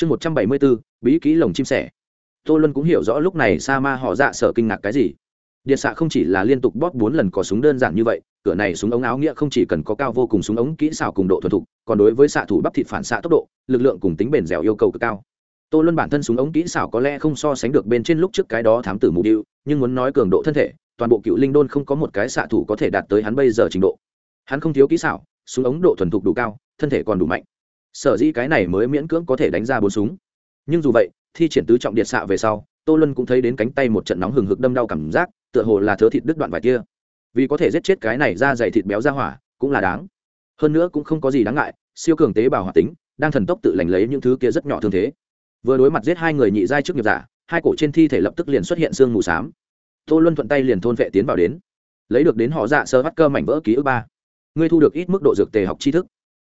chương một trăm bảy mươi bốn bí kỹ lồng chim sẻ. Tô luân cũng hiểu rõ lúc này sa ma họ dạ sợ kinh ngạc cái gì. Điện xạ không chỉ là liên tục bóp bốn lần có súng đơn giản như vậy, cửa này súng ống áo nghĩa không chỉ cần có cao vô cùng súng ống kỹ xảo cùng độ thuần thục, còn đối với xạ thủ bắp thịt phản xạ tốc độ, lực lượng cùng tính bền dẻo yêu cầu cực cao. Tô luân bản thân súng ống kỹ xảo có lẽ không so sánh được bên trên lúc trước cái đó thám tử mù điệu nhưng muốn nói cường độ thân thể, toàn bộ cựu linh đôn không có một cái xạ thủ có thể đạt tới hắn bây giờ trình độ. Hắn không thiếu kỹ xảo, súng ống độ thuần thục đủ cao, thân thể còn đủ mạnh sở dĩ cái này mới miễn cưỡng có thể đánh ra bốn súng. Nhưng dù vậy, thi triển tứ trọng điện xạ về sau, tô luân cũng thấy đến cánh tay một trận nóng hừng hực đâm đau cảm giác, tựa hồ là thớ thịt đứt đoạn vài kia. Vì có thể giết chết cái này ra dày thịt béo ra hỏa, cũng là đáng. Hơn nữa cũng không có gì đáng ngại, siêu cường tế bào hoạt tính, đang thần tốc tự lành lấy những thứ kia rất nhỏ thương thế. Vừa đối mặt giết hai người nhị giai trước nghiệp giả, hai cổ trên thi thể lập tức liền xuất hiện sương mù s á m tô luân thuận tay liền thôn vệ tiến vào đến. Lấy được đến họ dạ sơ bắt cơ mảnh vỡ ký ức ba. Ngươi thu được ít mức độ dược tề học tri thức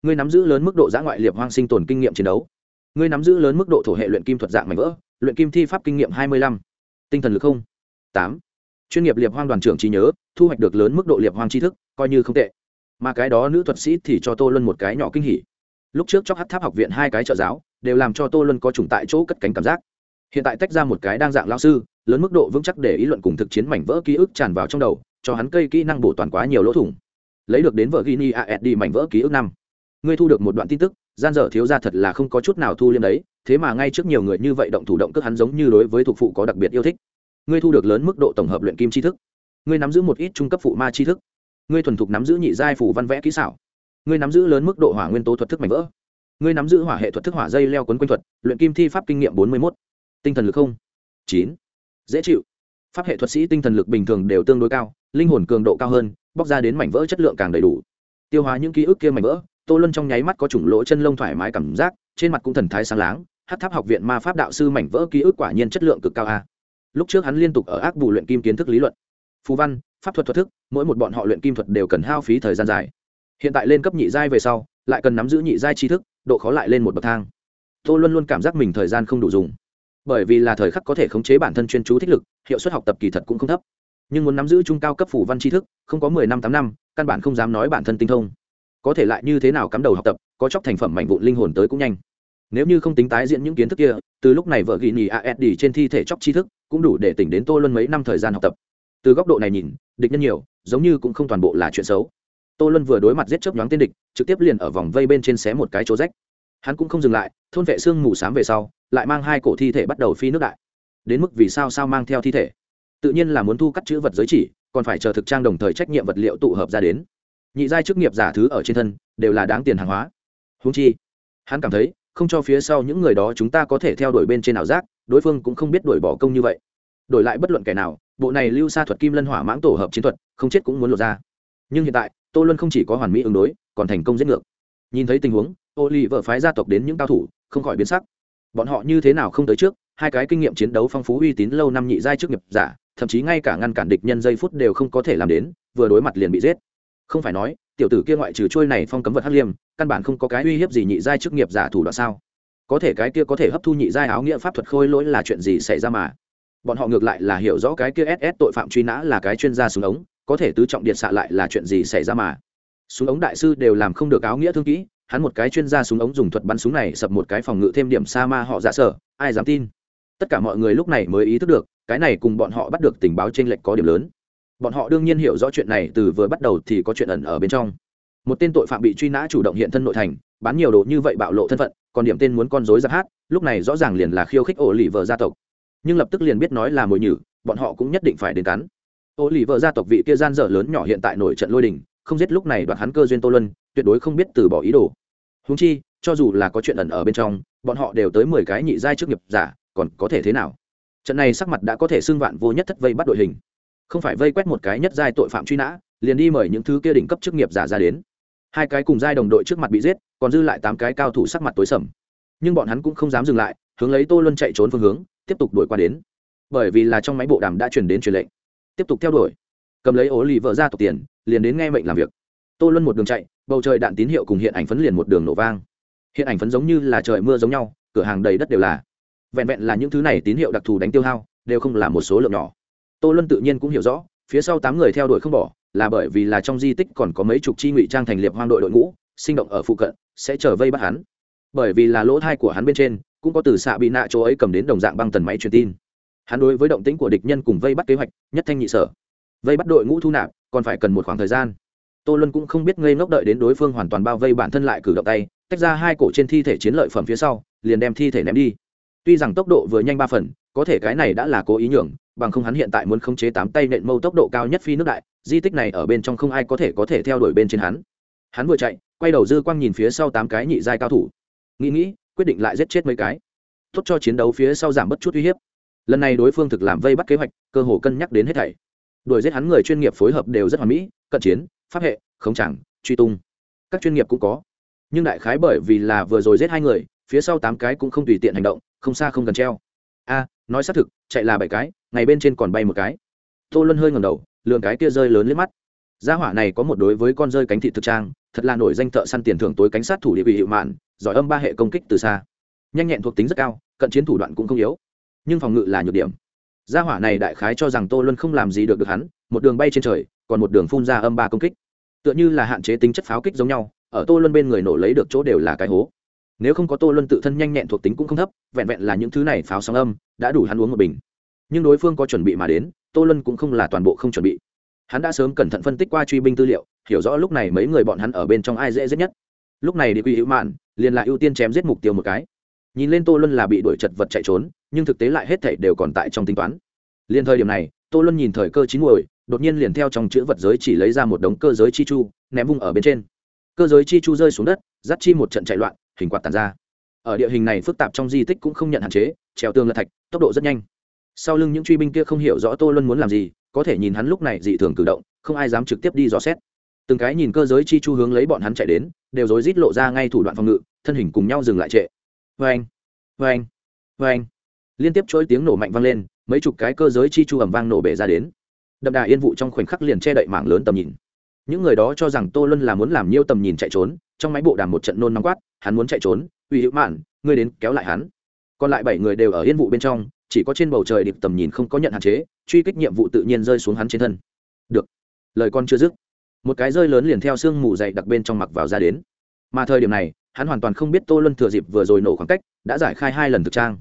ngươi nắm giữ lớn mức độ giã ngoại liệp hoang sinh tồn kinh nghiệm chiến đấu. Ngươi nắm giữ lớn mức độ thổ hệ luyện kim thuật dạng mảnh vỡ, luyện kim thi pháp kinh nghiệm hai mươi lăm, tinh thần lực không, tám. Chuyên nghiệp liệp hoang đoàn trưởng trí nhớ, thu hoạch được lớn mức độ liệp hoang tri thức, coi như không tệ. Mà cái đó nữ thuật sĩ thì cho tô luân một cái nhỏ kinh hỉ. Lúc trước chóc hát tháp học viện hai cái trợ giáo, đều làm cho tô luân có chủng tại chỗ cất cánh cảm giác. Hiện tại tách ra một cái đang dạng lao sư, lớn mức độ vững chắc để ý luận cùng thực chiến mảnh vỡ ký ức tràn vào trong đầu, cho hắn cây kỹ năng bổ toàn quá nhiều lỗ thủng. Lấy được đến vợ gini asd mảnh vỡ ký ức năm ngươi thu được một đoạn tin tức, gian dở thiếu ra thật là không có chút nào thu liêm đấy, thế mà ngay trước nhiều người như vậy động thủ động cước hắn giống như đối với thuộc phụ có đặc biệt yêu thích. Ngươi thu được lớn mức độ tổng hợp luyện kim tri thức. Ngươi nắm giữ một ít trung cấp phụ ma tri thức. Ngươi thuần thục nắm giữ nhị giai phủ văn vẽ kỹ xảo. Ngươi nắm giữ lớn mức độ hỏa nguyên tố thuật thức mảnh vỡ. Ngươi nắm giữ hỏa hệ thuật thức hỏa dây leo quấn quanh thuật, luyện kim thi pháp kinh nghiệm bốn mươi một tinh thần lực không? Chín. Dễ chịu. Pháp hệ thuật sĩ tinh thần lực bình thường đều tương đối cao, linh hồn cường độ cao hơn, bóc ra đến mảnh vỡ chất lượng càng đầy đủ. Tiêu hóa những ký ức kia mảnh vỡ tô luân trong nháy mắt có chủng lỗ chân lông thoải mái cảm giác, trên mặt cũng thần thái sáng láng, hát tháp học viện ma pháp đạo sư mảnh vỡ ký ức quả nhiên chất lượng cực cao a. Lúc trước hắn liên tục ở ác bù luyện kim kiến thức lý luận phú văn, pháp thuật thuật thức, mỗi một bọn họ luyện kim thuật đều cần hao phí thời gian dài. Hiện tại lên cấp nhị giai về sau, lại cần nắm giữ nhị giai tri thức, độ khó lại lên một bậc thang. Tô luân luôn cảm giác mình thời gian không đủ dùng. Bởi vì là thời khắc có thể khống chế bản thân chuyên chú thích lực, hiệu suất học tập kỳ thật cũng không thấp. Nhưng muốn nắm giữ trung cao cấp phủ văn tri thức, không có mười năm, tám năm, căn bản không dám nói bản thân tinh thông có thể lại như thế nào cắm đầu học tập, có chóc thành phẩm mảnh vụn linh hồn tới cũng nhanh. Nếu như không tính tái diễn những kiến thức kia, từ lúc này vợ ghi nhì asd trên thi thể chóc tri thức cũng đủ để tỉnh đến tô luân mấy năm thời gian học tập. Từ góc độ này nhìn, địch nhân nhiều, giống như cũng không toàn bộ là chuyện xấu. Tô luân vừa đối mặt giết chớp nhoáng tên địch, trực tiếp liền ở vòng vây bên trên xé một cái chỗ rách. Hắn cũng không dừng lại, thôn vệ xương mù s á m về sau, lại mang hai cổ thi thể bắt đầu phi nước đại. Đến mức vì sao sao mang theo thi thể? Tự nhiên là muốn thu cắt chữ vật giới chỉ, còn phải chờ thực trang đồng thời trách nhiệm vật liệu tụ hợp ra đến nhị giai chức nghiệp giả thứ ở trên thân, đều là đáng tiền hàng hóa. Húng chi, hắn cảm thấy, không cho phía sau những người đó chúng ta có thể theo đuổi bên trên ảo giác, đối phương cũng không biết đổi bỏ công như vậy. Đổi lại bất luận kẻ nào, bộ này lưu xa thuật kim lân hỏa mãng tổ hợp chiến thuật, không chết cũng muốn lột ra. Nhưng hiện tại, tô luân không chỉ có hoàn mỹ ứng đối, còn thành công giết ngược. Nhìn thấy tình huống ô lì vợ phái gia tộc đến những cao thủ, không khỏi biến sắc. Bọn họ như thế nào không tới trước, hai cái kinh nghiệm chiến đấu phong phú uy tín lâu năm nhị giai trước nghiệp giả, thậm chí ngay cả ngăn cản địch nhân giây phút đều không có thể làm đến, vừa đối mặt liền bị giết không phải nói, tiểu tử kia ngoại trừ trôi này phong cấm vật hắc liêm, căn bản không có cái uy hiếp gì nhị giai chức nghiệp giả thủ đoạn sao? Có thể cái kia có thể hấp thu nhị giai áo nghĩa pháp thuật khôi lỗi là chuyện gì xảy ra mà? Bọn họ ngược lại là hiểu rõ cái kia ss tội phạm truy nã là cái chuyên gia súng ống, có thể tứ trọng điện xạ lại là chuyện gì xảy ra mà? Súng ống đại sư đều làm không được áo nghĩa thương kỹ, hắn một cái chuyên gia súng ống dùng thuật bắn súng này sập một cái phòng ngự thêm điểm sa ma họ giả sở, ai dám tin? Tất cả mọi người lúc này mới ý thức được, cái này cùng bọn họ bắt được tình báo trên lệch có điểm lớn bọn họ đương nhiên hiểu rõ chuyện này từ vừa bắt đầu thì có chuyện ẩn ở bên trong. Một tên tội phạm bị truy nã chủ động hiện thân nội thành, bán nhiều đồ như vậy bạo lộ thân phận, còn điểm tên muốn con dối giáp hát, lúc này rõ ràng liền là khiêu khích ổ lì vợ gia tộc. Nhưng lập tức liền biết nói là mồi nhử, bọn họ cũng nhất định phải đến cắn. Ổ lì vợ gia tộc vị kia gian dở lớn nhỏ hiện tại nổi trận lôi đình, không giết lúc này đoạt hắn cơ duyên tô luân, tuyệt đối không biết từ bỏ ý đồ. Húng chi, cho dù là có chuyện ẩn ở bên trong, bọn họ đều tới mười cái nhị giai trước nghiệp giả, còn có thể thế nào? Trận này sắc mặt đã có thể xưng vạn vô nhất thất vây bắt đội hình không phải vây quét một cái nhất giai tội phạm truy nã, liền đi mời những thứ kia đỉnh cấp chức nghiệp giả ra đến. Hai cái cùng giai đồng đội trước mặt bị giết, còn dư lại tám cái cao thủ sắc mặt tối sầm. Nhưng bọn hắn cũng không dám dừng lại, hướng lấy tô luân chạy trốn phương hướng, tiếp tục đuổi qua đến. Bởi vì là trong máy bộ đàm đã chuyển đến truyền lệnh. Tiếp tục theo đuổi. Cầm lấy ố lì vợ ra tộc tiền, liền đến nghe mệnh làm việc. Tô luân một đường chạy, bầu trời đạn tín hiệu cùng hiện ảnh phấn liền một đường nổ vang. Hiện ảnh phấn giống như là trời mưa giống nhau, cửa hàng đầy đất đều là. Vẹn vẹn là những thứ này tín hiệu đặc thù đánh tiêu hao, đều không là một số lượng nhỏ tô luân tự nhiên cũng hiểu rõ, phía sau tám người theo đuổi không bỏ, là bởi vì là trong di tích còn có mấy chục chi ngụy trang thành liệp hoang đội đội ngũ, sinh động ở phụ cận, sẽ trở vây bắt hắn. Bởi vì là lỗ thai của hắn bên trên, cũng có từ xạ bị nạ chỗ ấy cầm đến đồng dạng băng tần máy truyền tin. Hắn đối với động tĩnh của địch nhân cùng vây bắt kế hoạch, nhất thanh nhị sở. Vây bắt đội ngũ thu nạp, còn phải cần một khoảng thời gian. Tô luân cũng không biết ngây ngốc đợi đến đối phương hoàn toàn bao vây bản thân lại cử động tay, tách ra hai cổ trên thi thể chiến lợi phẩm phía sau, liền đem thi thể ném đi tuy rằng tốc độ vừa nhanh ba phần, có thể cái này đã là cố ý nhường, bằng không hắn hiện tại muốn khống chế tám tay nện mâu tốc độ cao nhất phi nước đại, di tích này ở bên trong không ai có thể có thể theo đuổi bên trên hắn. Hắn vừa chạy, quay đầu dư quang nhìn phía sau tám cái nhị giai cao thủ. Nghĩ nghĩ, quyết định lại giết chết mấy cái. Tốt cho chiến đấu phía sau giảm bất chút uy hiếp. Lần này đối phương thực làm vây bắt kế hoạch, cơ hồ cân nhắc đến hết thảy. Đuổi giết hắn người chuyên nghiệp phối hợp đều rất hoàn mỹ, cận chiến, pháp hệ, khống chẳng truy tung. Các chuyên nghiệp cũng có. Nhưng đại khái bởi vì là vừa rồi giết hai người phía sau tám cái cũng không tùy tiện hành động, không xa không cần treo. A, nói xác thực, chạy là bảy cái, ngày bên trên còn bay một cái. Tô luân hơi ngầm đầu lượng cái kia rơi lớn lên mắt. Gia hỏa này có một đối với con rơi cánh thị thực trang, thật là nổi danh thợ săn tiền thưởng tối cánh sát thủ địa vị hiệu mạn, giỏi âm ba hệ công kích từ xa. Nhanh nhẹn thuộc tính rất cao, cận chiến thủ đoạn cũng không yếu, nhưng phòng ngự là nhược điểm. Gia hỏa này đại khái cho rằng tô luân không làm gì được được hắn, một đường bay trên trời, còn một đường phun ra âm ba công kích. Tựa như là hạn chế tính chất pháo kích giống nhau, ở tô luân bên người nổ lấy được chỗ đều là cái hố nếu không có tô luân tự thân nhanh nhẹn thuộc tính cũng không thấp, vẹn vẹn là những thứ này pháo sóng âm, đã đủ hắn uống một bình. Nhưng đối phương có chuẩn bị mà đến, tô luân cũng không là toàn bộ không chuẩn bị. Hắn đã sớm cẩn thận phân tích qua truy binh tư liệu, hiểu rõ lúc này mấy người bọn hắn ở bên trong ai dễ giết nhất. Lúc này đi quy hữu mạn, liền lại ưu tiên chém giết mục tiêu một cái. Nhìn lên tô luân là bị đuổi chật vật chạy trốn, nhưng thực tế lại hết thảy đều còn tại trong tính toán. Liền thời điểm này, tô luân nhìn thời cơ chín muồi, đột nhiên liền theo trong chữ vật giới chỉ lấy ra một đống cơ giới chi chu, ném vung ở bên trên. Cơ giới chi chu rơi xuống đất dắt chi một trận chạy loạn hình quạt tàn ra. Ở địa hình này phức tạp trong di tích cũng không nhận hạn chế trèo tường lật thạch, tốc độ rất nhanh. Sau lưng những truy binh kia không hiểu rõ tô luân muốn làm gì, có thể nhìn hắn lúc này dị thường cử động, không ai dám trực tiếp đi dò xét. Từng cái nhìn cơ giới chi chu hướng lấy bọn hắn chạy đến, đều rối rít lộ ra ngay thủ đoạn phòng ngự, thân hình cùng nhau dừng lại trệ. Vê anh vê anh vê anh liên tiếp chuỗi tiếng nổ mạnh vang lên, mấy chục cái cơ giới chi chu ầm vang nổ bể ra đến. Đậm đà yên vụ trong khoảnh khắc liền che đậy mảng lớn tầm nhìn. Những người đó cho rằng tô luân là muốn làm nhiêu tầm nhìn chạy trốn trong máy bộ đàm một trận nôn nóng quát, hắn muốn chạy trốn, uy hữu mạn, ngươi đến kéo lại hắn. Còn lại bảy người đều ở yên vụ bên trong, chỉ có trên bầu trời điệp tầm nhìn không có nhận hạn chế, truy kích nhiệm vụ tự nhiên rơi xuống hắn trên thân. Được. Lời con chưa dứt. Một cái rơi lớn liền theo sương mù dày đặc bên trong mặc vào ra đến. Mà thời điểm này, hắn hoàn toàn không biết tô luân thừa dịp vừa rồi nổ khoảng cách, đã giải khai hai lần thực trang.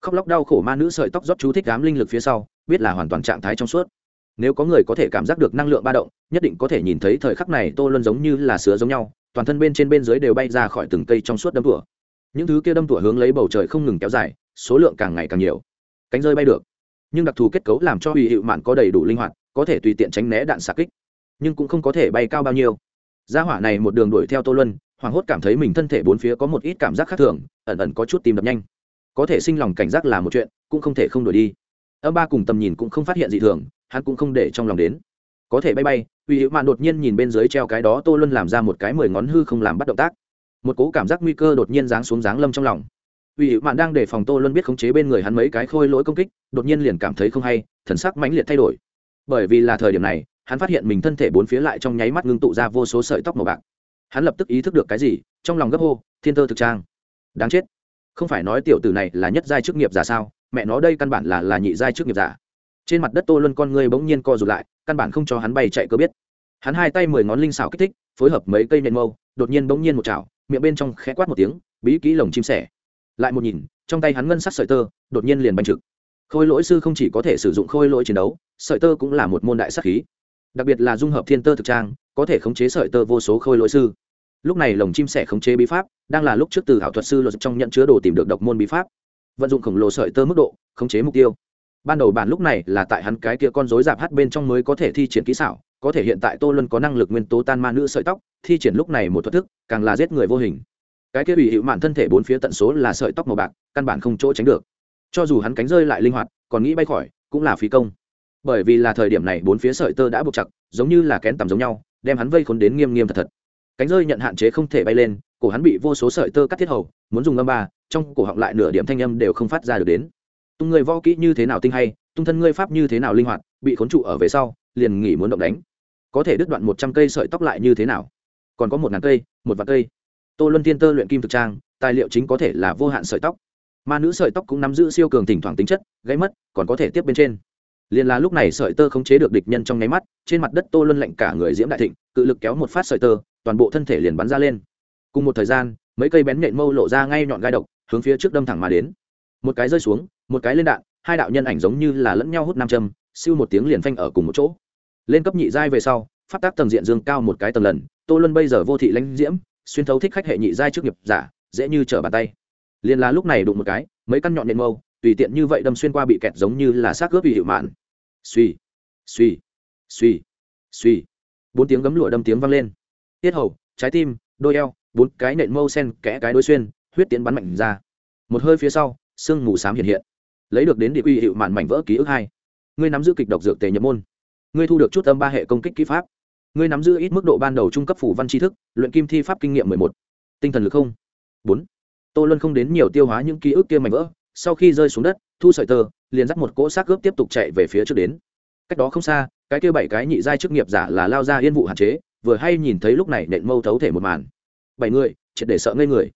Khóc lóc đau khổ ma nữ sợi tóc rót chú thích đám linh lực phía sau, biết là hoàn toàn trạng thái trong suốt. Nếu có người có thể cảm giác được năng lượng ba động, nhất định có thể nhìn thấy thời khắc này tô luân giống như là sứa giống nhau toàn thân bên trên bên dưới đều bay ra khỏi từng cây trong suốt đâm tủa. Những thứ kia đâm tủa hướng lấy bầu trời không ngừng kéo dài, số lượng càng ngày càng nhiều. Cánh rơi bay được. Nhưng đặc thù kết cấu làm cho uy hiệu mạn có đầy đủ linh hoạt, có thể tùy tiện tránh né đạn xạ kích, nhưng cũng không có thể bay cao bao nhiêu. Gia hỏa này một đường đuổi theo tô luân, hoảng hốt cảm thấy mình thân thể bốn phía có một ít cảm giác khác thường, ẩn ẩn có chút tìm đập nhanh. Có thể sinh lòng cảnh giác là một chuyện, cũng không thể không đuổi đi. Âm ba cùng tầm nhìn cũng không phát hiện gì thường, hắn cũng không để trong lòng đến có thể bay bay, uy hữu mạn đột nhiên nhìn bên dưới treo cái đó tô luân làm ra một cái mười ngón hư không làm bắt động tác. Một cố cảm giác nguy cơ đột nhiên giáng xuống giáng lâm trong lòng. Uy hữu mạn đang để phòng tô luân biết khống chế bên người hắn mấy cái khôi lỗi công kích, đột nhiên liền cảm thấy không hay, thần sắc mãnh liệt thay đổi. Bởi vì là thời điểm này, hắn phát hiện mình thân thể bốn phía lại trong nháy mắt ngưng tụ ra vô số sợi tóc màu bạc. Hắn lập tức ý thức được cái gì, trong lòng gấp hô, thiên tơ thực trang. Đáng chết. Không phải nói tiểu tử này là nhất giai chức nghiệp giả sao, mẹ nó đây căn bản là là nhị giai chức nghiệp giả. Trên mặt đất tô luân con ngươi bỗng nhiên co rụt lại căn bản không cho hắn bay chạy cơ biết. Hắn hai tay mười ngón linh xảo kích thích, phối hợp mấy cây nện mâu, đột nhiên bỗng nhiên một chảo, miệng bên trong khẽ quát một tiếng, bí kỹ lồng chim sẻ. Lại một nhìn, trong tay hắn ngân sắc sợi tơ, đột nhiên liền bành trực. Khôi lỗi sư không chỉ có thể sử dụng khôi lỗi chiến đấu, sợi tơ cũng là một môn đại sắc khí. Đặc biệt là dung hợp thiên tơ thực trang, có thể khống chế sợi tơ vô số khôi lỗi sư. Lúc này lồng chim sẻ khống chế bí pháp, đang là lúc trước từ ảo thuật sư luật trong nhận chứa đồ tìm được độc môn bí pháp. Vận dụng khổng lồ sợi tơ mức độ, khống chế mục tiêu ban đầu bản lúc này là tại hắn cái kia con rối dạp hát bên trong mới có thể thi triển kỹ xảo, có thể hiện tại tô luân có năng lực nguyên tố tan ma nữ sợi tóc, thi triển lúc này một thuật thức, càng là giết người vô hình. Cái kia bị hiệu mạn thân thể bốn phía tận số là sợi tóc màu bạc, căn bản không chỗ tránh được. Cho dù hắn cánh rơi lại linh hoạt, còn nghĩ bay khỏi, cũng là phí công. Bởi vì là thời điểm này bốn phía sợi tơ đã buộc chặt, giống như là kén tầm giống nhau, đem hắn vây khốn đến nghiêm nghiêm thật thật. Cánh rơi nhận hạn chế không thể bay lên, cổ hắn bị vô số sợi tơ cắt thiết hầu, muốn dùng âm ba, trong cổ họng lại nửa điểm thanh âm đều không phát ra được đến tung người vo kỹ như thế nào tinh hay, tung thân ngươi pháp như thế nào linh hoạt, bị khốn trụ ở về sau, liền nghỉ muốn động đánh. Có thể đứt đoạn một trăm cây sợi tóc lại như thế nào? Còn có một ngàn cây, một vạn cây. Tô luân tiên tơ luyện kim thực trang, tài liệu chính có thể là vô hạn sợi tóc. Ma nữ sợi tóc cũng nắm giữ siêu cường thỉnh thoảng tính chất, gãy mất, còn có thể tiếp bên trên. Liền là lúc này sợi tơ không chế được địch nhân trong nháy mắt, trên mặt đất tô luân lạnh cả người diễm đại thịnh, cự lực kéo một phát sợi tơ, toàn bộ thân thể liền bắn ra lên. Cùng một thời gian, mấy cây bén nhện mâu lộ ra ngay nhọn gai độc, hướng phía trước đâm thẳng mà đến một cái rơi xuống, một cái lên đạn, hai đạo nhân ảnh giống như là lẫn nhau hút nam châm, siêu một tiếng liền phanh ở cùng một chỗ. Lên cấp nhị giai về sau phát tác tầng diện dương cao một cái tầng lần, tô luân bây giờ vô thị lãnh diễm, xuyên thấu thích khách hệ nhị giai trước nghiệp giả, dễ như trở bàn tay. Liền là lúc này đụng một cái, mấy căn nhọn nện mâu, tùy tiện như vậy đâm xuyên qua bị kẹt giống như là xác cướp bị hiệu mạn. Suy suy suy suy bốn tiếng gấm lụa đâm tiếng vang lên. Tiết hầu, trái tim, đôi eo, bốn cái nện mâu sen kẽ cái đối xuyên, huyết tiến bắn mạnh ra. Một hơi phía sau sương mù xám hiện hiện. Lấy được đến địa uy hiệu mạn mảnh vỡ ký ức hai. Ngươi nắm giữ kịch độc dược tề nhập môn. Ngươi thu được chút âm ba hệ công kích kỹ pháp. Ngươi nắm giữ ít mức độ ban đầu trung cấp phủ văn tri thức, luyện kim thi pháp kinh nghiệm mười một. Tinh thần lực không. Bốn. Tô luân không đến nhiều tiêu hóa những ký ức kia mảnh vỡ, sau khi rơi xuống đất, thu sợi tơ, liền dắt một cỗ xác gớp tiếp tục chạy về phía trước đến. Cách đó không xa, cái kia bảy cái nhị giai chức nghiệp giả là lao ra yên vụ hạn chế, vừa hay nhìn thấy lúc này nện mâu thấu thể một màn. Bảy người, triệt để sợ ngây người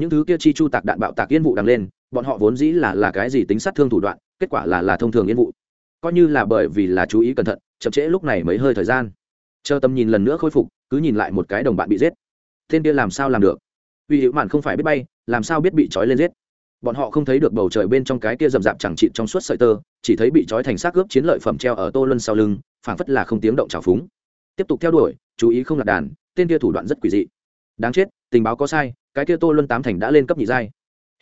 những thứ kia chi chu tạc đạn bạo tạc yên vụ đằng lên, bọn họ vốn dĩ là là cái gì tính sát thương thủ đoạn, kết quả là là thông thường yên vụ. Coi như là bởi vì là chú ý cẩn thận, chậm trễ lúc này mấy hơi thời gian. Chờ tầm nhìn lần nữa khôi phục, cứ nhìn lại một cái đồng bạn bị giết. Tên kia làm sao làm được? Uy hữu mạn không phải biết bay, làm sao biết bị trói lên giết? Bọn họ không thấy được bầu trời bên trong cái kia rậm rạp chẳng chịt trong suốt sợi tơ, chỉ thấy bị trói thành xác ướp chiến lợi phẩm treo ở tô luân sau lưng, phảng phất là không tiếng động trào phúng. Tiếp tục theo đuổi, chú ý không lạc đàn, tên kia thủ đoạn rất quỷ dị đáng chết, tình báo có sai, cái kia tô luân tám thành đã lên cấp nhị giai.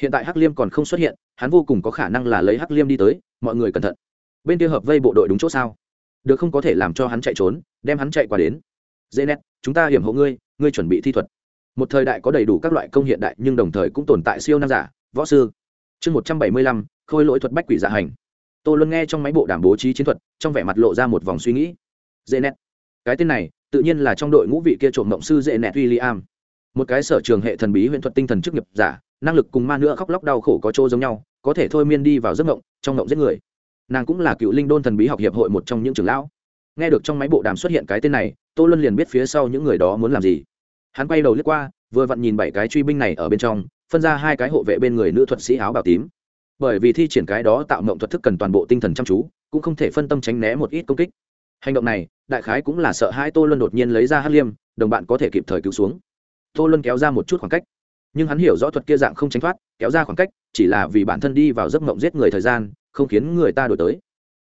Hiện tại hắc liêm còn không xuất hiện, hắn vô cùng có khả năng là lấy hắc liêm đi tới, mọi người cẩn thận. Bên kia hợp vây bộ đội đúng chỗ sao? Được không có thể làm cho hắn chạy trốn, đem hắn chạy qua đến. Dễ nét, chúng ta hiểm hộ ngươi ngươi chuẩn bị thi thuật. Một thời đại có đầy đủ các loại công hiện đại nhưng đồng thời cũng tồn tại siêu nam giả, võ sư. Chương một trăm bảy mươi lăm, khôi lỗi thuật bách quỷ dạ hành. Tô luân nghe trong máy bộ đảm bố trí chiến thuật, trong vẻ mặt lộ ra một vòng suy nghĩ. Dễ nét. Cái tên này, tự nhiên là trong đội ngũ vị kia trộm mộng sư dễ nét w i l l i am một cái sở trường hệ thần bí huyễn thuật tinh thần chức nghiệp giả, năng lực cùng ma nữa khóc lóc đau khổ có chỗ giống nhau, có thể thôi miên đi vào giấc mộng, trong mộng giết người. Nàng cũng là cựu linh đôn thần bí học hiệp hội một trong những trưởng lão. Nghe được trong máy bộ đàm xuất hiện cái tên này, tô luân liền biết phía sau những người đó muốn làm gì. Hắn quay đầu lướt qua, vừa vặn nhìn bảy cái truy binh này ở bên trong, phân ra hai cái hộ vệ bên người nữ thuật sĩ áo bào tím. Bởi vì thi triển cái đó tạo mộng thuật thức cần toàn bộ tinh thần chăm chú, cũng không thể phân tâm tránh né một ít công kích. Hành động này, đại khái cũng là sợ hai tô luân đột nhiên lấy ra hát liêm, đồng bạn có thể kịp thời cứu xuống tô luân kéo ra một chút khoảng cách. Nhưng hắn hiểu rõ thuật kia dạng không tránh thoát, kéo ra khoảng cách, chỉ là vì bản thân đi vào giấc mộng giết người thời gian, không khiến người ta đổi tới.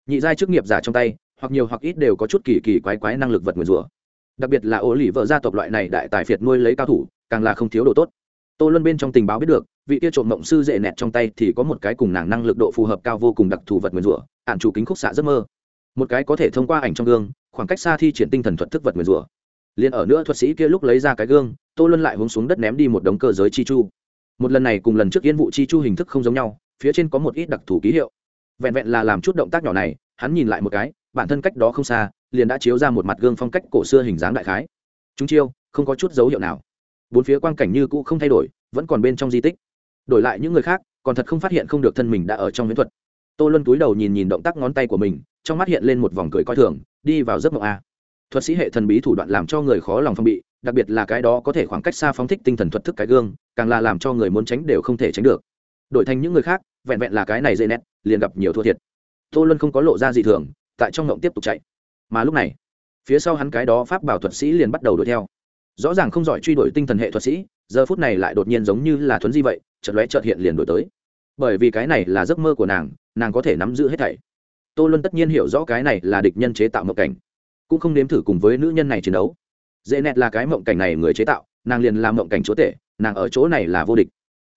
Nhị giai chức nghiệp giả trong tay, hoặc nhiều hoặc ít đều có chút kỳ kỳ quái quái năng lực vật nguyền rủa. Đặc biệt là ô lì vợ gia tộc loại này đại tài phiệt nuôi lấy cao thủ, càng là không thiếu đồ tốt. Tô luân bên trong tình báo biết được, vị kia trộm mộng sư dễ nẹt trong tay thì có một cái cùng nàng năng lực độ phù hợp cao vô cùng đặc thù vật nguyền rủa, ạn chủ kính khúc xạ giấc mơ. Một cái có thể thông qua ảnh trong gương, khoảng cách xa thi triển tinh thần thuật thức vật nguyền rủa liền ở nữa thuật sĩ kia lúc lấy ra cái gương, tô luân lại hướng xuống đất ném đi một đống cơ giới chi chu. Một lần này cùng lần trước yên vụ chi chu hình thức không giống nhau, phía trên có một ít đặc thù ký hiệu. Vẹn vẹn là làm chút động tác nhỏ này, hắn nhìn lại một cái, bản thân cách đó không xa, liền đã chiếu ra một mặt gương phong cách cổ xưa hình dáng đại khái. Chúng chiêu, không có chút dấu hiệu nào. Bốn phía quang cảnh như cũ không thay đổi, vẫn còn bên trong di tích. Đổi lại những người khác, còn thật không phát hiện không được thân mình đã ở trong viễn thuật. Tô luân túi đầu nhìn nhìn động tác ngón tay của mình, trong mắt hiện lên một vòng cười coi thường, đi vào giấc mộng a thuật sĩ hệ thần bí thủ đoạn làm cho người khó lòng phong bị, đặc biệt là cái đó có thể khoảng cách xa phóng thích tinh thần thuật thức cái gương, càng là làm cho người muốn tránh đều không thể tránh được. Đổi thành những người khác, vẹn vẹn là cái này dây nét, liền gặp nhiều thua thiệt. Tô luân không có lộ ra gì thường, tại trong ngộng tiếp tục chạy. Mà lúc này, phía sau hắn cái đó pháp bảo thuật sĩ liền bắt đầu đuổi theo. Rõ ràng không giỏi truy đuổi tinh thần hệ thuật sĩ, giờ phút này lại đột nhiên giống như là thuấn di vậy, chợt lóe chợt hiện liền đổi tới. Bởi vì cái này là giấc mơ của nàng nàng có thể nắm giữ hết thảy. Tô luân tất nhiên hiểu rõ cái này là địch nhân chế tạo mộng cảnh cũng không nếm thử cùng với nữ nhân này chiến đấu. Dễ nẹt là cái mộng cảnh này người chế tạo, nàng liền làm mộng cảnh chúa tể, nàng ở chỗ này là vô địch.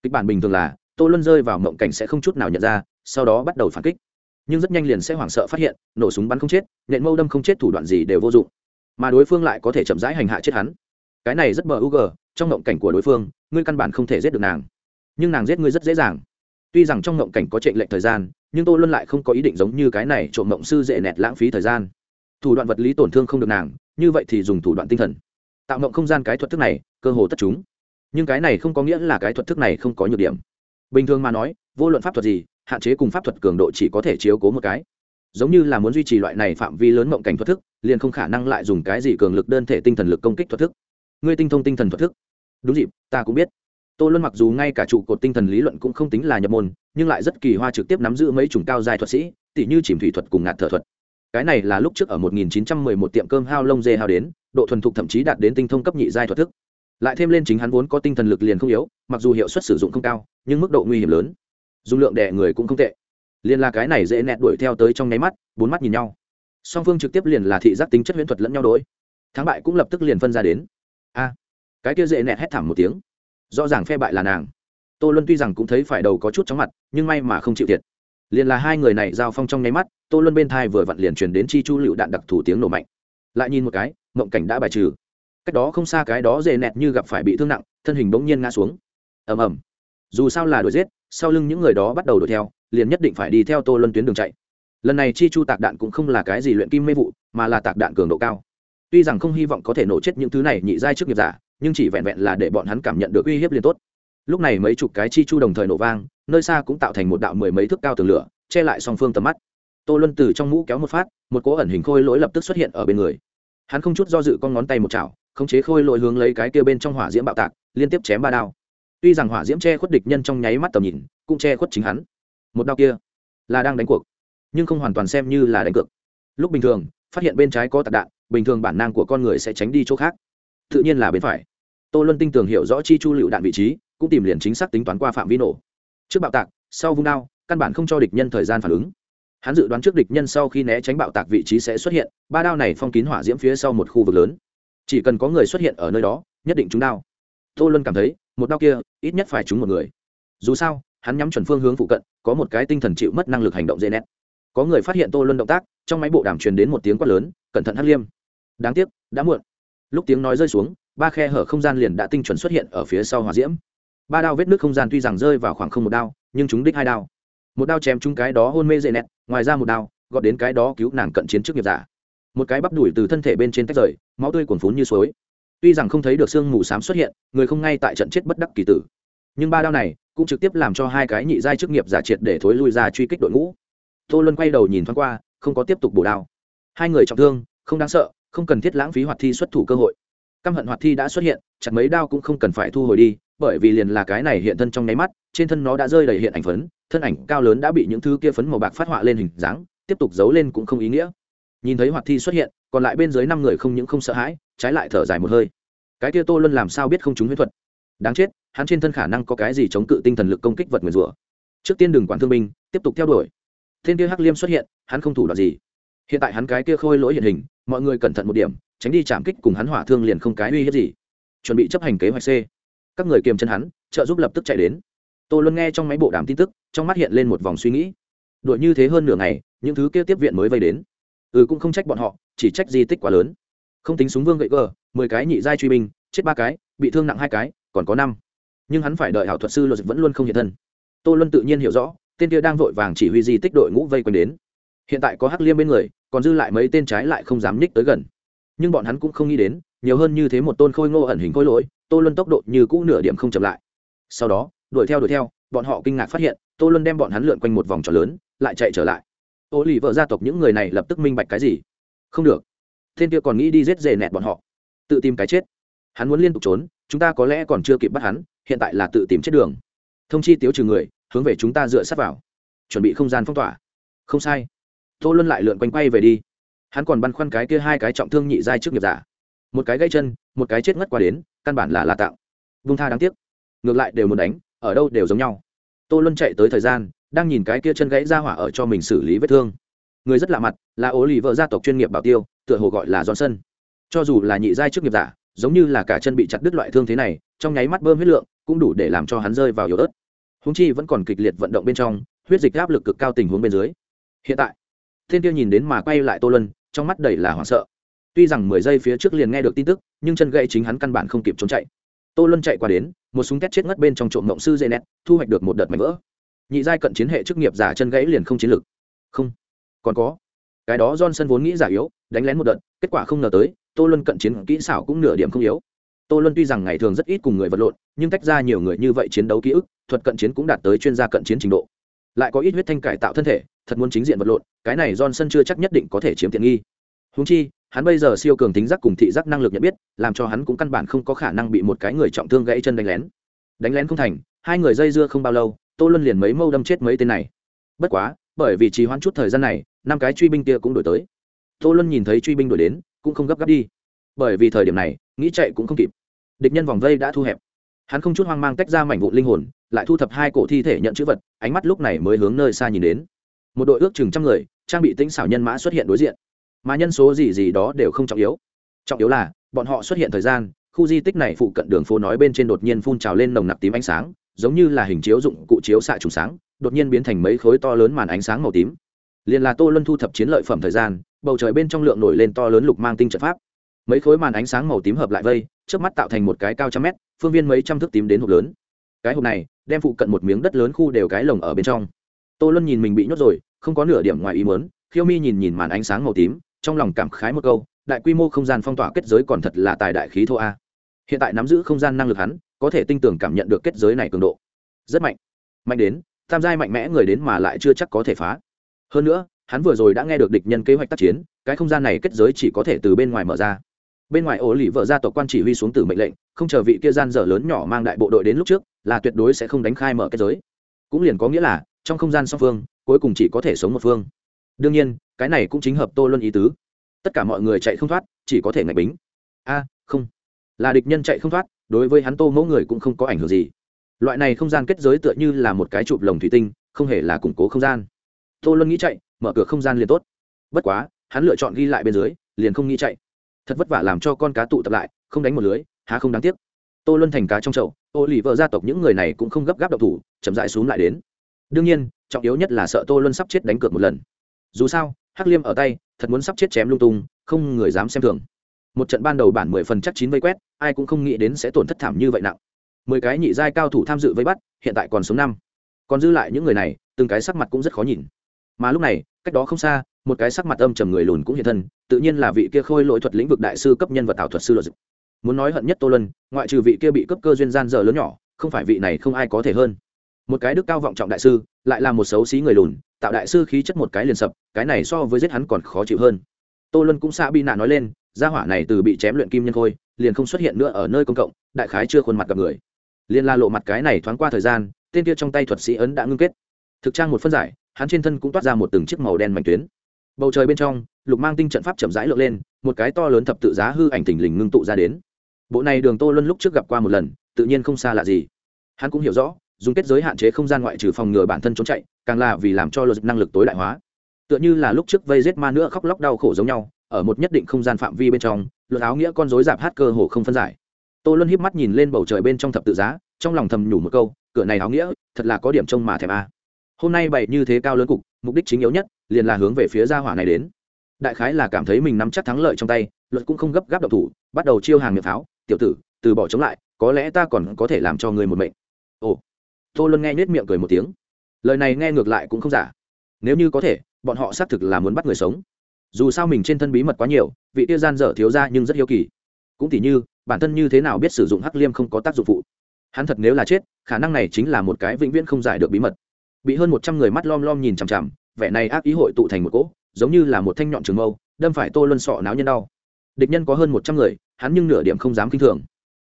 Kịch bản bình thường là, tô luân rơi vào mộng cảnh sẽ không chút nào nhận ra, sau đó bắt đầu phản kích. Nhưng rất nhanh liền sẽ hoảng sợ phát hiện, nổ súng bắn không chết, nện mâu đâm không chết thủ đoạn gì đều vô dụng. Mà đối phương lại có thể chậm rãi hành hạ chết hắn. Cái này rất bờ u gờ, trong mộng cảnh của đối phương, ngươi căn bản không thể giết được nàng. Nhưng nàng giết ngươi rất dễ dàng. Tuy rằng trong mộng cảnh có trệnh lệnh thời gian, nhưng tôi luôn lại không có ý định giống như cái này trộm mộng sư dễ nẹt lãng phí thời gian thủ đoạn vật lý tổn thương không được nàng, như vậy thì dùng thủ đoạn tinh thần. Tạo mộng không gian cái thuật thức này, cơ hồ tất chúng. Nhưng cái này không có nghĩa là cái thuật thức này không có nhược điểm. Bình thường mà nói, vô luận pháp thuật gì, hạn chế cùng pháp thuật cường độ chỉ có thể chiếu cố một cái. Giống như là muốn duy trì loại này phạm vi lớn mộng cảnh thuật thức, liền không khả năng lại dùng cái gì cường lực đơn thể tinh thần lực công kích thuật thức. Ngươi tinh thông tinh thần thuật thức. Đúng dịp, ta cũng biết. Tô luân mặc dù ngay cả trụ cột tinh thần lý luận cũng không tính là nhập môn, nhưng lại rất kỳ hoa trực tiếp nắm giữ mấy chủng cao dài thuật sĩ tỷ như chìm thủy thuật cùng ngạt thở thuật cái này là lúc trước ở 1911 tiệm cơm hao lông dê hao đến, độ thuần thục thậm chí đạt đến tinh thông cấp nhị giai thuật thức. Lại thêm lên chính hắn vốn có tinh thần lực liền không yếu, mặc dù hiệu suất sử dụng không cao, nhưng mức độ nguy hiểm lớn. Dung lượng đẻ người cũng không tệ. Liền là cái này dễ nẹt đuổi theo tới trong nháy mắt, bốn mắt nhìn nhau. Song phương trực tiếp liền là thị giác tính chất huyễn thuật lẫn nhau đối. Thắng bại cũng lập tức liền phân ra đến. A, cái kia dễ nẹt hét thảm một tiếng. Rõ ràng phe bại là nàng. Tô luân tuy rằng cũng thấy phải đầu có chút chóng mặt, nhưng may mà không chịu thiệt liền là hai người này giao phong trong nháy mắt, tô luân bên thai vừa vặn liền truyền đến chi chu lựu đạn đặc thủ tiếng nổ mạnh. Lại nhìn một cái, mộng cảnh đã bài trừ. Cách đó không xa cái đó dề nẹt như gặp phải bị thương nặng, thân hình bỗng nhiên ngã xuống. Ầm ầm. Dù sao là đuổi giết, sau lưng những người đó bắt đầu đuổi theo, liền nhất định phải đi theo tô luân tuyến đường chạy. Lần này chi chu tạc đạn cũng không là cái gì luyện kim mê vụ, mà là tạc đạn cường độ cao. Tuy rằng không hy vọng có thể nổ chết những thứ này nhị giai trước nghiệp giả, nhưng chỉ vẹn vẹn là để bọn hắn cảm nhận được uy hiếp liền tốt lúc này mấy chục cái chi chu đồng thời nổ vang, nơi xa cũng tạo thành một đạo mười mấy thước cao tường lửa, che lại song phương tầm mắt. Tô luân từ trong mũ kéo một phát, một cố ẩn hình khôi lỗi lập tức xuất hiện ở bên người. Hắn không chút do dự con ngón tay một chảo, khống chế khôi lỗi hướng lấy cái kia bên trong hỏa diễm bạo tạc, liên tiếp chém ba đao. Tuy rằng hỏa diễm che khuất địch nhân trong nháy mắt tầm nhìn, cũng che khuất chính hắn. Một đao kia là đang đánh cuộc, nhưng không hoàn toàn xem như là đánh cược. Lúc bình thường, phát hiện bên trái có tạc đạn, bình thường bản năng của con người sẽ tránh đi chỗ khác. Tự nhiên là bên phải. Tô luân tinh tường hiểu rõ chi chu lựu đạn vị trí cũng tìm liền chính xác tính toán qua phạm vi nổ. Trước bạo tạc, sau vung đao, căn bản không cho địch nhân thời gian phản ứng. Hắn dự đoán trước địch nhân sau khi né tránh bạo tạc vị trí sẽ xuất hiện, ba đao này phong kín hỏa diễm phía sau một khu vực lớn. Chỉ cần có người xuất hiện ở nơi đó, nhất định chúng đao. Tô luân cảm thấy, một đao kia, ít nhất phải trúng một người. Dù sao, hắn nhắm chuẩn phương hướng phụ cận, có một cái tinh thần chịu mất năng lực hành động dễ nét. Có người phát hiện tô luân động tác, trong máy bộ đàm truyền đến một tiếng quát lớn, cẩn thận hắc liêm. Đáng tiếc, đã muộn. Lúc tiếng nói rơi xuống, ba khe hở không gian liền đã tinh chuẩn xuất hiện ở phía sau hỏa diễm ba đao vết nước không gian tuy rằng rơi vào khoảng không một đao, nhưng chúng đích hai đao. Một đao chém chúng cái đó hôn mê dễ nẹt, ngoài ra một đao gọt đến cái đó cứu nàng cận chiến trước nghiệp giả. Một cái bắp đùi từ thân thể bên trên tách rời, máu tươi cuồn phún như suối. Tuy rằng không thấy được sương mù xám xuất hiện, người không ngay tại trận chết bất đắc kỳ tử. Nhưng ba đao này cũng trực tiếp làm cho hai cái nhị giai chức nghiệp giả triệt để thối lui ra truy kích đội ngũ. Tô luân quay đầu nhìn thoáng qua, không có tiếp tục bổ đao. Hai người trọng thương, không đáng sợ, không cần thiết lãng phí hoạt thi xuất thủ cơ hội. Căm hận hoạt thi đã xuất hiện, chặt mấy đao cũng không cần phải thu hồi đi bởi vì liền là cái này hiện thân trong nháy mắt, trên thân nó đã rơi đầy hiện ảnh phấn, thân ảnh cao lớn đã bị những thứ kia phấn màu bạc phát họa lên hình dáng, tiếp tục giấu lên cũng không ý nghĩa. Nhìn thấy hoạt thi xuất hiện, còn lại bên dưới năm người không những không sợ hãi, trái lại thở dài một hơi. Cái kia tô luân làm sao biết không chúng huyết thuật? Đáng chết, hắn trên thân khả năng có cái gì chống cự tinh thần lực công kích vật nguyền rủa. Trước tiên đừng quản thương binh, tiếp tục theo đuổi. Thiên kia hắc liêm xuất hiện, hắn không thủ đoạn gì. Hiện tại hắn cái kia khôi lỗi hiện hình, mọi người cẩn thận một điểm, tránh đi chạm kích cùng hắn hỏa thương liền không cái uy hiếp gì. Chuẩn bị chấp hành kế hoạch c các người kiềm chân hắn, trợ giúp lập tức chạy đến. Tô luân nghe trong máy bộ đàm tin tức, trong mắt hiện lên một vòng suy nghĩ. Đội như thế hơn nửa ngày, những thứ kia tiếp viện mới vây đến. Ừ cũng không trách bọn họ, chỉ trách di tích quá lớn. Không tính súng vương gậy gờ, mười cái nhị giai truy binh, chết ba cái, bị thương nặng hai cái, còn có năm. Nhưng hắn phải đợi hảo thuật sư luật vẫn luôn không hiện thân. Tô luân tự nhiên hiểu rõ, tên kia đang vội vàng chỉ huy di tích đội ngũ vây quanh đến. Hiện tại có hắc liêm bên người, còn dư lại mấy tên trái lại không dám nhích tới gần. Nhưng bọn hắn cũng không nghĩ đến, nhiều hơn như thế một tôn khôi ngô ẩn hình khôi lỗi tô luân tốc độ như cũ nửa điểm không chậm lại. Sau đó, đuổi theo đuổi theo, bọn họ kinh ngạc phát hiện, tô luân đem bọn hắn lượn quanh một vòng tròn lớn, lại chạy trở lại. Ô lì vợ gia tộc những người này lập tức minh bạch cái gì? Không được. Thiên kia còn nghĩ đi giết rề nẹt bọn họ. Tự tìm cái chết. Hắn muốn liên tục trốn, chúng ta có lẽ còn chưa kịp bắt hắn, hiện tại là tự tìm chết đường. Thông chi tiếu trừ người, hướng về chúng ta dựa sát vào. Chuẩn bị không gian phong tỏa. Không sai. Tô luân lại lượn quanh quay về đi. Hắn còn băn khoăn cái kia hai cái trọng thương nhị giai trước nghiệp giả. Một cái gãy chân, một cái chết ngất qua đến căn bản là là tạo. Vung tha đáng tiếc. Ngược lại đều muốn đánh, ở đâu đều giống nhau. Tô luân chạy tới thời gian, đang nhìn cái kia chân gãy ra hỏa ở cho mình xử lý vết thương. Người rất lạ mặt, là ố lì vợ gia tộc chuyên nghiệp bảo tiêu, tựa hồ gọi là johnson. Cho dù là nhị giai trước nghiệp giả, giống như là cả chân bị chặt đứt loại thương thế này, trong nháy mắt bơm huyết lượng, cũng đủ để làm cho hắn rơi vào yếu ớt. Húng chi vẫn còn kịch liệt vận động bên trong, huyết dịch áp lực cực cao tình huống bên dưới. Hiện tại, thiên tiêu nhìn đến mà quay lại tô lân trong mắt đầy là hoảng sợ. Tuy rằng mười giây phía trước liền nghe được tin tức nhưng chân gậy chính hắn căn bản không kịp trốn chạy. Tô Luân chạy qua đến, một súng két chết ngất bên trong trộm mộng sư dây nét thu hoạch được một đợt mảnh vỡ. Nhị giai cận chiến hệ chức nghiệp giả chân gãy liền không chiến lực. Không, còn có. Cái đó johnson vốn nghĩ giả yếu, đánh lén một đợt, kết quả không ngờ tới, tô luân cận chiến kỹ xảo cũng nửa điểm không yếu. Tô luân tuy rằng ngày thường rất ít cùng người vật lộn, nhưng tách ra nhiều người như vậy chiến đấu ký ức, thuật cận chiến cũng đạt tới chuyên gia cận chiến trình độ. Lại có ít huyết thanh cải tạo thân thể, thật muốn chính diện vật lộn, cái này johnson chưa chắc nhất định có thể chiếm tiện nghi. Húng chi hắn bây giờ siêu cường tính giác cùng thị giác năng lực nhận biết, làm cho hắn cũng căn bản không có khả năng bị một cái người trọng thương gãy chân đánh lén. Đánh lén không thành, hai người dây dưa không bao lâu, tô luân liền mấy mâu đâm chết mấy tên này. Bất quá, bởi vì trì hoãn chút thời gian này, năm cái truy binh kia cũng đổi tới. Tô luân nhìn thấy truy binh đổi đến, cũng không gấp gáp đi. Bởi vì thời điểm này, nghĩ chạy cũng không kịp. Địch nhân vòng vây đã thu hẹp. Hắn không chút hoang mang tách ra mảnh vụn linh hồn, lại thu thập hai cổ thi thể nhận chữ vật, ánh mắt lúc này mới hướng nơi xa nhìn đến. Một đội ước chừng trăm người, trang bị tinh xảo nhân mã xuất hiện đối diện mà nhân số gì gì đó đều không trọng yếu. Trọng yếu là, bọn họ xuất hiện thời gian, khu di tích này phụ cận đường phố nói bên trên đột nhiên phun trào lên nồng nặc tím ánh sáng, giống như là hình chiếu dụng cụ chiếu xạ trùng sáng, đột nhiên biến thành mấy khối to lớn màn ánh sáng màu tím. Liền là tô luân thu thập chiến lợi phẩm thời gian, bầu trời bên trong lượng nổi lên to lớn lục mang tinh trận pháp. Mấy khối màn ánh sáng màu tím hợp lại vây, trước mắt tạo thành một cái cao trăm mét, phương viên mấy trăm thước tím đến hộp lớn. Cái hộp này, đem phụ cận một miếng đất lớn khu đều cái lồng ở bên trong. Tô luân nhìn mình bị nhốt rồi, không có nửa điểm ngoài ý mớn khiêu mi nhìn nhìn màn ánh sáng màu tím trong lòng cảm khái một câu, đại quy mô không gian phong tỏa kết giới còn thật là tài đại khí thô a. Hiện tại nắm giữ không gian năng lực hắn, có thể tinh tưởng cảm nhận được kết giới này cường độ. Rất mạnh. Mạnh đến, tam giai mạnh mẽ người đến mà lại chưa chắc có thể phá. Hơn nữa, hắn vừa rồi đã nghe được địch nhân kế hoạch tác chiến, cái không gian này kết giới chỉ có thể từ bên ngoài mở ra. Bên ngoài ổ lì vợ ra tộc quan chỉ huy xuống từ mệnh lệnh, không chờ vị kia gian dở lớn nhỏ mang đại bộ đội đến lúc trước, là tuyệt đối sẽ không đánh khai mở kết giới. Cũng liền có nghĩa là, trong không gian song phương, cuối cùng chỉ có thể sống một phương. Đương nhiên cái này cũng chính hợp tô luân ý tứ. Tất cả mọi người chạy không thoát, chỉ có thể ngạch bính. A, không. Là địch nhân chạy không thoát, đối với hắn tô mẫu người cũng không có ảnh hưởng gì. Loại này không gian kết giới tựa như là một cái chụp lồng thủy tinh, không hề là củng cố không gian. Tô luân nghĩ chạy, mở cửa không gian liền tốt. Bất quá, hắn lựa chọn ghi lại bên dưới, liền không nghĩ chạy. Thật vất vả làm cho con cá tụ tập lại, không đánh một lưới, há không đáng tiếc. Tô luân thành cá trong chậu ô lì vợ gia tộc những người này cũng không gấp gáp độc thủ, chậm rãi xuống lại đến. Đương nhiên, trọng yếu nhất là sợ tô luân sắp chết đánh cược một lần. Dù sao hắc liêm ở tay, thật muốn sắp chết chém lung tung, không người dám xem thường. Một trận ban đầu bản mười phần chắc chín vây quét, ai cũng không nghĩ đến sẽ tổn thất thảm như vậy nặng. Mười cái nhị giai cao thủ tham dự vây bắt, hiện tại còn số năm. Còn dư lại những người này, từng cái sắc mặt cũng rất khó nhìn. Mà lúc này, cách đó không xa, một cái sắc mặt âm trầm người lùn cũng hiện thân, tự nhiên là vị kia khôi lỗi thuật lĩnh vực đại sư cấp nhân vật ảo thuật sư luật. Dục muốn nói hận nhất tô lân ngoại trừ vị kia bị cấp cơ duyên gian dở lớn nhỏ, không phải vị này không ai có thể hơn. Một cái đức cao vọng trọng đại sư, lại là một xấu xí người lùn tạo đại sư khí chất một cái liền sập, cái này so với giết hắn còn khó chịu hơn. Tô lân cũng xa bi nạ nói lên, gia hỏa này từ bị chém luyện kim nhân khôi liền không xuất hiện nữa ở nơi công cộng, đại khái chưa khuôn mặt gặp người. Liền la lộ mặt cái này thoáng qua thời gian, tên kia trong tay thuật sĩ ấn đã ngưng kết. Thực trang một phân giải, hắn trên thân cũng toát ra một từng chiếc màu đen mảnh tuyến. Bầu trời bên trong, lục mang tinh trận pháp chậm rãi lượn lên, một cái to lớn thập tự giá hư ảnh thình lình ngưng tụ ra đến. Bộ này đường tô luân lúc trước gặp qua một lần, tự nhiên không xa lạ gì. Hắn cũng hiểu rõ, dùng kết giới hạn chế không gian ngoại trừ phòng ngừa bản thân trốn chạy càng là vì làm cho luật năng lực tối đại hóa. Tựa như là lúc trước vây rết ma nữa khóc lóc đau khổ giống nhau, ở một nhất định không gian phạm vi bên trong, luật áo nghĩa con dối giảm hát cơ hồ không phân giải. Tô luân híp mắt nhìn lên bầu trời bên trong thập tự giá, trong lòng thầm nhủ một câu, cửa này áo nghĩa, thật là có điểm trông mà thèm a. Hôm nay bày như thế cao lớn cục, mục đích chính yếu nhất, liền là hướng về phía gia hỏa này đến. Đại khái là cảm thấy mình nắm chắc thắng lợi trong tay, luật cũng không gấp gáp độc thủ, bắt đầu chiêu hàng miệng pháo, tiểu tử, từ bỏ chống lại, có lẽ ta còn có thể làm cho người một mệnh. Ồ. Tô luân nghe nết miệng cười một tiếng lời này nghe ngược lại cũng không giả. Nếu như có thể, bọn họ xác thực là muốn bắt người sống. Dù sao mình trên thân bí mật quá nhiều, vị Tiêu gian dở thiếu ra nhưng rất hiếu kỳ. Cũng tỉ như, bản thân như thế nào biết sử dụng hắc liêm không có tác dụng phụ. Hắn thật nếu là chết, khả năng này chính là một cái vĩnh viễn không giải được bí mật. Bị hơn một trăm người mắt lom lom nhìn chằm chằm, vẻ này ác ý hội tụ thành một cỗ, giống như là một thanh nhọn trường mâu, đâm phải tô luân sọ náo nhân đau. Địch nhân có hơn một trăm người, hắn nhưng nửa điểm không dám kinh thường.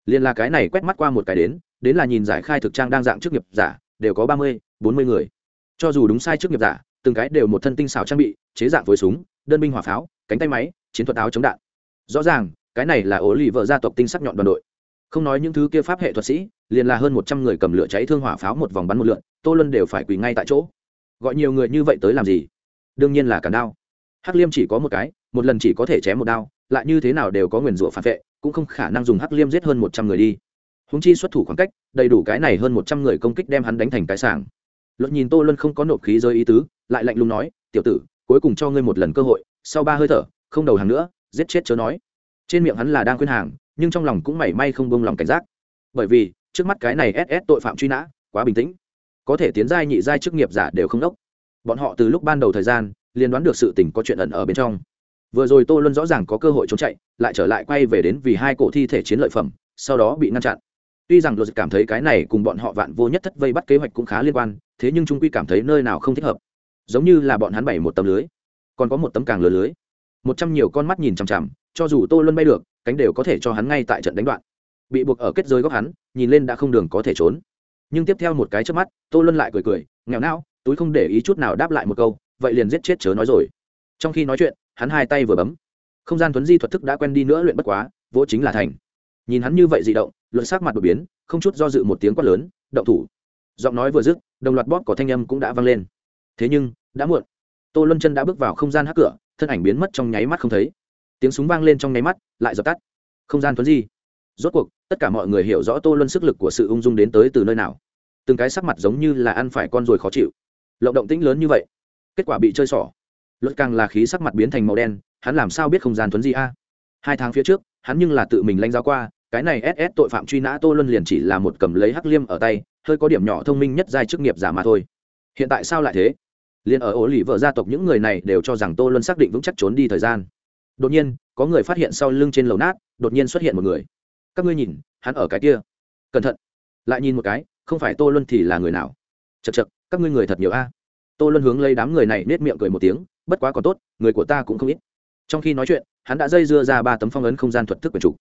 Liền là cái này quét mắt qua một cái đến đến là nhìn giải khai thực trang đang dạng trước nghiệp giả, đều có ba mươi bốn mươi người. Cho dù đúng sai trước nghiệp giả, từng cái đều một thân tinh xảo trang bị, chế dạng với súng, đơn binh hỏa pháo, cánh tay máy, chiến thuật áo chống đạn. Rõ ràng, cái này là ổ lì vợ gia tộc tinh sắc nhọn đoàn đội. Không nói những thứ kia pháp hệ thuật sĩ, liền là hơn một trăm người cầm lửa cháy thương hỏa pháo một vòng bắn một lượn, tô luân đều phải quỳ ngay tại chỗ. Gọi nhiều người như vậy tới làm gì? Đương nhiên là cản đao. Hắc liêm chỉ có một cái, một lần chỉ có thể chém một đao, lại như thế nào đều có nguyền rủa phản vệ, cũng không khả năng dùng hắc liêm giết hơn một trăm người đi. Húng chi xuất thủ khoảng cách, đầy đủ cái này hơn một trăm người công kích đem hắn đánh thành cái sảng luật nhìn tô luân không có nộp khí rơi ý tứ, lại lạnh lùng nói, tiểu tử, cuối cùng cho ngươi một lần cơ hội, sau ba hơi thở, không đầu hàng nữa, giết chết chớ nói. Trên miệng hắn là đang khuyên hàng, nhưng trong lòng cũng mảy may không bông lòng cảnh giác. Bởi vì, trước mắt cái này ss tội phạm truy nã, quá bình tĩnh. Có thể tiến giai nhị giai chức nghiệp giả đều không đốc. Bọn họ từ lúc ban đầu thời gian liên đoán được sự tình có chuyện ẩn ở bên trong. Vừa rồi tô luân rõ ràng có cơ hội trốn chạy, lại trở lại quay về đến vì hai cổ thi thể chiến lợi phẩm, sau đó bị ngăn chặn tuy rằng luật cảm thấy cái này cùng bọn họ vạn vô nhất thất vây bắt kế hoạch cũng khá liên quan, thế nhưng trung quy cảm thấy nơi nào không thích hợp. Giống như là bọn hắn bảy một tấm lưới, còn có một tấm càng lừa lưới. Một trăm nhiều con mắt nhìn chằm chằm, cho dù tô luân bay được, cánh đều có thể cho hắn ngay tại trận đánh đoạn. Bị buộc ở kết giới góc hắn, nhìn lên đã không đường có thể trốn. Nhưng tiếp theo một cái trước mắt, tô luân lại cười cười, nghèo não, túi không để ý chút nào đáp lại một câu, vậy liền giết chết chớ nói rồi. Trong khi nói chuyện, hắn hai tay vừa bấm. Không gian tuấn di thuật thức đã quen đi nữa luyện bất quá, vỗ chính là thành. Nhìn hắn như vậy di động luật sắc mặt đột biến, không chút do dự một tiếng quát lớn, động thủ! Giọng nói vừa dứt, đồng loạt bóp có thanh âm cũng đã vang lên. Thế nhưng, đã muộn. Tô luân chân đã bước vào không gian hắc cửa, thân ảnh biến mất trong nháy mắt không thấy. Tiếng súng vang lên trong nháy mắt, lại dập tắt. Không gian thuấn di. Rốt cuộc, tất cả mọi người hiểu rõ tô luân sức lực của sự ung dung đến tới từ nơi nào. Từng cái sắc mặt giống như là ăn phải con ruồi khó chịu. Lộng động tĩnh lớn như vậy, kết quả bị chơi xỏ. Luật càng là khí sắc mặt biến thành màu đen, hắn làm sao biết không gian thuấn di a? Hai tháng phía trước, hắn nhưng là tự mình lanh giáo qua cái này ss tội phạm truy nã tô luân liền chỉ là một cầm lấy hắc liêm ở tay, hơi có điểm nhỏ thông minh nhất giai chức nghiệp giả mà thôi. Hiện tại sao lại thế? Liền ở ổ lì vợ gia tộc những người này đều cho rằng tô luân xác định vững chắc trốn đi thời gian. Đột nhiên, có người phát hiện sau lưng trên lầu nát, đột nhiên xuất hiện một người. Các ngươi nhìn, hắn ở cái kia. Cẩn thận. Lại nhìn một cái, không phải tô luân thì là người nào? Chật chật các ngươi người thật nhiều a. Tô luân hướng lấy đám người này nết miệng cười một tiếng, bất quá còn tốt, người của ta cũng không ít. Trong khi nói chuyện, hắn đã dây dưa ra ba tấm phong ấn không gian thuật thức quyền trục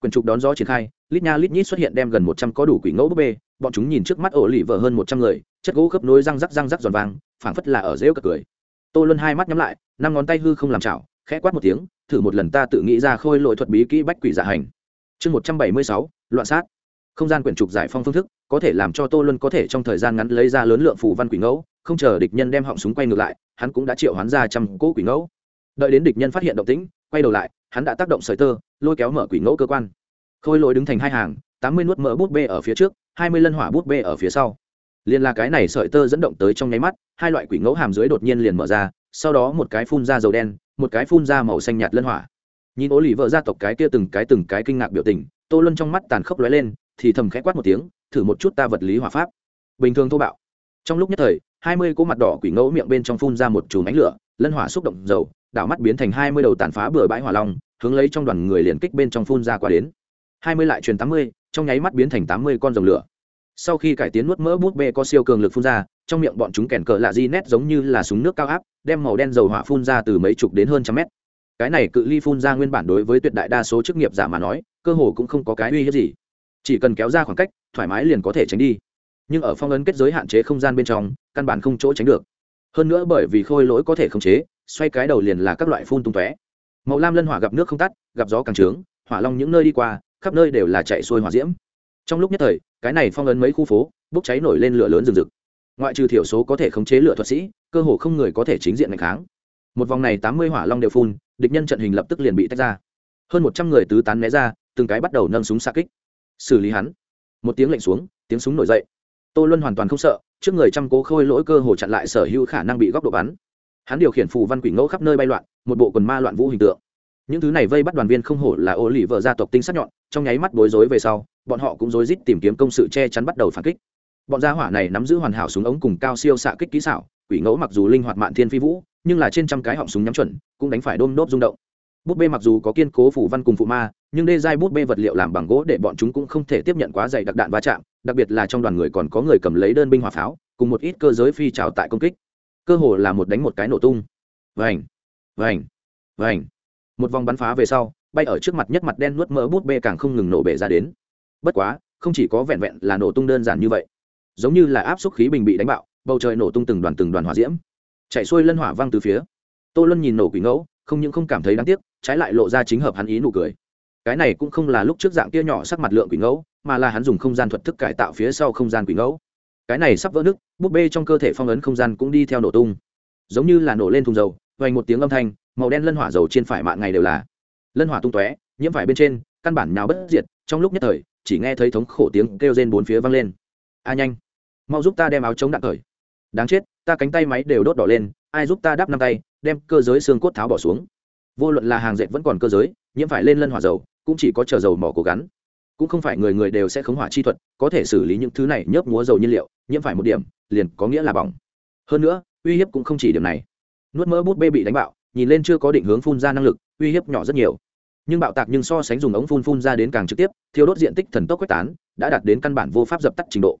Quyển trục đón gió triển khai, lít nha lít nhít xuất hiện đem gần một trăm có đủ quỷ ngẫu búp bê, bọn chúng nhìn trước mắt ổ lì vợ hơn một trăm người, chất gỗ khớp nối răng rắc răng rắc giòn vàng, phảng phất là ở rêu cật cười. Tô luân hai mắt nhắm lại, năm ngón tay hư không làm chảo, khẽ quát một tiếng, thử một lần ta tự nghĩ ra khôi lội thuật bí kỹ bách quỷ dạ hành. Chương một trăm bảy mươi sáu, loạn sát. Không gian quyển trục giải phong phương thức, có thể làm cho tô luân có thể trong thời gian ngắn lấy ra lớn lượng phủ văn quỷ ngẫu, không chờ địch nhân đem họng súng quay ngược lại, hắn cũng đã triệu hoán ra trăm cỗ quỷ ngẫu. Đợi đến địch nhân phát hiện động tĩnh quay đầu lại, hắn đã tác động sợi tơ, lôi kéo mở quỷ ngẫu cơ quan. Khôi lỗi đứng thành hai hàng, tám mươi nuốt mỡ bút bê ở phía trước, hai mươi lân hỏa bút bê ở phía sau. Liền là cái này sợi tơ dẫn động tới trong nháy mắt, hai loại quỷ ngẫu hàm dưới đột nhiên liền mở ra, sau đó một cái phun ra dầu đen, một cái phun ra màu xanh nhạt lân hỏa. Nhìn ố lì vợ gia tộc cái kia từng cái từng cái kinh ngạc biểu tình, tô luân trong mắt tàn khốc lóe lên, thì thầm khẽ quát một tiếng, thử một chút ta vật lý hỏa pháp. Bình thường thô bạo. Trong lúc nhất thời, hai mươi cỗ mặt đỏ quỷ ngẫu miệng bên trong phun ra một chùm ánh lửa, lân hỏa xúc động dầu đảo mắt biến thành hai mươi đầu tàn phá bừa bãi hỏa long, hướng lấy trong đoàn người liền kích bên trong phun ra qua đến. Hai mươi lại truyền tám mươi, trong nháy mắt biến thành tám mươi con rồng lửa. Sau khi cải tiến nuốt mỡ bút bê có siêu cường lực phun ra, trong miệng bọn chúng kèn cờ lạ di nét giống như là súng nước cao áp, đem màu đen dầu hỏa phun ra từ mấy chục đến hơn trăm mét. Cái này cự ly phun ra nguyên bản đối với tuyệt đại đa số chức nghiệp giả mà nói, cơ hồ cũng không có cái uy hiếp gì. Chỉ cần kéo ra khoảng cách, thoải mái liền có thể tránh đi. Nhưng ở phong ấn kết giới hạn chế không gian bên trong, căn bản không chỗ tránh được hơn nữa bởi vì khôi lỗi có thể khống chế, xoay cái đầu liền là các loại phun tung tóe. Màu lam lân hỏa gặp nước không tắt, gặp gió càng trướng, hỏa long những nơi đi qua, khắp nơi đều là chạy xuôi hỏa diễm. Trong lúc nhất thời, cái này phong ấn mấy khu phố, bốc cháy nổi lên lửa lớn rừng rực. Ngoại trừ thiểu số có thể khống chế lửa thuật sĩ, cơ hồ không người có thể chính diện ngày kháng. Một vòng này tám mươi hỏa long đều phun, địch nhân trận hình lập tức liền bị tách ra. Hơn một trăm người tứ tán né ra, từng cái bắt đầu nâng súng xa kích. Xử lý hắn. Một tiếng lệnh xuống, tiếng súng nổi dậy. Tô luân hoàn toàn không sợ trước người trăm cố khôi lỗi cơ hồ chặn lại sở hữu khả năng bị góc độ bắn. Hắn điều khiển phù văn quỷ ngẫu khắp nơi bay loạn, một bộ quần ma loạn vũ hình tượng. Những thứ này vây bắt đoàn viên không hổ là ô lì vợ gia tộc tinh sắc nhọn, trong nháy mắt bối rối về sau, bọn họ cũng rối rít tìm kiếm công sự che chắn bắt đầu phản kích. Bọn gia hỏa này nắm giữ hoàn hảo súng ống cùng cao siêu xạ kích kỹ xảo, quỷ ngẫu mặc dù linh hoạt mạn thiên phi vũ, nhưng là trên trăm cái họng súng nhắm chuẩn, cũng đánh phải đôm đốp rung động. Bút bê mặc dù có kiên cố phủ văn cùng phụ ma, nhưng đê giai bút bê vật liệu làm bằng gỗ để bọn chúng cũng không thể tiếp nhận quá dày đặc đạn va chạm đặc biệt là trong đoàn người còn có người cầm lấy đơn binh hỏa pháo, cùng một ít cơ giới phi trào tại công kích. Cơ hồ là một đánh một cái nổ tung. Vành vành vành. Một vòng bắn phá về sau, bay ở trước mặt nhất mặt đen nuốt mỡ bút bê càng không ngừng nổ bể ra đến. Bất quá, không chỉ có vẹn vẹn là nổ tung đơn giản như vậy. Giống như là áp suất khí bình bị đánh bạo, bầu trời nổ tung từng đoàn từng đoàn hỏa diễm. Chạy xuôi lân hỏa văng từ phía. Tô luân nhìn nổ quỷ ngẫu, không những không cảm thấy đáng tiếc, trái lại lộ ra chính hợp hắn ý nụ cười cái này cũng không là lúc trước dạng kia nhỏ sắc mặt lượng quỷ ngẫu, mà là hắn dùng không gian thuật thức cải tạo phía sau không gian quỷ ngẫu. Cái này sắp vỡ nứt, búp bê trong cơ thể phong ấn không gian cũng đi theo nổ tung. Giống như là nổ lên thùng dầu vành một tiếng âm thanh, màu đen lân hỏa dầu trên phải mạng ngày đều là. Lân hỏa tung tóe, nhiễm phải bên trên, căn bản nào bất diệt, trong lúc nhất thời, chỉ nghe thấy thống khổ tiếng kêu rên bốn phía vang lên. A nhanh, mau giúp ta đem áo chống đạn thời đáng chết, ta cánh tay máy đều đốt đỏ lên, ai giúp ta đắp năm tay, đem cơ giới xương cốt tháo bỏ xuống. Vô luận là hàng dệt vẫn còn cơ giới, nhiễm phải lên lân hỏa dầu cũng chỉ có chờ dầu mỏ cố gắng. Cũng không phải người người đều sẽ khống hỏa chi thuật, có thể xử lý những thứ này nhớp múa dầu nhiên liệu, nhiễm phải một điểm, liền có nghĩa là bỏng. Hơn nữa, uy hiếp cũng không chỉ điểm này. Nuốt mỡ bút bê bị đánh bạo, nhìn lên chưa có định hướng phun ra năng lực, uy hiếp nhỏ rất nhiều. Nhưng bạo tạc nhưng so sánh dùng ống phun phun ra đến càng trực tiếp, thiêu đốt diện tích thần tốc quét tán, đã đạt đến căn bản vô pháp dập tắt trình độ.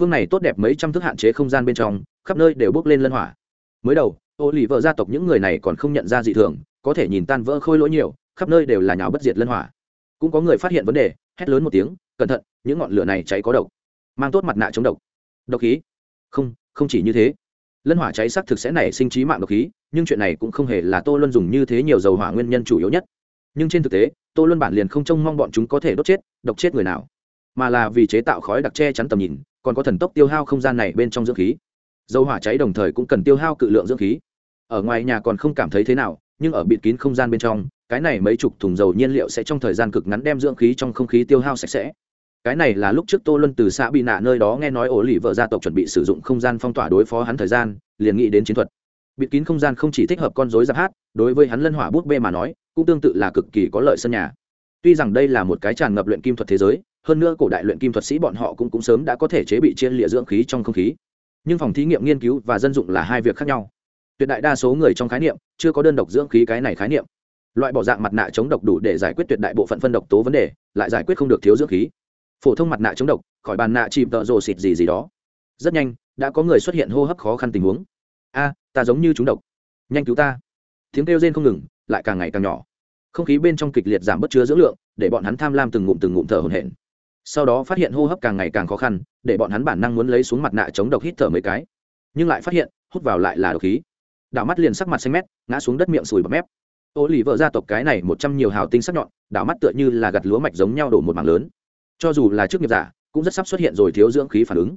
Phương này tốt đẹp mấy trăm thước hạn chế không gian bên trong, khắp nơi đều bước lên lân hỏa. Mới đầu ô lì vợ gia tộc những người này còn không nhận ra dị thường, có thể nhìn tan vỡ khôi lỗi nhiều, khắp nơi đều là nhào bất diệt lân hỏa cũng có người phát hiện vấn đề, hét lớn một tiếng, cẩn thận, những ngọn lửa này cháy có độc. Mang tốt mặt nạ chống độc. Độc khí? Không không chỉ như thế. Lân hỏa cháy xác thực sẽ nảy sinh trí mạng độc khí, nhưng chuyện này cũng không hề là tô luân dùng như thế nhiều dầu hỏa nguyên nhân chủ yếu nhất. Nhưng trên thực tế, tô luân bản liền không trông mong bọn chúng có thể đốt chết, độc chết người nào. Mà là vì chế tạo khói đặc che chắn tầm nhìn, còn có thần tốc tiêu hao không gian này bên trong dưỡng khí. Dầu hỏa cháy đồng thời cũng cần tiêu hao cự lượng dưỡng khí. Ở ngoài nhà còn không cảm thấy thế nào, nhưng ở bịt kín không gian bên trong cái này mấy chục thùng dầu nhiên liệu sẽ trong thời gian cực ngắn đem dưỡng khí trong không khí tiêu hao sạch sẽ. Cái này là lúc trước tô luân từ xã bị nạ nơi đó nghe nói ổ lì vợ gia tộc chuẩn bị sử dụng không gian phong tỏa đối phó hắn thời gian, liền nghĩ đến chiến thuật. Bịt kín không gian không chỉ thích hợp con dối giáp hát, đối với hắn lân hỏa bút bê mà nói, cũng tương tự là cực kỳ có lợi sân nhà. Tuy rằng đây là một cái tràn ngập luyện kim thuật thế giới, hơn nữa cổ đại luyện kim thuật sĩ bọn họ cũng cũng sớm đã có thể chế bị chia lịa dưỡng khí trong không khí. Nhưng phòng thí nghiệm nghiên cứu và dân dụng là hai việc khác nhau. Tuyệt đại đa số người trong khái niệm chưa có đơn độc dưỡng khí cái này khái niệm loại bỏ dạng mặt nạ chống độc đủ để giải quyết tuyệt đại bộ phận phân độc tố vấn đề, lại giải quyết không được thiếu dưỡng khí. Phổ thông mặt nạ chống độc, khỏi bàn nạ chìm tợ rồ xịt gì gì đó. Rất nhanh, đã có người xuất hiện hô hấp khó khăn tình huống. A, ta giống như chúng độc. Nhanh cứu ta. Tiếng kêu rên không ngừng, lại càng ngày càng nhỏ. Không khí bên trong kịch liệt giảm bất chứa dưỡng lượng, để bọn hắn tham lam từng ngụm từng ngụm thở hổn hển. Sau đó phát hiện hô hấp càng ngày càng khó khăn, để bọn hắn bản năng muốn lấy xuống mặt nạ chống độc hít thở mấy cái. Nhưng lại phát hiện, hút vào lại là độc khí. Đảo mắt liền sắc mặt xanh mét, ngã xuống đất miệng sùi bọt mép ô lì vợ gia tộc cái này một trăm nhiều hào tinh sắc nhọn, đảo mắt tựa như là gặt lúa mạch giống nhau đổ một mảng lớn. Cho dù là chức nghiệp giả, cũng rất sắp xuất hiện rồi thiếu dưỡng khí phản ứng.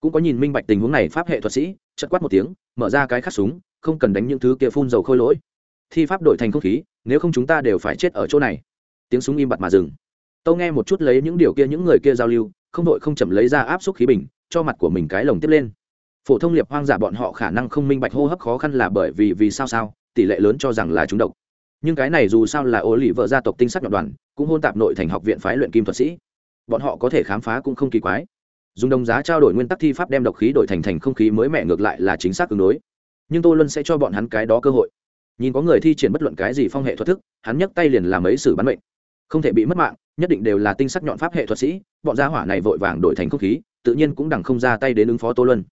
Cũng có nhìn minh bạch tình huống này pháp hệ thuật sĩ chất quát một tiếng, mở ra cái khắc súng, không cần đánh những thứ kia phun dầu khôi lỗi. Thi pháp đổi thành không khí, nếu không chúng ta đều phải chết ở chỗ này. Tiếng súng im bặt mà dừng. Tâu nghe một chút lấy những điều kia những người kia giao lưu, không đội không chậm lấy ra áp suất khí bình, cho mặt của mình cái lồng tiếp lên. Phổ thông liệp hoang giả bọn họ khả năng không minh bạch hô hấp khó khăn là bởi vì vì sao sao, tỷ lệ lớn cho rằng là chúng độc nhưng cái này dù sao là ô lì vợ gia tộc tinh sắc nhọn đoàn, cũng hôn tạp nội thành học viện phái luyện kim thuật sĩ. Bọn họ có thể khám phá cũng không kỳ quái. Dùng đồng giá trao đổi nguyên tắc thi pháp đem độc khí đổi thành thành không khí mới mẻ ngược lại là chính xác ứng đối. Nhưng tô luân sẽ cho bọn hắn cái đó cơ hội. Nhìn có người thi triển bất luận cái gì phong hệ thuật thức, hắn nhấc tay liền làm ấy xử bắn mệnh. Không thể bị mất mạng, nhất định đều là tinh sắc nhọn pháp hệ thuật sĩ, bọn gia hỏa này vội vàng đổi thành không khí, tự nhiên cũng đằng không ra tay đến ứng phó tô luân.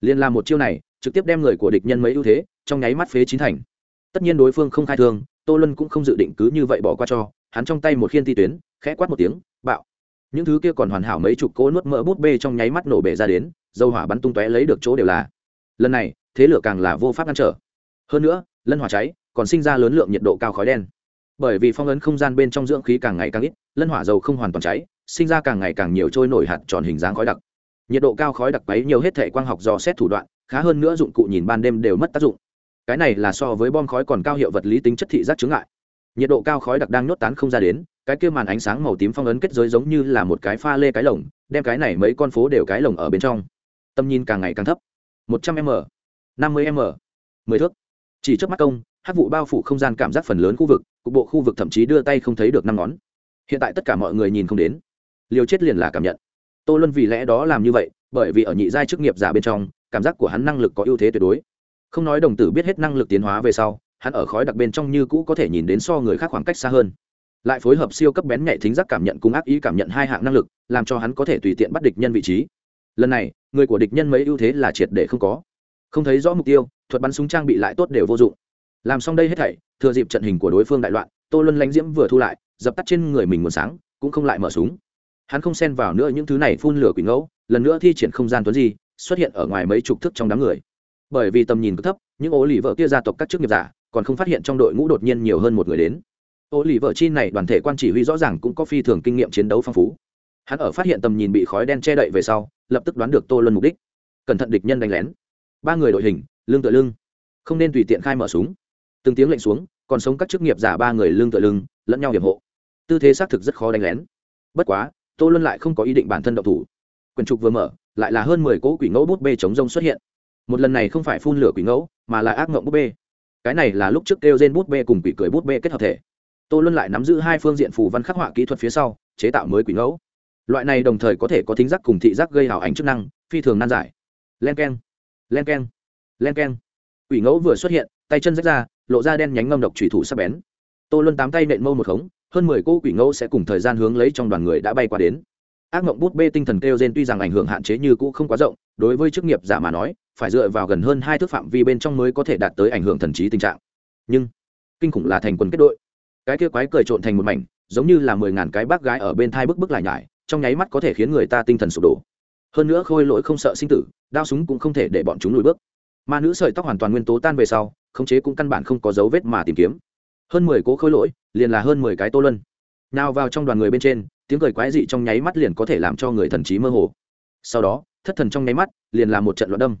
Liền làm một chiêu này, trực tiếp đem người của địch nhân mấy ưu thế, trong nháy mắt phế chín thành. Tất nhiên đối phương không khai thương tô luân cũng không dự định cứ như vậy bỏ qua cho, hắn trong tay một khiên ti tuyến, khẽ quát một tiếng, bạo. Những thứ kia còn hoàn hảo mấy chục cỗ nuốt mỡ bút bê trong nháy mắt nổ bể ra đến, dầu hỏa bắn tung tóe lấy được chỗ đều là. Lần này, thế lửa càng là vô pháp ngăn trở. Hơn nữa, lân hỏa cháy, còn sinh ra lớn lượng nhiệt độ cao khói đen. Bởi vì phong ấn không gian bên trong dưỡng khí càng ngày càng ít, lân hỏa dầu không hoàn toàn cháy, sinh ra càng ngày càng nhiều trôi nổi hạt tròn hình dáng khói đặc. Nhiệt độ cao khói đặc bấy nhiều hết thể quang học do xét thủ đoạn, khá hơn nữa dụng cụ nhìn ban đêm đều mất tác dụng cái này là so với bom khói còn cao hiệu vật lý tính chất thị giác chướng ngại. Nhiệt độ cao khói đặc đang nhốt tán không ra đến, cái kia màn ánh sáng màu tím phong ấn kết giới giống như là một cái pha lê cái lồng, đem cái này mấy con phố đều cái lồng ở bên trong. Tầm nhìn càng ngày càng thấp. Một trăm m, năm mươi m, mười thước. Chỉ trước mắt công, hát vụ bao phủ không gian cảm giác phần lớn khu vực, cục bộ khu vực thậm chí đưa tay không thấy được năm ngón. Hiện tại tất cả mọi người nhìn không đến. Liều chết liền là cảm nhận. Tô luân vì lẽ đó làm như vậy, bởi vì ở nhị giai chức nghiệp giả bên trong, cảm giác của hắn năng lực có ưu thế tuyệt đối không nói đồng tử biết hết năng lực tiến hóa về sau hắn ở khói đặc bên trong như cũ có thể nhìn đến so người khác khoảng cách xa hơn. Lại phối hợp siêu cấp bén nhạy thính giác cảm nhận cùng ác ý cảm nhận hai hạng năng lực làm cho hắn có thể tùy tiện bắt địch nhân vị trí. Lần này người của địch nhân mấy ưu thế là triệt để không có. Không thấy rõ mục tiêu thuật bắn súng trang bị lại tốt đều vô dụng. Làm xong đây hết thảy thừa dịp trận hình của đối phương đại loạn tô luân lãnh diễm vừa thu lại dập tắt trên người mình nguồn sáng cũng không lại mở súng. Hắn không xen vào nữa những thứ này phun lửa quỷ ngẫu lần nữa thi triển không gian tuấn gì, xuất hiện ở ngoài mấy chục thức trong đám người bởi vì tầm nhìn cực thấp, những ố lì vợ kia gia tộc các chức nghiệp giả còn không phát hiện trong đội ngũ đột nhiên nhiều hơn một người đến. Ô lì vợ chi này đoàn thể quan chỉ huy rõ ràng cũng có phi thường kinh nghiệm chiến đấu phong phú. Hắn ở phát hiện tầm nhìn bị khói đen che đậy về sau, lập tức đoán được tô luân mục đích. Cẩn thận địch nhân đánh lén. Ba người đội hình, lưng tựa lưng. Không nên tùy tiện khai mở súng. Từng tiếng lệnh xuống, còn sống các chức nghiệp giả ba người lưng tựa lưng, lẫn nhau hiểm hộ. Tư thế xác thực rất khó đánh lén. Bất quá, tô luân lại không có ý định bản thân độc thủ. Quyền trục vừa mở, lại là hơn mười cỗ quỷ ngẫu bút bê chống rông xuất hiện một lần này không phải phun lửa quỷ ngẫu, mà là ác ngộng bút bê. Cái này là lúc trước kêu gen bút bê cùng quỷ cười bút bê kết hợp thể. Tô luân lại nắm giữ hai phương diện phù văn khắc họa kỹ thuật phía sau, chế tạo mới quỷ ngẫu. Loại này đồng thời có thể có thính giác cùng thị giác gây hào ảnh chức năng, phi thường nan giải. Len k e n len k e n len k e n quỷ ngẫu vừa xuất hiện, tay chân rách ra, lộ ra đen nhánh ngâm độc thủy thủ sắp bén. Tô luân tám tay nện mâu một khống, hơn mười cô quỷ ngẫu sẽ cùng thời gian hướng lấy trong đoàn người đã bay qua đến. Ác mộng bút bê tinh thần kêu gen tuy rằng ảnh hưởng hạn chế như cũ không quá rộng, đối với chức nghiệp giả mà nói phải dựa vào gần hơn hai thước phạm vi bên trong mới có thể đạt tới ảnh hưởng thần trí tình trạng. Nhưng, kinh khủng là thành quân kết đội. Cái kia quái cười trộn thành một mảnh, giống như là mười ngàn cái bác gái ở bên thai bức bức lại nhải, trong nháy mắt có thể khiến người ta tinh thần sụp đổ. Hơn nữa khôi lỗi không sợ sinh tử, đao súng cũng không thể để bọn chúng lùi bước. Ma nữ sợi tóc hoàn toàn nguyên tố tan về sau, khống chế cũng căn bản không có dấu vết mà tìm kiếm. Hơn mười cố khôi lỗi, liền là hơn mười cái tô lân. Nào vào trong đoàn người bên trên, tiếng cười quái dị trong nháy mắt liền có thể làm cho người thần trí mơ hồ. Sau đó, thất thần trong nháy mắt, liền là một trận loạn đâm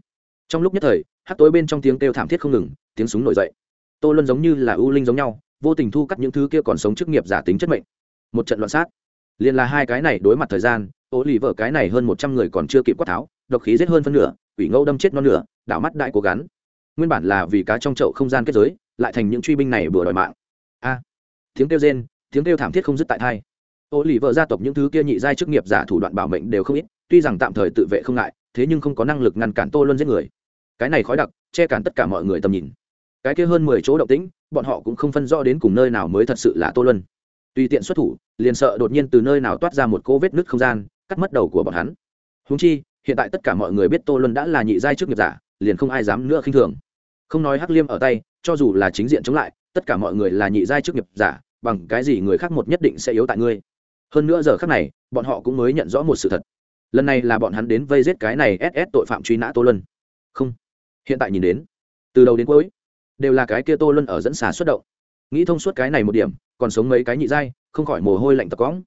trong lúc nhất thời, hát tối bên trong tiếng kêu thảm thiết không ngừng, tiếng súng nổi dậy. Tô luân giống như là ưu linh giống nhau, vô tình thu cắt những thứ kia còn sống chức nghiệp giả tính chất mệnh. Một trận loạn sát. Liền là hai cái này đối mặt thời gian ô lì vợ cái này hơn một trăm người còn chưa kịp quát tháo, độc khí giết hơn phân nửa, quỷ ngâu đâm chết non nửa, đảo mắt đại cố gắng. Nguyên bản là vì cá trong chậu không gian kết giới, lại thành những truy binh này bừa đòi mạng. A. Tiếng kêu rên, tiếng kêu thảm thiết không dứt tại thai. Ô lì vợ gia tộc những thứ kia nhị giai chức nghiệp giả thủ đoạn bảo mệnh đều không ít, tuy rằng tạm thời tự vệ không ngại, thế nhưng không có năng lực ngăn cản tô luân giết người cái này khói đặc, che cản tất cả mọi người tầm nhìn. Cái kia hơn mười chỗ động tĩnh, bọn họ cũng không phân rõ đến cùng nơi nào mới thật sự là tô luân. Tùy tiện xuất thủ, liền sợ đột nhiên từ nơi nào toát ra một cô vết nứt không gian, cắt mất đầu của bọn hắn. Húng chi, hiện tại tất cả mọi người biết tô luân đã là nhị giai trước nghiệp giả, liền không ai dám nữa khinh thường. Không nói hắc liêm ở tay, cho dù là chính diện chống lại, tất cả mọi người là nhị giai trước nghiệp giả, bằng cái gì người khác một nhất định sẽ yếu tại ngươi. Hơn nữa giờ khác này, bọn họ cũng mới nhận rõ một sự thật. Lần này là bọn hắn đến vây giết cái này ss tội phạm truy nã tô luân. Không hiện tại nhìn đến, từ đầu đến cuối, đều là cái kia tô luân ở dẫn xà xuất động. Nghĩ thông suốt cái này một điểm, còn sống mấy cái nhị dai không khỏi mồ hôi lạnh tập cóng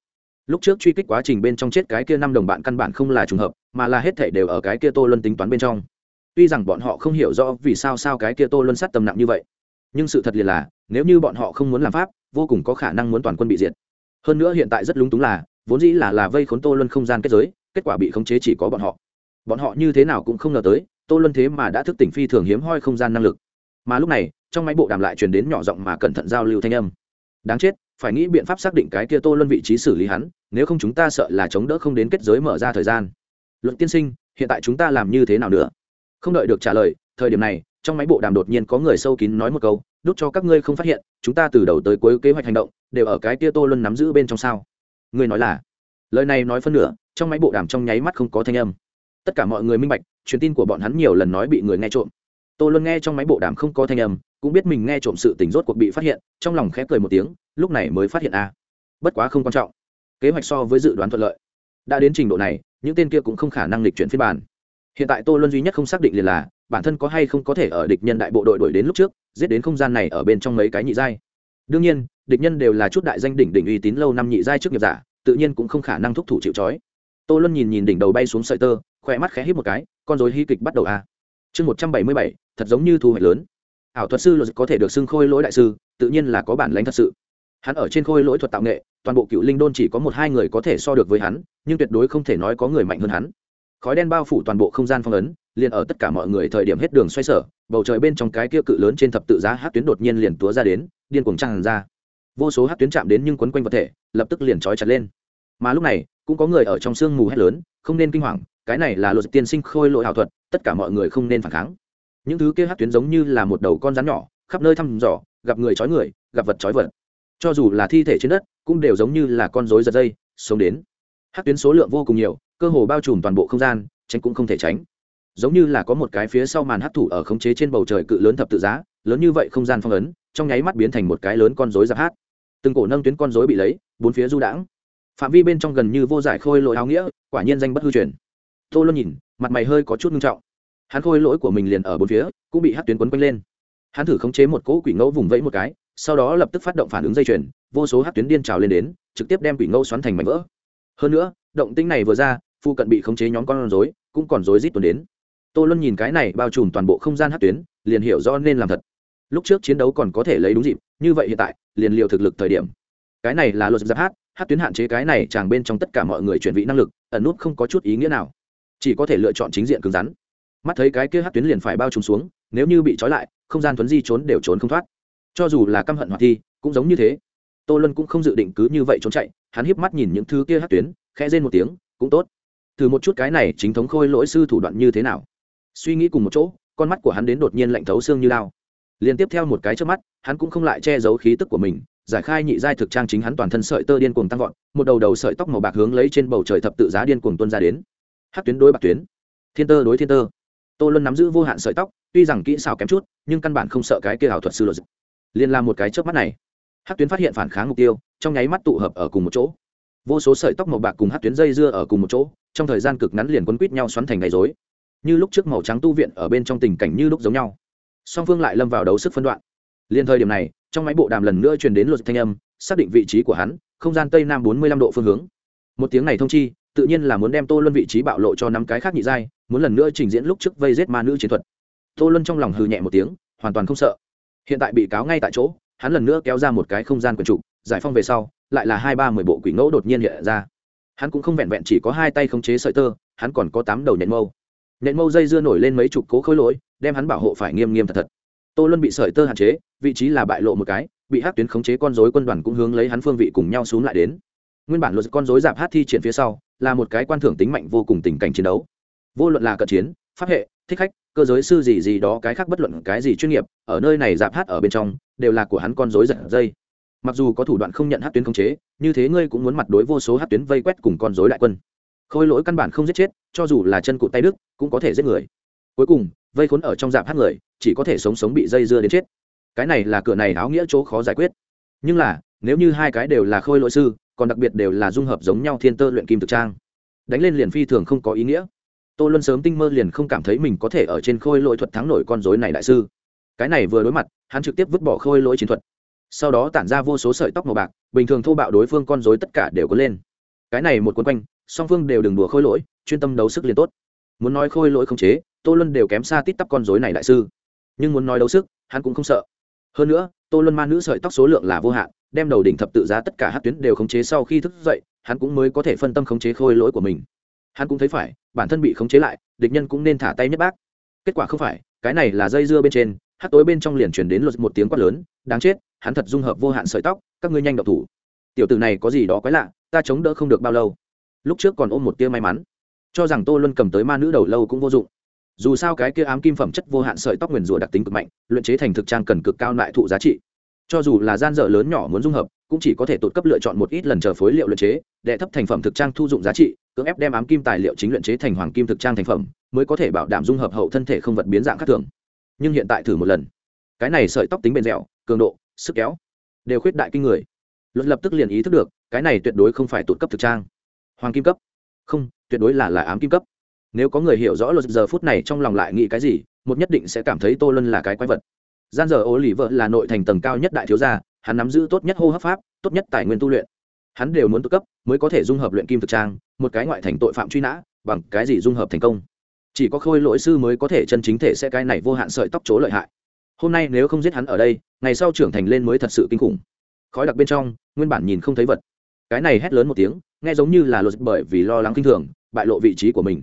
lúc trước truy kích quá trình bên trong chết cái kia năm đồng bạn căn bản không là trùng hợp, mà là hết thể đều ở cái kia tô luân tính toán bên trong. Tuy rằng bọn họ không hiểu rõ vì sao sao cái kia tô luân sát tầm nặng như vậy, nhưng sự thật liền là, nếu như bọn họ không muốn làm pháp, vô cùng có khả năng muốn toàn quân bị diệt. Hơn nữa hiện tại rất lúng túng là, vốn dĩ là là vây khốn tô luân không gian kết giới, kết quả bị khống chế chỉ có bọn họ. Bọn họ như thế nào cũng không ngờ tới tô luân thế mà đã thức tỉnh phi thường hiếm hoi không gian năng lực. Mà lúc này, trong máy bộ đàm lại truyền đến nhỏ giọng mà cẩn thận giao lưu thanh âm. Đáng chết, phải nghĩ biện pháp xác định cái kia tô luân vị trí xử lý hắn, nếu không chúng ta sợ là chống đỡ không đến kết giới mở ra thời gian. Luận tiên sinh, hiện tại chúng ta làm như thế nào nữa? Không đợi được trả lời, thời điểm này, trong máy bộ đàm đột nhiên có người sâu kín nói một câu, đút cho các ngươi không phát hiện, chúng ta từ đầu tới cuối kế hoạch hành động, đều ở cái kia tô luân nắm giữ bên trong sao. Ngươi nói là, lời này nói phân nửa, trong máy bộ đàm trong nháy mắt không có thanh âm tất cả mọi người minh bạch, truyền tin của bọn hắn nhiều lần nói bị người nghe trộm. Tô luân nghe trong máy bộ đàm không có thanh âm, cũng biết mình nghe trộm sự tình rốt cuộc bị phát hiện, trong lòng khẽ cười một tiếng, lúc này mới phát hiện a bất quá không quan trọng. Kế hoạch so với dự đoán thuận lợi. Đã đến trình độ này, những tên kia cũng không khả năng lịch chuyển phiên bản. Hiện tại tô luân duy nhất không xác định liền là, bản thân có hay không có thể ở địch nhân đại bộ đội đuổi đến lúc trước, giết đến không gian này ở bên trong mấy cái nhị giai. Đương nhiên, địch nhân đều là chút đại danh đỉnh đỉnh uy tín lâu năm nhị giai trước nghiệp giả, tự nhiên cũng không khả năng thúc thủ chịu trói. Tô luân nhìn nhìn đỉnh đầu bay xuống sợi tơ khỏe mắt khẽ hít một cái, con dối hy kịch bắt đầu a. Chương một trăm bảy mươi bảy, thật giống như thu hoạch lớn. Ảo thuật sư luật có thể được xưng khôi lỗi đại sư, tự nhiên là có bản lãnh thật sự. Hắn ở trên khôi lỗi thuật tạo nghệ, toàn bộ cựu linh đôn chỉ có một hai người có thể so được với hắn, nhưng tuyệt đối không thể nói có người mạnh hơn hắn. Khói đen bao phủ toàn bộ không gian phong ấn, liền ở tất cả mọi người thời điểm hết đường xoay sở, bầu trời bên trong cái kia cự lớn trên thập tự giá hát tuyến đột nhiên liền túa ra đến, điên cuồng tràn ra. Vô số hát tuyến chạm đến nhưng quấn quanh vật thể, lập tức liền trói chặt lên. Mà lúc này, cũng có người ở trong sương mù hét lớn, không nên kinh hoàng cái này là luật tiên sinh khôi lỗi ảo thuật, tất cả mọi người không nên phản kháng. Những thứ kia hát tuyến giống như là một đầu con rắn nhỏ, khắp nơi thăm dò, gặp người trói người, gặp vật trói vật. Cho dù là thi thể trên đất, cũng đều giống như là con rối giật dây, sống đến. Hát tuyến số lượng vô cùng nhiều, cơ hồ bao trùm toàn bộ không gian, tránh cũng không thể tránh. Giống như là có một cái phía sau màn hát thủ ở khống chế trên bầu trời cự lớn thập tự giá, lớn như vậy không gian phong ấn, trong nháy mắt biến thành một cái lớn con rối giáp hát. Từng cổ nâng tuyến con rối bị lấy, bốn phía du đãng. Phạm vi bên trong gần như vô giải khôi lỗi áo nghĩa, quả nhiên danh bất hư truyền tô luân nhìn, mặt mày hơi có chút nghiêm trọng. Hắn khôi lỗi của mình liền ở bốn phía, cũng bị hát tuyến quấn quanh lên. Hắn thử khống chế một cỗ quỷ ngẫu vùng vẫy một cái, sau đó lập tức phát động phản ứng dây chuyền, vô số hát tuyến điên trào lên đến, trực tiếp đem quỷ ngẫu xoắn thành mảnh vỡ. Hơn nữa, động tinh này vừa ra, phu cận bị khống chế nhóm con rối, cũng còn rối rít tuần đến. Tô luân nhìn cái này bao trùm toàn bộ không gian hát tuyến, liền hiểu rõ nên làm thật. Lúc trước chiến đấu còn có thể lấy đúng dịp, như vậy hiện tại, liền liệu thực lực thời điểm. Cái này là luật giáp hát hát tuyến hạn chế cái này chàng bên trong tất cả mọi người chuyển vị năng lực, ẩn nút không có chút ý nghĩa nào chỉ có thể lựa chọn chính diện cứng rắn. Mắt thấy cái kia hát tuyến liền phải bao trùm xuống, nếu như bị trói lại, không gian thuấn di trốn đều trốn không thoát. Cho dù là căm hận hoạt thi, cũng giống như thế. Tô luân cũng không dự định cứ như vậy trốn chạy, hắn hiếp mắt nhìn những thứ kia hát tuyến, khẽ rên một tiếng, cũng tốt. Thử một chút cái này chính thống khôi lỗi sư thủ đoạn như thế nào? Suy nghĩ cùng một chỗ, con mắt của hắn đến đột nhiên lạnh thấu xương như lao. Liên tiếp theo một cái trước mắt, hắn cũng không lại che giấu khí tức của mình, giải khai nhị giai thực trang chính hắn toàn thân sợi tơ điên cuồng tăng vọt, một đầu đầu sợi tóc màu bạc hướng lấy trên bầu trời thập tự giá điên cuồng tuân ra đến hát tuyến đối bạc tuyến. Thiên tơ đối thiên tơ. Tô luân nắm giữ vô hạn sợi tóc, tuy rằng kỹ xào kém chút, nhưng căn bản không sợ cái kia ảo thuật sư luật liên làm một cái trước mắt này hát tuyến phát hiện phản kháng mục tiêu, trong nháy mắt tụ hợp ở cùng một chỗ. Vô số sợi tóc màu bạc cùng hát tuyến dây dưa ở cùng một chỗ, trong thời gian cực ngắn liền quấn quít nhau xoắn thành ngày dối như lúc trước màu trắng tu viện ở bên trong tình cảnh như lúc giống nhau. Song phương lại lâm vào đấu sức phân đoạn. Liên thời điểm này, trong máy bộ đàm lần nữa truyền đến luật thanh âm, xác định vị trí của hắn, không gian tây nam bốn mươi lăm độ phương hướng. Một tiếng này thông chi tự nhiên là muốn đem tô luân vị trí bạo lộ cho năm cái khác nhị giai, muốn lần nữa trình diễn lúc trước vây giết ma nữ chiến thuật. Tô luân trong lòng hừ nhẹ một tiếng, hoàn toàn không sợ. Hiện tại bị cáo ngay tại chỗ, hắn lần nữa kéo ra một cái không gian quần trục giải phong về sau, lại là hai ba mười bộ quỷ ngẫu đột nhiên hiện ra. Hắn cũng không vẹn vẹn chỉ có hai tay khống chế sợi tơ, hắn còn có tám đầu nhện mâu. Nhện mâu dây dưa nổi lên mấy chục cố khối lỗi, đem hắn bảo hộ phải nghiêm nghiêm thật thật. Tô luân bị sợi tơ hạn chế, vị trí là bại lộ một cái, bị hát tuyến khống chế con dối quân đoàn cũng hướng lấy hắn phương vị cùng nhau xuống lại đến nguyên bản luật con dối giảm hát thi triển phía sau, là một cái quan thưởng tính mạnh vô cùng tình cảnh chiến đấu. Vô luận là cận chiến, pháp hệ, thích khách, cơ giới sư gì gì đó, cái khác bất luận cái gì chuyên nghiệp, ở nơi này giảm hát ở bên trong, đều là của hắn con dối giật dây. Mặc dù có thủ đoạn không nhận hát tuyến khống chế, như thế ngươi cũng muốn mặt đối vô số hát tuyến vây quét cùng con dối đại quân. Khôi lỗi căn bản không giết chết, cho dù là chân cụt tay đức cũng có thể giết người. Cuối cùng, vây khốn ở trong dạp hát người, chỉ có thể sống sống bị dây dưa đến chết. Cái này là cửa này áo nghĩa chỗ khó giải quyết. Nhưng là, nếu như hai cái đều là khôi lỗi sư còn đặc biệt đều là dung hợp giống nhau thiên tơ luyện kim thực trang. Đánh lên liền phi thường không có ý nghĩa. Tô luân sớm tinh mơ liền không cảm thấy mình có thể ở trên khôi lỗi thuật thắng nổi con dối này đại sư. Cái này vừa đối mặt, hắn trực tiếp vứt bỏ khôi lỗi chiến thuật. Sau đó tản ra vô số sợi tóc màu bạc, bình thường thô bạo đối phương con dối tất cả đều có lên. Cái này một quân quanh, song phương đều đừng đùa khôi lỗi, chuyên tâm đấu sức liền tốt. Muốn nói khôi lỗi không chế, tô luân đều kém xa tít tắp con dối này đại sư. Nhưng muốn nói đấu sức, hắn cũng không sợ. Hơn nữa tô luân ma nữ sợi tóc số lượng là vô hạn, đem đầu đỉnh thập tự giá tất cả hát tuyến đều khống chế sau khi thức dậy, hắn cũng mới có thể phân tâm khống chế khôi lỗi của mình. Hắn cũng thấy phải, bản thân bị khống chế lại, địch nhân cũng nên thả tay nhất bác. Kết quả không phải, cái này là dây dưa bên trên, hát tối bên trong liền chuyển đến luật một tiếng quát lớn, đáng chết, hắn thật dung hợp vô hạn sợi tóc, các ngươi nhanh độc thủ. Tiểu tử này có gì đó quái lạ, ta chống đỡ không được bao lâu. Lúc trước còn ôm một tia may mắn. Cho rằng tô luân cầm tới ma nữ đầu lâu cũng vô dụng dù sao cái kia ám kim phẩm chất vô hạn sợi tóc nguyền rủa đặc tính cực mạnh, luyện chế thành thực trang cần cực cao lại thụ giá trị. Cho dù là gian dở lớn nhỏ muốn dung hợp, cũng chỉ có thể tụt cấp lựa chọn một ít lần chờ phối liệu luyện chế để thấp thành phẩm thực trang thu dụng giá trị, cưỡng ép đem ám kim tài liệu chính luyện chế thành hoàng kim thực trang thành phẩm, mới có thể bảo đảm dung hợp hậu thân thể không vật biến dạng khác thường. Nhưng hiện tại thử một lần. Cái này sợi tóc tính bền dẻo, cường độ, sức kéo, đều khuyết đại kinh người. Luật lập tức liền ý thức được, cái này tuyệt đối không phải tụt cấp thực trang. Hoàng kim cấp. Không, tuyệt đối là là ám kim cấp nếu có người hiểu rõ luật giờ phút này trong lòng lại nghĩ cái gì, một nhất định sẽ cảm thấy tô lân là cái quái vật. Gian giờ ô lì vợ là nội thành tầng cao nhất đại thiếu gia, hắn nắm giữ tốt nhất hô hấp pháp, tốt nhất tài nguyên tu luyện. Hắn đều muốn tự cấp, mới có thể dung hợp luyện kim thực trang, một cái ngoại thành tội phạm truy nã, bằng cái gì dung hợp thành công. Chỉ có khôi lỗi sư mới có thể chân chính thể sẽ cái này vô hạn sợi tóc chỗ lợi hại. Hôm nay nếu không giết hắn ở đây, ngày sau trưởng thành lên mới thật sự kinh khủng. Khói đặc bên trong, nguyên bản nhìn không thấy vật. Cái này hét lớn một tiếng, nghe giống như là luật bởi vì lo lắng kinh thường, bại lộ vị trí của mình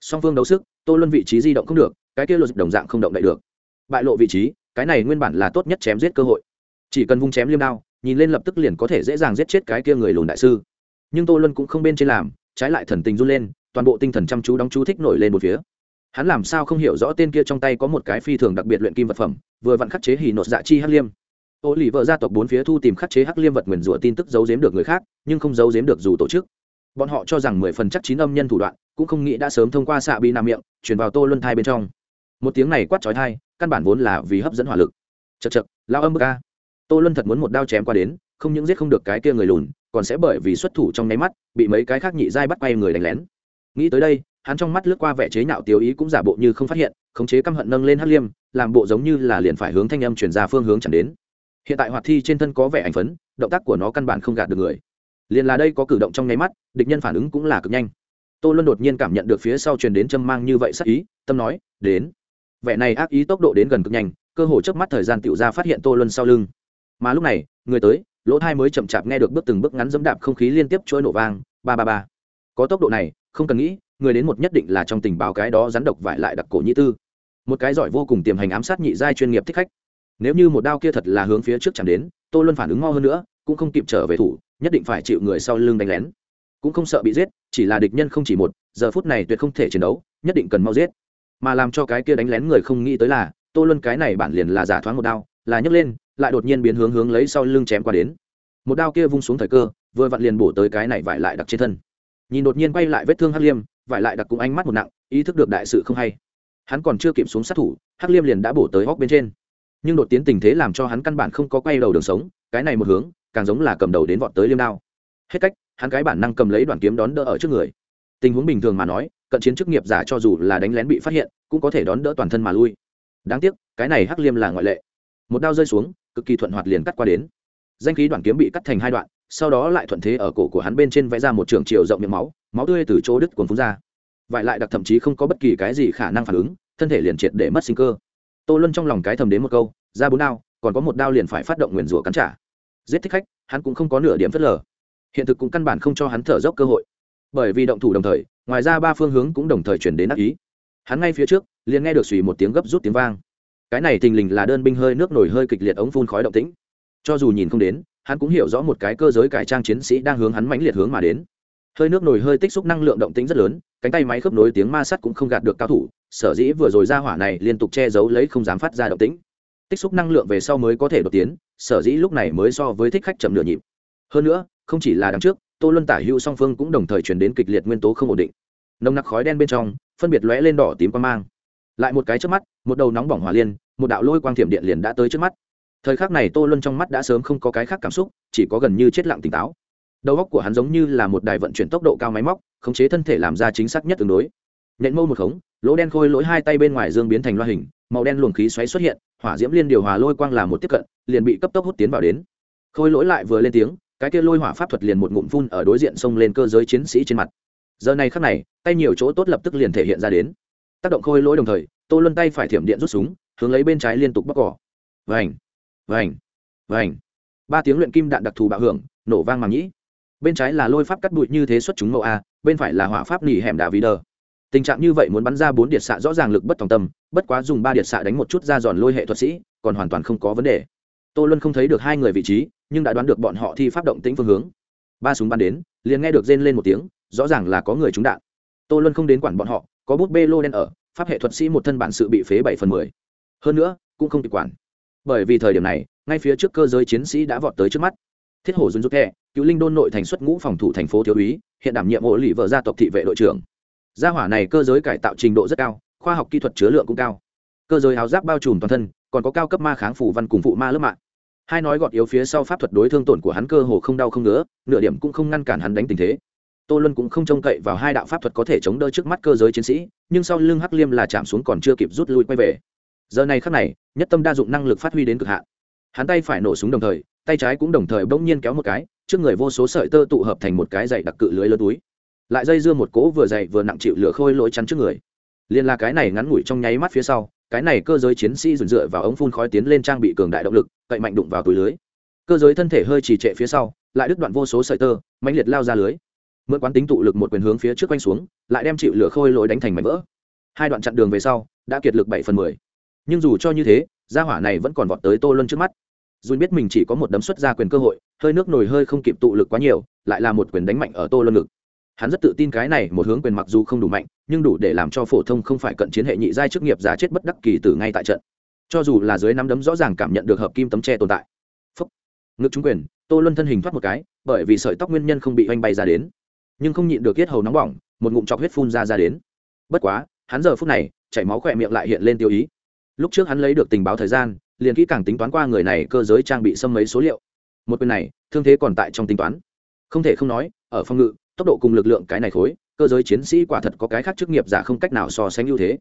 song phương đấu sức, tô luân vị trí di động không được, cái kia luật đồng dạng không động đậy được. Bại lộ vị trí, cái này nguyên bản là tốt nhất chém giết cơ hội. Chỉ cần vung chém liêm đao, nhìn lên lập tức liền có thể dễ dàng giết chết cái kia người lùn đại sư. Nhưng tô luân cũng không bên trên làm, trái lại thần tình run lên, toàn bộ tinh thần chăm chú đóng chú thích nổi lên một phía. Hắn làm sao không hiểu rõ tên kia trong tay có một cái phi thường đặc biệt luyện kim vật phẩm, vừa vặn khắc chế hỉ nột dạ chi hắc liêm. Ô lì vợ gia tộc bốn phía thu tìm khắc chế hắc liêm vật nguyền rủa tin tức giấu giếm được người khác, nhưng không giấu giếm được dù tổ chức. Bọn họ cho rằng mười phần chắc chín âm nhân thủ đoạn cũng không nghĩ đã sớm thông qua xạ bị nam miệng, chuyển vào tô luân thai bên trong. Một tiếng này quát trói thai, căn bản vốn là vì hấp dẫn hỏa lực. Chật chật lao âm bức ca tô luân thật muốn một đao chém qua đến, không những giết không được cái kia người lùn, còn sẽ bởi vì xuất thủ trong nháy mắt, bị mấy cái khác nhị dai bắt quay người đánh lén. Nghĩ tới đây, hắn trong mắt lướt qua vẻ chế nhạo tiêu ý cũng giả bộ như không phát hiện, khống chế căm hận nâng lên hắc liêm, làm bộ giống như là liền phải hướng thanh âm chuyển ra phương hướng chẳng đến. Hiện tại hoạt thi trên thân có vẻ ảnh phấn, động tác của nó căn bản không gạt được người. Liền là đây có cử động trong nháy mắt, địch nhân phản ứng cũng là cực nhanh tô luân đột nhiên cảm nhận được phía sau truyền đến châm mang như vậy sắc ý, tâm nói, đến. Vẻ này ác ý tốc độ đến gần cực nhanh, cơ hồ trước mắt thời gian tựu ra phát hiện tô luân sau lưng. Mà lúc này, người tới, lỗ thai mới chậm chạp nghe được bước từng bước ngắn dẫm đạp không khí liên tiếp chuỗi nổ vang, ba ba ba. Có tốc độ này, không cần nghĩ, người đến một nhất định là trong tình báo cái đó rắn độc vải lại đặc cổ nhị tư. Một cái giỏi vô cùng tiềm hành ám sát nhị giai chuyên nghiệp thích khách. Nếu như một đao kia thật là hướng phía trước chẳng đến, tô luân phản ứng mo hơn nữa, cũng không kịp trở về thủ, nhất định phải chịu người sau lưng đánh lén cũng không sợ bị giết, chỉ là địch nhân không chỉ một, giờ phút này tuyệt không thể chiến đấu, nhất định cần mau giết. Mà làm cho cái kia đánh lén người không nghĩ tới là, tô luân cái này bản liền là giả thoáng một đao, là nhấc lên, lại đột nhiên biến hướng hướng lấy sau lưng chém qua đến. Một đao kia vung xuống thời cơ, vừa vặn liền bổ tới cái này vải lại đặc trên thân. Nhìn đột nhiên quay lại vết thương hắc liêm, vải lại đặc cũng ánh mắt một nặng, ý thức được đại sự không hay. Hắn còn chưa kịp xuống sát thủ, hắc liêm liền đã bổ tới hốc bên trên. Nhưng đột tiến tình thế làm cho hắn căn bản không có quay đầu đường sống, cái này một hướng, càng giống là cầm đầu đến vọt tới liêm đao. Hết cách hắn cái bản năng cầm lấy đoàn kiếm đón đỡ ở trước người. Tình huống bình thường mà nói, cận chiến chức nghiệp giả cho dù là đánh lén bị phát hiện, cũng có thể đón đỡ toàn thân mà lui. Đáng tiếc, cái này hắc liêm là ngoại lệ. Một đao rơi xuống, cực kỳ thuận hoạt liền cắt qua đến. Danh khí đoàn kiếm bị cắt thành hai đoạn, sau đó lại thuận thế ở cổ của hắn bên trên vẽ ra một trường chiều rộng miệng máu máu tươi từ chỗ đứt cuốn phun ra. Vải lại đặc thậm chí không có bất kỳ cái gì khả năng phản ứng, thân thể liền triệt để mất sinh cơ. Tô luân trong lòng cái thầm đến một câu, ra bốn đao, còn có một đao liền phải phát động nguyền rủa cắn trả. Giết thích khách, hắn cũng không có nửa điểm phớt lờ hiện thực cũng căn bản không cho hắn thở dốc cơ hội. Bởi vì động thủ đồng thời, ngoài ra ba phương hướng cũng đồng thời chuyển đến đắc ý. Hắn ngay phía trước, liền nghe được xùy một tiếng gấp rút tiếng vang. Cái này thình lình là đơn binh hơi nước nổi hơi kịch liệt ống phun khói động tĩnh. Cho dù nhìn không đến, hắn cũng hiểu rõ một cái cơ giới cải trang chiến sĩ đang hướng hắn mãnh liệt hướng mà đến. Hơi nước nổi hơi tích xúc năng lượng động tĩnh rất lớn, cánh tay máy khớp nối tiếng ma sắt cũng không gạt được cao thủ, sở dĩ vừa rồi ra hỏa này liên tục che giấu lấy không dám phát ra động tĩnh. Tích xúc năng lượng về sau mới có thể đột tiến, sở dĩ lúc này mới so với thích khách chậm nửa nhịp. Hơn nữa không chỉ là đằng trước, tô luân tả hữu song phương cũng đồng thời chuyển đến kịch liệt nguyên tố không ổn định. Nồng nặc khói đen bên trong, phân biệt lóe lên đỏ tím quan mang. Lại một cái trước mắt, một đầu nóng bỏng hỏa liên, một đạo lôi quang thiểm điện liền đã tới trước mắt. Thời khắc này tô luân trong mắt đã sớm không có cái khác cảm xúc, chỉ có gần như chết lặng tỉnh táo. Đầu óc của hắn giống như là một đài vận chuyển tốc độ cao máy móc, khống chế thân thể làm ra chính xác nhất tương đối. Nhện mâu một khống, lỗ đen khôi lỗi hai tay bên ngoài dương biến thành loa hình, màu đen luồng khí xoáy xuất hiện, hỏa diễm liên điều hòa lôi quang là một tiếp cận, liền bị cấp tốc hút tiến vào đến. Khôi lỗi lại vừa lên tiếng cái kia lôi hỏa pháp thuật liền một ngụm phun ở đối diện xông lên cơ giới chiến sĩ trên mặt. Giờ này khắc này, tay nhiều chỗ tốt lập tức liền thể hiện ra đến. Tác động khôi lỗi đồng thời, tô luân tay phải thiểm điện rút súng, hướng lấy bên trái liên tục bóc cỏ vành vành vành. Ba tiếng luyện kim đạn đặc thù bạo hưởng, nổ vang màng nhĩ. Bên trái là lôi pháp cắt bụi như thế xuất chúng mẫu a, bên phải là hỏa pháp nỉ hẻm đà vì đờ. Tình trạng như vậy muốn bắn ra bốn điện xạ rõ ràng lực bất tòng tâm, bất quá dùng ba điện xạ đánh một chút ra giòn lôi hệ thuật sĩ, còn hoàn toàn không có vấn đề tô luân không thấy được hai người vị trí, nhưng đã đoán được bọn họ thi pháp động tĩnh phương hướng. Ba súng bắn đến, liền nghe được rên lên một tiếng, rõ ràng là có người trúng đạn. Tô luân không đến quản bọn họ, có bút bê lô đen ở, pháp hệ thuật sĩ một thân bản sự bị phế bảy phần mười. Hơn nữa, cũng không kịp quản. Bởi vì thời điểm này, ngay phía trước cơ giới chiến sĩ đã vọt tới trước mắt. Thiết hổ dùn rút kẹ cựu linh đôn nội thành xuất ngũ phòng thủ thành phố thiếu úy, hiện đảm nhiệm hộ lì vợ gia tộc thị vệ đội trưởng. Gia hỏa này cơ giới cải tạo trình độ rất cao, khoa học kỹ thuật chứa lượng cũng cao. Cơ giới áo giáp bao trùm toàn thân, còn có cao cấp ma kháng phủ văn cùng phụ ma lớp mạng hai nói gọt yếu phía sau pháp thuật đối thương tổn của hắn cơ hồ không đau không ngứa, nửa điểm cũng không ngăn cản hắn đánh tình thế. Tô luân cũng không trông cậy vào hai đạo pháp thuật có thể chống đỡ trước mắt cơ giới chiến sĩ, nhưng sau lưng hắc liêm là chạm xuống còn chưa kịp rút lui quay về. Giờ này khắc này, nhất tâm đa dụng năng lực phát huy đến cực hạn. Hắn tay phải nổ súng đồng thời, tay trái cũng đồng thời bỗng nhiên kéo một cái, trước người vô số sợi tơ tụ hợp thành một cái dày đặc cự lưới lớn túi. Lại dây dưa một cỗ vừa dày vừa nặng chịu lửa khôi lỗi chắn trước người. Liền là cái này ngắn ngủi trong nháy mắt phía sau cái này cơ giới chiến sĩ dùn dựa vào ống phun khói tiến lên trang bị cường đại động lực, cậy mạnh đụng vào túi lưới. Cơ giới thân thể hơi trì trệ phía sau, lại đứt đoạn vô số sợi tơ, mãnh liệt lao ra lưới. Mượn quán tính tụ lực một quyền hướng phía trước quanh xuống, lại đem chịu lửa khôi lỗi đánh thành mảnh vỡ. Hai đoạn chặn đường về sau, đã kiệt lực bảy phần mười. Nhưng dù cho như thế, gia hỏa này vẫn còn vọt tới tô luân trước mắt. Dùn biết mình chỉ có một đấm xuất ra quyền cơ hội, hơi nước nổi hơi không kịp tụ lực quá nhiều, lại là một quyền đánh mạnh ở tô luân ngực hắn rất tự tin cái này một hướng quyền mặc dù không đủ mạnh, nhưng đủ để làm cho phổ thông không phải cận chiến hệ nhị giai chức nghiệp giả chết bất đắc kỳ từ ngay tại trận. Cho dù là dưới nắm đấm rõ ràng cảm nhận được hợp kim tấm tre tồn tại. Phúc. Ngực trúng quyền, tô luân thân hình thoát một cái, bởi vì sợi tóc nguyên nhân không bị oanh bay ra đến. Nhưng không nhịn được yết hầu nóng bỏng, một ngụm chọc huyết phun ra ra đến. Bất quá, hắn giờ phút này, chảy máu khỏe miệng lại hiện lên tiêu ý. Lúc trước hắn lấy được tình báo thời gian, liền kỹ càng tính toán qua người này cơ giới trang bị xâm mấy số liệu. Một quyền này, thương thế còn tại trong tính toán. Không thể không nói, ở phòng ngự tốc độ cùng lực lượng cái này khối, cơ giới chiến sĩ quả thật có cái khác chức nghiệp giả không cách nào so sánh ưu thế.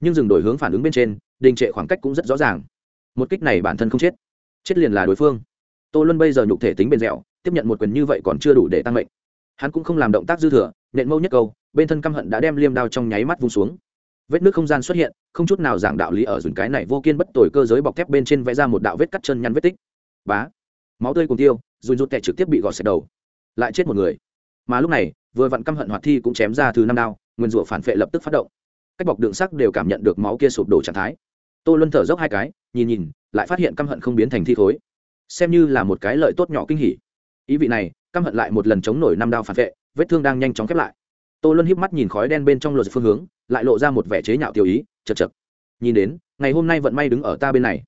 Nhưng dừng đổi hướng phản ứng bên trên, đình trệ khoảng cách cũng rất rõ ràng. Một kích này bản thân không chết. Chết liền là đối phương. Tô luân bây giờ nhục thể tính bền dẻo, tiếp nhận một quyền như vậy còn chưa đủ để tăng mệnh. Hắn cũng không làm động tác dư thừa, nện mâu nhất câu, bên thân căm hận đã đem liêm đao trong nháy mắt vung xuống. Vết nước không gian xuất hiện, không chút nào giảng đạo lý ở dùn cái này vô kiên bất tồi cơ giới bọc thép bên trên vẽ ra một đạo vết cắt chân nhăn vết tích. Bá. Máu tươi cùng tiêu dùn rút kẹt trực tiếp bị gọt sạch đầu. Lại chết một người mà lúc này, vừa vặn căm hận hoạt thi cũng chém ra thứ năm đao, nguyên rủa phản vệ lập tức phát động. Cách bọc đường sắc đều cảm nhận được máu kia sụp đổ trạng thái. Tô luân thở dốc hai cái, nhìn nhìn, lại phát hiện căm hận không biến thành thi khối. Xem như là một cái lợi tốt nhỏ kinh hỉ. Ý vị này, căm hận lại một lần chống nổi năm đao phản vệ vết thương đang nhanh chóng khép lại. Tô luân híp mắt nhìn khói đen bên trong luật phương hướng, lại lộ ra một vẻ chế nhạo tiêu ý, chật chật. Nhìn đến, ngày hôm nay vận may đứng ở ta bên này.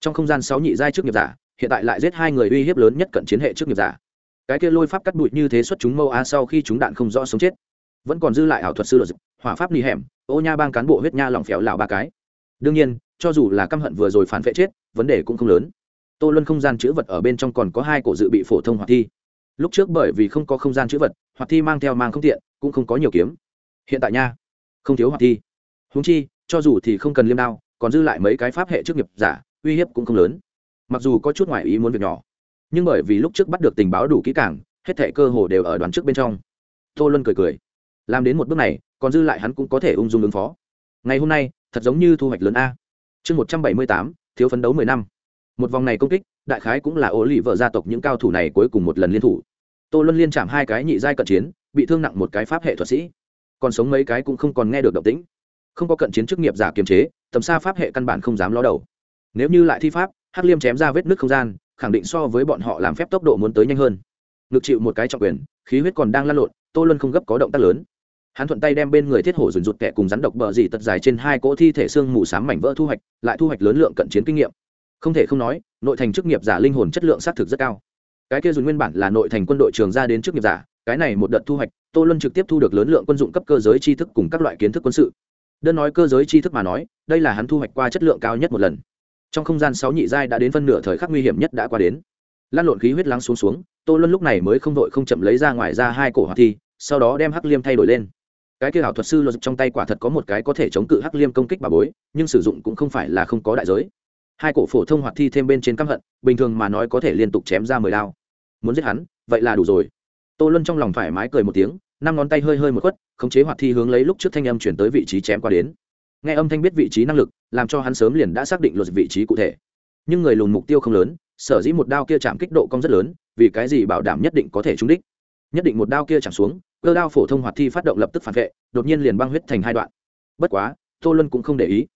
Trong không gian sáu nhị giai trước nghiệp giả, hiện tại lại giết hai người uy hiếp lớn nhất cận chiến hệ trước nghiệp giả cái kia lôi pháp cắt bụi như thế xuất chúng mâu a sau khi chúng đạn không rõ sống chết. Vẫn còn dư lại ảo thuật sư luật hỏa pháp ni hẻm, ô nha bang cán bộ huyết nha lỏng phèo lạo ba cái. Đương nhiên, cho dù là căm hận vừa rồi phản vệ chết, vấn đề cũng không lớn. Tô luân không gian chữ vật ở bên trong còn có hai cổ dự bị phổ thông hoạt thi. Lúc trước bởi vì không có không gian chữ vật hoạt thi mang theo mang không tiện, cũng không có nhiều kiếm. Hiện tại nha, không thiếu hoạt thi. Húng chi, cho dù thì không cần liêm đao, còn dư lại mấy cái pháp hệ chức nghiệp giả, uy hiếp cũng không lớn. Mặc dù có chút ngoại ý muốn việc nhỏ nhưng bởi vì lúc trước bắt được tình báo đủ kỹ càng, hết thẻ cơ hồ đều ở đoàn trước bên trong. Tô luân cười cười. Làm đến một bước này, còn dư lại hắn cũng có thể ung dung ứng phó. Ngày hôm nay, thật giống như thu hoạch lớn a. Chương một trăm bảy mươi tám, thiếu phấn đấu mười năm. Một vòng này công kích, đại khái cũng là ố lì vợ gia tộc những cao thủ này cuối cùng một lần liên thủ. Tô luân liên chạm hai cái nhị giai cận chiến, bị thương nặng một cái pháp hệ thuật sĩ. Còn sống mấy cái cũng không còn nghe được động tĩnh. Không có cận chiến chức nghiệp giả kiềm chế, tầm xa pháp hệ căn bản không dám ló đầu. Nếu như lại thi pháp, hắc liêm chém ra vết nước không gian khẳng định so với bọn họ làm phép tốc độ muốn tới nhanh hơn. Ngực chịu một cái trọng quyền, khí huyết còn đang lăn lộn, tô luân không gấp có động tác lớn. Hắn thuận tay đem bên người thiết hổ dùn rụt kẹ cùng rắn độc bờ dì tật dài trên hai cỗ thi thể xương mù s á m mảnh vỡ thu hoạch, lại thu hoạch lớn lượng cận chiến kinh nghiệm. Không thể không nói, nội thành chức nghiệp giả linh hồn chất lượng xác thực rất cao. Cái kia dùng nguyên bản là nội thành quân đội trường ra đến chức nghiệp giả, cái này một đợt thu hoạch, tô luân trực tiếp thu được lớn lượng quân dụng cấp cơ giới tri thức cùng các loại kiến thức quân sự. Đơn nói cơ giới tri thức mà nói, đây là hắn thu hoạch qua chất lượng cao nhất một lần trong không gian sáu nhị giai đã đến phân nửa thời khắc nguy hiểm nhất đã qua đến. Lan lộn khí huyết lắng xuống xuống, tô luân lúc này mới không đội không chậm lấy ra ngoài ra hai cổ hoạt thi, sau đó đem hắc liêm thay đổi lên. Cái kia ảo thuật sư luật trong tay quả thật có một cái có thể chống cự hắc liêm công kích bà bối, nhưng sử dụng cũng không phải là không có đại giới. Hai cổ phổ thông hoạt thi thêm bên trên căm hận, bình thường mà nói có thể liên tục chém ra mười đao. Muốn giết hắn, vậy là đủ rồi. Tô luân trong lòng thoải mái cười một tiếng, năm ngón tay hơi hơi một khuất, khống chế hoạt thi hướng lấy lúc trước thanh âm chuyển tới vị trí chém qua đến nghe âm thanh biết vị trí năng lực, làm cho hắn sớm liền đã xác định luật vị trí cụ thể. Nhưng người lùn mục tiêu không lớn, sở dĩ một đao kia chạm kích độ cong rất lớn, vì cái gì bảo đảm nhất định có thể trúng đích? Nhất định một đao kia chạm xuống, cơ đao phổ thông hoạt thi phát động lập tức phản vệ, đột nhiên liền băng huyết thành hai đoạn. Bất quá, tô luân cũng không để ý.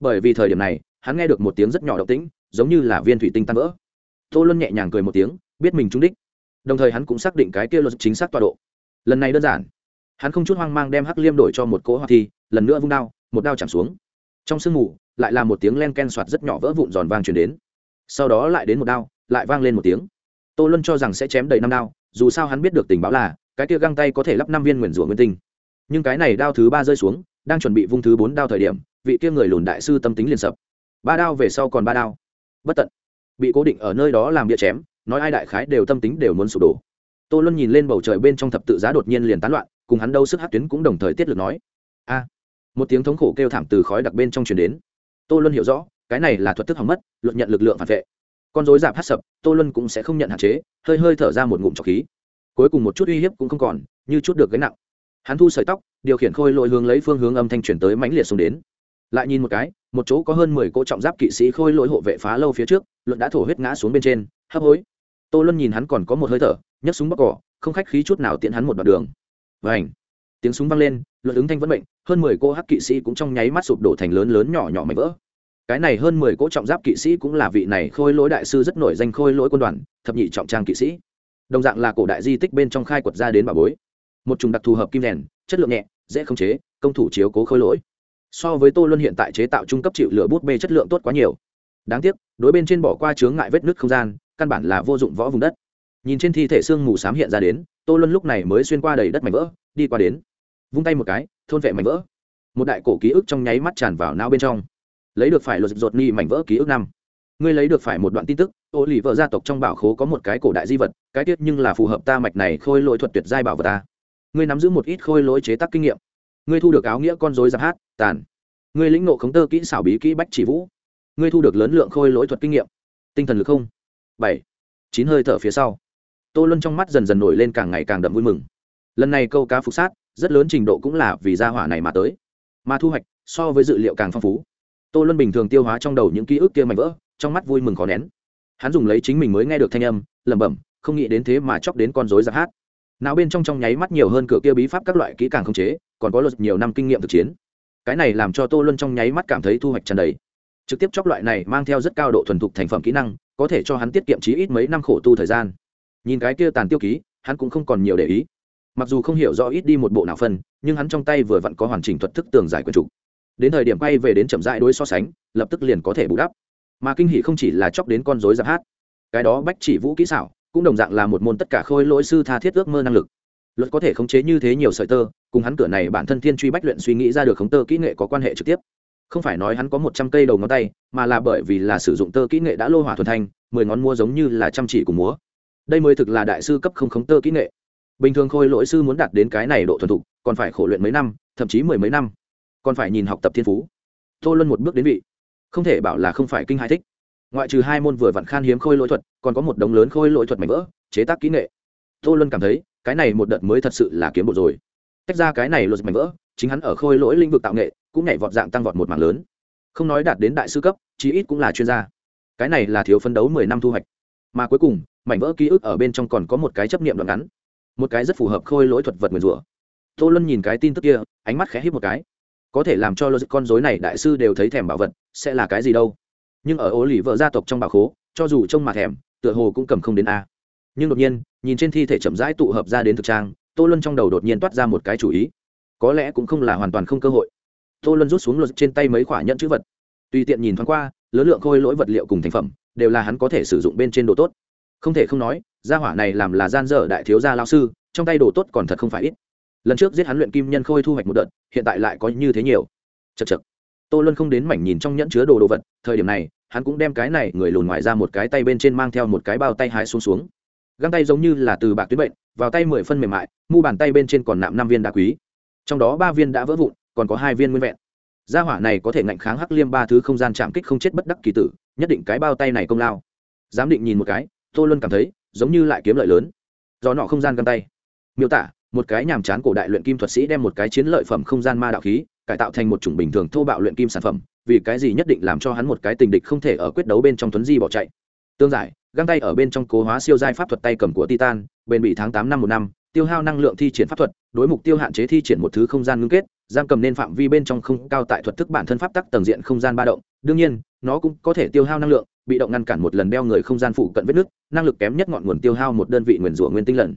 Bởi vì thời điểm này, hắn nghe được một tiếng rất nhỏ động tĩnh, giống như là viên thủy tinh tan vỡ. Tô luân nhẹ nhàng cười một tiếng, biết mình trúng đích. Đồng thời hắn cũng xác định cái kia luật chính xác tọa độ. Lần này đơn giản. Hắn không chút hoang mang đem hắc liêm đổi cho một cỗ hoạt thi, lần nữa vung đao một đao chạm xuống. Trong sương mù, lại là một tiếng len ken soạt rất nhỏ vỡ vụn giòn vang chuyển đến. Sau đó lại đến một đao, lại vang lên một tiếng. Tô luân cho rằng sẽ chém đầy năm đao, dù sao hắn biết được tình báo là, cái kia găng tay có thể lắp năm viên nguyền rủa nguyên tinh. Nhưng cái này đao thứ ba rơi xuống, đang chuẩn bị vung thứ bốn đao thời điểm, vị kia người lùn đại sư tâm tính liền sập. Ba đao về sau còn ba đao. Bất tận. Bị cố định ở nơi đó làm địa chém, nói ai đại khái đều tâm tính đều muốn sụp đổ. Tô luân nhìn lên bầu trời bên trong thập tự giá đột nhiên liền tán loạn, cùng hắn đâu sức hát tuyến cũng đồng thời tiết lực nói, a một tiếng thống khổ kêu thảm từ khói đặc bên trong truyền đến. Tô luân hiểu rõ, cái này là thuật thức hỏng mất luận nhận lực lượng phản vệ. Con dối giảm hát sập, tô luân cũng sẽ không nhận hạn chế, hơi hơi thở ra một ngụm trọc khí. Cuối cùng một chút uy hiếp cũng không còn, như chút được gánh nặng. Hắn thu sợi tóc, điều khiển khôi lội hướng lấy phương hướng âm thanh chuyển tới mãnh liệt xuống đến. Lại nhìn một cái, một chỗ có hơn mười cỗ trọng giáp kỵ sĩ khôi lội hộ vệ phá lâu phía trước, luận đã thổ huyết ngã xuống bên trên, hấp hối. Tô luân nhìn hắn còn có một hơi thở, nhấc súng bóc cỏ không khách khí chút nào tiện hắn một đoạn đường. Vảnh tiếng súng vang lên luận ứng thanh vẫn bệnh hơn mười cô hắc kỵ sĩ cũng trong nháy mắt sụp đổ thành lớn lớn nhỏ nhỏ mảnh vỡ. Cái này hơn mười cỗ trọng giáp kỵ sĩ cũng là vị này khôi lỗi đại sư rất nổi danh khôi lỗi quân đoàn, thập nhị trọng trang kỵ sĩ. Đồng dạng là cổ đại di tích bên trong khai quật ra đến bà bối. Một chủng đặc thù hợp kim đèn, chất lượng nhẹ, dễ không chế, công thủ chiếu cố khôi lỗi. So với tô luân hiện tại chế tạo trung cấp chịu lửa bút bê chất lượng tốt quá nhiều. Đáng tiếc, đối bên trên bỏ qua chướng ngại vết nứt không gian, căn bản là vô dụng võ vùng đất. Nhìn trên thi thể xương mù xám hiện ra đến, tô luân lúc này mới xuyên qua đầy đất mảnh vỡ, đi qua đến vung tay một cái, thôn vệ mảnh vỡ. Một đại cổ ký ức trong nháy mắt tràn vào não bên trong. Lấy được phải luật dột ni mảnh vỡ ký ức năm. Ngươi lấy được phải một đoạn tin tức ô lì vợ gia tộc trong bảo khố có một cái cổ đại di vật, cái tiết nhưng là phù hợp ta mạch này khôi lỗi thuật tuyệt giai bảo vật ta. Ngươi nắm giữ một ít khôi lỗi chế tác kinh nghiệm. Ngươi thu được áo nghĩa con dối giáp hát, tàn. Ngươi lĩnh nộ khống tơ kỹ xảo bí kỹ bách chỉ vũ. Ngươi thu được lớn lượng khôi lỗi thuật kinh nghiệm. Tinh thần lực không. Bảy. Chín hơi thở phía sau. Tô luân trong mắt dần dần nổi lên càng ngày càng đậm vui mừng. Lần này câu cá phục sát rất lớn trình độ cũng là vì gia hỏa này mà tới. Mà thu hoạch, so với dự liệu càng phong phú. Tô luân bình thường tiêu hóa trong đầu những ký ức kia mạnh vỡ, trong mắt vui mừng khó nén. Hắn dùng lấy chính mình mới nghe được thanh âm, lẩm bẩm, không nghĩ đến thế mà chọc đến con rối giặc hát. Nào bên trong trong nháy mắt nhiều hơn cửa kia bí pháp các loại kỹ càng không chế, còn có luật nhiều năm kinh nghiệm thực chiến. Cái này làm cho tô luân trong nháy mắt cảm thấy thu hoạch tràn đầy. Trực tiếp chóc loại này mang theo rất cao độ thuần thục thành phẩm kỹ năng, có thể cho hắn tiết kiệm chí ít mấy năm khổ tu thời gian. Nhìn cái kia tàn tiêu ký, hắn cũng không còn nhiều để ý mặc dù không hiểu rõ ít đi một bộ nào phân, nhưng hắn trong tay vừa vặn có hoàn chỉnh thuật thức tường giải quyền trục đến thời điểm quay về đến chậm rãi đối so sánh, lập tức liền có thể bù đắp. Mà kinh hỷ không chỉ là chóc đến con dối giáp hát, cái đó bách chỉ vũ kỹ xảo, cũng đồng dạng là một môn tất cả khôi lỗi sư tha thiết ước mơ năng lực. Luật có thể khống chế như thế nhiều sợi tơ, cùng hắn cửa này bản thân thiên truy bách luyện suy nghĩ ra được khống tơ kỹ nghệ có quan hệ trực tiếp. Không phải nói hắn có một trăm cây đầu ngón tay, mà là bởi vì là sử dụng tơ kỹ nghệ đã lô hỏa thuần thanh, mười ngón mua giống như là chăm chỉ cùng múa. Đây mới thực là đại sư cấp không khống tơ kỹ nghệ bình thường khôi lỗi sư muốn đạt đến cái này độ thuần thục, còn phải khổ luyện mấy năm, thậm chí mười mấy năm. Còn phải nhìn học tập thiên phú. Tô luân một bước đến vị. Không thể bảo là không phải kinh hai thích. Ngoại trừ hai môn vừa vặn khan hiếm khôi lỗi thuật, còn có một đống lớn khôi lỗi thuật mảnh vỡ, chế tác kỹ nghệ. Tô luân cảm thấy, cái này một đợt mới thật sự là kiếm bộ rồi. Tách ra cái này luật mảnh vỡ, chính hắn ở khôi lỗi lĩnh vực tạo nghệ, cũng nhảy vọt dạng tăng vọt một mảng lớn. Không nói đạt đến đại sư cấp, chí ít cũng là chuyên gia. Cái này là thiếu phấn đấu mười năm thu hoạch. Mà cuối cùng, mảnh vỡ ký ức ở bên trong còn có một cái chấp niệm đoạn ngắn một cái rất phù hợp khôi lỗi thuật vật nguyền rủa. Tô luân nhìn cái tin tức kia, ánh mắt khẽ hít một cái. Có thể làm cho logic con dối này đại sư đều thấy thèm bảo vật, sẽ là cái gì đâu? Nhưng ở ố lì vợ gia tộc trong bảo khố, cho dù trông mà thèm, tựa hồ cũng cầm không đến a. Nhưng đột nhiên, nhìn trên thi thể chậm rãi tụ hợp ra đến thực trang, tô luân trong đầu đột nhiên toát ra một cái chủ ý. Có lẽ cũng không là hoàn toàn không cơ hội. Tô luân rút xuống luật trên tay mấy khoả nhận chữ vật. Tùy tiện nhìn thoáng qua, lớn lượng khôi lỗi vật liệu cùng thành phẩm, đều là hắn có thể sử dụng bên trên đồ tốt không thể không nói, gia hỏa này làm là gian dở đại thiếu gia lao sư, trong tay đồ tốt còn thật không phải ít. Lần trước giết hắn luyện kim nhân khôi thu hoạch một đợt, hiện tại lại có như thế nhiều. Chật chật tô luân không đến mảnh nhìn trong nhẫn chứa đồ đồ vật, thời điểm này, hắn cũng đem cái này người lùn ngoài ra một cái tay bên trên mang theo một cái bao tay hái xuống xuống. Găng tay giống như là từ bạc tuyến bệnh, vào tay mười phân mềm mại, mu bàn tay bên trên còn nạm năm viên đá quý. Trong đó ba viên đã vỡ vụn, còn có hai viên nguyên vẹn. Gia hỏa này có thể ngạnh kháng hắc liêm ba thứ không gian chạm kích không chết bất đắc kỳ tử, nhất định cái bao tay này công lao. Giám định nhìn một cái tô luân cảm thấy giống như lại kiếm lợi lớn. Do nọ không gian găng tay. Miêu tả, một cái nhàm chán cổ đại luyện kim thuật sĩ đem một cái chiến lợi phẩm không gian ma đạo khí cải tạo thành một chủng bình thường thô bạo luyện kim sản phẩm, vì cái gì nhất định làm cho hắn một cái tình địch không thể ở quyết đấu bên trong tuấn di bỏ chạy. Tương giải, găng tay ở bên trong cố hóa siêu giai pháp thuật tay cầm của titan, bền bị tháng tám năm một năm, tiêu hao năng lượng thi triển pháp thuật, đối mục tiêu hạn chế thi triển một thứ không gian ngưng kết, giam cầm nên phạm vi bên trong không cao tại thuật thức bản thân pháp tắc tầng diện không gian ba động. Đương nhiên, nó cũng có thể tiêu hao năng lượng bị động ngăn cản một lần đeo người không gian phụ cận vết nước năng lực kém nhất ngọn nguồn tiêu hao một đơn vị nguyền rủa nguyên tinh lần.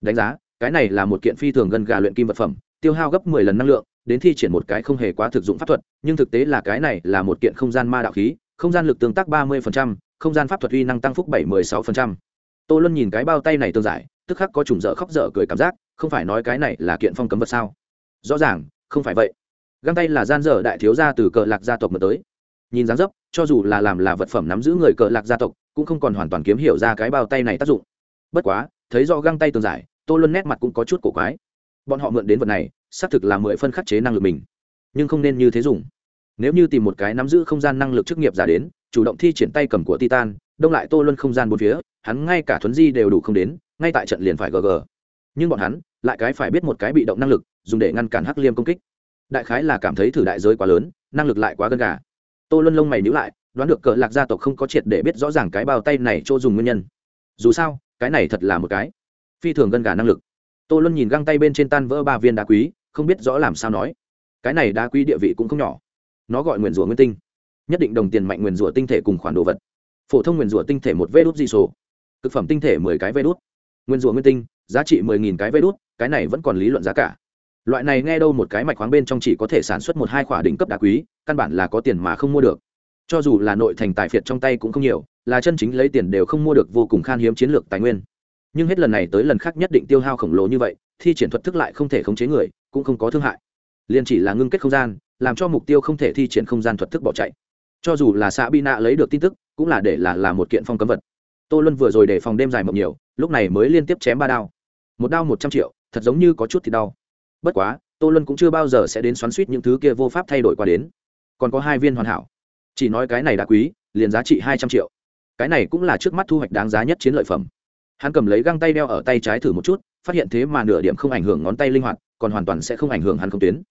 Đánh giá, cái này là một kiện phi thường gần gà luyện kim vật phẩm, tiêu hao gấp mười lần năng lượng, đến thi triển một cái không hề quá thực dụng pháp thuật, nhưng thực tế là cái này là một kiện không gian ma đạo khí, không gian lực tương tác ba mươi không gian pháp thuật uy năng tăng phúc bảy mươi sáu tô luân nhìn cái bao tay này tương giải, tức khắc có trùng dở khóc dở cười cảm giác, không phải nói cái này là kiện phong cấm vật sao? Rõ ràng, không phải vậy. Găng tay là gian dở đại thiếu gia từ cờ lạc gia tộc mà tới nhìn dáng dấp, cho dù là làm là vật phẩm nắm giữ người cờ lạc gia tộc, cũng không còn hoàn toàn kiếm hiểu ra cái bao tay này tác dụng. Bất quá, thấy do găng tay tường giải, tô luân nét mặt cũng có chút cổ quái. Bọn họ mượn đến vật này, xác thực là mười phân khắc chế năng lực mình. Nhưng không nên như thế dùng. Nếu như tìm một cái nắm giữ không gian năng lực chức nghiệp giả đến, chủ động thi triển tay cầm của titan, đông lại tô luân không gian bốn phía, hắn ngay cả thuấn di đều đủ không đến, ngay tại trận liền phải gg nhưng bọn hắn, lại cái phải biết một cái bị động năng lực, dùng để ngăn cản hắc liêm công kích. Đại khái là cảm thấy thử đại giới quá lớn, năng lực lại quá gần gà tô luân lông mày nhữ lại, đoán được cờ lạc gia tộc không có triệt để biết rõ ràng cái bao tay này cho dùng nguyên nhân. Dù sao, cái này thật là một cái phi thường gân gà năng lực. Tô luân nhìn găng tay bên trên tan vỡ ba viên đá quý, không biết rõ làm sao nói. Cái này đá quý địa vị cũng không nhỏ. Nó gọi nguyền rủa nguyên tinh. Nhất định đồng tiền mạnh nguyền rủa tinh thể cùng khoản đồ vật. Phổ thông nguyền rủa tinh thể một vê đốt di sổ. Thực phẩm tinh thể mười cái vê đốt nguyên rủa nguyên tinh, giá trị mười nghìn cái vê đốt cái này vẫn còn lý luận giá cả loại này nghe đâu một cái mạch khoáng bên trong chỉ có thể sản xuất một hai khoả đỉnh cấp đá quý, căn bản là có tiền mà không mua được. Cho dù là nội thành tài phiệt trong tay cũng không nhiều, là chân chính lấy tiền đều không mua được vô cùng khan hiếm chiến lược tài nguyên. Nhưng hết lần này tới lần khác nhất định tiêu hao khổng lồ như vậy, thi triển thuật thức lại không thể khống chế người, cũng không có thương hại. Liền chỉ là ngưng kết không gian, làm cho mục tiêu không thể thi triển không gian thuật thức bỏ chạy. Cho dù là xã bi nạ lấy được tin tức, cũng là để là là một kiện phong cấm vật. Tô luân vừa rồi để phòng đêm dài mộng nhiều, lúc này mới liên tiếp chém ba đao. Một đao một trăm triệu, thật giống như có chút thì đau bất quá, tô luân cũng chưa bao giờ sẽ đến xoắn suýt những thứ kia vô pháp thay đổi qua đến. Còn có hai viên hoàn hảo. Chỉ nói cái này đã quý, liền giá trị hai trăm triệu. Cái này cũng là trước mắt thu hoạch đáng giá nhất chiến lợi phẩm. Hắn cầm lấy găng tay đeo ở tay trái thử một chút, phát hiện thế mà nửa điểm không ảnh hưởng ngón tay linh hoạt, còn hoàn toàn sẽ không ảnh hưởng hắn không tuyến.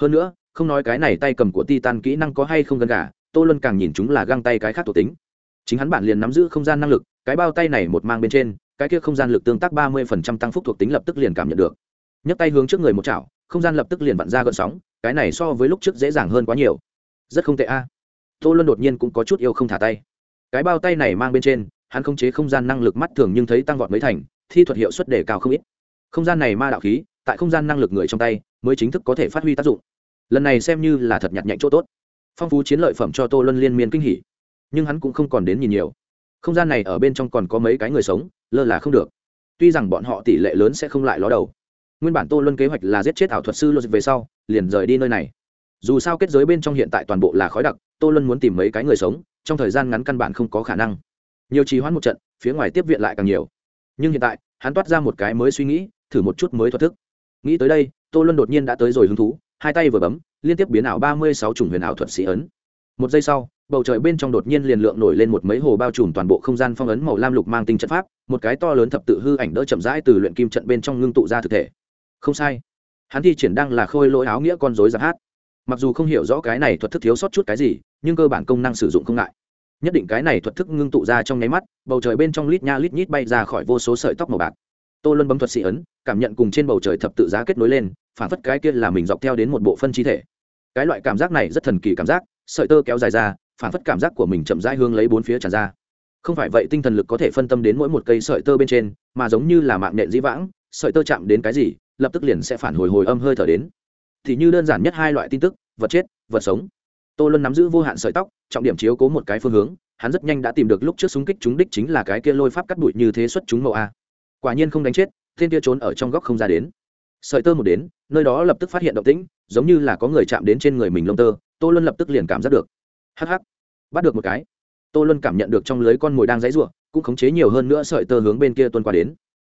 Hơn nữa, không nói cái này tay cầm của titan kỹ năng có hay không gần cả tô luân càng nhìn chúng là găng tay cái khác thuộc tính. Chính hắn bản liền nắm giữ không gian năng lực, cái bao tay này một mang bên trên, cái kia không gian lực tương tác ba mươi phần trăm tăng phúc thuộc tính lập tức liền cảm nhận được nhấc tay hướng trước người một chảo, không gian lập tức liền vặn ra gợn sóng, cái này so với lúc trước dễ dàng hơn quá nhiều. Rất không tệ a. Tô luân đột nhiên cũng có chút yêu không thả tay. Cái bao tay này mang bên trên, hắn không chế không gian năng lực mắt thường nhưng thấy tăng vọt mấy thành, thi thuật hiệu suất đề cao không ít. Không gian này ma đạo khí, tại không gian năng lực người trong tay, mới chính thức có thể phát huy tác dụng. Lần này xem như là thật nhặt nhạnh chỗ tốt. Phong phú chiến lợi phẩm cho tô luân liên miên kinh hỉ. Nhưng hắn cũng không còn đến nhìn nhiều. Không gian này ở bên trong còn có mấy cái người sống, lơ là không được. Tuy rằng bọn họ tỷ lệ lớn sẽ không lại ló đầu nguyên bản tô luân kế hoạch là giết chết ảo thuật sư luật về sau, liền rời đi nơi này. Dù sao kết giới bên trong hiện tại toàn bộ là khói đặc, tô luân muốn tìm mấy cái người sống, trong thời gian ngắn căn bản không có khả năng. Nhiều trì hoãn một trận, phía ngoài tiếp viện lại càng nhiều. Nhưng hiện tại, hắn toát ra một cái mới suy nghĩ, thử một chút mới thoát thức. Nghĩ tới đây, tô luân đột nhiên đã tới rồi hứng thú, hai tay vừa bấm, liên tiếp biến ảo ba mươi sáu chủng huyền ảo thuật sĩ ấn. Một giây sau, bầu trời bên trong đột nhiên liền lượng nổi lên một mấy hồ bao trùm toàn bộ không gian phong ấn màu lam lục mang tinh trận pháp, một cái to lớn thập tự hư ảnh đỡ chậm rãi từ luyện kim trận bên trong ngưng tụ ra thực thể không sai. Hắn thi triển đang là khôi lỗi áo nghĩa con dối giáp hát. Mặc dù không hiểu rõ cái này thuật thức thiếu sót chút cái gì, nhưng cơ bản công năng sử dụng không ngại. Nhất định cái này thuật thức ngưng tụ ra trong nháy mắt, bầu trời bên trong lít nha lít nhít bay ra khỏi vô số sợi tóc màu bạc. Tô luân bấm thuật sĩ ấn, cảm nhận cùng trên bầu trời thập tự giá kết nối lên, phản phất cái kia là mình dọc theo đến một bộ phân chi thể. Cái loại cảm giác này rất thần kỳ cảm giác, sợi tơ kéo dài ra, phản phất cảm giác của mình chậm rãi hương lấy bốn phía tràn ra. Không phải vậy tinh thần lực có thể phân tâm đến mỗi một cây sợi tơ bên trên, mà giống như là mạng nện dĩ vãng, sợi tơ chạm đến cái gì lập tức liền sẽ phản hồi hồi âm hơi thở đến. Thì như đơn giản nhất hai loại tin tức, vật chết, vật sống. Tô luân nắm giữ vô hạn sợi tóc, trọng điểm chiếu cố một cái phương hướng, hắn rất nhanh đã tìm được lúc trước súng kích chúng đích chính là cái kia lôi pháp cắt bụi như thế xuất chúng mậu a. Quả nhiên không đánh chết tên kia trốn ở trong góc không ra đến. Sợi tơ một đến, nơi đó lập tức phát hiện động tĩnh, giống như là có người chạm đến trên người mình lông tơ, tô luân lập tức liền cảm giác được. Hh bắt được một cái. Tô luân cảm nhận được trong lưới con mồi đang dãy ruộng cũng khống chế nhiều hơn nữa sợi tơ hướng bên kia tuân qua đến.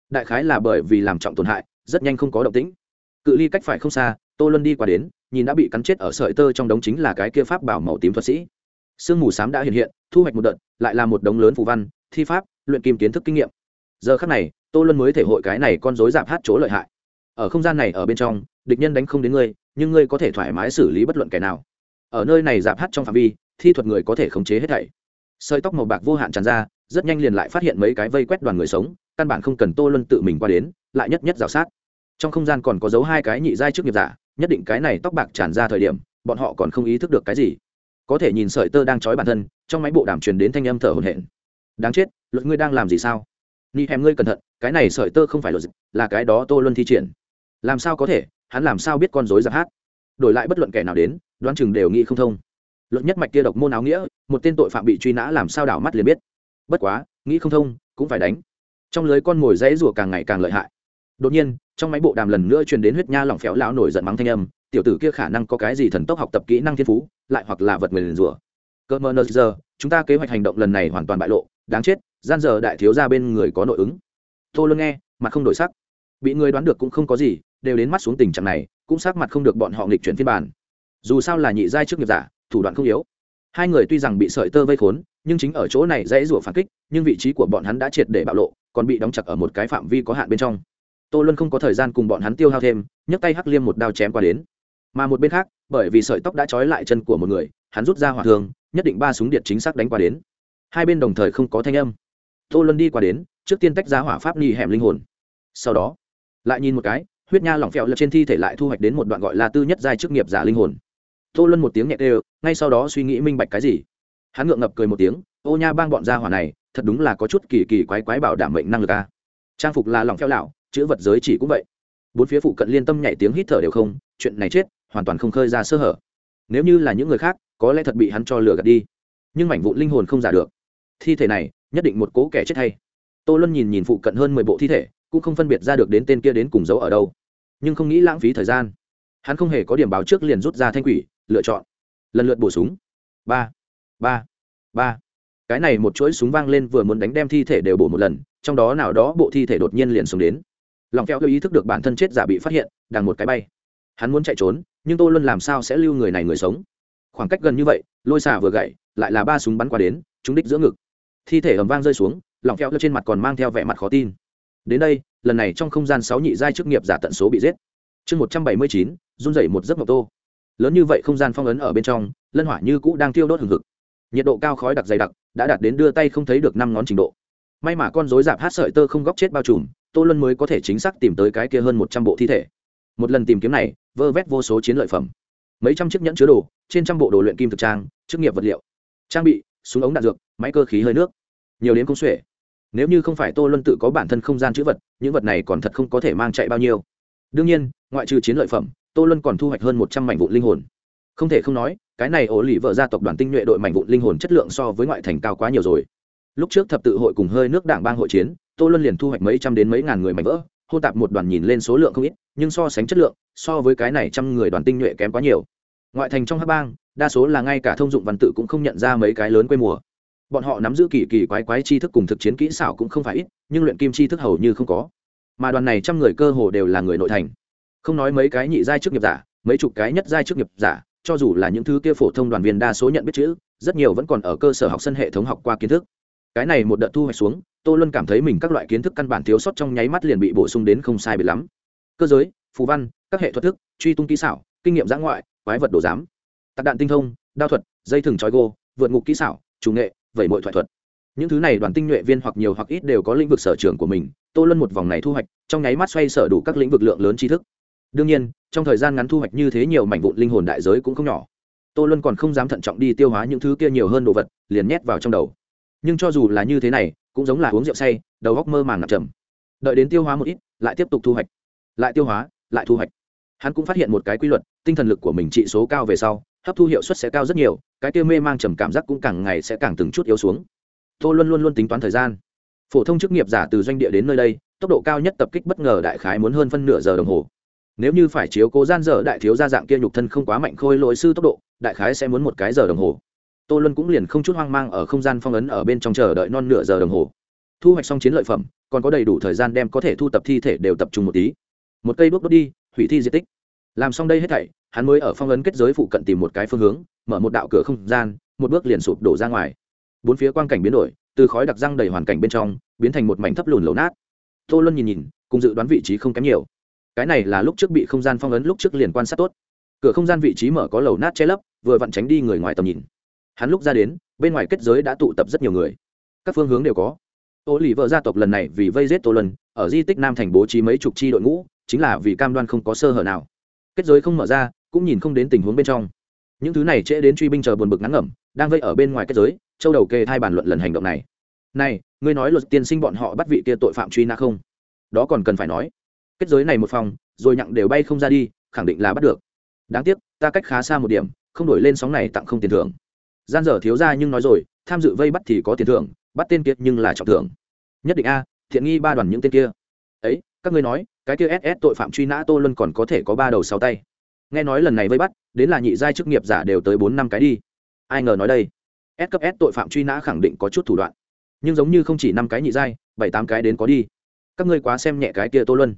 Đại khái là bởi vì làm trọng tổn hại rất nhanh không có động tĩnh. Cự ly cách phải không xa, tô luân đi qua đến, nhìn đã bị cắn chết ở sợi tơ trong đống chính là cái kia pháp bảo màu tím thuật sĩ. Sương mù xám đã hiện hiện, thu hoạch một đợt, lại là một đống lớn phù văn, thi pháp, luyện kim kiến thức kinh nghiệm. Giờ khắc này, tô luân mới thể hội cái này con dối dạp hát chỗ lợi hại. Ở không gian này ở bên trong, địch nhân đánh không đến ngươi, nhưng ngươi có thể thoải mái xử lý bất luận kẻ nào. Ở nơi này dạp hát trong phạm vi, thi thuật người có thể khống chế hết thảy. Sợi tóc màu bạc vô hạn tràn ra, rất nhanh liền lại phát hiện mấy cái vây quét đoàn người sống, căn bản không cần tô luân tự mình qua đến lại nhất nhất rào sát. Trong không gian còn có dấu hai cái nhị giai trước nghiệp giả, nhất định cái này tóc bạc tràn ra thời điểm, bọn họ còn không ý thức được cái gì. Có thể nhìn sợi tơ đang trói bản thân, trong máy bộ đàm truyền đến thanh âm thở hổn hển. Đáng chết, luật ngươi đang làm gì sao? Ni hèm ngươi cẩn thận, cái này sợi tơ không phải luật là cái đó tô luân thi triển. Làm sao có thể, hắn làm sao biết con dối giặc hát? Đổi lại bất luận kẻ nào đến, đoán chừng đều nghĩ không thông. Luật nhất mạch kia độc môn áo nghĩa, một tên tội phạm bị truy nã làm sao đảo mắt liền biết. Bất quá, nghĩ không thông, cũng phải đánh. Trong lưới con mồi dãy rùa càng ngày càng lợi hại đột nhiên, trong máy bộ đàm lần nữa truyền đến huyết nha lỏng phéo lão nổi giận mắng thanh âm, tiểu tử kia khả năng có cái gì thần tốc học tập kỹ năng thiên phú, lại hoặc là vật nguyền rủa. Cơ mơ nơ giờ, chúng ta kế hoạch hành động lần này hoàn toàn bại lộ, đáng chết, gian giờ đại thiếu ra bên người có nội ứng. Tô luôn nghe, mặt không đổi sắc. Bị người đoán được cũng không có gì, đều đến mắt xuống tình trạng này, cũng sắc mặt không được bọn họ nghịch chuyển phiên bản. Dù sao là nhị giai trước nghiệp giả, thủ đoạn không yếu. Hai người tuy rằng bị sợi tơ vây khốn, nhưng chính ở chỗ này dễ rủa phản kích, nhưng vị trí của bọn hắn đã triệt để bạo lộ, còn bị đóng chặt ở một cái phạm vi có hạn bên trong tô luân không có thời gian cùng bọn hắn tiêu hao thêm, nhấc tay hắc liêm một đao chém qua đến. Mà một bên khác, bởi vì sợi tóc đã trói lại chân của một người, hắn rút ra hỏa thường nhất định ba súng điện chính xác đánh qua đến. Hai bên đồng thời không có thanh âm. Tô luân đi qua đến, trước tiên tách ra hỏa pháp ni hẻm linh hồn. Sau đó, lại nhìn một cái, huyết nha lỏng phèo lật trên thi thể lại thu hoạch đến một đoạn gọi là tư nhất giai chức nghiệp giả linh hồn. Tô luân một tiếng nhẹ đều, ngay sau đó suy nghĩ minh bạch cái gì. Hắn ngượng ngập cười một tiếng, ô nha, bang bọn gia hỏa này, thật đúng là có chút kỳ kỳ quái quái bảo đảm mệnh năng lực a trang phục là lỏng phèo lão chữ vật giới chỉ cũng vậy. Bốn phía phụ cận liên tâm nhảy tiếng hít thở đều không, chuyện này chết, hoàn toàn không khơi ra sơ hở. Nếu như là những người khác, có lẽ thật bị hắn cho lừa gạt đi. Nhưng mảnh vụ linh hồn không giả được. Thi thể này, nhất định một cố kẻ chết hay. Tô luân nhìn nhìn phụ cận hơn mười bộ thi thể, cũng không phân biệt ra được đến tên kia đến cùng giấu ở đâu. Nhưng không nghĩ lãng phí thời gian. Hắn không hề có điểm báo trước liền rút ra thanh quỷ, lựa chọn. Lần lượt bổ súng. Ba. Ba. Ba. Cái này một chuỗi súng vang lên vừa muốn đánh đem thi thể đều bổ một lần, trong đó nào đó bộ thi thể đột nhiên liền xuống đến lòng phèo ý thức được bản thân chết giả bị phát hiện, đằng một cái bay. Hắn muốn chạy trốn, nhưng tô luân làm sao sẽ lưu người này người sống? Khoảng cách gần như vậy, lôi xả vừa gậy, lại là ba súng bắn qua đến, trúng đích giữa ngực. Thi thể ầm vang rơi xuống, lòng phèo trên mặt còn mang theo vẻ mặt khó tin. Đến đây, lần này trong không gian sáu nhị giai chức nghiệp giả tận số bị giết. Chương một trăm bảy mươi chín, run rẩy một giấc mộng tô. Lớn như vậy không gian phong ấn ở bên trong, lân hỏa như cũ đang tiêu đốt hừng hực. Nhiệt độ cao khói đặc dày đặc, đã đạt đến đưa tay không thấy được năm ngón trình độ may mà con rối dạp hát sợi tơ không góc chết bao trùm, tô luân mới có thể chính xác tìm tới cái kia hơn một trăm bộ thi thể. Một lần tìm kiếm này, vơ vét vô số chiến lợi phẩm. Mấy trăm chiếc nhẫn chứa đồ, trên trăm bộ đồ luyện kim thực trang, chức nghiệp vật liệu. Trang bị, súng ống đạn dược, máy cơ khí hơi nước. Nhiều đến công xuể nếu như không phải tô luân tự có bản thân không gian chữ vật, những vật này còn thật không có thể mang chạy bao nhiêu. Đương nhiên, ngoại trừ chiến lợi phẩm, tô luân còn thu hoạch hơn một trăm mảnh vụ linh hồn. Không thể không nói, cái này ổ lì vợ gia tộc đoàn tinh nhuệ đội mảnh vụ linh hồn chất lượng so với ngoại thành cao quá nhiều rồi lúc trước thập tự hội cùng hơi nước đảng bang hội chiến, tô luân liền thu hoạch mấy trăm đến mấy ngàn người mảnh vỡ hô tạp một đoàn nhìn lên số lượng không ít, nhưng so sánh chất lượng, so với cái này trăm người đoàn tinh nhuệ kém quá nhiều. Ngoại thành trong hát bang, đa số là ngay cả thông dụng văn tự cũng không nhận ra mấy cái lớn quê mùa. Bọn họ nắm giữ kỳ kỳ quái quái tri thức cùng thực chiến kỹ xảo cũng không phải ít, nhưng luyện kim tri thức hầu như không có. Mà đoàn này trăm người cơ hồ đều là người nội thành. Không nói mấy cái nhị giai chức nghiệp giả, mấy chục cái nhất giai chức nghiệp giả, cho dù là những thứ kia phổ thông đoàn viên đa số nhận biết chữ, rất nhiều vẫn còn ở cơ sở học sân hệ thống học qua kiến thức cái này một đợt thu hoạch xuống, tô luân cảm thấy mình các loại kiến thức căn bản thiếu sót trong nháy mắt liền bị bổ sung đến không sai biệt lắm. Cơ giới, phù văn, các hệ thuật thức, truy tung kỹ xảo, kinh nghiệm giã ngoại, quái vật đồ giám. Tạc đạn tinh thông, đao thuật, dây thừng trói gô, vượt ngục kỹ xảo, chủ nghệ, vẩy mội thoại thuật. Những thứ này đoàn tinh nhuệ viên hoặc nhiều hoặc ít đều có lĩnh vực sở trường của mình, tô luân một vòng này thu hoạch, trong nháy mắt xoay sở đủ các lĩnh vực lượng lớn tri thức. Đương nhiên, trong thời gian ngắn thu hoạch như thế nhiều mảnh vụn linh hồn đại giới cũng không nhỏ. Tô luân còn không dám thận trọng đi tiêu hóa những thứ kia nhiều hơn đồ vật, liền nhét vào trong đầu nhưng cho dù là như thế này, cũng giống là uống rượu say, đầu góc mơ màng nằm trầm. Đợi đến tiêu hóa một ít, lại tiếp tục thu hoạch. Lại tiêu hóa, lại thu hoạch. Hắn cũng phát hiện một cái quy luật, tinh thần lực của mình trị số cao về sau, hấp thu hiệu suất sẽ cao rất nhiều, cái tiêu mê mang trầm cảm giác cũng càng ngày sẽ càng từng chút yếu xuống. Tô luôn luôn luôn tính toán thời gian. Phổ thông chức nghiệp giả từ doanh địa đến nơi đây, tốc độ cao nhất tập kích bất ngờ đại khái muốn hơn phân nửa giờ đồng hồ. Nếu như phải chiếu cố gian dở đại thiếu gia dạng kia nhục thân không quá mạnh khôi lỗi sư tốc độ, đại khái sẽ muốn một cái giờ đồng hồ tô luân cũng liền không chút hoang mang ở không gian phong ấn ở bên trong chờ đợi non nửa giờ đồng hồ. Thu hoạch xong chiến lợi phẩm, còn có đầy đủ thời gian đem có thể thu tập thi thể đều tập trung một tí. Một cây đuốc đốt đi, hủy thi di tích. Làm xong đây hết thảy, hắn mới ở phong ấn kết giới phụ cận tìm một cái phương hướng, mở một đạo cửa không gian, một bước liền sụp đổ ra ngoài. Bốn phía quang cảnh biến đổi, từ khói đặc răng đầy hoàn cảnh bên trong, biến thành một mảnh thấp lùn lầu nát. Tô luân nhìn nhìn, cùng dự đoán vị trí không kém nhiều. Cái này là lúc trước bị không gian phong ấn lúc trước liền quan sát tốt. Cửa không gian vị trí mở có lầu nát che lấp, vừa vặn tránh đi người ngoài tầm nhìn hắn lúc ra đến, bên ngoài kết giới đã tụ tập rất nhiều người. Các phương hướng đều có. Ô lì vợ gia tộc lần này vì vây giết tô lân ở di tích nam thành bố trí mấy chục chi đội ngũ, chính là vì cam đoan không có sơ hở nào. Kết giới không mở ra, cũng nhìn không đến tình huống bên trong. Những thứ này trễ đến truy binh chờ buồn bực ngắn ngẩm, đang vây ở bên ngoài kết giới, châu đầu kê hai bàn luận lần hành động này. Này, ngươi nói luật tiên sinh bọn họ bắt vị kia tội phạm truy nã không? Đó còn cần phải nói. Kết giới này một phòng, rồi nhặng đều bay không ra đi, khẳng định là bắt được. Đáng tiếc, ta cách khá xa một điểm, không đổi lên sóng này tặng không tiền thưởng gian dở thiếu ra nhưng nói rồi, tham dự vây bắt thì có tiền thưởng, bắt tên kia nhưng là trọng thưởng. Nhất định a, thiện nghi ba đoàn những tên kia. Ấy, các ngươi nói, cái kia ss tội phạm truy nã tô luân còn có thể có ba đầu sáu tay. Nghe nói lần này vây bắt, đến là nhị giai chức nghiệp giả đều tới bốn năm cái đi. Ai ngờ nói đây, s cấp s tội phạm truy nã khẳng định có chút thủ đoạn. Nhưng giống như không chỉ năm cái nhị giai, bảy tám cái đến có đi. Các ngươi quá xem nhẹ cái kia tô luân.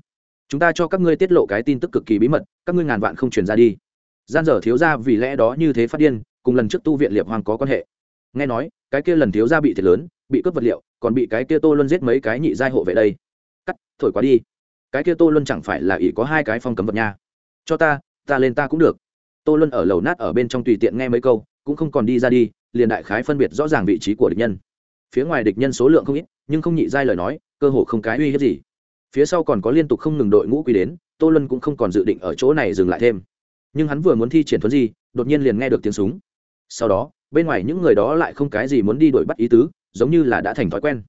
Chúng ta cho các ngươi tiết lộ cái tin tức cực kỳ bí mật, các ngươi ngàn vạn không truyền ra đi. Gian dở thiếu ra vì lẽ đó như thế phát điên cùng lần trước tu viện liệp hoàng có quan hệ. Nghe nói, cái kia lần thiếu gia bị thiệt lớn, bị cướp vật liệu, còn bị cái kia tô luân giết mấy cái nhị giai hộ vệ đây. Cắt, thổi quá đi. Cái kia tô luân chẳng phải là ỷ có hai cái phong cấm vật nha. Cho ta ta lên ta cũng được. Tô luân ở lầu nát ở bên trong tùy tiện nghe mấy câu, cũng không còn đi ra đi, liền đại khái phân biệt rõ ràng vị trí của địch nhân. Phía ngoài địch nhân số lượng không ít, nhưng không nhị giai lời nói, cơ hồ không cái uy hiếp gì. Phía sau còn có liên tục không ngừng đội ngũ quy đến, tô luân cũng không còn dự định ở chỗ này dừng lại thêm. Nhưng hắn vừa muốn thi triển thuấn gì, đột nhiên liền nghe được tiếng súng sau đó, bên ngoài những người đó lại không cái gì muốn đi đuổi bắt ý tứ, giống như là đã thành thói quen.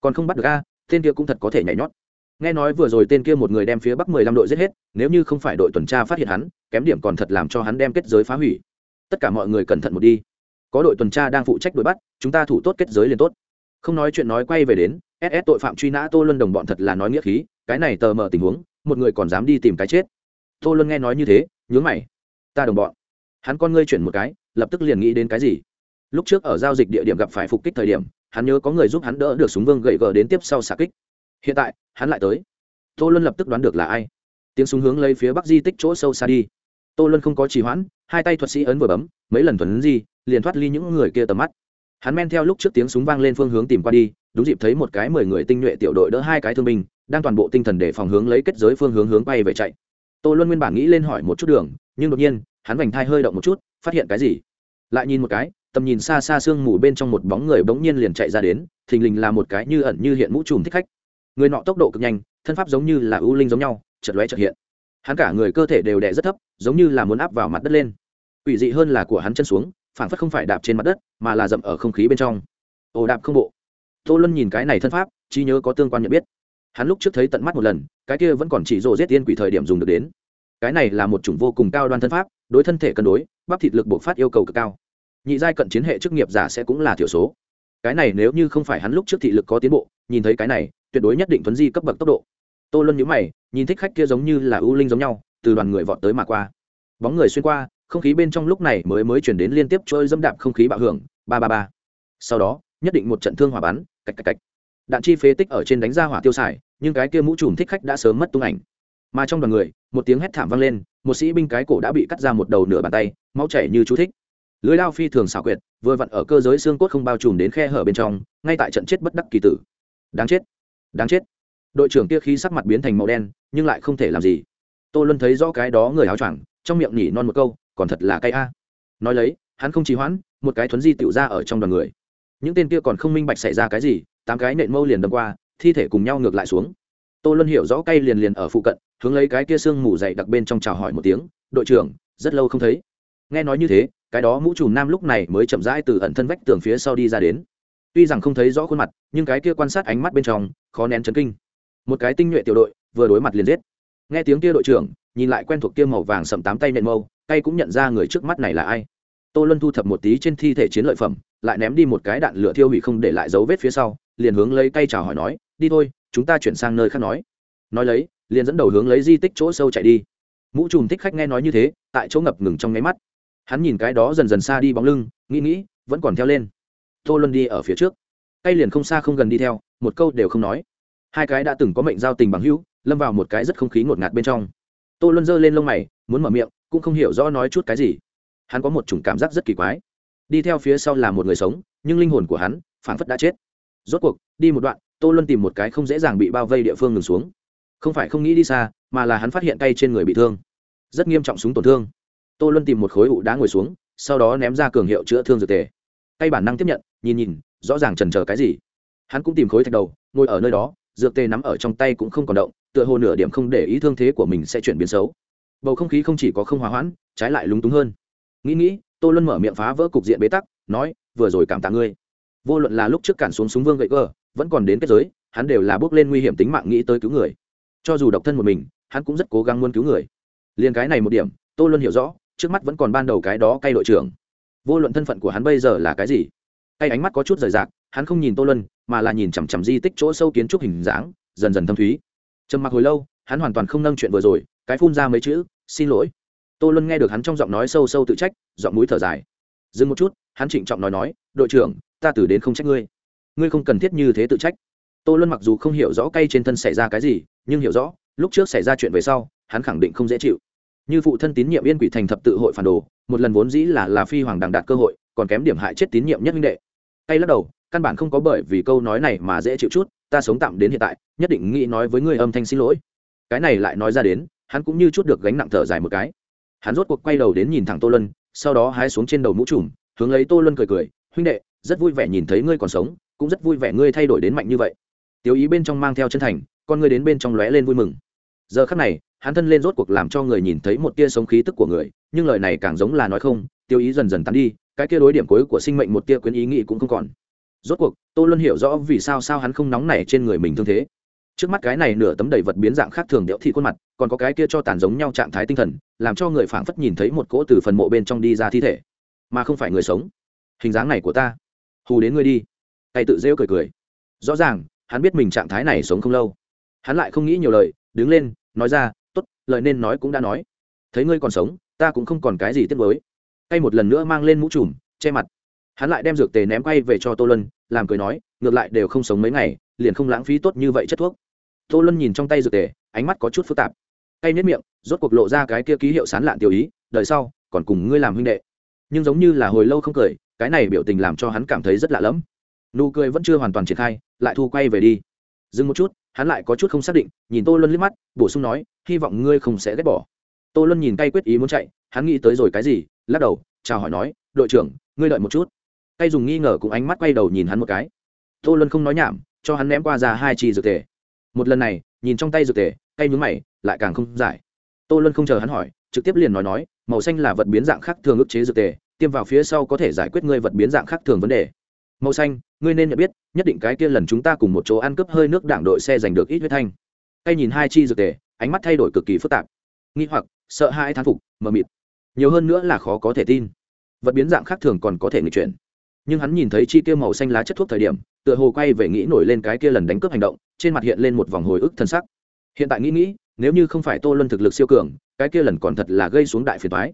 Còn không bắt được a, tên kia cũng thật có thể nhảy nhót. Nghe nói vừa rồi tên kia một người đem phía bắc mười lăm đội giết hết, nếu như không phải đội tuần tra phát hiện hắn, kém điểm còn thật làm cho hắn đem kết giới phá hủy. Tất cả mọi người cẩn thận một đi. Có đội tuần tra đang phụ trách đuổi bắt, chúng ta thủ tốt kết giới liền tốt. Không nói chuyện nói quay về đến ss tội phạm truy nã tô luân đồng bọn thật là nói nghĩa khí, cái này tờ mờ tình huống, một người còn dám đi tìm cái chết. Tô luân nghe nói như thế, nhướng mày. Ta đồng bọn. Hắn con ngươi chuyển một cái lập tức liền nghĩ đến cái gì. Lúc trước ở giao dịch địa điểm gặp phải phục kích thời điểm, hắn nhớ có người giúp hắn đỡ được súng vương gậy gờ đến tiếp sau xạ kích. Hiện tại, hắn lại tới. Tô luân lập tức đoán được là ai. Tiếng súng hướng lấy phía bắc di tích chỗ sâu xa đi. Tô luân không có trì hoãn, hai tay thuật sĩ ấn vừa bấm, mấy lần thuần ấn di, liền thoát ly những người kia tầm mắt. Hắn men theo lúc trước tiếng súng vang lên phương hướng tìm qua đi, đúng dịp thấy một cái mười người tinh nhuệ tiểu đội đỡ hai cái thương binh, đang toàn bộ tinh thần để phòng hướng lấy kết giới phương hướng hướng bay về chạy. Tô luân nguyên bản nghĩ lên hỏi một chút đường, nhưng đột nhiên hắn vành thai hơi động một chút, phát hiện cái gì? Lại nhìn một cái, tầm nhìn xa xa sương mù bên trong một bóng người bỗng nhiên liền chạy ra đến, thình lình là một cái như ẩn như hiện mũ trùm thích khách. Người nọ tốc độ cực nhanh, thân pháp giống như là ưu linh giống nhau chật lóe chật hiện. Hắn cả người cơ thể đều đẻ rất thấp, giống như là muốn áp vào mặt đất lên. Ủy dị hơn là của hắn chân xuống phản phất không phải đạp trên mặt đất, mà là dậm ở không khí bên trong. Ồ, đạp không bộ. Tô luân nhìn cái này thân pháp, trí nhớ có tương quan nhận biết. Hắn lúc trước thấy tận mắt một lần, cái kia vẫn còn chỉ rồ giết tiên quỷ thời điểm dùng được đến. Cái này là một chủng vô cùng cao đoan thân pháp đối thân thể cân đối, bắp thịt lực bộc phát yêu cầu cực cao. Nhị giai cận chiến hệ chức nghiệp giả sẽ cũng là thiểu số. Cái này nếu như không phải hắn lúc trước thị lực có tiến bộ, nhìn thấy cái này, tuyệt đối nhất định thuấn di cấp bậc tốc độ. Tô luân nhữ mày, nhìn thích khách kia giống như là ưu linh giống nhau, từ đoàn người vọt tới mà qua. Bóng người xuyên qua, không khí bên trong lúc này mới mới chuyển đến liên tiếp trôi dâm đạp không khí bạo hưởng, ba ba ba. Sau đó, nhất định một trận thương hỏa bắn, cạch cạch cạch. Đạn chi phế tích ở trên đánh ra hỏa tiêu xài, nhưng cái kia mũ trùm thích khách đã sớm mất tung ảnh mà trong đoàn người, một tiếng hét thảm vang lên, một sĩ binh cái cổ đã bị cắt ra một đầu nửa bàn tay, máu chảy như chú thích. Lưới lao phi thường xảo quyệt, vừa vặn ở cơ giới xương cốt không bao trùm đến khe hở bên trong, ngay tại trận chết bất đắc kỳ tử. Đáng chết đáng chết. Đội trưởng kia khí sắc mặt biến thành màu đen, nhưng lại không thể làm gì. Tô luân thấy rõ cái đó người áo choàng, trong miệng nhỉ non một câu, còn thật là cay a. Nói lấy, hắn không trì hoãn, một cái thuấn di tựu ra ở trong đoàn người. Những tên kia còn không minh bạch xảy ra cái gì, tám cái nện mâu liền đâm qua, thi thể cùng nhau ngược lại xuống tô luân hiểu rõ cay liền liền ở phụ cận, hướng lấy cái kia sương mù dậy đặc bên trong chào hỏi một tiếng, đội trưởng, rất lâu không thấy. Nghe nói như thế, cái đó mũ trùm nam lúc này mới chậm rãi từ ẩn thân vách tường phía sau đi ra đến. Tuy rằng không thấy rõ khuôn mặt, nhưng cái kia quan sát ánh mắt bên trong, khó nén chấn kinh. Một cái tinh nhuệ tiểu đội, vừa đối mặt liền giết. Nghe tiếng kia đội trưởng, nhìn lại quen thuộc kia màu vàng sậm tám tay nện mâu cây cũng nhận ra người trước mắt này là ai. Tô luân thu thập một tí trên thi thể chiến lợi phẩm, lại ném đi một cái đạn lửa thiêu hủy không để lại dấu vết phía sau, liền hướng lấy cây chào hỏi nói, đi thôi chúng ta chuyển sang nơi khác nói. Nói lấy, liền dẫn đầu hướng lấy di tích chỗ sâu chạy đi. Mũ trùm thích khách nghe nói như thế, tại chỗ ngập ngừng trong nháy mắt. Hắn nhìn cái đó dần dần xa đi bóng lưng, nghĩ nghĩ, vẫn còn theo lên. Tô luân đi ở phía trước. Cây liền không xa không gần đi theo, một câu đều không nói. Hai cái đã từng có mệnh giao tình bằng hữu, lâm vào một cái rất không khí ngột ngạt bên trong. Tô luân giơ lên lông mày, muốn mở miệng, cũng không hiểu rõ nói chút cái gì. Hắn có một chủng cảm giác rất kỳ quái. Đi theo phía sau là một người sống, nhưng linh hồn của hắn phảng phất đã chết. Rốt cuộc, đi một đoạn tô luân tìm một cái không dễ dàng bị bao vây địa phương ngừng xuống. Không phải không nghĩ đi xa, mà là hắn phát hiện tay trên người bị thương. Rất nghiêm trọng súng tổn thương. Tô luân tìm một khối ụ đá ngồi xuống, sau đó ném ra cường hiệu chữa thương dược tề. Tay bản năng tiếp nhận, nhìn nhìn, rõ ràng trần chờ cái gì. Hắn cũng tìm khối thạch đầu, ngồi ở nơi đó, dược tề nắm ở trong tay cũng không còn động, tựa hồ nửa điểm không để ý thương thế của mình sẽ chuyển biến xấu. Bầu không khí không chỉ có không hòa hoãn, trái lại lúng túng hơn. Nghĩ nghĩ, tô luân mở miệng phá vỡ cục diện bế tắc, nói, vừa rồi cảm tạ ngươi. Vô luận là lúc trước cản xuống súng vương gậy cơ vẫn còn đến kết giới, hắn đều là bước lên nguy hiểm tính mạng nghĩ tới cứu người. Cho dù độc thân một mình, hắn cũng rất cố gắng muốn cứu người. Liền cái này một điểm, tô luân hiểu rõ, trước mắt vẫn còn ban đầu cái đó cay đội trưởng. Vô luận thân phận của hắn bây giờ là cái gì, cay ánh mắt có chút rời rạc, hắn không nhìn tô luân, mà là nhìn chằm chằm di tích chỗ sâu kiến trúc hình dáng, dần dần thâm thúy. Trầm mặc hồi lâu, hắn hoàn toàn không nâng chuyện vừa rồi, cái phun ra mấy chữ, xin lỗi. Tô luân nghe được hắn trong giọng nói sâu sâu tự trách, giọng mũi thở dài. Dừng một chút, hắn trịnh trọng nói nói, đội trưởng, ta từ đến không trách ngươi ngươi không cần thiết như thế tự trách. Tô luân mặc dù không hiểu rõ cay trên thân xảy ra cái gì, nhưng hiểu rõ, lúc trước xảy ra chuyện về sau, hắn khẳng định không dễ chịu. Như phụ thân tín nhiệm yên quỷ thành thập tự hội phản đồ, một lần vốn dĩ là là phi hoàng đằng đạt cơ hội, còn kém điểm hại chết tín nhiệm nhất minh đệ. Cay lắc đầu, căn bản không có bởi vì câu nói này mà dễ chịu chút, ta sống tạm đến hiện tại, nhất định nghĩ nói với người âm thanh xin lỗi. Cái này lại nói ra đến, hắn cũng như chút được gánh nặng thở dài một cái. Hắn rốt cuộc quay đầu đến nhìn thẳng tô lân sau đó hái xuống trên đầu mũ trùm, hướng lấy tô lân cười cười, huynh đệ, rất vui vẻ nhìn thấy ngươi còn sống cũng rất vui vẻ ngươi thay đổi đến mạnh như vậy. Tiêu ý bên trong mang theo chân thành, con ngươi đến bên trong lóe lên vui mừng. Giờ khắc này, hắn thân lên rốt cuộc làm cho người nhìn thấy một tia sống khí tức của người, nhưng lời này càng giống là nói không tiêu ý dần dần tắn đi, cái kia đối điểm cuối của sinh mệnh một tia quyến ý nghĩ cũng không còn. Rốt cuộc, tô luân hiểu rõ vì sao sao hắn không nóng nảy trên người mình thương thế. Trước mắt cái này nửa tấm đầy vật biến dạng khác thường đẽo thị khuôn mặt, còn có cái kia cho tàn giống nhau trạng thái tinh thần, làm cho người phảng phất nhìn thấy một cỗ từ phần mộ bên trong đi ra thi thể. Mà không phải người sống. Hình dáng này của ta. Hù đến ngươi đi tay tự rêu cười cười. Rõ ràng, hắn biết mình trạng thái này sống không lâu. Hắn lại không nghĩ nhiều lời, đứng lên, nói ra t ố t lời nên nói cũng đã nói. Thấy ngươi còn sống, ta cũng không còn cái gì tiếc với tay một lần nữa mang lên mũ trùm, che mặt. Hắn lại đem dược tề ném quay về cho tô lân làm cười nói, ngược lại đều không sống mấy ngày, liền không lãng phí tốt như vậy chất thuốc. Tô lân nhìn trong tay dược tề, ánh mắt có chút phức tạp. Tay nếp miệng, rốt cuộc lộ ra cái kia ký hiệu sán lạn tiêu ý, đời sau, còn cùng ngươi làm huynh đệ. Nhưng giống như là hồi lâu không cười, cái này biểu tình làm cho hắn cảm thấy rất lạ lẫm nụ cười vẫn chưa hoàn toàn triển khai, lại thu quay về đi. Dừng một chút, hắn lại có chút không xác định, nhìn tô luân liếc mắt, bổ sung nói, hy vọng ngươi không sẽ ghét bỏ. Tô luân nhìn cay quyết ý muốn chạy, hắn nghĩ tới rồi cái gì, lắc đầu, chào hỏi nói, đội trưởng, ngươi đợi một chút. Cay dùng nghi ngờ cùng ánh mắt quay đầu nhìn hắn một cái. Tô luân không nói nhảm, cho hắn ném qua ra hai chi dược tề một lần này, nhìn trong tay dược tề cay nhúng mày, lại càng không giải. Tô luân không chờ hắn hỏi, trực tiếp liền nói nói, màu xanh là vật biến dạng khác thường ức chế dược tề tiêm vào phía sau có thể giải quyết ngươi vật biến dạng khác thường vấn đề màu xanh, ngươi nên nhận biết, nhất định cái kia lần chúng ta cùng một chỗ ăn cướp hơi nước đảng đội xe giành được ít huyết thanh. Tay nhìn hai chi dược tề, ánh mắt thay đổi cực kỳ phức tạp. Nghi hoặc, sợ hãi thán phục, mờ mịt. Nhiều hơn nữa là khó có thể tin. Vật biến dạng khác thường còn có thể nghịch chuyển. Nhưng hắn nhìn thấy chi tiêu màu xanh lá chất thuốc thời điểm, tựa hồ quay về nghĩ nổi lên cái kia lần đánh cướp hành động, trên mặt hiện lên một vòng hồi ức thân sắc. Hiện tại nghĩ nghĩ, nếu như không phải tô luân thực lực siêu cường, cái kia lần còn thật là gây xuống đại phiền thoái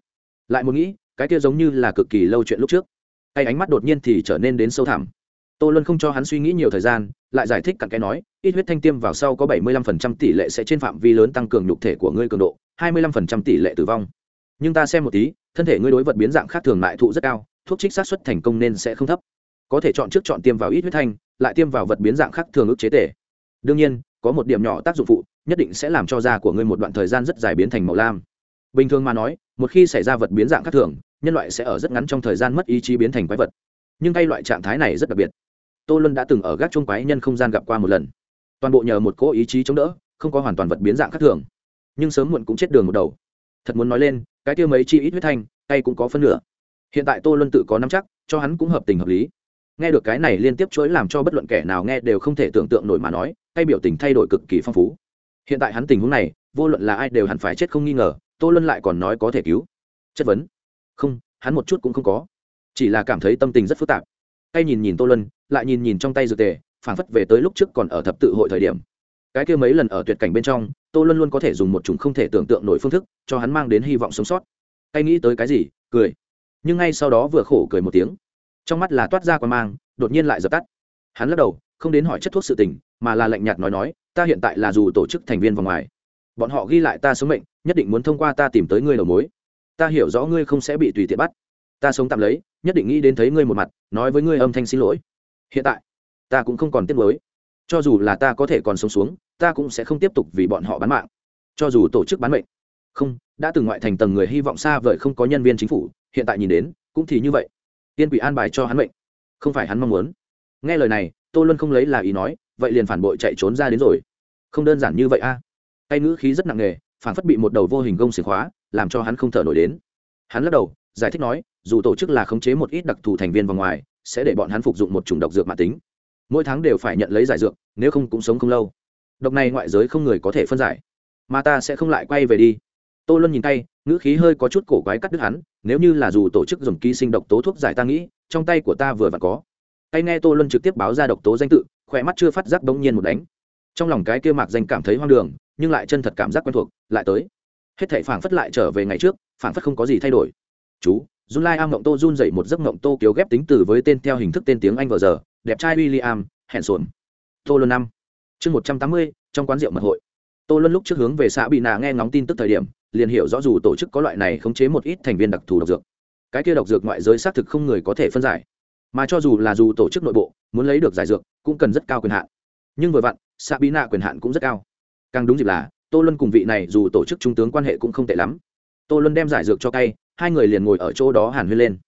lại một nghĩ, cái kia giống như là cực kỳ lâu chuyện lúc trước hay ánh mắt đột nhiên thì trở nên đến sâu thẳm. Tô luân không cho hắn suy nghĩ nhiều thời gian, lại giải thích cặn cái nói, ít huyết thanh tiêm vào sau có bảy mươi lăm phần trăm tỷ lệ sẽ trên phạm vi lớn tăng cường nhục thể của ngươi cường độ, hai mươi lăm phần trăm tỷ lệ tử vong. Nhưng ta xem một tí, thân thể ngươi đối vật biến dạng khác thường lại thụ rất cao, thuốc trích sát xuất thành công nên sẽ không thấp. Có thể chọn trước chọn tiêm vào ít huyết thanh, lại tiêm vào vật biến dạng khác thường ức chế tể đương nhiên, có một điểm nhỏ tác dụng phụ, nhất định sẽ làm cho da của ngươi một đoạn thời gian rất dài biến thành màu lam bình thường mà nói, một khi xảy ra vật biến dạng khác thường, nhân loại sẽ ở rất ngắn trong thời gian mất ý chí biến thành quái vật. Nhưng tay loại trạng thái này rất đặc biệt. Tô luân đã từng ở gác chung quái nhân không gian gặp qua một lần. Toàn bộ nhờ một cỗ ý chí chống đỡ, không có hoàn toàn vật biến dạng khác thường. Nhưng sớm muộn cũng chết đường một đầu. Thật muốn nói lên, cái tiêu mấy chi ít huyết thanh, tay cũng có phân nửa. Hiện tại tô luân tự có nắm chắc, cho hắn cũng hợp tình hợp lý. Nghe được cái này liên tiếp chuỗi làm cho bất luận kẻ nào nghe đều không thể tưởng tượng nổi mà nói tay biểu tình thay đổi cực kỳ phong phú. Hiện tại hắn tình huống này, vô luận là ai đều hẳn phải chết không nghi ngờ tô luân lại còn nói có thể cứu. Chất vấn. Không, hắn một chút cũng không có. Chỉ là cảm thấy tâm tình rất phức tạp. Tay nhìn nhìn tô luân, lại nhìn nhìn trong tay dược tề phản phất về tới lúc trước còn ở thập tự hội thời điểm. Cái kia mấy lần ở tuyệt cảnh bên trong, tô luân luôn có thể dùng một chủng không thể tưởng tượng nổi phương thức, cho hắn mang đến hy vọng sống sót. Tay nghĩ tới cái gì, cười. Nhưng ngay sau đó vừa khổ cười một tiếng. Trong mắt là toát ra quan mang, đột nhiên lại dập tắt. Hắn lắc đầu, không đến hỏi chất thuốc sự tình, mà là lạnh nhạt nói nói, ta hiện tại là dù tổ chức thành viên vào ngoài bọn họ ghi lại ta sống mệnh, nhất định muốn thông qua ta tìm tới ngươi đầu mối. Ta hiểu rõ ngươi không sẽ bị tùy tiện bắt. Ta sống tạm lấy, nhất định nghĩ đến thấy ngươi một mặt, nói với ngươi âm thanh xin lỗi. Hiện tại, ta cũng không còn tiếc nuối. Cho dù là ta có thể còn sống xuống, ta cũng sẽ không tiếp tục vì bọn họ bán mạng. Cho dù tổ chức bán mệnh. Không, đã từng ngoại thành tầng người hy vọng xa vời không có nhân viên chính phủ, hiện tại nhìn đến, cũng thì như vậy. Tiên quỷ an bài cho hắn mệnh. Không phải hắn mong muốn. Nghe lời này, tô luân không lấy là ý nói, vậy liền phản bội chạy trốn ra đến rồi. Không đơn giản như vậy a. à tay ngữ khí rất nặng nề phản phất bị một đầu vô hình gông xiềng khóa, làm cho hắn không thở nổi đến. Hắn lắc đầu, giải thích nói, dù tổ chức là khống chế một ít đặc thù thành viên vào ngoài, sẽ để bọn hắn phục dụng một chủng độc dược mạng tính. Mỗi tháng đều phải nhận lấy giải dược, nếu không cũng sống không lâu. Độc này ngoại giới không người có thể phân giải. Mà ta sẽ không lại quay về đi. Tô luân nhìn tay, ngữ khí hơi có chút cổ quái cắt đứt hắn, nếu như là dù tổ chức dùng ký sinh độc tố thuốc giải ta nghĩ, trong tay của ta vừa vặn có. Tay nghe tô luân trực tiếp báo ra độc tố danh tự, khỏe mắt chưa phát giác bỗng nhiên một đánh. Trong lòng cái kia mạc danh cảm thấy hoang đường nhưng lại chân thật cảm giác quen thuộc lại tới hết thảy phảng phất lại trở về ngày trước phảng phất không có gì thay đổi chú Jun Lai Am Ngộng Tô run dậy một giấc ngộng Tô kiếu ghép tính từ với tên theo hình thức tên tiếng Anh vừa giờ, đẹp trai William, hẹn xuồng. Tô Luân năm. Chương một trăm tám mươi trong quán rượu mật hội. Tô Luân lúc trước hướng về xã bị nà nghe ngóng tin tức thời điểm, liền hiểu rõ dù tổ chức có loại này khống chế một ít thành viên đặc thù độc dược. Cái kia độc dược ngoại giới xác thực không người có thể phân giải. Mà cho dù là dù tổ chức nội bộ, muốn lấy được giải dược, cũng cần rất cao quyền hạn. Nhưng vừa vặn, xã bị nà quyền hạn cũng rất cao. Càng đúng dịp là, Tô Luân cùng vị này dù tổ chức trung tướng quan hệ cũng không tệ lắm. Tô Luân đem giải dược cho cay, hai người liền ngồi ở chỗ đó hàn huyên lên.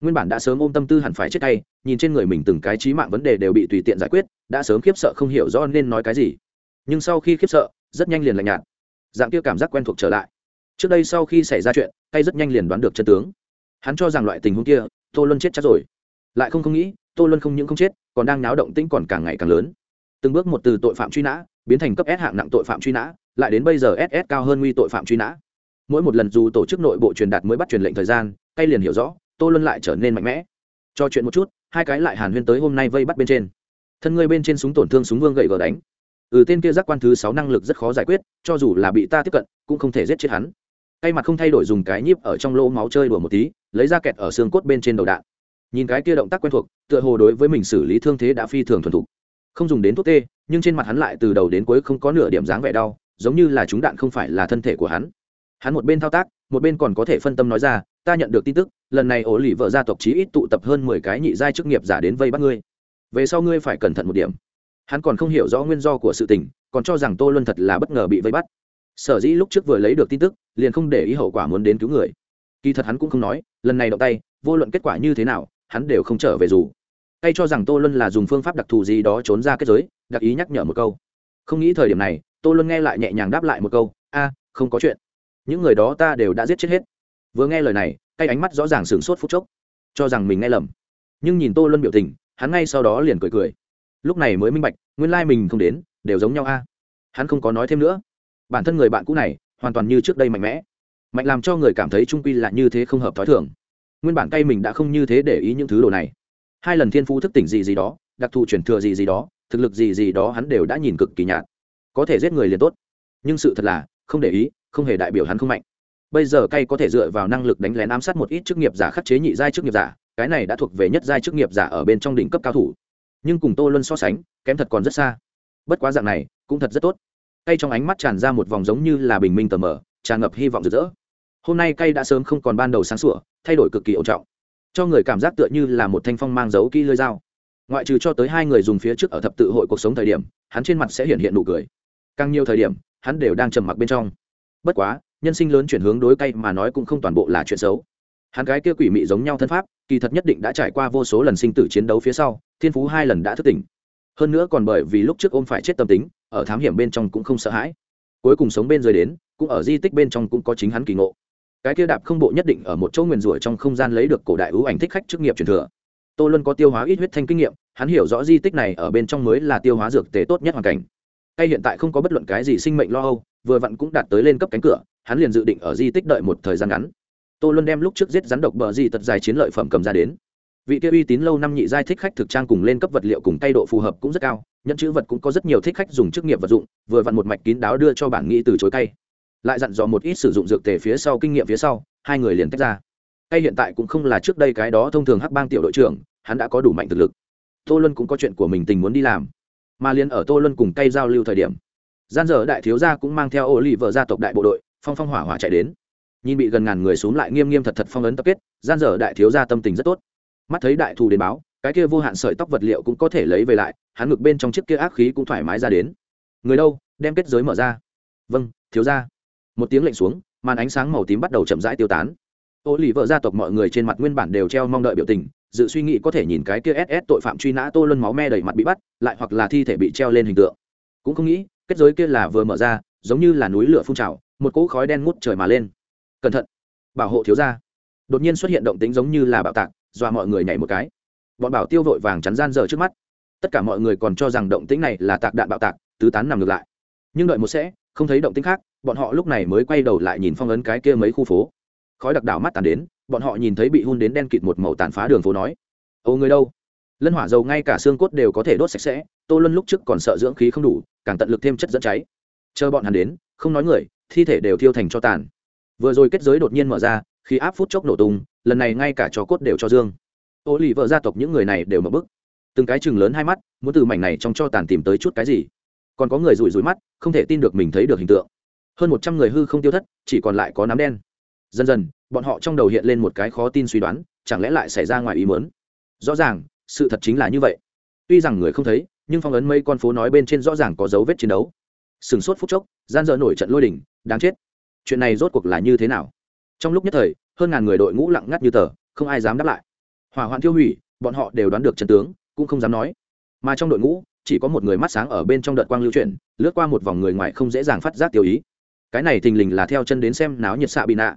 Nguyên bản đã sớm ôm tâm tư hẳn phải chết tay nhìn trên người mình từng cái trí mạng vấn đề đều bị tùy tiện giải quyết đã sớm khiếp sợ không hiểu rõ nên nói cái gì. Nhưng sau khi khiếp sợ rất nhanh liền lạnh nhạt. Dạng kia cảm giác quen thuộc trở lại. Trước đây sau khi xảy ra chuyện tay rất nhanh liền đoán được chân tướng. Hắn cho rằng loại tình huống kia tô luân chết chắc rồi. Lại không không nghĩ tô luân không những không chết còn đang náo động tĩnh còn càng ngày càng lớn. Từng bước một từ tội phạm truy nã biến thành cấp s hạng nặng tội phạm truy nã, lại đến bây giờ ss cao hơn nguy tội phạm truy nã. Mỗi một lần dù tổ chức nội bộ truyền đạt mới bắt truyền lệnh thời gian Cây liền hiểu rõ, tô luân lại trở nên mạnh mẽ. Cho chuyện một chút, hai cái lại hàn huyên tới hôm nay vây bắt bên trên. Thân người bên trên súng tổn thương súng vương gậy gờ đánh. Ừ tên kia giác quan thứ sáu năng lực rất khó giải quyết, cho dù là bị ta tiếp cận, cũng không thể giết chết hắn. Tay mặt không thay đổi dùng cái nhíp ở trong lỗ máu chơi đùa một tí, lấy ra kẹt ở xương cốt bên trên đầu đạn. Nhìn cái kia động tác quen thuộc, tựa hồ đối với mình xử lý thương thế đã phi thường thuần thục không dùng đến thuốc tê, nhưng trên mặt hắn lại từ đầu đến cuối không có nửa điểm dáng vẻ đau, giống như là chúng đạn không phải là thân thể của hắn. Hắn một bên thao tác, một bên còn có thể phân tâm nói ra, ta nhận được tin tức, lần này ổ lì vợ gia tộc chí ít tụ tập hơn mười cái nhị giai chức nghiệp giả đến vây bắt ngươi. Về sau ngươi phải cẩn thận một điểm. Hắn còn không hiểu rõ nguyên do của sự tình, còn cho rằng tô luân thật là bất ngờ bị vây bắt. Sở dĩ lúc trước vừa lấy được tin tức, liền không để ý hậu quả muốn đến cứu người. Kỳ thật hắn cũng không nói, lần này động tay, vô luận kết quả như thế nào, hắn đều không trở về dù hay cho rằng tô luân là dùng phương pháp đặc thù gì đó trốn ra kết giới, đặc ý nhắc nhở một câu. Không nghĩ thời điểm này, tô luân nghe lại nhẹ nhàng đáp lại một câu, a, không có chuyện. Những người đó ta đều đã giết chết hết. Vừa nghe lời này cái ánh mắt rõ ràng sửng sốt phút chốc, cho rằng mình nghe lầm. Nhưng nhìn tô luân biểu tình, hắn ngay sau đó liền cười cười. Lúc này mới minh bạch, nguyên lai mình không đến, đều giống nhau a. Hắn không có nói thêm nữa. Bản thân người bạn cũ này, hoàn toàn như trước đây mạnh mẽ. Mạnh làm cho người cảm thấy trung quy là như thế không hợp t h ó i thường. Nguyên bản cay mình đã không như thế để ý những thứ đồ này hai lần thiên phú thức tỉnh gì gì đó, đặc thù chuyển thừa gì gì đó, thực lực gì gì đó hắn đều đã nhìn cực kỳ nhạt. Có thể giết người liền tốt. Nhưng sự thật là, không để ý, không hề đại biểu hắn không mạnh. Bây giờ cay có thể dựa vào năng lực đánh lén ám sát một ít chức nghiệp giả khắc chế nhị giai chức nghiệp giả, cái này đã thuộc về nhất giai chức nghiệp giả ở bên trong đỉnh cấp cao thủ. Nhưng cùng tô luân so sánh, kém thật còn rất xa. Bất quá dạng này, cũng thật rất tốt. Cây trong ánh mắt tràn ra một vòng giống như là bình minh tờ mờ, tràn ngập hy vọng rực rỡ. Hôm nay cay đã sớm không còn ban đầu sáng sủa, thay đổi cực kỳ ổn trọng cho người cảm giác tựa như là một thanh phong mang dấu kỹ lưỡi dao. Ngoại trừ cho tới hai người dùng phía trước ở thập tự hội cuộc sống thời điểm, hắn trên mặt sẽ hiện hiện nụ cười. Càng nhiều thời điểm, hắn đều đang trầm mặc bên trong. Bất quá, nhân sinh lớn chuyển hướng đối cay mà nói cũng không toàn bộ là chuyện xấu. Hắn gái kia quỷ mị giống nhau thân pháp, kỳ thật nhất định đã trải qua vô số lần sinh tử chiến đấu phía sau, thiên phú hai lần đã thức tỉnh. Hơn nữa còn bởi vì lúc trước ôm phải chết tâm tính, ở thám hiểm bên trong cũng không sợ hãi. Cuối cùng sống bên dưới đến, cũng ở di tích bên trong cũng có chính hắn kỳ ngộ cái kia đạp không bộ nhất định ở một chỗ nguyền rủa trong không gian lấy được cổ đại ưu ảnh thích khách chức nghiệp truyền thừa. Tô luân có tiêu hóa ít huyết thanh kinh nghiệm, hắn hiểu rõ di tích này ở bên trong mới là tiêu hóa dược tề tốt nhất hoàn cảnh. Hay hiện tại không có bất luận cái gì sinh mệnh lo âu, vừa vặn cũng đạt tới lên cấp cánh cửa, hắn liền dự định ở di tích đợi một thời gian ngắn. Tô luân đem lúc trước giết rắn độc bờ di tật dài chiến lợi phẩm cầm ra đến. Vị kia uy tín lâu năm nhị giai thích khách thực trang cùng lên cấp vật liệu cùng tay độ phù hợp cũng rất cao nhận chữ vật cũng có rất nhiều thích khách dùng chức nghiệp vật dụng, vừa vặn một mạch kín đáo đưa cho bản nghĩ từ chối cay lại dặn dò một ít sử dụng dược tề phía sau kinh nghiệm phía sau, hai người liền tách ra. Hay hiện tại cũng không là trước đây cái đó thông thường hắc bang tiểu đội trưởng, hắn đã có đủ mạnh thực lực. Tô luân cũng có chuyện của mình tình muốn đi làm. Mà liền ở tô luân cùng cây giao lưu thời điểm, gian dở đại thiếu gia cũng mang theo ô lì vợ gia tộc đại bộ đội, phong phong hỏa hỏa chạy đến. Nhìn bị gần ngàn người xuống lại nghiêm nghiêm thật thật phong ấn tập kết, gian dở đại thiếu gia tâm tình rất tốt. Mắt thấy đại thù đến báo, cái kia vô hạn sợi tóc vật liệu cũng có thể lấy về lại, hắn ngực bên trong chiếc kia ác khí cũng thoải mái ra đến. Người đâu? Đem kết giới mở ra. Vâng thiếu gia một tiếng lệnh xuống, màn ánh sáng màu tím bắt đầu chậm rãi tiêu tán. Ô lì vợ gia tộc mọi người trên mặt nguyên bản đều treo mong đợi biểu tình, dự suy nghĩ có thể nhìn cái kia ss tội phạm truy nã tô luân máu me đầy mặt bị bắt, lại hoặc là thi thể bị treo lên hình tượng. Cũng không nghĩ, kết giới kia là vừa mở ra, giống như là núi lửa phun trào, một cỗ khói đen ngút trời mà lên. Cẩn thận! Bảo hộ thiếu gia. Đột nhiên xuất hiện động tính giống như là bạo tạc, dọa mọi người nhảy một cái. Bọn bảo tiêu vội vàng chắn gian dở trước mắt. Tất cả mọi người còn cho rằng động tĩnh này là tạc đạn bạo tạc, tứ tán nằm ngược lại. Nhưng đợi một sẽ, không thấy động tĩnh khác bọn họ lúc này mới quay đầu lại nhìn phong ấn cái kia mấy khu phố. Khói đặc đảo mắt tàn đến, bọn họ nhìn thấy bị hun đến đen kịt một màu tàn phá đường phố nói, ô người đâu? Lân hỏa dầu ngay cả xương cốt đều có thể đốt sạch sẽ, tô luân lúc trước còn sợ dưỡng khí không đủ, càng tận lực thêm chất dẫn cháy. Chờ bọn hắn đến, không nói người, thi thể đều thiêu thành cho tàn. Vừa rồi kết giới đột nhiên mở ra, khi áp phút chốc nổ tung, lần này ngay cả cho cốt đều cho dương. Ô lì vợ gia tộc những người này đều mở bức. Từng cái chừng lớn hai mắt, muốn từ mảnh này trong cho tàn tìm tới chút cái gì. Còn có người rủi rủi mắt, không thể tin được mình thấy được hình tượng hơn một trăm người hư không tiêu thất, chỉ còn lại có nám đen. Dần dần, bọn họ trong đầu hiện lên một cái khó tin suy đoán, chẳng lẽ lại xảy ra ngoài ý mớn rõ ràng, sự thật chính là như vậy. Tuy rằng người không thấy, nhưng phong ấn mấy con phố nói bên trên rõ ràng có dấu vết chiến đấu. Sừng sốt phút chốc, gian dở nổi trận lôi đình, đáng chết. Chuyện này rốt cuộc là như thế nào? Trong lúc nhất thời, hơn ngàn người đội ngũ lặng ngắt như tờ, không ai dám đáp lại. Hỏa hoạn thiêu hủy, bọn họ đều đoán được trận tướng, cũng không dám nói. Mà trong đội ngũ, chỉ có một người mắt sáng ở bên trong đợt quang lưu chuyển, lướt qua một vòng người ngoài không dễ dàng phát giác tiêu ý cái này thình lình là theo chân đến xem náo nhiệt xạ bị nạ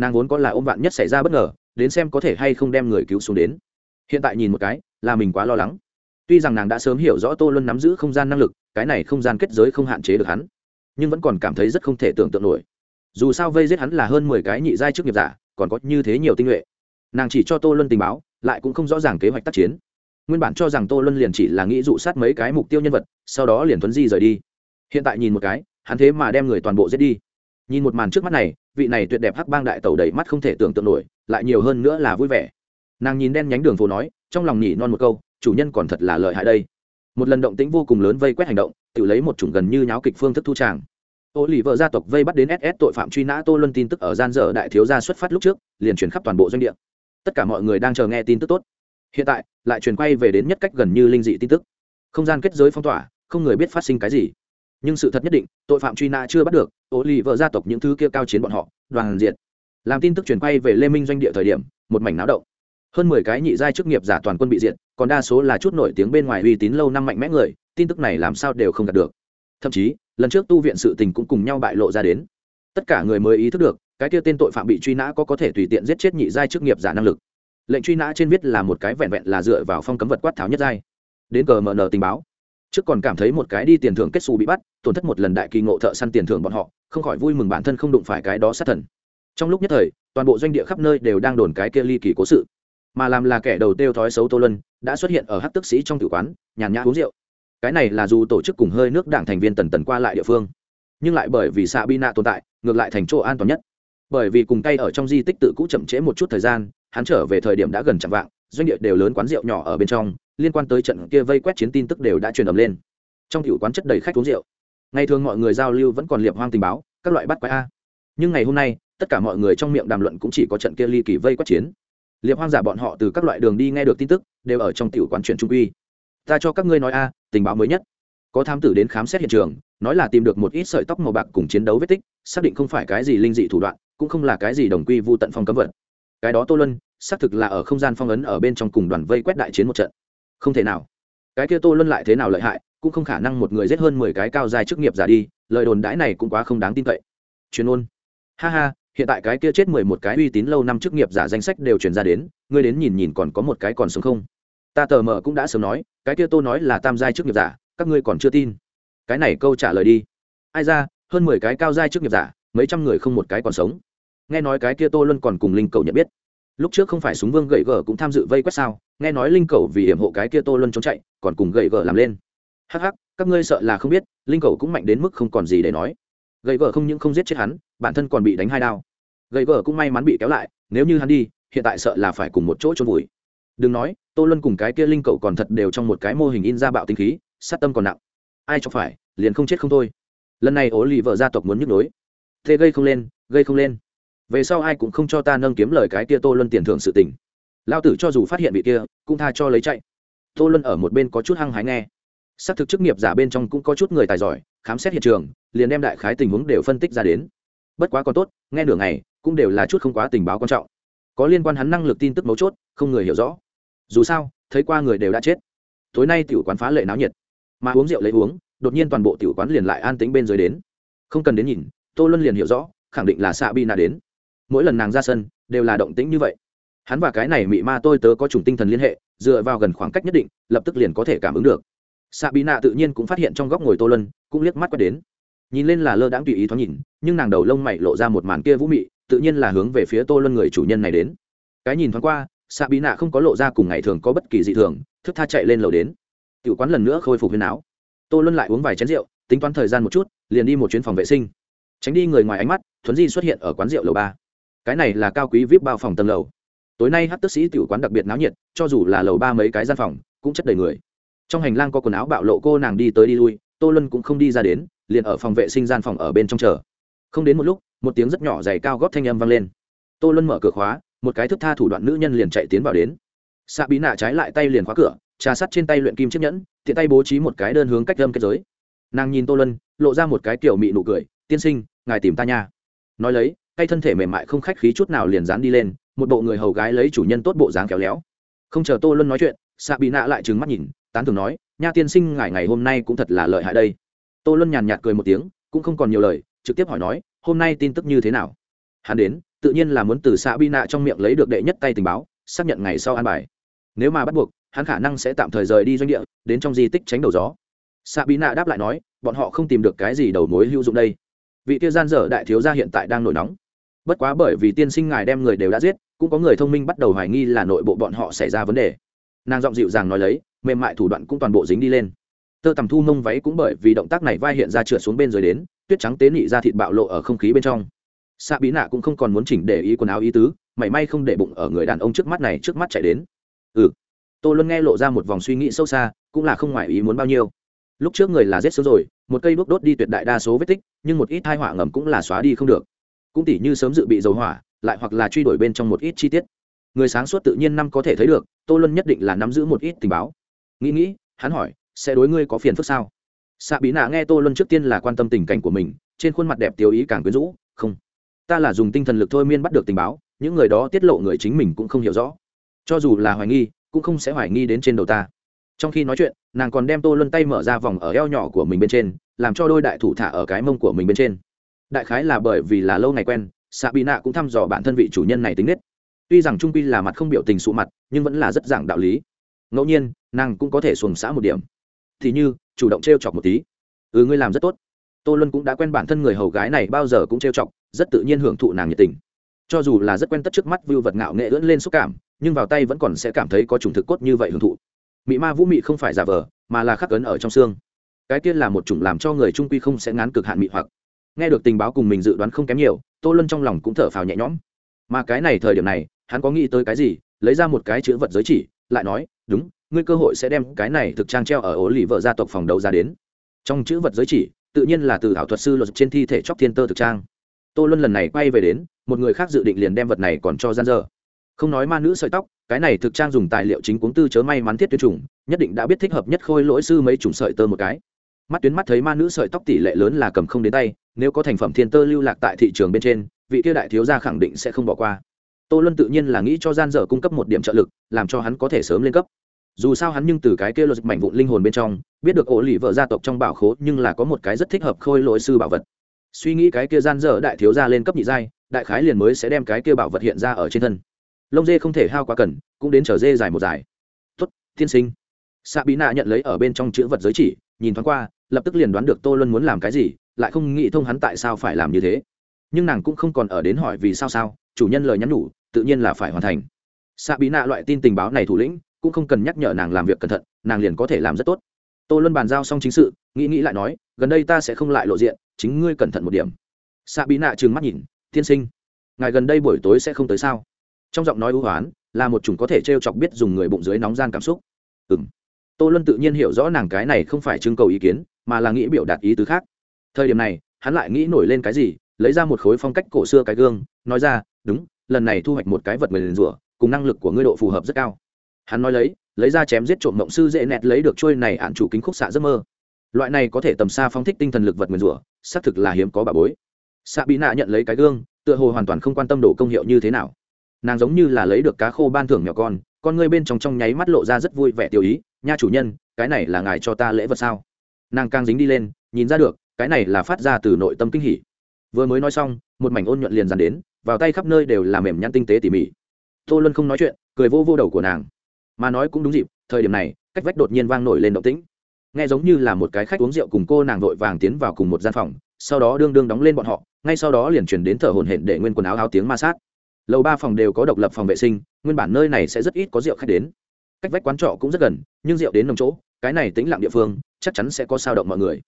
nàng vốn có là ôm vạn nhất xảy ra bất ngờ, đến xem có thể hay không đem người cứu xuống đến. Hiện tại nhìn một cái, là mình quá lo lắng. Tuy rằng nàng đã sớm hiểu rõ tô luân nắm giữ không gian năng lực, cái này không gian kết giới không hạn chế được hắn, nhưng vẫn còn cảm thấy rất không thể tưởng tượng nổi. Dù sao vây giết hắn là hơn mười cái nhị giai trước nghiệp giả, còn có như thế nhiều tinh nhuệ. Nàng chỉ cho tô luân tình báo, lại cũng không rõ ràng kế hoạch tác chiến. Nguyên bản cho rằng tô luân liền chỉ là nghĩ dụ sát mấy cái mục tiêu nhân vật, sau đó liền thuấn di rời đi. Hiện tại nhìn một cái hắn thế mà đem người toàn bộ giết đi. Nhìn một màn trước mắt này, vị này tuyệt đẹp hắc bang đại tẩu đầy mắt không thể tưởng tượng nổi, lại nhiều hơn nữa là vui vẻ. Nàng nhìn đen nhánh đường phố nói, trong lòng nhỉ non một câu, chủ nhân còn thật là lợi hại đây. Một lần động tĩnh vô cùng lớn vây quét hành động, tự lấy một chủng gần như nháo kịch phương thức thu tràng. Ô lì vợ gia tộc vây bắt đến ss tội phạm truy nã tô luân tin tức ở gian dở đại thiếu gia xuất phát lúc trước, liền chuyển khắp toàn bộ doanh địa. Tất cả mọi người đang chờ nghe tin tức tốt. Hiện tại, lại chuyển quay về đến nhất cách gần như linh dị tin tức. Không gian kết giới phong tỏa, không người biết phát sinh cái gì nhưng sự thật nhất định, tội phạm truy nã chưa bắt được ô lì vợ gia tộc những thứ kia cao chiến bọn họ, đoàn diện làm tin tức chuyển quay về lê minh doanh địa thời điểm, một mảnh náo động. Hơn mười cái nhị giai chức nghiệp giả toàn quân bị diệt, còn đa số là chút nổi tiếng bên ngoài uy tín lâu năm mạnh mẽ người, tin tức này làm sao đều không đạt được. Thậm chí, lần trước tu viện sự tình cũng cùng nhau bại lộ ra đến. Tất cả người mới ý thức được, cái kia tên tội phạm bị truy nã có có thể tùy tiện giết chết nhị giai chức nghiệp giả năng lực. Lệnh truy nã trên viết là một cái vẹn vẹn là dựa vào phong cấm vật quát tháo nhất giai. Đến cờ mờ nờ tình báo trước còn cảm thấy một cái đi tiền thưởng kết xù bị bắt, tổn thất một lần đại kỳ ngộ thợ săn tiền thưởng bọn họ, không khỏi vui mừng bản thân không đụng phải cái đó sát thần. Trong lúc nhất thời, toàn bộ doanh địa khắp nơi đều đang đồn cái kia ly kỳ cố sự. Mà làm là kẻ đầu tiêu thói xấu tô lân đã xuất hiện ở hát tức sĩ trong tử quán, nhàn nhã uống rượu. Cái này là dù tổ chức cùng hơi nước đảng thành viên tần tần qua lại địa phương. Nhưng lại bởi vì xạ bi nạ tồn tại, ngược lại thành chỗ an toàn nhất. Bởi vì cùng tay ở trong di tích tự cũ chậm trễ một chút thời gian, hắn trở về thời điểm đã gần chạm vạng, doanh địa đều lớn quán rượu nhỏ ở bên trong liên quan tới trận kia vây quét chiến tin tức đều đã truyền ầm lên. Trong tiểu quán chất đầy khách uống rượu. Ngày thường mọi người giao lưu vẫn còn liệp hoang tình báo, các loại bắt quái a. Nhưng ngày hôm nay, tất cả mọi người trong miệng đàm luận cũng chỉ có trận kia ly kỳ vây quét chiến. Liệp hoang giả bọn họ từ các loại đường đi nghe được tin tức, đều ở trong tiểu quán chuyện trung uy ta cho các ngươi nói a, tình báo mới nhất. Có thám tử đến khám xét hiện trường, nói là tìm được một ít sợi tóc màu bạc cùng chiến đấu vết tích, xác định không phải cái gì linh dị thủ đoạn, cũng không là cái gì đồng quy vu tận phong cấm vật. Cái đó tô luân, xác thực là ở không gian phong ấn ở bên trong cùng đoàn vây quét đại chiến một trận không thể nào. Cái kia tô luân lại thế nào lợi hại, cũng không khả năng một người giết hơn mười cái cao dài chức nghiệp giả đi, lời đồn đãi này cũng quá không đáng tin cậy. Chuyên ôn ha ha, hiện tại cái kia chết mười một cái uy tín lâu năm chức nghiệp giả danh sách đều truyền ra đến, ngươi đến nhìn nhìn còn có một cái còn sống không? Ta tờ mờ cũng đã sớm nói, cái kia tô nói là tam giai chức nghiệp giả, các ngươi còn chưa tin. Cái này câu trả lời đi. Ai ra, hơn mười cái cao giai chức nghiệp giả, mấy trăm người không một cái còn sống. Nghe nói cái kia tô luân còn cùng linh cầu nhận biết lúc trước không phải súng vương gậy gờ cũng tham dự vây quét sao? Nghe nói linh cầu vì hiểm hộ cái kia tô luân trốn chạy, còn cùng gậy gờ làm lên. Hắc hắc, các ngươi sợ là không biết, linh cầu cũng mạnh đến mức không còn gì để nói. Gậy gờ không những không giết chết hắn, bản thân còn bị đánh hai đao. Gậy gờ cũng may mắn bị kéo lại, nếu như hắn đi, hiện tại sợ là phải cùng một chỗ trốn vùi. Đừng nói, tô luân cùng cái kia linh cầu còn thật đều trong một cái mô hình in ra bạo tinh khí, sát tâm còn nặng. Ai cho phải, liền không chết không thôi. Lần này ố lì vợ gia tộc muốn nhức nhối. Thế gây không lên, gây không lên về sau ai cũng không cho ta nâng kiếm lời cái kia tô luân tiền thưởng sự tình. Lao tử cho dù phát hiện vị kia, cũng tha cho lấy chạy. Tô luân ở một bên có chút hăng hái nghe. Xác thực chức nghiệp giả bên trong cũng có chút người tài giỏi, khám xét hiện trường, liền đem đại khái tình huống đều phân tích ra đến. Bất quá còn tốt, nghe nửa ngày, cũng đều là chút không quá tình báo quan trọng. Có liên quan hắn năng lực tin tức mấu chốt, không người hiểu rõ. Dù sao, thấy qua người đều đã chết. Tối nay tiểu quán phá lệ náo nhiệt. Mà uống rượu lấy uống, đột nhiên toàn bộ tiểu quán liền lại an tính bên dưới đến. Không cần đến nhìn, tô luân liền hiểu rõ, khẳng định là xạ bi na đến mỗi lần nàng ra sân đều là động tĩnh như vậy. Hắn và cái này mị ma tôi tớ có chủng tinh thần liên hệ, dựa vào gần khoảng cách nhất định, lập tức liền có thể cảm ứng được. Xạ bí nạ tự nhiên cũng phát hiện trong góc ngồi tô lân cũng liếc mắt quét đến. Nhìn lên là lơ đãng tùy ý thoáng nhìn, nhưng nàng đầu lông mày lộ ra một màn kia vũ mị, tự nhiên là hướng về phía tô lân người chủ nhân này đến. Cái nhìn thoáng qua xạ bí nạ không có lộ ra cùng ngày thường có bất kỳ dị thường, thức tha chạy lên lầu đến. Tiểu quán lần nữa khôi phục huyền áo. Tô lân lại uống vài chén rượu, tính toán thời gian một chút, liền đi một chuyến phòng vệ sinh. Tránh đi người ngoài ánh mắt, thuấn di xuất hiện ở quán rượu lầu ba cái này là cao quý vip bao phòng tầng lầu. Tối nay hát tức sĩ tiểu quán đặc biệt náo nhiệt, cho dù là lầu ba mấy cái gian phòng, cũng chất đầy người. Trong hành lang có quần áo bạo lộ cô nàng đi tới đi lui, tô lân cũng không đi ra đến, liền ở phòng vệ sinh gian phòng ở bên trong chờ. Không đến một lúc, một tiếng rất nhỏ dày cao góp thanh âm vang lên. Tô lân mở cửa khóa, một cái thức tha thủ đoạn nữ nhân liền chạy tiến vào đến. Xạ bí nạ trái lại tay liền khóa cửa, trà sắt trên tay luyện kim chiếc nhẫn, tiện tay bố trí một cái đơn hướng cách âm kết giới. Nàng nhìn tô lân lộ ra một cái kiểu mị nụ cười, tiên sinh, ngài tìm ta nha. Nói lấy cây thân thể mềm mại không khách khí chút nào liền dán đi lên, một bộ người hầu gái lấy chủ nhân tốt bộ dáng khéo léo. Không chờ tô luân nói chuyện xạ bị nạ lại trừng mắt nhìn, tán thường nói, nha tiên sinh, ngài ngày hôm nay cũng thật là lợi hại đây. Tô luân nhàn nhạt cười một tiếng, cũng không còn nhiều lời, trực tiếp hỏi nói, hôm nay tin tức như thế nào? Hắn đến, tự nhiên là muốn từ xạ bị nạ trong miệng lấy được đệ nhất tay tình báo, xác nhận ngày sau an bài. Nếu mà bắt buộc, hắn khả năng sẽ tạm thời rời đi doanh địa, đến trong di tích tránh đầu gió. Xạ bị nạ đáp lại nói, bọn họ không tìm được cái gì đầu mối hữu dụng đây vị kia gian dở đại thiếu gia hiện tại đang nổi nóng. Bất quá bởi vì tiên sinh ngài đem người đều đã giết, cũng có người thông minh bắt đầu hoài nghi là nội bộ bọn họ xảy ra vấn đề. Nàng giọng dịu dàng nói lấy, mềm mại thủ đoạn cũng toàn bộ dính đi lên. Tơ tằm thu mông váy cũng bởi vì động tác này vai hiện ra trượt xuống bên dưới đến, tuyết trắng tế nị ra thịt bạo lộ ở không khí bên trong. Xạ bí nạ cũng không còn muốn chỉnh để ý quần áo ý tứ, mảy may không để bụng ở người đàn ông trước mắt này trước mắt chạy đến. Ừ. Tôi luôn nghe lộ ra một vòng suy nghĩ sâu xa, cũng là không ngoài ý muốn bao nhiêu. Lúc trước người là giết sớm rồi một cây đuốc đốt đi tuyệt đại đa số vết tích, nhưng một ít thai họa ngầm cũng là xóa đi không được. Cũng tỉ như sớm dự bị dầu hỏa, lại hoặc là truy đuổi bên trong một ít chi tiết. Người sáng suốt tự nhiên năm có thể thấy được, tô luân nhất định là nắm giữ một ít tình báo. Nghĩ nghĩ, hắn hỏi, sẽ đối ngươi có phiền phức sao? Xạ bí nạ nghe tô luân trước tiên là quan tâm tình cảnh của mình, trên khuôn mặt đẹp tiêu ý càng quyến rũ, không, ta là dùng tinh thần lực thôi miên bắt được tình báo, những người đó tiết lộ người chính mình cũng không hiểu rõ. Cho dù là hoài nghi, cũng không sẽ hoài nghi đến trên đầu ta trong khi nói chuyện, nàng còn đem tô luân tay mở ra vòng ở eo nhỏ của mình bên trên, làm cho đôi đại thủ thả ở cái mông của mình bên trên. Đại khái là bởi vì là lâu ngày quen xạ bị nạ cũng thăm dò bản thân vị chủ nhân này tính nết. Tuy rằng trung pi là mặt không biểu tình sụ mặt, nhưng vẫn là rất giảng đạo lý. Ngẫu nhiên, nàng cũng có thể xuồng xã một điểm. Thì như, chủ động t r e o chọc một tí. Ừ ngươi làm rất tốt. Tô luân cũng đã quen bản thân người hầu gái này bao giờ cũng t r e o chọc, rất tự nhiên hưởng thụ nàng nhiệt tình. Cho dù là rất quen tất trước mắt vưu vật ngạo nghệ ưỡn lên xúc cảm, nhưng vào tay vẫn còn sẽ cảm thấy có chủng thực cốt như vậy hưởng thụ mị ma vũ mị không phải giả vờ, mà là khắc ấn ở trong xương. Cái tiên là một chủng làm cho người trung quy không sẽ ngán cực hạn mị hoặc. Nghe được tình báo cùng mình dự đoán không kém nhiều, tô luân trong lòng cũng thở phào nhẹ nhõm. Mà cái này thời điểm này, hắn có nghĩ tới cái gì, lấy ra một cái chữ vật giới chỉ, lại nói, đúng, ngươi cơ hội sẽ đem cái này thực trang treo ở ổ lì vợ gia tộc phòng đấu ra đến. Trong chữ vật giới chỉ, tự nhiên là từ ảo thuật sư luật trên thi thể chóc thiên tơ thực trang. Tô luân lần này quay về đến, một người khác dự định liền đem vật này còn cho gian dở không nói ma nữ sợi tóc, cái này thực trang dùng tài liệu chính cuống tư chớ may mắn thiết tuyến chủng, nhất định đã biết thích hợp nhất khôi lỗi sư mấy chủng sợi tơ một cái. Mắt tuyến mắt thấy ma nữ sợi tóc tỷ lệ lớn là cầm không đến tay, nếu có thành phẩm thiên tơ lưu lạc tại thị trường bên trên, vị kia đại thiếu gia khẳng định sẽ không bỏ qua. Tô luân tự nhiên là nghĩ cho gian dở cung cấp một điểm trợ lực, làm cho hắn có thể sớm lên cấp. Dù sao hắn nhưng từ cái kia luật mạnh vụn linh hồn bên trong, biết được ổ lì vợ gia tộc trong bảo khố nhưng là có một cái rất thích hợp khôi lỗi sư bảo vật. Suy nghĩ cái kia gian dở đại thiếu gia lên cấp nhị giai, đại khái liền mới sẽ đem cái kia bảo vật hiện ra ở trên thân lông dê không thể hao quá cần, cũng đến chở dê dài một dài. Tuất tiên sinh. Xạ bí nạ nhận lấy ở bên trong chữ vật giới chỉ, nhìn thoáng qua, lập tức liền đoán được tô luân muốn làm cái gì, lại không nghĩ thông hắn tại sao phải làm như thế. Nhưng nàng cũng không còn ở đến hỏi vì sao sao, chủ nhân lời nhắn nhủ, tự nhiên là phải hoàn thành. Xạ bí nạ loại tin tình báo này thủ lĩnh, cũng không cần nhắc nhở nàng làm việc cẩn thận, nàng liền có thể làm rất tốt. Tô luân bàn giao xong chính sự, nghĩ nghĩ lại nói, gần đây ta sẽ không lại lộ diện, chính ngươi cẩn thận một điểm. Xạ bí nạ trừng mắt nhìn, tiên sinh, ngài gần đây buổi tối sẽ không tới sao? Trong giọng nói ưu hoán, là một chủng có thể t r e o chọc biết dùng người bụng dưới nóng gian cảm xúc. Ừ m tô luân tự nhiên hiểu rõ nàng cái này không phải trưng cầu ý kiến, mà là nghĩ biểu đạt ý tứ khác. Thời điểm này, hắn lại nghĩ nổi lên cái gì, lấy ra một khối phong cách cổ xưa cái gương, nói ra, đúng, lần này thu hoạch một cái vật mềm rủa, cùng năng lực của ngươi độ phù hợp rất cao. Hắn nói lấy lấy ra chém giết trộm mộng sư dễ nẹt lấy được trôi này ạn chủ kính khúc xạ giấc mơ. Loại này có thể tầm xa phóng thích tinh thần lực vật nguyền rủa, xác thực là hiếm có bà bối. Xạ bị nạ nhận lấy cái gương, tựa hồ hoàn toàn không quan tâm độ công hiệu như thế nào nàng giống như là lấy được cá khô ban thưởng nhỏ con con ngươi bên trong trong nháy mắt lộ ra rất vui vẻ tiểu ý, nha chủ nhân, cái này là ngài cho ta lễ vật sao? Nàng càng dính đi lên, nhìn ra được, cái này là phát ra từ nội tâm kinh hỉ. Vừa mới nói xong, một mảnh ôn nhuận liền dàn đến, vào tay khắp nơi đều là mềm nhăn tinh tế tỉ mỉ. Tô luân không nói chuyện, cười vô vô đầu của nàng. Mà nói cũng đúng dịp, thời điểm này, cách vách đột nhiên vang nổi lên động tĩnh. Nghe giống như là một cái khách uống rượu cùng cô nàng vội vàng tiến vào cùng một gian phòng, sau đó đương đương đóng lên bọn họ, ngay sau đó liền chuyển đến thở hồn hển để nguyên quần áo áo tiếng ma sát lầu ba phòng đều có độc lập phòng vệ sinh, nguyên bản nơi này sẽ rất ít có rượu khách đến. Cách vách quán trọ cũng rất gần, nhưng rượu đến nồng chỗ, cái này tĩnh lặng địa phương, chắc chắn sẽ có sao động mọi người.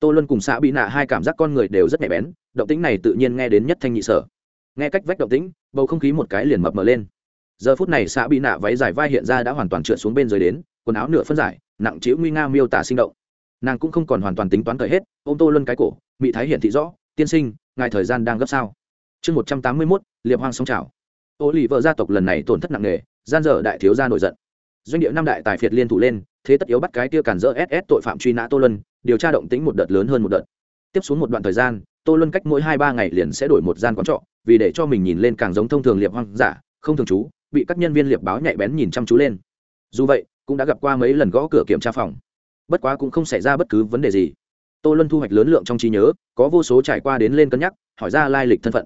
Tô luân cùng xã bị nạ hai cảm giác con người đều rất nhạy bén, động tĩnh này tự nhiên nghe đến nhất thanh nhị sở. Nghe cách vách động tĩnh, bầu không khí một cái liền mập mờ lên. Giờ phút này xã bị nạ váy dài vai hiện ra đã hoàn toàn trượt xuống bên dưới đến, quần áo nửa phân giải, nặng chữ nguy nga miêu tả sinh động. Nàng cũng không còn hoàn toàn tính toán thời hết ô m tô luân cái cổ mỹ thái hiện thị rõ, tiên sinh, ngài thời gian đang gấp sao? Chương một trăm tám mươi mốt, liệp hoang sông trào. Ô lì vợ gia tộc lần này tổn thất nặng nề, gian dở đại thiếu gia nổi giận. Doanh địa năm đại tài phiệt liên thủ lên, thế tất yếu bắt cái tia cản dỡ ss tội phạm truy nã tô luân, điều tra động tính một đợt lớn hơn một đợt. Tiếp xuống một đoạn thời gian, tô luân cách mỗi hai ba ngày liền sẽ đổi một gian quán trọ, vì để cho mình nhìn lên càng giống thông thường liệp hoang giả, không thường trú, bị các nhân viên liệp báo nhạy bén nhìn chăm chú lên. Dù vậy, cũng đã gặp qua mấy lần gõ cửa kiểm tra phòng. Bất quá cũng không xảy ra bất cứ vấn đề gì. Tô luân thu hoạch lớn lượng trong trí nhớ, có vô số trải qua đến lên cân nhắc, hỏi ra lai lịch thân phận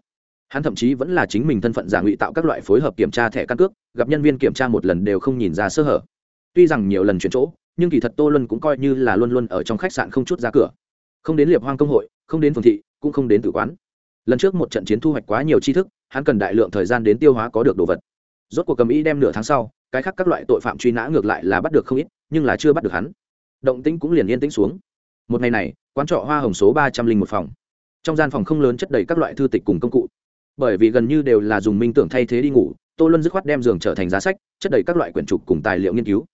hắn thậm chí vẫn là chính mình thân phận giả ngụy tạo các loại phối hợp kiểm tra thẻ căn cước, gặp nhân viên kiểm tra một lần đều không nhìn ra sơ hở. Tuy rằng nhiều lần chuyển chỗ, nhưng kỳ thật tô luân cũng coi như là luôn luôn ở trong khách sạn không chút ra cửa. Không đến liệp hoang công hội, không đến phường thị, cũng không đến tử quán. Lần trước một trận chiến thu hoạch quá nhiều tri thức, hắn cần đại lượng thời gian đến tiêu hóa có được đồ vật. Rốt cuộc cầm ý đem nửa tháng sau, cái khác các loại tội phạm truy nã ngược lại là bắt được không ít, nhưng là chưa bắt được hắn. Động tĩnh cũng liền yên tĩnh xuống. Một ngày này, quán trọ hoa hồng số ba trăm linh một phòng. Trong gian phòng không lớn chất đầy các loại thư tịch cùng công cụ bởi vì gần như đều là dùng minh tưởng thay thế đi ngủ, tô luân dứt khoát đem giường trở thành giá sách, chất đầy các loại quyển trục cùng tài liệu nghiên cứu.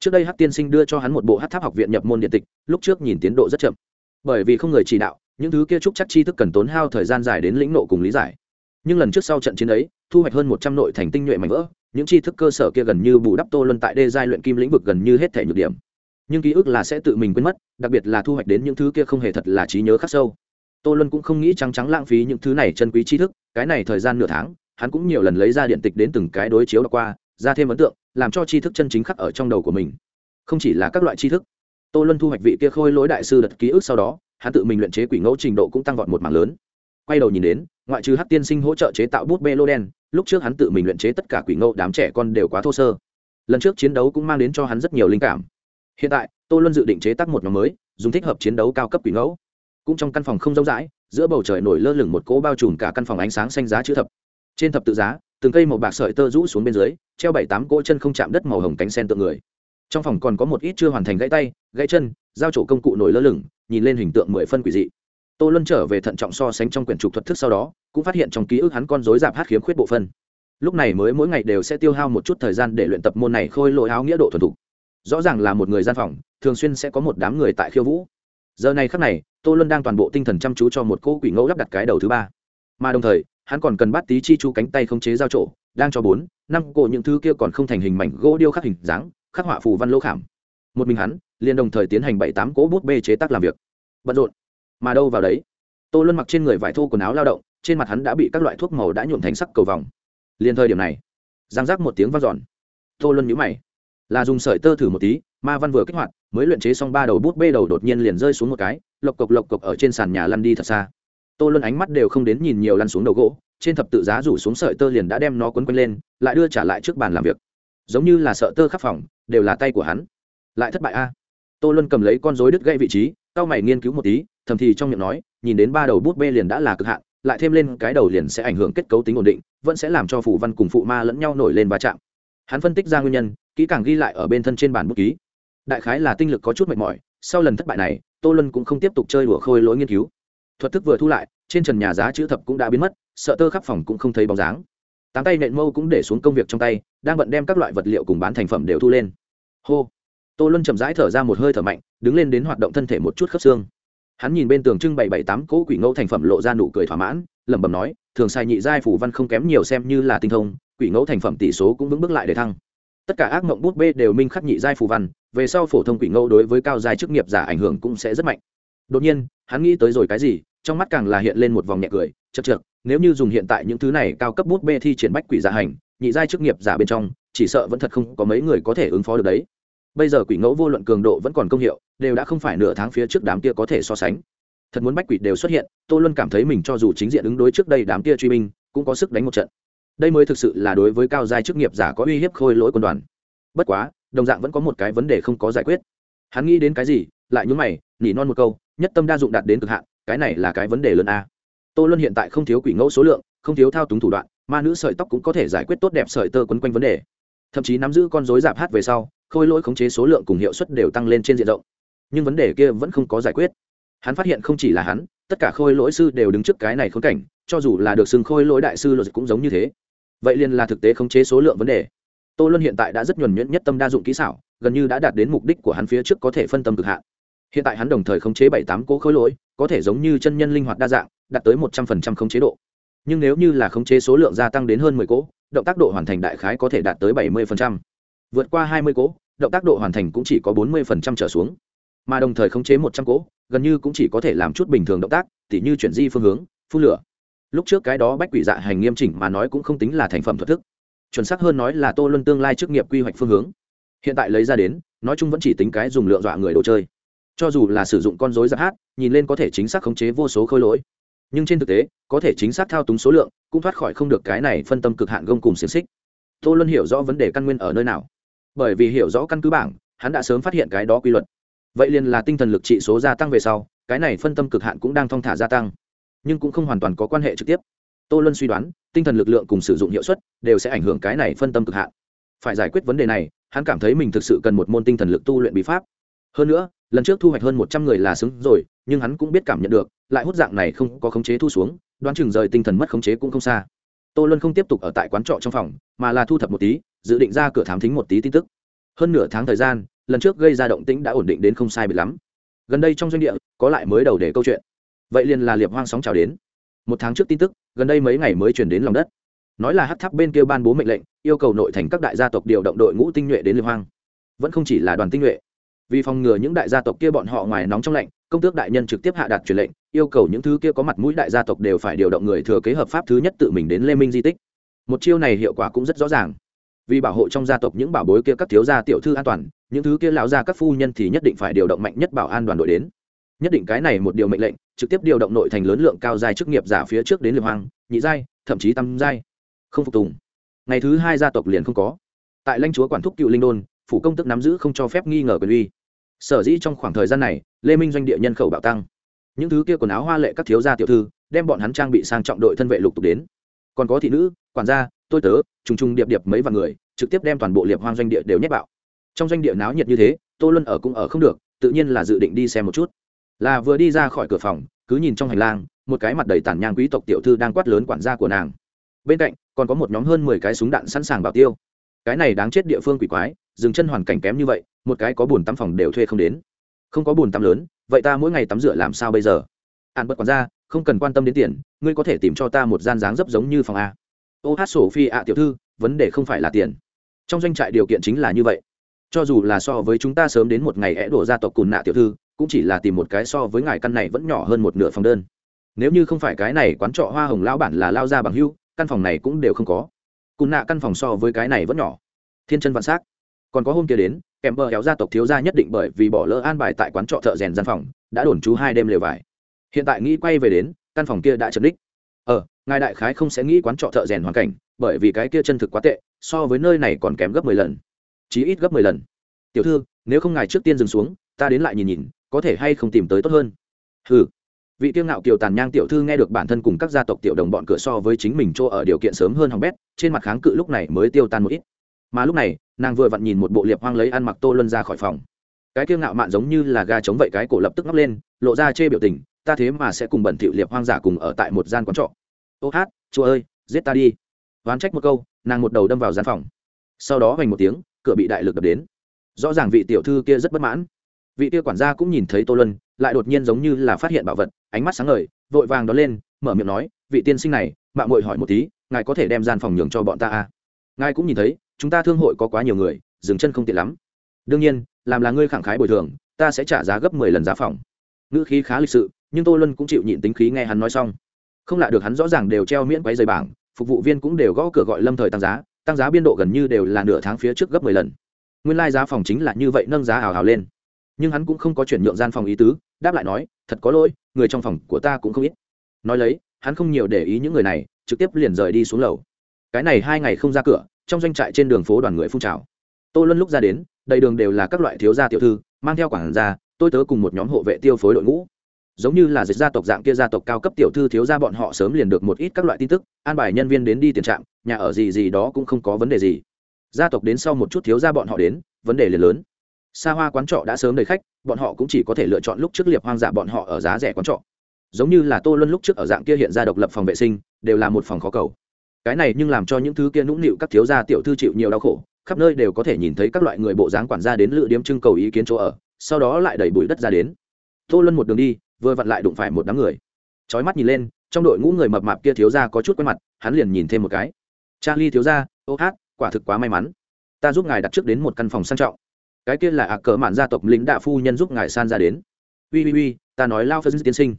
Trước đây hát tiên sinh đưa cho hắn một bộ hát tháp học viện nhập môn điện tịch, lúc trước nhìn tiến độ rất chậm. Bởi vì không người chỉ đạo, những thứ kia trúc chắc chi thức cần tốn hao thời gian dài đến lĩnh nộ cùng lý giải. Nhưng lần trước sau trận chiến ấy, thu hoạch hơn một trăm nội thành tinh nhuệ mạnh vỡ, những tri thức cơ sở kia gần như bù đắp tô luân tại đê giai luyện kim lĩnh vực gần như hết thể nhược điểm. Nhưng ký ức là sẽ tự mình quên mất, đặc biệt là thu hoạch đến những thứ kia không hề thật là trí nhớ khắc sâu tô luân cũng không nghĩ trắng trắng lãng phí những thứ này chân quý tri thức, cái này thời gian nửa tháng, hắn cũng nhiều lần lấy ra điện tịch đến từng cái đối chiếu đọc qua, ra thêm ấn tượng, làm cho tri thức chân chính khắc ở trong đầu của mình. Không chỉ là các loại tri thức, tô luân thu hoạch vị kia khôi lỗi đại sư đật ký ức sau đó, hắn tự mình luyện chế quỷ ngẫu trình độ cũng tăng vọt một mảng lớn. Quay đầu nhìn đến, ngoại trừ hát tiên sinh hỗ trợ chế tạo bút bê lô đen, lúc trước hắn tự mình luyện chế tất cả quỷ ngẫu đám trẻ con đều quá thô sơ. Lần trước chiến đấu cũng mang đến cho hắn rất nhiều linh cảm. Hiện tại, tô luân dự định chế tác một nhóm mới, dùng thích hợp chiến đấu cao cấp quỷ ngẫu cũng trong căn phòng không rộng rãi, giữa bầu trời nổi lơ lửng một cỗ bao trùm cả căn phòng ánh sáng xanh giá chữ thập. Trên thập tự giá, từng cây màu bạc sợi tơ rũ xuống bên dưới, treo bảy tám cỗ chân không chạm đất màu hồng cánh sen tượng người. Trong phòng còn có một ít chưa hoàn thành gãy tay, gãy chân, giao chỗ công cụ nổi lơ lửng, nhìn lên hình tượng mười phân quỷ dị. Tô luân trở về thận trọng so sánh trong quyển trục thuật thức sau đó, cũng phát hiện trong ký ức hắn con dối dạp hát khiếm khuyết bộ phân. Lúc này mới mỗi ngày đều sẽ tiêu hao một chút thời gian để luyện tập môn này khôi lỗi áo nghĩa độ thuần thục. Rõ ràng là một người gian phòng, thường xuyên sẽ có một đám người tại khiêu vũ. Giờ này khắc này tô luân đang toàn bộ tinh thần chăm chú cho một cô quỷ ngẫu lắp đặt cái đầu thứ ba. Mà đồng thời, hắn còn cần bắt tí chi chú cánh tay không chế giao trộ đang cho bốn, năm cổ những thứ kia còn không thành hình mảnh gỗ điêu khắc hình dáng, khắc họa phù văn lỗ khảm. Một mình hắn, liền đồng thời tiến hành bảy tám cỗ bút bê chế tác làm việc. Bận rộn. Mà đâu vào đấy? Tô luân mặc trên người vải thô quần áo lao động, trên mặt hắn đã bị các loại thuốc màu đã nhuộm thành sắc cầu vòng. Liền thời điểm này giang giác một tiếng vang dọn. Tô luân nhíu mày. Là dùng sợi tơ thử một tí, ma văn vừa kích hoạt mới luyện chế xong ba đầu bút bê đầu đột nhiên liền rơi xuống một cái, lộc cộc lộc cộc ở trên sàn nhà lăn đi thật xa. Tô luân ánh mắt đều không đến nhìn nhiều lăn xuống đầu gỗ, trên thập tự giá rủ xuống sợi tơ liền đã đem nó quấn quanh lên, lại đưa trả lại trước bàn làm việc. Giống như là sợ tơ khắp phòng, đều là tay của hắn. Lại thất bại a. Tô luân cầm lấy con rối đứt gãy vị trí tao mày nghiên cứu một tí, thầm thì trong miệng nói, nhìn đến ba đầu bút bê liền đã là cực hạn, lại thêm lên cái đầu liền sẽ ảnh hưởng kết cấu tính ổn định, vẫn sẽ làm cho phủ văn cùng phụ ma lẫn nhau nổi lên va chạm. Hắn phân tích ra nguyên nhân, kỹ càng ghi lại ở bên thân trên bản bút ký đại khái là tinh lực có chút mệt mỏi, sau lần thất bại này, tô luân cũng không tiếp tục chơi đùa khôi lỗi nghiên cứu. Thuật thức vừa thu lại, trên trần nhà giá chữ thập cũng đã biến mất, sợ tơ khắp phòng cũng không thấy bóng dáng. Tám tay nện mâu cũng để xuống công việc trong tay, đang bận đem các loại vật liệu cùng bán thành phẩm đều thu lên. Hô! Tô luân chậm rãi thở ra một hơi thở mạnh, đứng lên đến hoạt động thân thể một chút khớp xương. Hắn nhìn bên tường trưng bày bảy tám cỗ quỷ ngẫu thành phẩm lộ ra nụ cười thỏa mãn, lẩm bẩm nói, thường sai nhị giai phủ văn không kém nhiều xem như là tinh thông, quỷ ngẫu thành phẩm tỷ số cũng vững bước lại để thăng. Tất cả ác mộng bút bê đều minh khắc nhị giai phù văn về sau phổ thông quỷ ngẫu đối với cao giai chức nghiệp giả ảnh hưởng cũng sẽ rất mạnh. Đột nhiên, hắn nghĩ tới rồi cái gì, trong mắt càng là hiện lên một vòng nhẹ cười chật chật nếu như dùng hiện tại những thứ này cao cấp bút bê thi triển bách quỷ giả hành, nhị giai chức nghiệp giả bên trong, chỉ sợ vẫn thật không có mấy người có thể ứng phó được đấy. Bây giờ quỷ ngẫu vô luận cường độ vẫn còn công hiệu, đều đã không phải nửa tháng phía trước đám kia có thể so sánh. Thật muốn bách quỷ đều xuất hiện, tô luân cảm thấy mình cho dù chính diện ứng đối trước đây đám kia truy binh, cũng có sức đánh một trận. Đây mới thực sự là đối với cao giai chức nghiệp giả có uy hiếp khôi lỗi quân đoàn. Bất quá đồng dạng vẫn có một cái vấn đề không có giải quyết. Hắn nghĩ đến cái gì, lại nhún mày, nỉ non một câu, nhất tâm đa dụng đạt đến cực hạn, cái này là cái vấn đề lớn a. Tô luân hiện tại không thiếu quỷ ngẫu số lượng, không thiếu thao túng thủ đoạn, ma nữ sợi tóc cũng có thể giải quyết tốt đẹp sợi tơ quấn quanh vấn đề. Thậm chí nắm giữ con dối giảm hát về sau, khôi lỗi khống chế số lượng cùng hiệu suất đều tăng lên trên diện rộng. Nhưng vấn đề kia vẫn không có giải quyết. Hắn phát hiện không chỉ là hắn, tất cả khôi lỗi sư đều đứng trước cái này khốn cảnh, cho dù là được xưng khôi lỗi đại sư luật cũng giống như thế. Vậy liền là thực tế khống chế số lượng vấn đề tô luân hiện tại đã rất nhuẩn nhuyễn nhất tâm đa dụng kỹ xảo, gần như đã đạt đến mục đích của hắn phía trước có thể phân tâm cực hạn. Hiện tại hắn đồng thời khống chế bảy tám cỗ khối lỗi, có thể giống như chân nhân linh hoạt đa dạng, đạt tới một trăm phần trăm khống chế độ. Nhưng nếu như là khống chế số lượng gia tăng đến hơn mười cỗ động tác độ hoàn thành đại khái có thể đạt tới bảy mươi phần trăm. Vượt qua hai mươi cỗ động tác độ hoàn thành cũng chỉ có bốn mươi phần trăm trở xuống. Mà đồng thời khống chế một trăm cỗ gần như cũng chỉ có thể làm chút bình thường động tác, tỉ như chuyển di phương hướng, phun lửa. Lúc trước cái đó bách quỷ dạ hành nghiêm chỉnh mà nói cũng không tính là thành phẩm thuật thức chuẩn xác hơn nói là tô luân tương lai chức nghiệp quy hoạch phương hướng. Hiện tại lấy ra đến, nói chung vẫn chỉ tính cái dùng lượng dọa người đồ chơi. Cho dù là sử dụng con dối giáp hát, nhìn lên có thể chính xác khống chế vô số khôi lỗi. Nhưng trên thực tế, có thể chính xác thao túng số lượng, cũng thoát khỏi không được cái này phân tâm cực hạn gông cùng xiềng xích. Tô luân hiểu rõ vấn đề căn nguyên ở nơi nào. Bởi vì hiểu rõ căn cứ bảng, hắn đã sớm phát hiện cái đó quy luật. Vậy liền là tinh thần lực trị số gia tăng về sau, cái này phân tâm cực hạn cũng đang thong thả gia tăng. Nhưng cũng không hoàn toàn có quan hệ trực tiếp tô luân suy đoán, tinh thần lực lượng cùng sử dụng hiệu suất đều sẽ ảnh hưởng cái này phân tâm cực hạn. Phải giải quyết vấn đề này, hắn cảm thấy mình thực sự cần một môn tinh thần lực tu luyện bí pháp. Hơn nữa, lần trước thu hoạch hơn một trăm người là xứng rồi, nhưng hắn cũng biết cảm nhận được, lại hút dạng này không có khống chế thu xuống, đoán chừng rời tinh thần mất khống chế cũng không xa. Tô luân không tiếp tục ở tại quán trọ trong phòng, mà là thu thập một tí, dự định ra cửa thám thính một tí tin tức. Hơn nửa tháng thời gian, lần trước gây ra động tĩnh đã ổn định đến không sai bị lắm. Gần đây trong doanh địa, có lại mới đầu để câu chuyện. Vậy liền là liệp hoang sóng trào đến một tháng trước tin tức, gần đây mấy ngày mới chuyển đến lòng đất. Nói là hát tháp bên kia ban bố mệnh lệnh, yêu cầu nội thành các đại gia tộc điều động đội ngũ tinh nhuệ đến liệp hoang. Vẫn không chỉ là đoàn tinh nhuệ. Vì phòng ngừa những đại gia tộc kia bọn họ ngoài nóng trong lạnh, công tước đại nhân trực tiếp hạ đạt truyền lệnh, yêu cầu những thứ kia có mặt mũi đại gia tộc đều phải điều động người thừa kế hợp pháp thứ nhất tự mình đến lê minh di tích. Một chiêu này hiệu quả cũng rất rõ ràng. Vì bảo hộ trong gia tộc những bảo bối kia các thiếu gia tiểu thư an toàn, những thứ kia lão gia các phu nhân thì nhất định phải điều động mạnh nhất bảo an đoàn đội đến nhất định cái này một điều mệnh lệnh, trực tiếp điều động nội thành lớn lượng cao giai chức nghiệp giả phía trước đến liệp hoang, nhị giai, thậm chí tam giai. Không phục tùng. Ngày thứ hai gia tộc liền không có. Tại lãnh chúa quản thúc cựu linh đôn, phủ công tức nắm giữ không cho phép nghi ngờ quyền uy. Sở dĩ trong khoảng thời gian này, lê minh doanh địa nhân khẩu bạo tăng. Những thứ kia quần áo hoa lệ các thiếu gia tiểu thư, đem bọn hắn trang bị sang trọng đội thân vệ lục tục đến. Còn có thị nữ, quản gia, tôi tớ, trùng trùng điệp điệp mấy vạn người, trực tiếp đem toàn bộ liệp hoang doanh địa đều nhét bạo. Trong doanh địa náo nhiệt như thế, tô luân ở cũng ở không được, tự nhiên là dự định đi xem một chút là vừa đi ra khỏi cửa phòng cứ nhìn trong hành lang một cái mặt đầy tàn nhang quý tộc tiểu thư đang quát lớn quản gia của nàng. Bên cạnh còn có một nhóm hơn mười cái súng đạn sẵn sàng bảo tiêu. Cái này đáng chết địa phương quỷ quái dừng chân hoàn cảnh kém như vậy một cái có bồn tắm phòng đều thuê không đến. Không có bồn tắm lớn vậy ta mỗi ngày tắm rửa làm sao bây giờ? An bật quản gia, không cần quan tâm đến tiền ngươi có thể tìm cho ta một gian dáng dấp giống như phòng a. Ô hát sổ phi ạ tiểu thư vấn đề không phải là tiền. Trong doanh trại điều kiện chính là như vậy. Cho dù là so với chúng ta sớm đến một ngày é đổ gia tộc cùn nạ tiểu thư cũng chỉ là tìm một cái so với ngài căn này vẫn nhỏ hơn một nửa phòng đơn. Nếu như không phải cái này quán trọ hoa hồng lão bản là lao ra bằng hưu, căn phòng này cũng đều không có. Cùn nạ căn phòng so với cái này vẫn nhỏ. Thiên chân vạn s á c còn có hôm kia đến, kèm bờ kéo gia tộc thiếu gia nhất định bởi vì bỏ lỡ an bài tại quán trọ thợ rèn gian phòng, đã đồn trú hai đêm lều vải. Hiện tại nghĩ quay về đến, căn phòng kia đã chật đích ờ ngài đại khái không sẽ nghĩ quán trọ thợ rèn hoàn cảnh, bởi vì cái kia chân thực quá tệ, so với nơi này còn kém gấp mười lần. Chí ít gấp mười lần. Tiểu thư, nếu không ngài trước tiên dừng xuống, ta đến lại nhìn nhìn có thể hay không tìm tới tốt hơn? Ừ vị tiêu ngạo kiều tàn nhang tiểu thư nghe được bản thân cùng các gia tộc tiểu đồng bọn cửa so với chính mình chỗ ở điều kiện sớm hơn hỏng bét, trên mặt kháng cự lúc này mới tiêu tan một ít. Mà lúc này, nàng vừa vặn nhìn một bộ liệp hoang lấy ăn mặc tô luân ra khỏi phòng. Cái kiêu ngạo mạn giống như là ga chống vậy cái cổ lập tức ngóc lên, lộ ra chê biểu tình, ta thế mà sẽ cùng bẩn thỉu liệp hoang giả cùng ở tại một gian quán trọ. Ô hát, chúa ơi, giết ta đi. Oán trách một câu, nàng một đầu đâm vào gian phòng. Sau đó hoành một tiếng, cửa bị đại lực đập đến. Rõ ràng vị tiểu thư kia rất bất mãn vị kia quản gia cũng nhìn thấy tô luân, lại đột nhiên giống như là phát hiện bảo vật, ánh mắt sáng ngời, vội vàng đón lên, mở miệng nói, vị tiên sinh này, mạng mội hỏi một tí, ngài có thể đem gian phòng nhường cho bọn ta à? ngài cũng nhìn thấy, chúng ta thương hội có quá nhiều người, dừng chân không tiện lắm. Đương nhiên, làm là ngươi khẳng khái bồi thường, ta sẽ trả giá gấp mười lần giá phòng. Ngữ khí khá lịch sự, nhưng tô luân cũng chịu nhịn tính khí nghe hắn nói xong. Không lạ được hắn rõ ràng đều treo miễn quấy dày bảng, phục vụ viên cũng đều gõ cửa gọi lâm thời tăng giá tăng giá biên độ gần như đều là nửa tháng phía trước gấp mười lần. Nguyên lai、like、giá phòng chính là như vậy nâng giá hào hào lên nhưng hắn cũng không có chuyển nhượng gian phòng ý tứ, đáp lại nói, thật có lỗi, người trong phòng của ta cũng không ít. Nói lấy, hắn không nhiều để ý những người này, trực tiếp liền rời đi xuống lầu. Cái này hai ngày không ra cửa, trong doanh trại trên đường phố đoàn người phun trào. Tôi luôn lúc ra đến, đầy đường đều là các loại thiếu gia tiểu thư, mang theo quảng gia, tôi tớ cùng một nhóm hộ vệ tiêu phối đội ngũ. Giống như là dịch gia tộc dạng kia gia tộc cao cấp tiểu thư thiếu gia bọn họ sớm liền được một ít các loại tin tức, an bài nhân viên đến đi tiền trạm, nhà ở gì gì đó cũng không có vấn đề gì. Gia tộc đến sau một chút thiếu gia bọn họ đến, vấn đề liền lớn xa hoa quán trọ đã sớm đầy khách, bọn họ cũng chỉ có thể lựa chọn lúc trước liệp hoang dạ bọn họ ở giá rẻ quán trọ. Giống như là tô luân lúc trước ở dạng kia hiện ra độc lập phòng vệ sinh, đều là một phòng khó cầu. Cái này nhưng làm cho những thứ kia nũng nịu các thiếu gia tiểu thư chịu nhiều đau khổ, khắp nơi đều có thể nhìn thấy các loại người bộ dáng quản gia đến lựa điếm trưng cầu ý kiến chỗ ở, sau đó lại đẩy bụi đất ra đến. Tô luân một đường đi, vừa vặn lại đụng phải một đám người. Trói mắt nhìn lên, trong đội ngũ người mập mạp kia thiếu gia có chút quen mặt, hắn liền nhìn thêm một cái. Charlie thiếu gia, ô hát, quả thực quá may mắn. Ta giúp ngài đặt trước đến một căn phòng sang trọng cái kia là ạ cờ mạn gia tộc lính đạ phu nhân giúp ngài san ra đến. Ui ui ui, ta nói lao phân tiên sinh.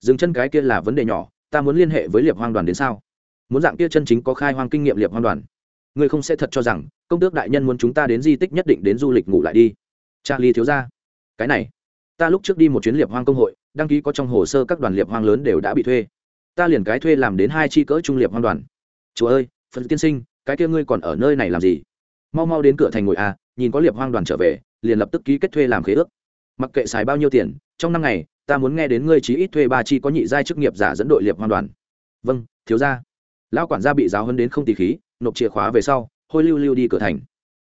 Dừng chân cái kia là vấn đề nhỏ, ta muốn liên hệ với liệp hoang đoàn đến sao? Muốn dạng kia chân chính có khai hoang kinh nghiệm liệp hoang đoàn. Ngươi không sẽ thật cho rằng, công tước đại nhân muốn chúng ta đến di tích nhất định đến du lịch ngủ lại đi. Charlie thiếu ra cái này, ta lúc trước đi một chuyến liệp hoang công hội, đăng ký có trong hồ sơ các đoàn liệp hoang lớn đều đã bị thuê. Ta liền cái thuê làm đến hai chi cỡ trung liệp hoang đoàn. Chúa ơi phần tiên sinh, cái kia ngươi còn ở nơi này làm gì? Mau mau đến cửa thành ngồi à nhìn có liệp hoang đoàn trở về, liền lập tức ký kết thuê làm khế ước. Mặc kệ xài bao nhiêu tiền, trong năm ngày, ta muốn nghe đến ngươi chí ít thuê ba chi có nhị giai chức nghiệp giả dẫn đội liệp hoang đoàn. Vâng thiếu gia. Lão quản gia bị giáo hơn đến không tì khí, nộp chìa khóa về sau, hôi lưu lưu đi cửa thành.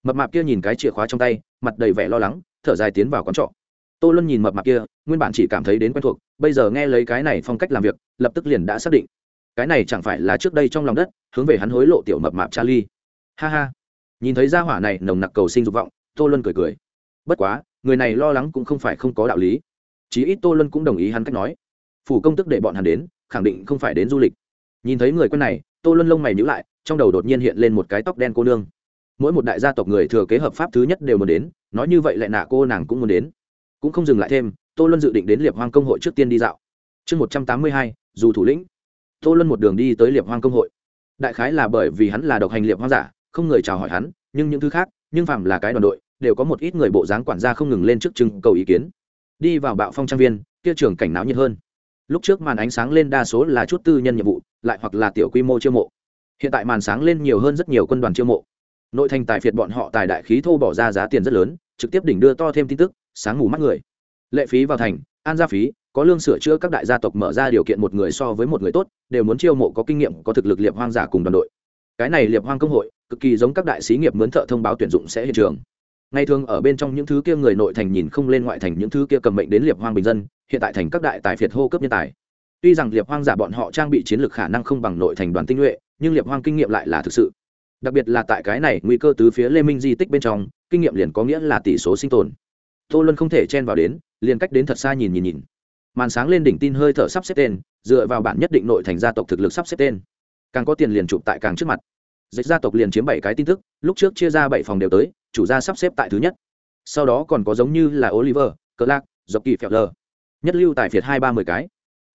Mập mạp kia nhìn cái chìa khóa trong tay, mặt đầy vẻ lo lắng, thở dài tiến vào quán trọ. Tô luân nhìn mập mạp kia, nguyên bản chỉ cảm thấy đến quen thuộc, bây giờ nghe lấy cái này phong cách làm việc, lập tức liền đã xác định. Cái này chẳng phải là trước đây trong lòng đất, hướng về hắn hối lộ tiểu mập mạp charlie. Ha ha nhìn thấy gia hỏa này nồng nặc cầu sinh dục vọng, tô luân cười cười. Bất quá, người này lo lắng cũng không phải không có đạo lý. Chí ít tô luân cũng đồng ý hắn cách nói. Phủ công tức để bọn hắn đến, khẳng định không phải đến du lịch. Nhìn thấy người quen này, tô luân lông mày nhữ lại, trong đầu đột nhiên hiện lên một cái tóc đen cô nương. Mỗi một đại gia tộc người thừa kế hợp pháp thứ nhất đều muốn đến, nói như vậy lại nạ cô nàng cũng muốn đến. Cũng không dừng lại thêm, tô luân dự định đến liệp hoang công hội trước tiên đi dạo. Chương một trăm tám mươi hai, dù thủ lĩnh. Tô luân một đường đi tới liệp hoang công hội. Đại khái là bởi vì hắn là độc hành liệp hoang giả không người chào hỏi hắn, nhưng những thứ khác, nhưng phạm là cái đoàn đội, đều có một ít người bộ dáng quản gia không ngừng lên trước trưng cầu ý kiến. Đi vào bạo phong trang viên, kia trường cảnh náo nhiệt hơn. Lúc trước màn ánh sáng lên đa số là chút tư nhân nhiệm vụ, lại hoặc là tiểu quy mô chiêu mộ. Hiện tại màn sáng lên nhiều hơn rất nhiều quân đoàn chiêu mộ. Nội thành tài phiệt bọn họ tài đại khí thô bỏ ra giá tiền rất lớn, trực tiếp đỉnh đưa to thêm tin tức, sáng ngủ mắt người. Lệ phí vào thành, an gia phí, có lương sửa chữa các đại gia tộc mở ra điều kiện một người so với một người tốt, đều muốn chiêu mộ có kinh nghiệm, có thực lực liệp hoang giả cùng đoàn đội. Cái này liệp hoang công hội cực kỳ giống các đại sĩ nghiệp mướn thợ thông báo tuyển dụng sẽ hiện trường. Ngày thường ở bên trong những thứ kia người nội thành nhìn không lên ngoại thành những thứ kia cầm mệnh đến liệp hoang bình dân, hiện tại thành các đại tài phiệt hô cấp nhân tài. Tuy rằng liệp hoang giả bọn họ trang bị chiến lược khả năng không bằng nội thành đoàn tinh nhuệ, nhưng liệp hoang kinh nghiệm lại là thực sự. Đặc biệt là tại cái này nguy cơ từ phía lê minh di tích bên trong, kinh nghiệm liền có nghĩa là tỷ số sinh tồn. Tô luân không thể chen vào đến, liền cách đến thật xa nhìn nhìn nhìn. Màn sáng lên đỉnh tin hơi thở sắp xếp tên, dựa vào bản nhất định nội thành gia tộc thực lực sắp xếp tên. Càng có tiền liền chụp tại càng trước mặt dịch gia tộc liền chiếm bảy cái tin tức, lúc trước chia ra bảy phòng đều tới, chủ gia sắp xếp tại thứ nhất. Sau đó còn có giống như là oliver cờ lạc dọc kỳ phèo lờ. Nhất lưu tài phiệt hai ba mươi cái.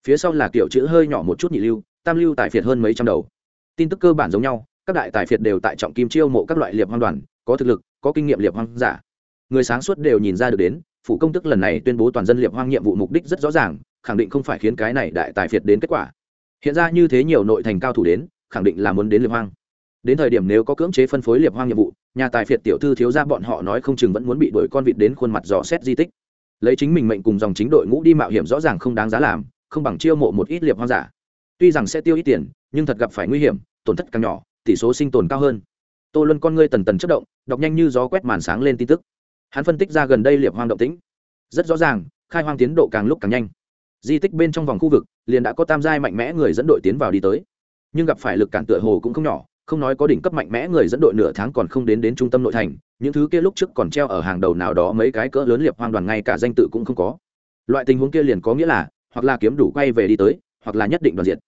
Phía sau là kiểu chữ hơi nhỏ một chút nhị lưu, tam lưu tài phiệt hơn mấy trăm đầu. Tin tức cơ bản giống nhau, các đại tài phiệt đều tại trọng kim chiêu mộ các loại liệp hoang đoàn, có thực lực, có kinh nghiệm liệp hoang giả. Người sáng suốt đều nhìn ra được đến, phủ công tức lần này tuyên bố toàn dân liệp hoang nhiệm vụ mục đích rất rõ ràng, khẳng định không phải khiến cái này đại tài phiệt đến kết quả. Hiện ra như thế nhiều nội thành cao thủ đến, khẳng định là muốn đến liệp hoang đến thời điểm nếu có cưỡng chế phân phối liệp hoang nhiệm vụ, nhà tài phiệt tiểu thư thiếu ra bọn họ nói không chừng vẫn muốn bị đuổi con vịt đến khuôn mặt dò xét di tích. Lấy chính mình mệnh cùng dòng chính đội ngũ đi mạo hiểm rõ ràng không đáng giá làm, không bằng chiêu mộ một ít liệp hoang giả. Tuy rằng sẽ tiêu ít tiền, nhưng thật gặp phải nguy hiểm, tổn thất càng nhỏ, tỷ số sinh tồn cao hơn. Tô luân con ngươi tần tần chất động, đọc nhanh như gió quét màn sáng lên tin tức. Hắn phân tích ra gần đây liệp hoang động tĩnh. Rất rõ ràng, khai hoang tiến độ càng lúc càng nhanh. Di tích bên trong vòng khu vực, liền đã có tam giai mạnh mẽ người dẫn đội tiến vào đi tới. Nhưng gặp phải lực cản tựa hồ cũng không nhỏ không nói có đỉnh cấp mạnh mẽ người dẫn đội nửa tháng còn không đến đến trung tâm nội thành, những thứ kia lúc trước còn treo ở hàng đầu nào đó mấy cái cỡ lớn liệp hoang đoàn ngay cả danh tự cũng không có. Loại tình huống kia liền có nghĩa là, hoặc là kiếm đủ quay về đi tới, hoặc là nhất định đoàn diện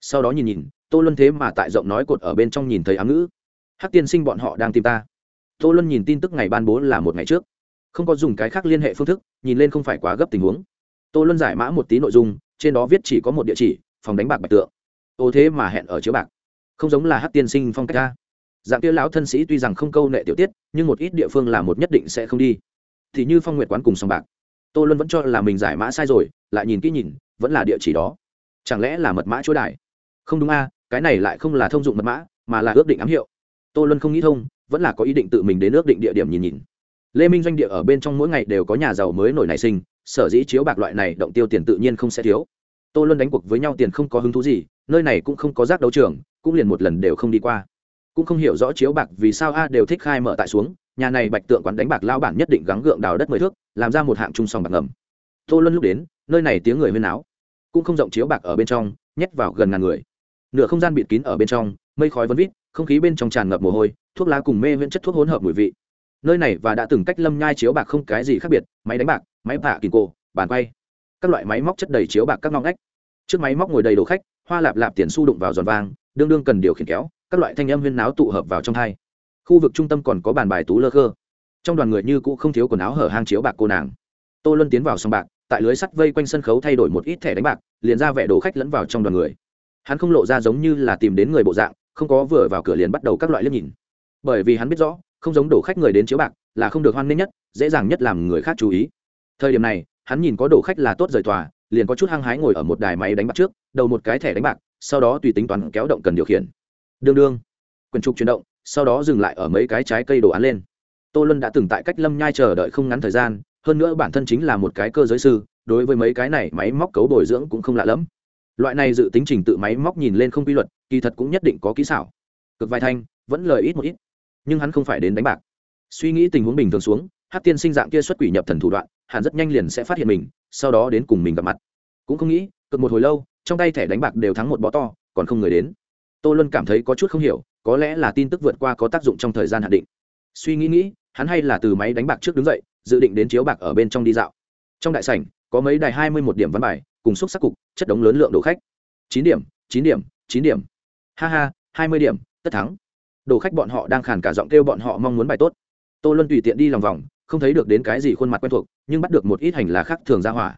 sau đó nhìn nhìn, tô luân thế mà tại rộng nói cột ở bên trong nhìn thấy ám ngữ. Hắc tiên sinh bọn họ đang tìm ta. Tô luân nhìn tin tức ngày ban bố là một ngày trước. Không có dùng cái khác liên hệ phương thức, nhìn lên không phải quá gấp tình huống. Tô luân giải mã một tí nội dung, trên đó viết chỉ có một địa chỉ, phòng đánh bạc bạch tượng. Ô thế mà hẹn ở chiếu bạc không giống là hát tiên sinh phong cách ta dạng kia lão thân sĩ tuy rằng không câu nệ tiểu tiết, nhưng một ít địa phương là một nhất định sẽ không đi. Thì như phong nguyệt quán cùng sòng bạc. Tô luân vẫn cho là mình giải mã sai rồi, lại nhìn kỹ nhìn, vẫn là địa chỉ đó. Chẳng lẽ là mật mã chỗ đài? Không đúng a, cái này lại không là thông dụng mật mã, mà là ước định ám hiệu. Tô luân không nghĩ thông, vẫn là có ý định tự mình đến ước định địa điểm nhìn nhìn. Lê minh doanh địa ở bên trong mỗi ngày đều có nhà giàu mới nổi nảy sinh, sở dĩ chiếu bạc loại này động tiêu tiền tự nhiên không sẽ thiếu. Tô luân đánh cuộc với nhau tiền không có hứng thú gì, nơi này cũng không có giác đấu trường cũng liền một lần đều không đi qua. Cũng không hiểu rõ chiếu bạc vì sao a đều thích khai mở tại xuống, nhà này bạch tượng quán đánh bạc lao bản nhất định gắng gượng đào đất mười thước, làm ra một hạng trung sòng bạc ngầm. Tô luân lúc đến, nơi này tiếng người huyên áo cũng không rộng chiếu bạc ở bên trong, nhét vào gần ngàn người. Nửa không gian bịt kín ở bên trong, mây khói vấn vít, không khí bên trong tràn ngập mồ hôi, thuốc lá cùng mê huyễn chất thuốc hỗn hợp mùi vị. Nơi này và đã từng cách lâm nhai chiếu bạc không cái gì khác biệt, máy đánh bạc, máy bạ kỳ cổ, bàn quay. Các loại máy móc chất đầy chiếu bạc các ngõ ngách. Trước máy móc ngồi đầy đồ khách hoa lạp lạp tiền su đụng vào giòn vang, đương đương cần điều khiển kéo, các loại thanh âm huyên náo tụ hợp vào trong hai. Khu vực trung tâm còn có bàn bài tú lơ khơ. Trong đoàn người như cũ không thiếu quần áo hở hang chiếu bạc cô nàng. Tô luân tiến vào sòng bạc, tại lưới sắt vây quanh sân khấu thay đổi một ít thẻ đánh bạc, liền ra vẻ đồ khách lẫn vào trong đoàn người. Hắn không lộ ra giống như là tìm đến người bộ dạng, không có vừa vào cửa liền bắt đầu các loại liếc nhìn. Bởi vì hắn biết rõ, không giống đổ khách người đến chiếu bạc là không được hoan nghênh nhất, dễ dàng nhất làm người khác chú ý. Thời điểm này, hắn nhìn có đổ khách là tốt rời tòa liền có chút hăng hái ngồi ở một đài máy đánh bạc trước, đầu một cái thẻ đánh bạc, sau đó tùy tính toán kéo động cần điều khiển. Đương đương. Quần trục chuyển động, sau đó dừng lại ở mấy cái trái cây đồ án lên. Tô luân đã từng tại cách lâm nhai chờ đợi không ngắn thời gian, hơn nữa bản thân chính là một cái cơ giới sư, đối với mấy cái này máy móc cấu bồi dưỡng cũng không lạ lẫm. Loại này dự tính trình tự máy móc nhìn lên không quy luật, kỳ thật cũng nhất định có kỹ xảo. Cực vài thanh, vẫn lời ít một ít. Nhưng hắn không phải đến đánh bạc. Suy nghĩ tình huống bình thường xuống hát tiên sinh dạng kia xuất quỷ nhập thần thủ đoạn, hẳn rất nhanh liền sẽ phát hiện mình, sau đó đến cùng mình gặp mặt. Cũng không nghĩ, cực một hồi lâu, trong tay thẻ đánh bạc đều thắng một bó to, còn không người đến. Tô luân cảm thấy có chút không hiểu, có lẽ là tin tức vượt qua có tác dụng trong thời gian hạn định. Suy nghĩ nghĩ, hắn hay là từ máy đánh bạc trước đứng dậy, dự định đến chiếu bạc ở bên trong đi dạo. Trong đại sảnh, có mấy đài hai mươi một điểm văn bài, cùng xúc sắc cục, chất đống lớn lượng đồ khách. chín điểm chín điểm chín điểm. Ha ha, hai mươi điểm, tất thắng. Đồ khách bọn họ đang khàn cả giọng kêu bọn họ mong muốn bài tốt. Tô luân tùy tiện đi lòng vòng không thấy được đến cái gì khuôn mặt quen thuộc, nhưng bắt được một ít hành là khác thường ra hỏa.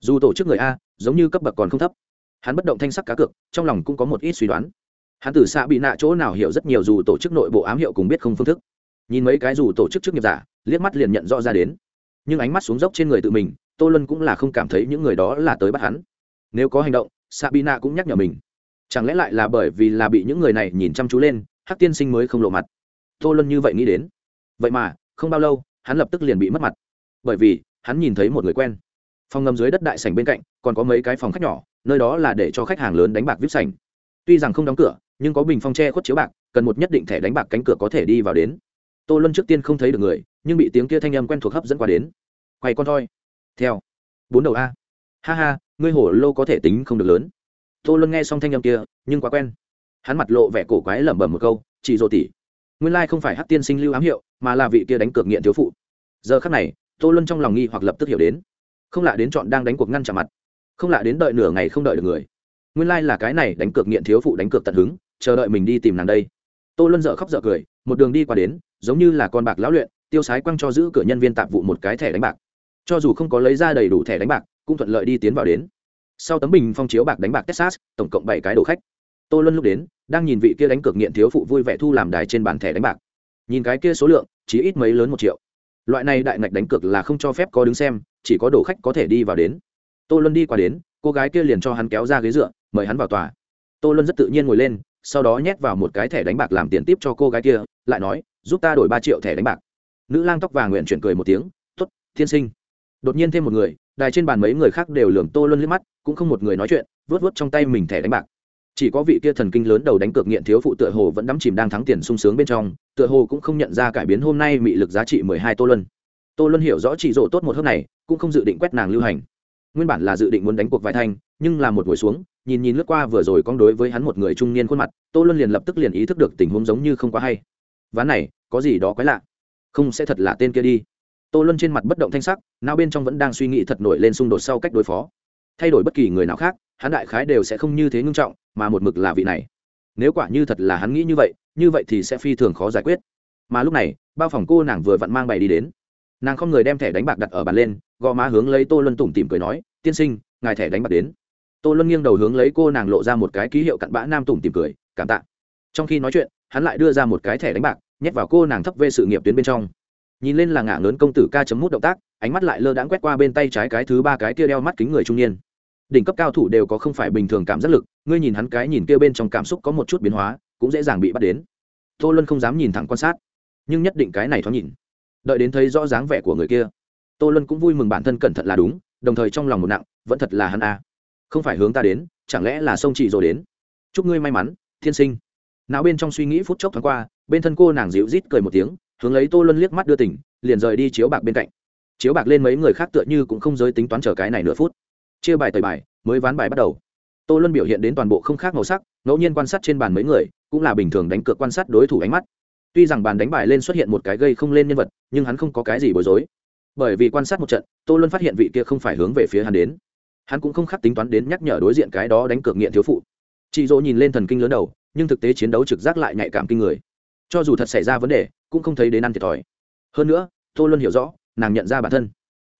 Dù tổ chức người a, giống như cấp bậc còn không thấp. Hắn bất động thanh sắc cá cược, trong lòng cũng có một ít suy đoán. Hắn từ xa bị nạ chỗ nào hiểu rất nhiều dù tổ chức nội bộ ám hiệu cùng biết không phương thức. Nhìn mấy cái dù tổ chức chức nghiệp giả, liếc mắt liền nhận rõ ra đến. Nhưng ánh mắt xuống dốc trên người tự mình, tô lân cũng là không cảm thấy những người đó là tới bắt hắn. Nếu có hành động sabina cũng nhắc nhở mình. Chẳng lẽ lại là bởi vì là bị những người này nhìn chăm chú lên, hắc tiên sinh mới không lộ mặt? Tô lân như vậy nghĩ đến. Vậy mà, không bao lâu hắn lập tức liền bị mất mặt. Bởi vì, hắn nhìn thấy một người quen. Phòng ngầm dưới đất đại sảnh bên cạnh, còn có mấy cái phòng khách nhỏ, nơi đó là để cho khách hàng lớn đánh bạc vip sảnh. Tuy rằng không đóng cửa, nhưng có bình phong tre khuất chiếu bạc, cần một nhất định thẻ đánh bạc cánh cửa có thể đi vào đến. Tô luân trước tiên không thấy được người, nhưng bị tiếng kia thanh âm quen thuộc hấp dẫn qua đến. Quay con thoi theo. Bốn đầu a. Ha ha, ngươi hổ lô có thể tính không được lớn. Tô luân nghe xong thanh âm kia, nhưng quá quen. Hắn mặt lộ vẻ cổ quái lẩm bẩm một câu chị dô tỉ nguyên Lai không phải hát tiên sinh lưu ám hiệu, mà là vị kia đánh cược nghiện thiếu phụ. Giờ khắc này, tô luân trong lòng nghi hoặc lập tức hiểu đến. Không lạ đến chọn đang đánh cuộc ngăn trả mặt. Không lạ đến đợi nửa ngày không đợi được người. Nguyên Lai là cái này đánh cược nghiện thiếu phụ đánh cược tận hứng, chờ đợi mình đi tìm nàng đây. Tô luân dợ khóc dợ cười, một đường đi qua đến, giống như là con bạc lão luyện, tiêu sái quăng cho giữ cửa nhân viên tạp vụ một cái thẻ đánh bạc. Cho dù không có lấy ra đầy đủ thẻ đánh bạc, cũng thuận lợi đi tiến vào đến. Sau tấm bình phong chiếu bạc đánh bạc texas, tổng cộng bảy cái đồ khách tô luân lúc đến, đang nhìn vị kia đánh cược nghiện thiếu phụ vui vẻ thu làm đài trên bàn thẻ đánh bạc. Nhìn cái kia số lượng chỉ ít mấy lớn một triệu. Loại này đại ngạch đánh cược là không cho phép có đứng xem, chỉ có đồ khách có thể đi vào đến. Tô luân đi qua đến, cô gái kia liền cho hắn kéo ra ghế dựa, mời hắn vào tòa. Tô luân rất tự nhiên ngồi lên, sau đó nhét vào một cái thẻ đánh bạc làm tiền tiếp cho cô gái kia, lại nói, giúp ta đổi ba triệu thẻ đánh bạc. Nữ lang tóc vàng nguyện chuyển cười một tiếng t ố t thiên sinh. Đột nhiên thêm một người, đài trên bàn mấy người khác đều lường tô luân liếc mắt, cũng không một người nói chuyện vớt vớt trong tay mình thẻ đánh bạc chỉ có vị kia thần kinh lớn đầu đánh cược nghiện thiếu phụ tựa hồ vẫn đắm chìm đang thắng tiền sung sướng bên trong, tựa hồ cũng không nhận ra cải biến hôm nay mị lực giá trị mười hai tô luân. Tô luân hiểu rõ chị rộ tốt một hớp này, cũng không dự định quét nàng lưu hành. Nguyên bản là dự định muốn đánh cuộc vài thanh, nhưng là một ngồi xuống, nhìn nhìn lướt qua vừa rồi con đối với hắn một người trung niên khuôn mặt, tô luân liền lập tức liền ý thức được tình huống giống như không quá hay. Ván này, có gì đó quái lạ? Không sẽ thật là tên kia đi. Tô luân trên mặt bất động thanh sắc nào bên trong vẫn đang suy nghĩ thật nổi lên xung đột sau cách đối phó thay đổi bất kỳ người nào khác, hắn đại khái đều sẽ không như thế ngưng trọng, mà một mực là vị này. Nếu quả như thật là hắn nghĩ như vậy như vậy thì sẽ phi thường khó giải quyết. Mà lúc này, bao phòng cô nàng vừa vặn mang bày đi đến. Nàng không người đem thẻ đánh bạc đặt ở bàn lên gò má hướng lấy tô luân tủm tìm cười nói, tiên sinh, ngài thẻ đánh bạc đến. Tô luân nghiêng đầu hướng lấy cô nàng lộ ra một cái ký hiệu cặn bã nam tủm tìm cười, cảm tạ. Trong khi nói chuyện, hắn lại đưa ra một cái thẻ đánh bạc, nhét vào cô nàng thấp về sự nghiệp tuyến bên trong. Nhìn lên là ngả lớn công tử ca chấm mút động tác, ánh mắt lại lơ đãng quét qua bên tay trái cái thứ ba cái kia đeo mắt kính người trung niên đỉnh cấp cao thủ đều có không phải bình thường cảm giác lực, ngươi nhìn hắn cái nhìn kia bên trong cảm xúc có một chút biến hóa, cũng dễ dàng bị bắt đến. Tô luân không dám nhìn thẳng quan sát, nhưng nhất định cái này thoáng nhìn. Đợi đến thấy rõ dáng vẻ của người kia, tô luân cũng vui mừng bản thân cẩn thận là đúng, đồng thời trong lòng một nặng, vẫn thật là hắn a. À. không phải hướng ta đến, chẳng lẽ là sông chị rồi đến? Chúc ngươi may mắn, thiên sinh. Não bên trong suy nghĩ phút chốc thoáng qua, bên thân cô nàng dịu rít cười một tiếng, hướng lấy tô luân liếc mắt đưa tỉnh, liền rời đi chiếu bạc bên cạnh. Chiếu bạc lên mấy người khác tựa như cũng không giới tính toán chờ cái này nửa phút chia bài tời bài, mới ván bài bắt đầu. Tô luân biểu hiện đến toàn bộ không khác màu sắc, ngẫu nhiên quan sát trên bàn mấy người, cũng là bình thường đánh cược quan sát đối thủ ánh mắt. Tuy rằng bàn đánh bài lên xuất hiện một cái gây không lên nhân vật, nhưng hắn không có cái gì bối rối. Bởi vì quan sát một trận, tô luân phát hiện vị kia không phải hướng về phía hắn đến. Hắn cũng không khắc tính toán đến nhắc nhở đối diện cái đó đánh cược nghiện thiếu phụ. Chị dỗ nhìn lên thần kinh lớn đầu, nhưng thực tế chiến đấu trực giác lại nhạy cảm kinh người. Cho dù thật xảy ra vấn đề, cũng không thấy đến ăn thiệt thòi. Hơn nữa, tô luân hiểu rõ, nàng nhận ra bản thân.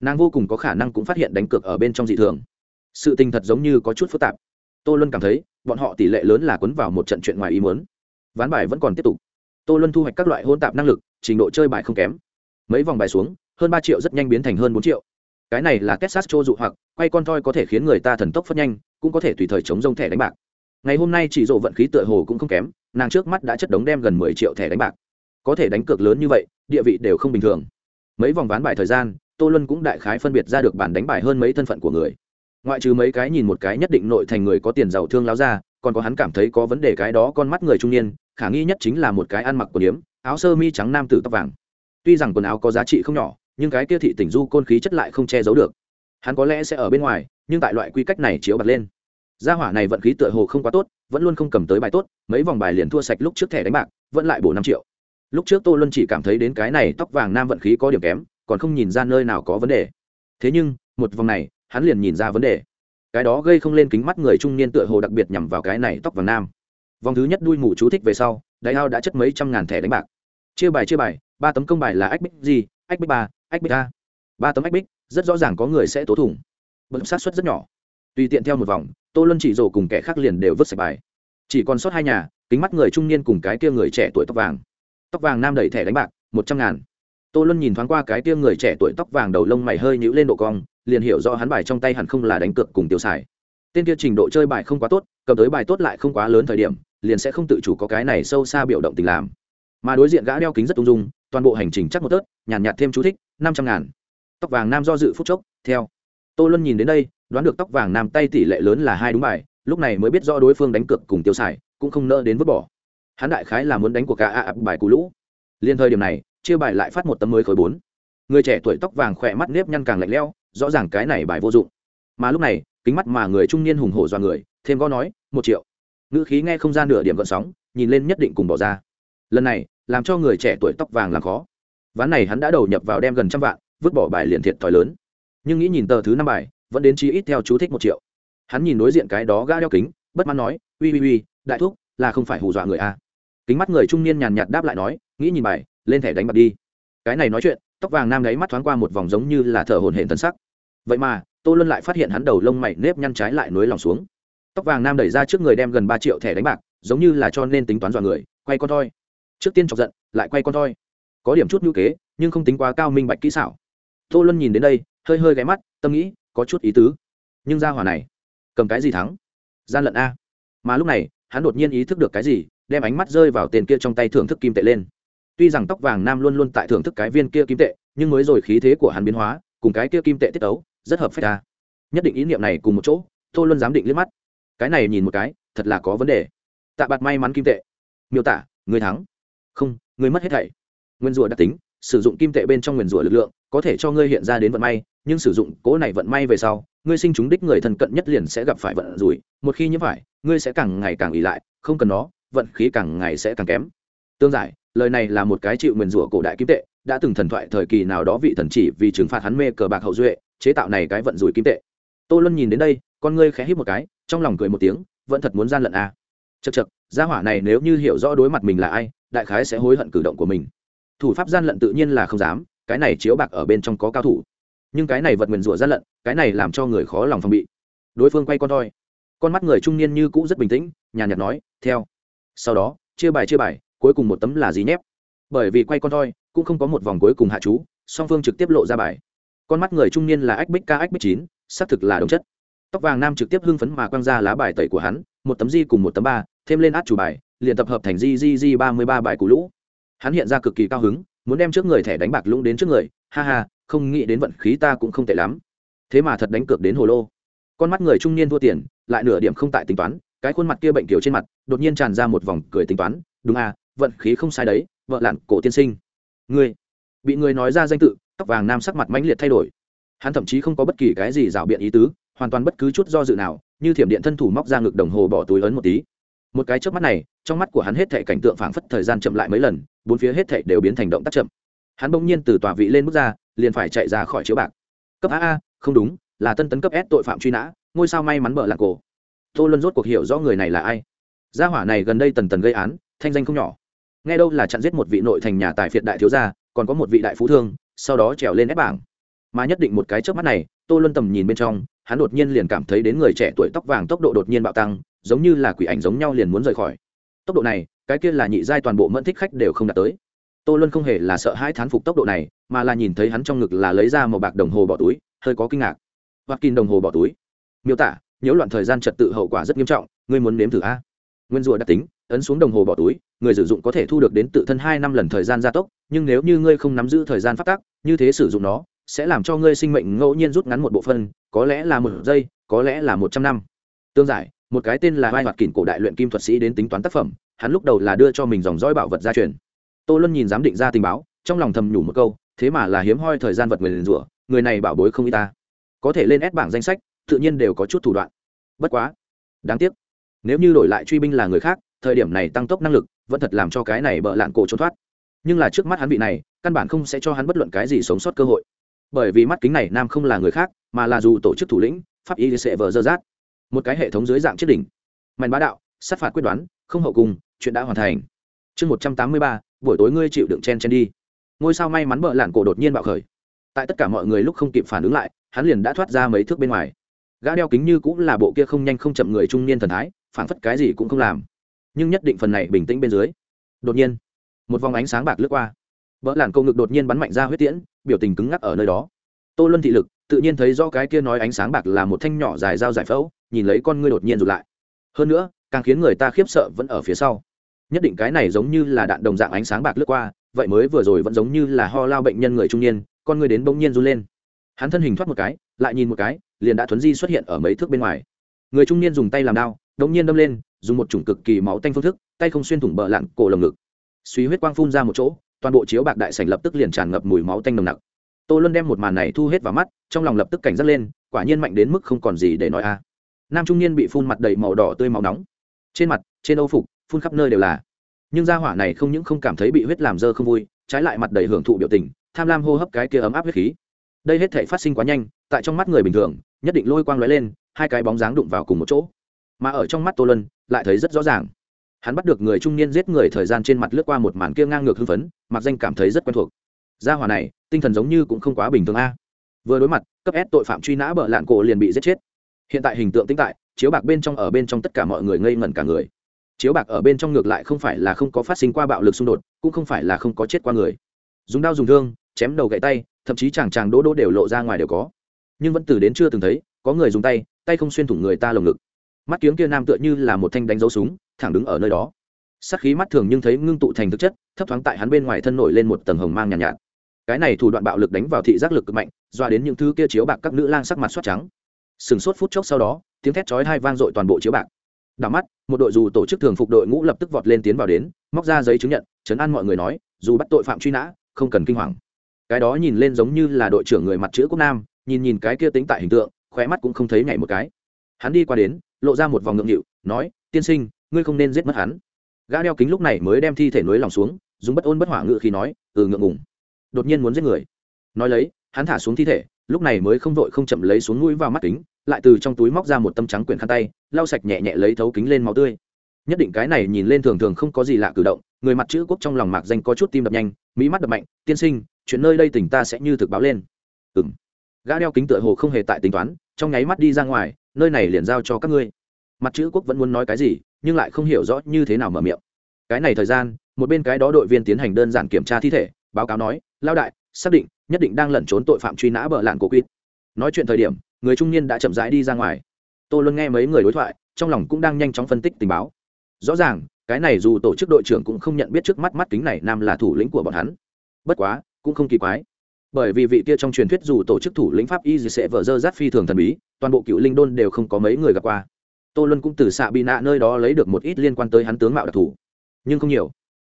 Nàng vô cùng có khả năng cũng phát hiện đánh cược ở bên trong dị thường sự tình thật giống như có chút phức tạp. Tô luân cảm thấy, bọn họ tỷ lệ lớn là quấn vào một trận chuyện ngoài ý muốn. Ván bài vẫn còn tiếp tục. Tô luân thu hoạch các loại hôn tạp năng lực, trình độ chơi bài không kém. Mấy vòng bài xuống, hơn ba triệu rất nhanh biến thành hơn bốn triệu. Cái này là texas chô dụ hoặc, quay con thoi có thể khiến người ta thần tốc phất nhanh, cũng có thể tùy thời chống rông thẻ đánh bạc. Ngày hôm nay chỉ dụ vận khí tựa hồ cũng không kém, nàng trước mắt đã chất đống đem gần mười triệu thẻ đánh bạc. Có thể đánh cược lớn như vậy, địa vị đều không bình thường. Mấy vòng ván bài thời gian, tô luân cũng đại khái phân biệt ra được bản đánh bài hơn mấy thân phận của người ngoại trừ mấy cái nhìn một cái nhất định nội thành người có tiền giàu thương láo ra, còn có hắn cảm thấy có vấn đề cái đó con mắt người trung niên, khả nghi nhất chính là một cái ăn mặc quần yếm, áo sơ mi trắng nam tử tóc vàng. Tuy rằng quần áo có giá trị không nhỏ, nhưng cái kia thị tỉnh du côn khí chất lại không che giấu được. Hắn có lẽ sẽ ở bên ngoài, nhưng tại loại quy cách này chiếu bật lên. Gia hỏa này vận khí tựa hồ không quá tốt, vẫn luôn không cầm tới bài tốt, mấy vòng bài liền thua sạch lúc trước thẻ đánh bạc, vẫn lại bổ năm triệu. Lúc trước tô luân chỉ cảm thấy đến cái này tóc vàng nam vận khí có điểm kém, còn không nhìn ra nơi nào có vấn đề. Thế nhưng, một vòng này hắn liền nhìn ra vấn đề. Cái đó gây không lên kính mắt người trung niên tựa hồ đặc biệt nhằm vào cái này tóc vàng nam. Vòng thứ nhất đuôi mù chú thích về sau, đại ao đã chất mấy trăm ngàn thẻ đánh bạc. Chia bài chia bài, ba tấm công bài là ách bích gì, ách bích ba, ách bích a. Ba tấm ách bích, rất rõ ràng có người sẽ tố thủng. Bận sát suất rất nhỏ. Tùy tiện theo một vòng, tô luân chỉ rổ cùng kẻ khác liền đều vứt sạch bài. Chỉ còn sót hai nhà, kính mắt người trung niên cùng cái kia người trẻ tuổi tóc vàng. Tóc vàng nam đẩy thẻ đánh bạc, một trăm ngàn tô luân nhìn thoáng qua cái kia người trẻ tuổi tóc vàng đầu lông mày hơi nhũ lên độ cong liền hiểu rõ hắn bài trong tay hẳn không là đánh cược cùng tiêu xài. Tên kia trình độ chơi bài không quá tốt cầm tới bài tốt lại không quá lớn thời điểm liền sẽ không tự chủ có cái này sâu xa biểu động tình làm. Mà đối diện gã đeo kính rất ung dung toàn bộ hành trình chắc một tớt nhàn nhạt, nhạt thêm chú thích năm trăm ngàn. Tóc vàng nam do dự phút chốc theo. Tô luân nhìn đến đây đoán được tóc vàng nam tay tỷ lệ lớn là hai đúng bài lúc này mới biết rõ đối phương đánh cược cùng tiêu xài cũng không nỡ đến vứt bỏ. Hắn đại khái là muốn đánh của cả a bài cũ lũ. Liên thời điểm này chia bài lại phát một tấm mới khối bốn. Người trẻ tuổi tóc vàng khỏe mắt nếp nhăn càng lạnh leo rõ ràng cái này bài vô dụng. Mà lúc này, kính mắt mà người trung niên hùng hổ do người, thêm gõ nói, một triệu. Ngữ khí nghe không ra nửa điểm gợn sóng, nhìn lên nhất định cùng bỏ ra. Lần này, làm cho người trẻ tuổi tóc vàng làm khó. Ván này hắn đã đầu nhập vào đem gần trăm vạn, vứt bỏ bài liền thiệt thòi lớn. Nhưng nghĩ nhìn tờ thứ năm bài, vẫn đến chi ít theo chú thích một triệu. Hắn nhìn đối diện cái đó gã đeo kính, bất mãn nói uy uy uy đại thúc, là không phải hù dọa người a kính mắt người trung niên nhàn nhạt đáp lại nói, nghĩ nhìn bài lên thẻ đánh bạc đi. Cái này nói chuyện, tóc vàng nam đáy mắt thoáng qua một vòng giống như là thở hồn hển tân sắc. Vậy mà, tô luân lại phát hiện hắn đầu lông mày nếp nhăn trái lại nối lòng xuống. Tóc vàng nam đẩy ra trước người đem gần ba triệu thẻ đánh bạc, giống như là cho nên tính toán dọa người, quay con thoi trước tiên chọc giận, lại quay con thoi có điểm chút ngữ kế, nhưng không tính quá cao minh bạch kỹ xảo. Tô luân nhìn đến đây, hơi hơi ghé mắt, tâm nghĩ, có chút ý tứ. Nhưng ra hỏa này, cầm cái gì thắng? Gian lận a. Mà lúc này, hắn đột nhiên ý thức được cái gì, đem ánh mắt rơi vào tiền kia trong tay thưởng thức kim tệ lên tuy rằng tóc vàng nam luôn luôn tại thưởng thức cái viên kia kim tệ, nhưng mới rồi khí thế của hắn biến hóa, cùng cái kia kim tệ tiết ấu rất hợp phép ta. Nhất định ý niệm này cùng một chỗ tôi luôn dám định liếc mắt. Cái này nhìn một cái, thật là có vấn đề. Tạ bạt may mắn kim tệ. Miêu tả, người thắng. Không, người mất hết thảy. Nguyên rùa đặc tính, sử dụng kim tệ bên trong nguyên rùa lực lượng, có thể cho ngươi hiện ra đến vận may, nhưng sử dụng cố này vận may về sau, ngươi sinh chúng đích người thân cận nhất liền sẽ gặp phải vận rủi. Một khi như phải ngươi sẽ càng ngày càng ỉ lại, không cần nó, vận khí càng ngày sẽ càng kém. Tương giải lời này là một cái chịu nguyền rủa cổ đại kim tệ, đã từng thần thoại thời kỳ nào đó vị thần chỉ vì trừng phạt hắn mê cờ bạc hậu duệ, chế tạo này cái vận rủi kim tệ. Tô luân nhìn đến đây, con ngươi khẽ hít một cái, trong lòng cười một tiếng, vẫn thật muốn gian lận à. chật chật gia hỏa này nếu như hiểu rõ đối mặt mình là ai, đại khái sẽ hối hận cử động của mình. Thủ pháp gian lận tự nhiên là không dám, cái này chiếu bạc ở bên trong có cao thủ. Nhưng cái này vật nguyền rủa gian lận, cái này làm cho người khó lòng phòng bị. Đối phương quay con thoi con mắt người trung niên như cũ rất bình tĩnh, nhàn nhạt nói, theo. Sau đó, chia bài chia bài cuối cùng một tấm là gì nhép. Bởi vì quay con thoi, cũng không có một vòng cuối cùng hạ chú, song phương trực tiếp lộ ra bài. Con mắt người trung niên là ách bích ca, ách bích chín, xác thực là đồng chất. Tóc vàng nam trực tiếp hưng phấn mà quăng ra lá bài tẩy của hắn, một tấm di cùng một tấm ba, thêm lên át chủ bài, liền tập hợp thành di di di ba mươi ba bài cũ lũ. Hắn hiện ra cực kỳ cao hứng, muốn đem trước người thẻ đánh bạc lũng đến trước người, ha ha, không nghĩ đến vận khí ta cũng không tệ lắm. Thế mà thật đánh cược đến hồ lô. Con mắt người trung niên thua tiền, lại nửa điểm không tại tính toán, cái khuôn mặt kia bệnh kiểu trên mặt, đột nhiên tràn ra một vòng cười tính toán, đúng à vận khí không sai đấy, vợ lặn cổ tiên sinh. Ngươi, bị người nói ra danh tự, tóc vàng nam sắc mặt mãnh liệt thay đổi. Hắn thậm chí không có bất kỳ cái gì rảo biện ý tứ, hoàn toàn bất cứ chút do dự nào, như thiểm điện thân thủ móc ra ngực đồng hồ bỏ túi ấn một tí. Một cái trước mắt này, trong mắt của hắn hết thể cảnh tượng phảng phất thời gian chậm lại mấy lần, bốn phía hết thể đều biến thành động tác chậm. Hắn bỗng nhiên từ tòa vị lên bước ra, liền phải chạy ra khỏi chiếu bạc. Cấp aa a, không đúng, là tân tấn cấp s tội phạm truy nã, ngôi sao may mắn bợ lạc cổ. Tô luân rốt cuộc hiểu rõ người này là ai. Gia hỏa này gần đây tần tần gây án, thanh danh không nhỏ nghe đâu là chặn giết một vị nội thành nhà tài phiệt đại thiếu gia, còn có một vị đại phú thương, sau đó trèo lên ép bảng. Mà nhất định một cái trước mắt này, tô luân tầm nhìn bên trong, hắn đột nhiên liền cảm thấy đến người trẻ tuổi tóc vàng tốc độ đột nhiên bạo tăng, giống như là quỷ ảnh giống nhau liền muốn rời khỏi. Tốc độ này, cái kia là nhị giai toàn bộ mẫn thích khách đều không đạt tới. Tô luân không hề là sợ hai thán phục tốc độ này, mà là nhìn thấy hắn trong ngực là lấy ra một bạc đồng hồ bỏ túi, hơi có kinh ngạc. Hoặc kìm đồng hồ bỏ túi. Miêu tả, nhiễu loạn thời gian trật tự hậu quả rất nghiêm trọng, ngươi muốn nếm thử a? Nguyên rùa đặc tính, ấn xuống đồng hồ bỏ túi, người sử dụng có thể thu được đến tự thân hai năm lần thời gian gia tốc, nhưng nếu như ngươi không nắm giữ thời gian phát tác, như thế sử dụng nó, sẽ làm cho ngươi sinh mệnh ngẫu nhiên rút ngắn một bộ phân có lẽ là một giây, có lẽ là một trăm năm. Tương giải, một cái tên là vai hoạt kỉnh cổ đại luyện kim thuật sĩ đến tính toán tác phẩm, hắn lúc đầu là đưa cho mình dòng dõi bảo vật gia truyền. Tô luân nhìn giám định ra tình báo, trong lòng thầm nhủ một câu, thế mà là hiếm hoi thời gian vật người liền rủa, người này bảo bối không y ta. Có thể lên ép bảng danh sách, tự nhiên đều có chút thủ đoạn. Bất quá, đáng tiếc nếu như đổi lại truy binh là người khác, thời điểm này tăng tốc năng lực vẫn thật làm cho cái này bợ lạn cổ trốn thoát. Nhưng là trước mắt hắn vị này, căn bản không sẽ cho hắn bất luận cái gì sống sót cơ hội. Bởi vì mắt kính này nam không là người khác, mà là dù tổ chức thủ lĩnh, pháp y sẽ vờ dơ rát. Một cái hệ thống dưới dạng chiếc đỉnh. Mạnh bá đạo, sát phạt quyết đoán, không hậu cùng, chuyện đã hoàn thành. Chương một trăm tám mươi ba, buổi tối ngươi chịu đựng chen chen đi. Ngôi sao may mắn bợ lạn cổ đột nhiên bạo khởi. Tại tất cả mọi người lúc không kịp phản ứng lại, hắn liền đã thoát ra mấy thước bên ngoài. Gã đeo kính như cũng là bộ kia không nhanh không chậm người trung niên thần thái phản phất cái gì cũng không làm. Nhưng nhất định phần này bình tĩnh bên dưới, đột nhiên, một vòng ánh sáng bạc lướt qua. Vợ làn câu ngực đột nhiên bắn mạnh ra huyết tiễn, biểu tình cứng ngắc ở nơi đó. Tô luân thị lực, tự nhiên thấy do cái kia nói ánh sáng bạc là một thanh nhỏ dài dao giải phẫu, nhìn lấy con ngươi đột nhiên rụt lại. Hơn nữa, càng khiến người ta khiếp sợ vẫn ở phía sau. Nhất định cái này giống như là đạn đồng dạng ánh sáng bạc lướt qua, vậy mới vừa rồi vẫn giống như là ho lao bệnh nhân người trung niên, con ngươi đến bỗng nhiên run lên. Hắn thân hình thoát một cái, lại nhìn một cái, liền đã thuấn di xuất hiện ở mấy thước bên ngoài. Người trung niên dùng tay làm đao đống nhiên đâm lên, dùng một chủng cực kỳ máu tanh phương thức, tay không xuyên thủng bờ lặn cổ lồng ngực. Suy huyết quang phun ra một chỗ, toàn bộ chiếu bạc đại sảnh lập tức liền tràn ngập mùi máu tanh nồng nặc. Tô luân đem một màn này thu hết vào mắt, trong lòng lập tức cảnh giác lên, quả nhiên mạnh đến mức không còn gì để nói a. Nam trung niên bị phun mặt đầy màu đỏ tươi máu nóng. Trên mặt, trên âu phục, phun khắp nơi đều là. Nhưng gia hỏa này không những không cảm thấy bị huyết làm dơ không vui, trái lại mặt đầy hưởng thụ biểu tình, tham lam hô hấp cái kia ấm áp huyết khí. Đây hết thể phát sinh quá nhanh, tại trong mắt người bình thường, nhất định lôi quang lóe lên, hai cái bóng dáng đụng vào cùng một chỗ mà ở trong mắt tô lân lại thấy rất rõ ràng. Hắn bắt được người trung niên giết người thời gian trên mặt lướt qua một màn kia ngang ngược hưng phấn, mặc danh cảm thấy rất quen thuộc. Gia hỏa này, tinh thần giống như cũng không quá bình thường a. Vừa đối mặt, cấp ép tội phạm truy nã bợ lạn cổ liền bị giết chết. Hiện tại hình tượng tĩnh tại, chiếu bạc bên trong ở bên trong tất cả mọi người ngây ngẩn cả người. Chiếu bạc ở bên trong ngược lại không phải là không có phát sinh qua bạo lực xung đột, cũng không phải là không có chết qua người. Dùng đao dùng thương, chém đầu gậy tay, thậm chí chàng chàng đỗ đỗ đều lộ ra ngoài đều có. Nhưng vẫn từ đến chưa từng thấy, có người dùng tay tay không xuyên thủng người ta lồng ngực mắt kiếm kia nam tựa như là một thanh đánh dấu súng thẳng đứng ở nơi đó. Sắc khí mắt thường nhưng thấy ngưng tụ thành thực chất thấp thoáng tại hắn bên ngoài thân nổi lên một tầng hồng mang nhàn nhạt, nhạt. Cái này thủ đoạn bạo lực đánh vào thị giác lực cực mạnh doa đến những thứ kia chiếu bạc các nữ lang sắc mặt soát trắng. Sừng sốt phút chốc sau đó tiếng thét chói hai vang dội toàn bộ chiếu bạc. Đảo mắt một đội dù tổ chức thường phục đội ngũ lập tức vọt lên tiến vào đến móc ra giấy chứng nhận chấn an mọi người nói dù bắt tội phạm truy nã không cần kinh hoàng. Cái đó nhìn lên giống như là đội trưởng người mặt chữ quốc nam nhìn nhìn cái kia tính tại hình tượng khóe mắt cũng không thấy nhảy một cái. Hắn đi qua đến lộ ra một vòng ngượng nghịu, nói, tiên sinh, ngươi không nên giết mất hắn. Gã đeo kính lúc này mới đem thi thể nối lòng xuống, dùng bất ôn bất hỏa ngự khi nói ừ ngượng ngùng. Đột nhiên muốn giết người. Nói lấy, hắn thả xuống thi thể, lúc này mới không vội không chậm lấy xuống mũi vào mắt kính, lại từ trong túi móc ra một tâm trắng quyển khăn tay, lau sạch nhẹ nhẹ lấy thấu kính lên máu tươi. Nhất định cái này nhìn lên thường thường không có gì lạ cử động, người mặt chữ quốc trong lòng mạc danh có chút tim đập nhanh, mỹ mắt đập mạnh, tiên sinh, chuyện nơi đây tỉnh ta sẽ như thực báo lên. Ừ m gã đeo kính tựa hồ không hề tại tính toán, trong nháy mắt đi ra ngoài nơi này liền giao cho các ngươi. Mặt chữ quốc vẫn muốn nói cái gì, nhưng lại không hiểu rõ như thế nào mở miệng. Cái này thời gian, một bên cái đó đội viên tiến hành đơn giản kiểm tra thi thể, báo cáo nói lao đại, xác định, nhất định đang lẩn trốn tội phạm truy nã bờ lạn cổ quýt. Nói chuyện thời điểm, người trung niên đã chậm rãi đi ra ngoài. Tôi luôn nghe mấy người đối thoại, trong lòng cũng đang nhanh chóng phân tích tình báo. Rõ ràng, cái này dù tổ chức đội trưởng cũng không nhận biết trước mắt mắt kính này nam là thủ lĩnh của bọn hắn. Bất quá, cũng không kỳ quái bởi vì vị kia trong truyền thuyết dù tổ chức thủ lĩnh pháp y sẽ vợ dơ rát phi thường thần bí, toàn bộ cựu linh đôn đều không có mấy người gặp qua. Tô luân cũng từ xạ bị nạ nơi đó lấy được một ít liên quan tới hắn tướng mạo đặc thù, nhưng không nhiều.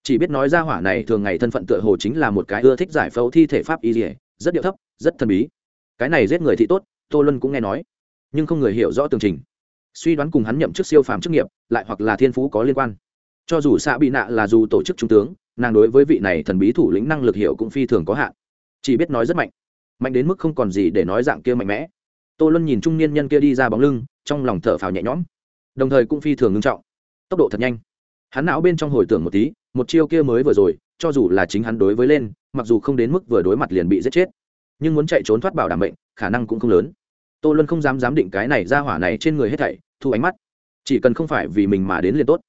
Chỉ biết nói ra hỏa này thường ngày thân phận tựa hồ chính là một cái ưa thích giải phẫu thi thể pháp y dì rất điệu thấp, rất thần bí. Cái này giết người thị tốt, tô luân cũng nghe nói, nhưng không người hiểu rõ tường trình. Suy đoán cùng hắn nhậm chức siêu phàm chức nghiệp, lại hoặc là thiên phú có liên quan. Cho dù xạ bị nạ là dù tổ chức trung tướng, nàng đối với vị này thần bí thủ lĩnh năng lực hiệu cũng phi thường có hạn chỉ biết nói rất mạnh. Mạnh đến mức không còn gì để nói dạng kia mạnh mẽ. Tô luân nhìn trung niên nhân kia đi ra bóng lưng, trong lòng thở phào nhẹ nhõm. Đồng thời cũng phi thường ngưng trọng. Tốc độ thật nhanh. Hắn não bên trong hồi tưởng một tí, một chiêu kia mới vừa rồi, cho dù là chính hắn đối với lên, mặc dù không đến mức vừa đối mặt liền bị giết chết. Nhưng muốn chạy trốn thoát bảo đảm bệnh khả năng cũng không lớn. Tô luân không dám dám định cái này ra hỏa này trên người hết thảy, thu ánh mắt. Chỉ cần không phải vì mình mà đến liền tốt.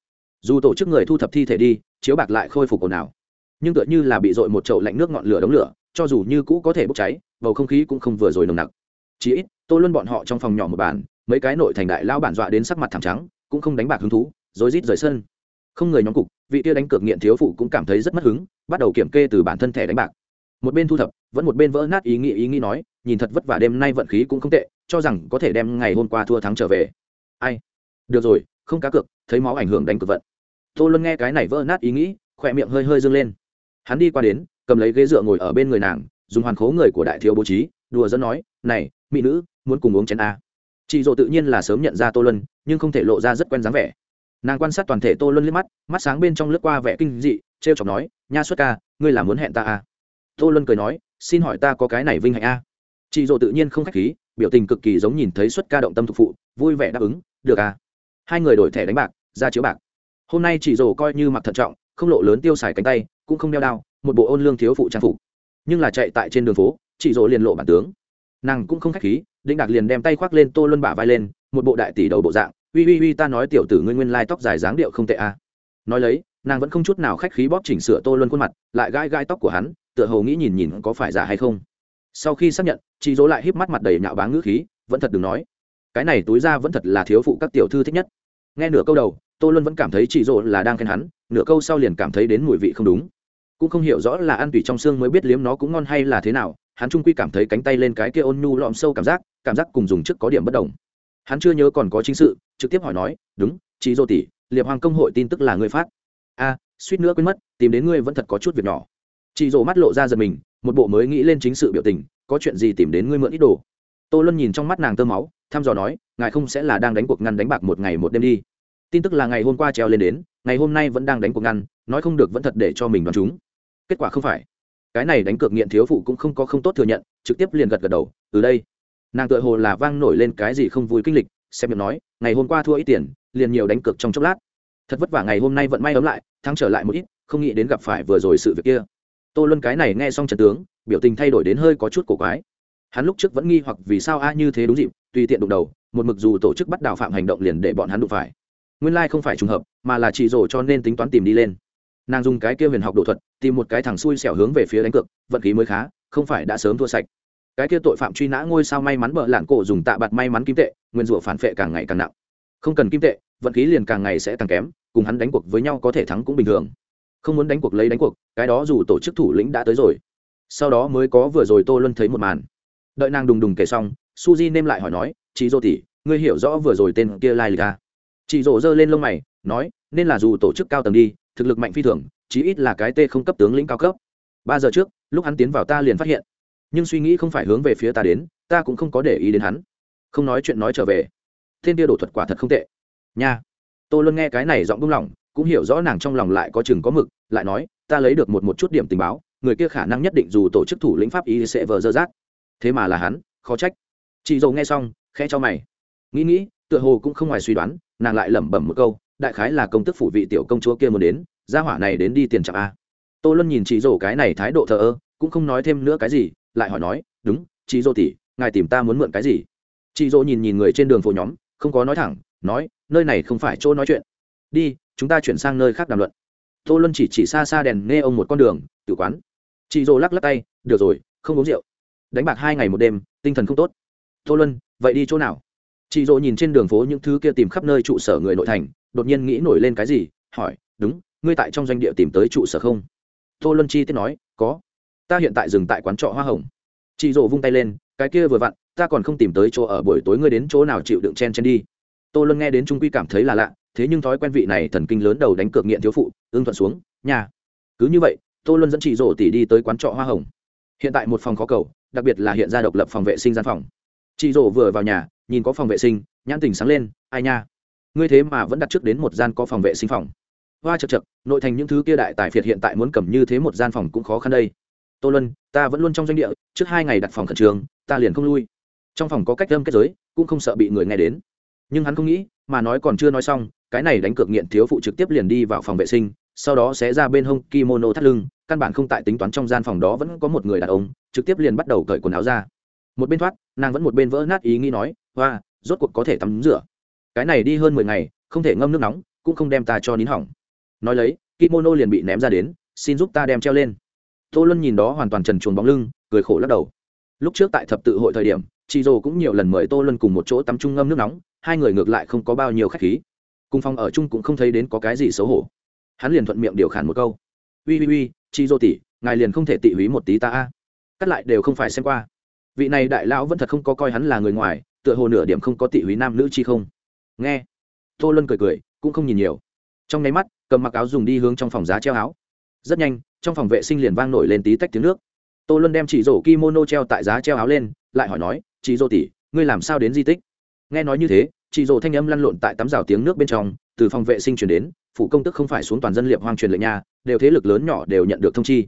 Dù tổ chức người thu thập thi thể đi, chiếu bạc lại khôi phục ồn ào. Nhưng tựa như là bị dội một chậu lạnh nước ngọn lửa đống lửa cho dù như cũ có thể bốc cháy, bầu không khí cũng không vừa rồi nồng nặc. Chỉ ít tôi luôn bọn họ trong phòng nhỏ một bàn, mấy cái nội thành đại lao bản dọa đến sắc mặt thẳng trắng, cũng không đánh bạc hứng thú, rối rít rời sân. Không người nhóm cục, vị kia đánh cược nghiện thiếu phụ cũng cảm thấy rất mất hứng, bắt đầu kiểm kê từ bản thân thẻ đánh bạc. Một bên thu thập, vẫn một bên vỡ nát ý nghĩ ý nghĩ nói, nhìn thật vất vả đêm nay vận khí cũng không tệ, cho rằng có thể đem ngày hôm qua thua thắng trở về. Ai? Được rồi, không cá cược, thấy máu ảnh hưởng đánh cược vận. Tôi luôn nghe cái này vỡ nát ý nghĩ, khỏe miệng hơi hơi dâng lên. Hắn đi qua đến cầm lấy ghế dựa ngồi ở bên người nàng, dùng hoàn khố người của đại thiếu bố trí, đùa dẫn nói, này, mỹ nữ, muốn cùng uống chén a chị dỗ tự nhiên là sớm nhận ra tô luân, nhưng không thể lộ ra rất quen dáng vẻ nàng quan sát toàn thể tô luân liếc mắt mắt sáng bên trong lướt qua vẻ kinh dị t r e o chọc nói, nha xuất ca, ngươi là muốn hẹn ta à? tô luân cười nói, xin hỏi ta có cái này vinh hạnh a à? chị dỗ tự nhiên không k h á c h khí, biểu tình cực kỳ giống nhìn thấy xuất ca động tâm thực phụ vui vẻ đáp ứng, được à hai người đổi thẻ đánh bạc, ra chiếu bạc hôm nay chị dỗ coi như mặc thận trọng, không lộ lớn tiêu xài cánh tay, cũng không đeo đao một bộ ôn lương thiếu phụ trang phục. Nhưng là chạy tại trên đường phố, chị dỗ liền lộ bản tướng. Nàng cũng không k h á c h khí định đạc liền đem tay khoác lên tô luân bả vai lên, một bộ đại tỷ đầu bộ dạng. Uy uy uy, ta nói tiểu tử ngươi nguyên lai tóc dài dáng điệu không tệ a à. nói lấy, nàng vẫn không chút nào khách khí bóp chỉnh sửa tô luân khuôn mặt, lại gai gai tóc của hắn, tựa hồ nghĩ nhìn nhìn có phải giả hay không. Sau khi xác nhận, chị dỗ lại híp mắt mặt đầy nhạo báng ngữ khí, vẫn thật đừng nói. Cái này túi ra vẫn thật là thiếu phụ các tiểu thư thích nhất. Nghe nửa câu đầu, tô luân vẫn cảm thấy chị dỗ là đang khen hắn, nửa câu sau liền cảm thấy đến mùi vị không đúng cũng không hiểu rõ là ăn tủy trong xương mới biết liếm nó cũng ngon hay là thế nào, hắn trung quy cảm thấy cánh tay lên cái kia ôn nhu lọm sâu cảm giác cảm giác cùng dùng trước có điểm bất đồng. Hắn chưa nhớ còn có chính sự, trực tiếp hỏi nói, đúng, chị dô tỷ, liệp hoàng công hội tin tức là người phát. A, suýt nữa quên mất, tìm đến ngươi vẫn thật có chút việc nhỏ. Chị dô mắt lộ ra giật mình, một bộ mới nghĩ lên chính sự biểu tình, có chuyện gì tìm đến ngươi mượn ít đồ? Tô luân nhìn trong mắt nàng tơ máu, thăm dò nói, ngài không sẽ là đang đánh cuộc ngăn đánh bạc một ngày một đêm đi. Tin tức là ngày hôm qua treo lên đến, ngày hôm nay vẫn đang đánh cuộc ngăn, nói không được vẫn thật để cho mình đoán chúng kết quả không phải. Cái này đánh cược nghiện thiếu phụ cũng không có không tốt thừa nhận, trực tiếp liền gật gật đầu, từ đây. Nàng tự hồ là vang nổi lên cái gì không vui kinh lịch, xem miệng nói, ngày hôm qua thua ít tiền, liền nhiều đánh cược trong chốc lát. Thật vất vả ngày hôm nay vẫn may ấm lại, thắng trở lại một ít, không nghĩ đến gặp phải vừa rồi sự việc kia. Tô luân cái này nghe xong trần tướng, biểu tình thay đổi đến hơi có chút cổ quái. Hắn lúc trước vẫn nghi hoặc vì sao a như thế đúng dịp, tùy tiện đụng đầu, một mực dù tổ chức bắt đào phạm hành động liền để bọn hắn đụng phải. Nguyên lai không phải trùng hợp, mà là chỉ rổ cho nên tính toán tìm đi lên nàng dùng cái kia huyền học đồ thuật, tìm một cái thằng xui xẻo hướng về phía đánh cược, vận khí mới khá, không phải đã sớm thua sạch. Cái kia tội phạm truy nã ngôi sao may mắn bợ lạn cổ dùng tạ bạt may mắn kim tệ, nguyên rủa phản phệ càng ngày càng nặng. Không cần kim tệ, vận khí liền càng ngày sẽ càng kém, cùng hắn đánh cuộc với nhau có thể thắng cũng bình thường. Không muốn đánh cuộc lấy đánh cuộc, cái đó dù tổ chức thủ lĩnh đã tới rồi. Sau đó mới có vừa rồi tô luân thấy một màn. Đợi nàng đùng đùng kể xong Suji nêm lại hỏi nói, chị dô tỉ ngươi hiểu rõ vừa rồi tên kia lai lịch à? chị dô giơ lên lông mày, nói, nên là dù tổ chức cao tầng đi thực lực mạnh phi thường, chí ít là cái t không cấp tướng lĩnh cao cấp. Ba giờ trước, lúc hắn tiến vào ta liền phát hiện. Nhưng suy nghĩ không phải hướng về phía ta đến, ta cũng không có để ý đến hắn. Không nói chuyện nói trở về. Thiên kia đổ thuật quả thật không tệ. Nha. Tôi luôn nghe cái này giọng buông lỏng cũng hiểu rõ nàng trong lòng lại có chừng có mực, lại nói, ta lấy được một một chút điểm tình báo, người kia khả năng nhất định dù tổ chức thủ lĩnh pháp y sẽ vờ dơ rác thế mà là hắn, khó trách. Chị dầu nghe xong, khẽ cho mày. Nghĩ nghĩ, tựa hồ cũng không ngoài suy đoán, nàng lại lẩm bẩm một câu đại khái là công tức phủ vị tiểu công chúa kia muốn đến, gia hỏa này đến đi tiền chạm a. Tô luân nhìn chị dỗ cái này thái độ thờ ơ, cũng không nói thêm nữa cái gì, lại hỏi nói, đúng chị dỗ tỉ ngài tìm ta muốn mượn cái gì? Chị dỗ nhìn nhìn người trên đường phố nhóm, không có nói thẳng, nói, nơi này không phải chỗ nói chuyện. Đi, chúng ta chuyển sang nơi khác đàm luận. Tô luân chỉ chỉ xa xa đèn nghe ông một con đường tử quán. Chị dỗ lắc lắc tay, được rồi, không uống rượu. Đánh bạc hai ngày một đêm, tinh thần không tốt. Tô luân, vậy đi chỗ nào? Chị dỗ nhìn trên đường phố những thứ kia tìm khắp nơi trụ sở người nội thành đột nhiên nghĩ nổi lên cái gì, hỏi, đúng, ngươi tại trong doanh địa tìm tới trụ sở không? Tô luân chi tiết nói, có. Ta hiện tại dừng tại quán trọ hoa hồng. Chị dỗ vung tay lên, cái kia vừa vặn, ta còn không tìm tới chỗ ở buổi tối ngươi đến chỗ nào chịu đựng chen chen đi. Tô luân nghe đến trung quy cảm thấy là lạ, thế nhưng thói quen vị này thần kinh lớn đầu đánh cược nghiện thiếu phụ ương thuận xuống nhà cứ như vậy, tô luân dẫn chị rổ tỉ đi tới quán trọ hoa hồng. Hiện tại một phòng khó cầu, đặc biệt là hiện ra độc lập phòng vệ sinh gian phòng. Chị rổ vừa vào nhà, nhìn có phòng vệ sinh, nhãn tình sáng lên, ai nha? Ngươi thế mà vẫn đặt trước đến một gian có phòng vệ sinh phòng. Hoa chật chật nội thành những thứ kia đại tài phiệt hiện tại muốn cầm như thế một gian phòng cũng khó khăn đây. Tô luân, ta vẫn luôn trong doanh địa, trước hai ngày đặt phòng khẩn trường ta liền không lui. Trong phòng có cách âm kết giới, cũng không sợ bị người nghe đến. Nhưng hắn không nghĩ, mà nói còn chưa nói xong, cái này đánh cược nghiện thiếu phụ trực tiếp liền đi vào phòng vệ sinh, sau đó sẽ ra bên hông kimono thắt lưng, căn bản không tại tính toán trong gian phòng đó vẫn có một người đàn ông, trực tiếp liền bắt đầu cởi quần áo ra. Một bên thoát, nàng vẫn một bên vỡ nát ý nghĩ nói, hoa, rốt cuộc có thể tắm rửa cái này đi hơn mười ngày, không thể ngâm nước nóng, cũng không đem ta cho nín hỏng. Nói lấy, kimono liền bị ném ra đến, xin giúp ta đem treo lên. Tô luân nhìn đó hoàn toàn trần chuồn bóng lưng, cười khổ lắc đầu. Lúc trước tại thập tự hội thời điểm chị dồ cũng nhiều lần mời tô luân cùng một chỗ tắm chung ngâm nước nóng, hai người ngược lại không có bao nhiêu khách khí. Cùng phòng ở chung cũng không thấy đến có cái gì xấu hổ. Hắn liền thuận miệng điều khản một câu. Ui ui ui chị dô tỉ ngài liền không thể tị húy một tí ta a. Cắt lại đều không phải xem qua. Vị này đại lão vẫn thật không có coi hắn là người ngoài, tựa hồ nửa điểm không có tị húy nam nữ chi không nghe. Tô luân cười cười, cũng không nhìn nhiều. Trong nháy mắt, cầm mặc áo dùng đi hướng trong phòng giá treo áo. Rất nhanh, trong phòng vệ sinh liền vang nổi lên tí tách tiếng nước. Tô luân đem chỉ rổ kimono treo tại giá treo áo lên, lại hỏi nói chị rổ tỉ ngươi làm sao đến di tích? Nghe nói như thế chị rổ thanh âm lăn lộn tại tắm rào tiếng nước bên trong, từ phòng vệ sinh chuyển đến, phủ công tức không phải xuống toàn dân liệp hoang truyền lệnh nha, đều thế lực lớn nhỏ đều nhận được thông chi.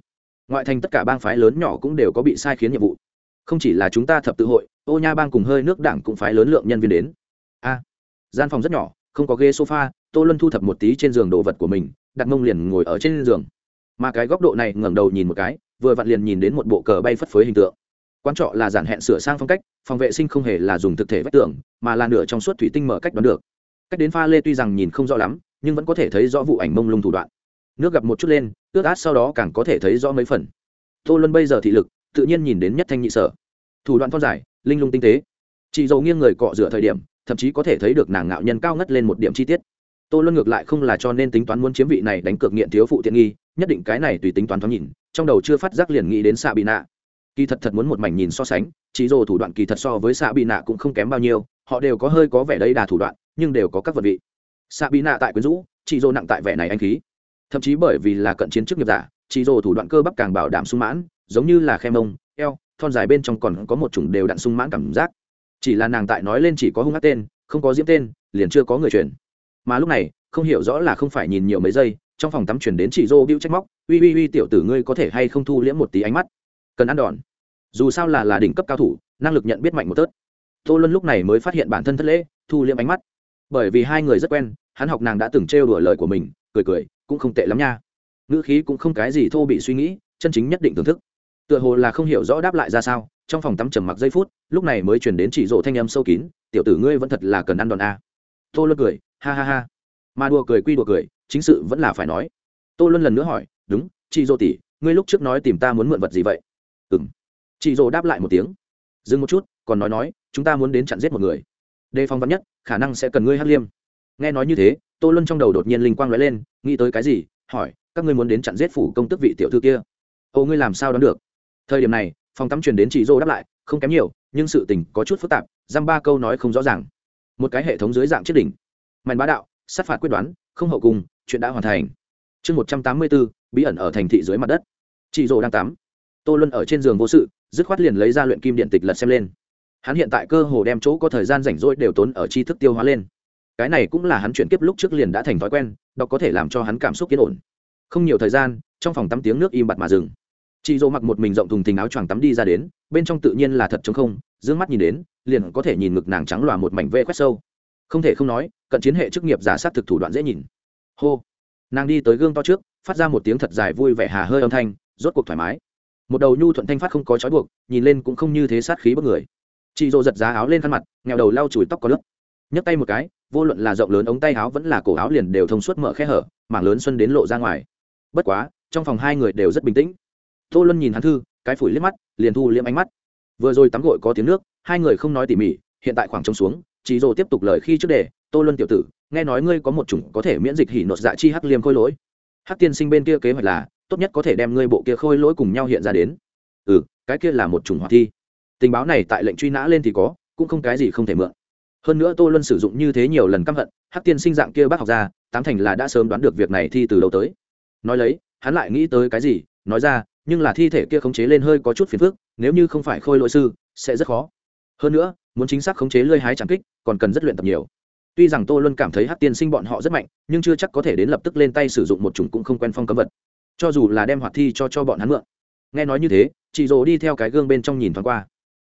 Ngoại thành tất cả bang phái lớn nhỏ cũng đều có bị sai khiến nhiệm vụ. Không chỉ là chúng ta thập tự hội, ô nha bang cùng hơi nước đảng cũng phái lớn lượng nhân viên đến. A gian phòng rất nhỏ, không có ghế sofa, tô luân thu thập một tí trên giường đồ vật của mình, đặt mông liền ngồi ở trên giường. Mà cái góc độ này ngẩng đầu nhìn một cái, vừa vặn liền nhìn đến một bộ cờ bay phất phới hình tượng. Quan trọ là giản hẹn sửa sang phong cách, phòng vệ sinh không hề là dùng thực thể vách tường, mà là nửa trong suốt thủy tinh mở cách đoán được. Cách đến pha lê tuy rằng nhìn không rõ lắm, nhưng vẫn có thể thấy rõ vụ ảnh mông lung thủ đoạn. Nước gặp một chút lên, ướt át sau đó càng có thể thấy rõ mấy phần. Tô luân bây giờ thị lực, tự nhiên nhìn đến nhất thanh nhị sở. Thủ đoạn thon dài, linh lung tinh tế. Chị dầu nghiêng người cọ rửa thời điểm thậm chí có thể thấy được nàng ngạo nhân cao ngất lên một điểm chi tiết. Tô luân ngược lại không là cho nên tính toán muốn chiếm vị này đánh cược nghiện thiếu phụ tiện nghi, nhất định cái này tùy tính toán thoáng nhìn, trong đầu chưa phát giác liền nghĩ đến xạ bị nạ kỳ thật thật muốn một mảnh nhìn so sánh, chỉ dồ thủ đoạn kỳ thật so với xạ bị nạ cũng không kém bao nhiêu, họ đều có hơi có vẻ đấy đà thủ đoạn, nhưng đều có các vật vị. Xạ bị nạ tại quyến rũ, chỉ dồ nặng tại vẻ này anh khí. Thậm chí bởi vì là cận chiến trước nghiệp giả, chỉ dồ thủ đoạn cơ bắp càng bảo đảm sung mãn, giống như là khe mông, eo, thon dài bên trong còn có một chủng đều đặn sung mãn cảm giác chỉ là nàng tại nói lên chỉ có hung hát tên, không có diễm tên, liền chưa có người truyền. Mà lúc này, không hiểu rõ là không phải nhìn nhiều mấy giây, trong phòng tắm chuyển đến chị dô bĩu trách móc, uy uy uy, tiểu tử ngươi có thể hay không thu liễm một tí ánh mắt? Cần ăn đòn. Dù sao là là đỉnh cấp cao thủ, năng lực nhận biết mạnh một tớt. Tô luân lúc này mới phát hiện bản thân thất lễ, thu liễm ánh mắt. Bởi vì hai người rất quen, hắn học nàng đã từng trêu đùa lời của mình, cười cười, cũng không tệ lắm nha. Ngữ khí cũng không cái gì thô bị suy nghĩ, chân chính nhất định thưởng thức. Tựa hồ là không hiểu rõ đáp lại ra sao trong phòng tắm trầm mặc giây phút, lúc này mới chuyển đến chỉ rộ thanh âm sâu kín, tiểu tử ngươi vẫn thật là cần ăn đòn a. Tô luân cười, ha ha ha. Mà đùa cười quy đùa cười, chính sự vẫn là phải nói. Tô luân lần nữa hỏi, đúng chị rộ tỷ, ngươi lúc trước nói tìm ta muốn mượn vật gì vậy? Ừ m chị rộ đáp lại một tiếng, dừng một chút, còn nói nói, chúng ta muốn đến chặn giết một người. Đề phòng vắn nhất, khả năng sẽ cần ngươi hắc liêm. Nghe nói như thế, tô luân trong đầu đột nhiên linh quang nói lên, nghĩ tới cái gì, hỏi, các ngươi muốn đến chặn giết phủ công tức vị tiểu thư kia? Ô ngươi làm sao đón được? Thời điểm này phòng tắm truyền đến chị dô đáp lại, không kém nhiều, nhưng sự tình có chút phức tạp dăm ba câu nói không rõ ràng. Một cái hệ thống dưới dạng chiếc đỉnh. Mạnh bá đạo, sát phạt quyết đoán, không hậu cùng, chuyện đã hoàn thành. Chương một trăm tám mươi bốn bí ẩn ở thành thị dưới mặt đất. Chị dô đang tắm. Tô luân ở trên giường vô sự, dứt khoát liền lấy ra luyện kim điện tịch lật xem lên. Hắn hiện tại cơ hồ đem chỗ có thời gian rảnh rỗi đều tốn ở tri thức tiêu hóa lên. Cái này cũng là hắn chuyển kiếp lúc trước liền đã thành thói quen, đọc có thể làm cho hắn cảm xúc yên ổn. Không nhiều thời gian, trong phòng tắm tiếng nước im bặt mà dừng chị dỗ mặc một mình rộng thùng thình áo choàng tắm đi ra đến, bên trong tự nhiên là thật chống không d ư ơ n g mắt nhìn đến, liền có thể nhìn ngực nàng trắng lòa một mảnh vê quét sâu. Không thể không nói, cận chiến hệ chức nghiệp giả sát thực thủ đoạn dễ nhìn. Hô! Nàng đi tới gương to trước, phát ra một tiếng thật dài vui vẻ hà hơi âm thanh, rốt cuộc thoải mái. Một đầu nhu thuận thanh phát không có trói buộc, nhìn lên cũng không như thế sát khí bất người. Chị dỗ giật giá áo lên khăn mặt, nghèo đầu lau chùi tóc có lớp. Nhấc tay một cái, vô luận là rộng lớn ống tay áo vẫn là cổ áo liền đều thông suốt mở khe hở, mảng lớn xuân đến lộ ra ngoài. Bất quá, trong phòng hai người đều rất bình tĩnh tô luân nhìn hắn thư, cái phủi liếc mắt, liền thu liếm ánh mắt. Vừa rồi tắm gội có tiếng nước, hai người không nói tỉ mỉ, hiện tại khoảng trống xuống chỉ dồ tiếp tục lời khi trước đề, tô luân tiểu tử, nghe nói ngươi có một chủng có thể miễn dịch hỉ nột dạ chi hắc liêm khôi lỗi. Hắc tiên sinh bên kia kế hoạch là, tốt nhất có thể đem ngươi bộ kia khôi lỗi cùng nhau hiện ra đến. Ừ cái kia là một chủng hoạt thi. Tình báo này tại lệnh truy nã lên thì có, cũng không cái gì không thể mượn. Hơn nữa tô luân sử dụng như thế nhiều lần căm hận, hắc tiên sinh dạng kia bác học ra tám thành là đã sớm đoán được việc này thi từ đầu tới. Nói lấy, hắn lại nghĩ tới cái gì, nói ra nhưng là thi thể kia khống chế lên hơi có chút phiền phức, nếu như không phải khôi lỗi sư, sẽ rất khó. Hơn nữa, muốn chính xác khống chế lơi hái trảm kích, còn cần rất luyện tập nhiều. Tuy rằng tô luân cảm thấy hát tiên sinh bọn họ rất mạnh, nhưng chưa chắc có thể đến lập tức lên tay sử dụng một chủng cũng không quen phong cấm vật. Cho dù là đem hoạt thi cho cho bọn hắn mượn. Nghe nói như thế, chị rồ đi theo cái gương bên trong nhìn thoáng qua.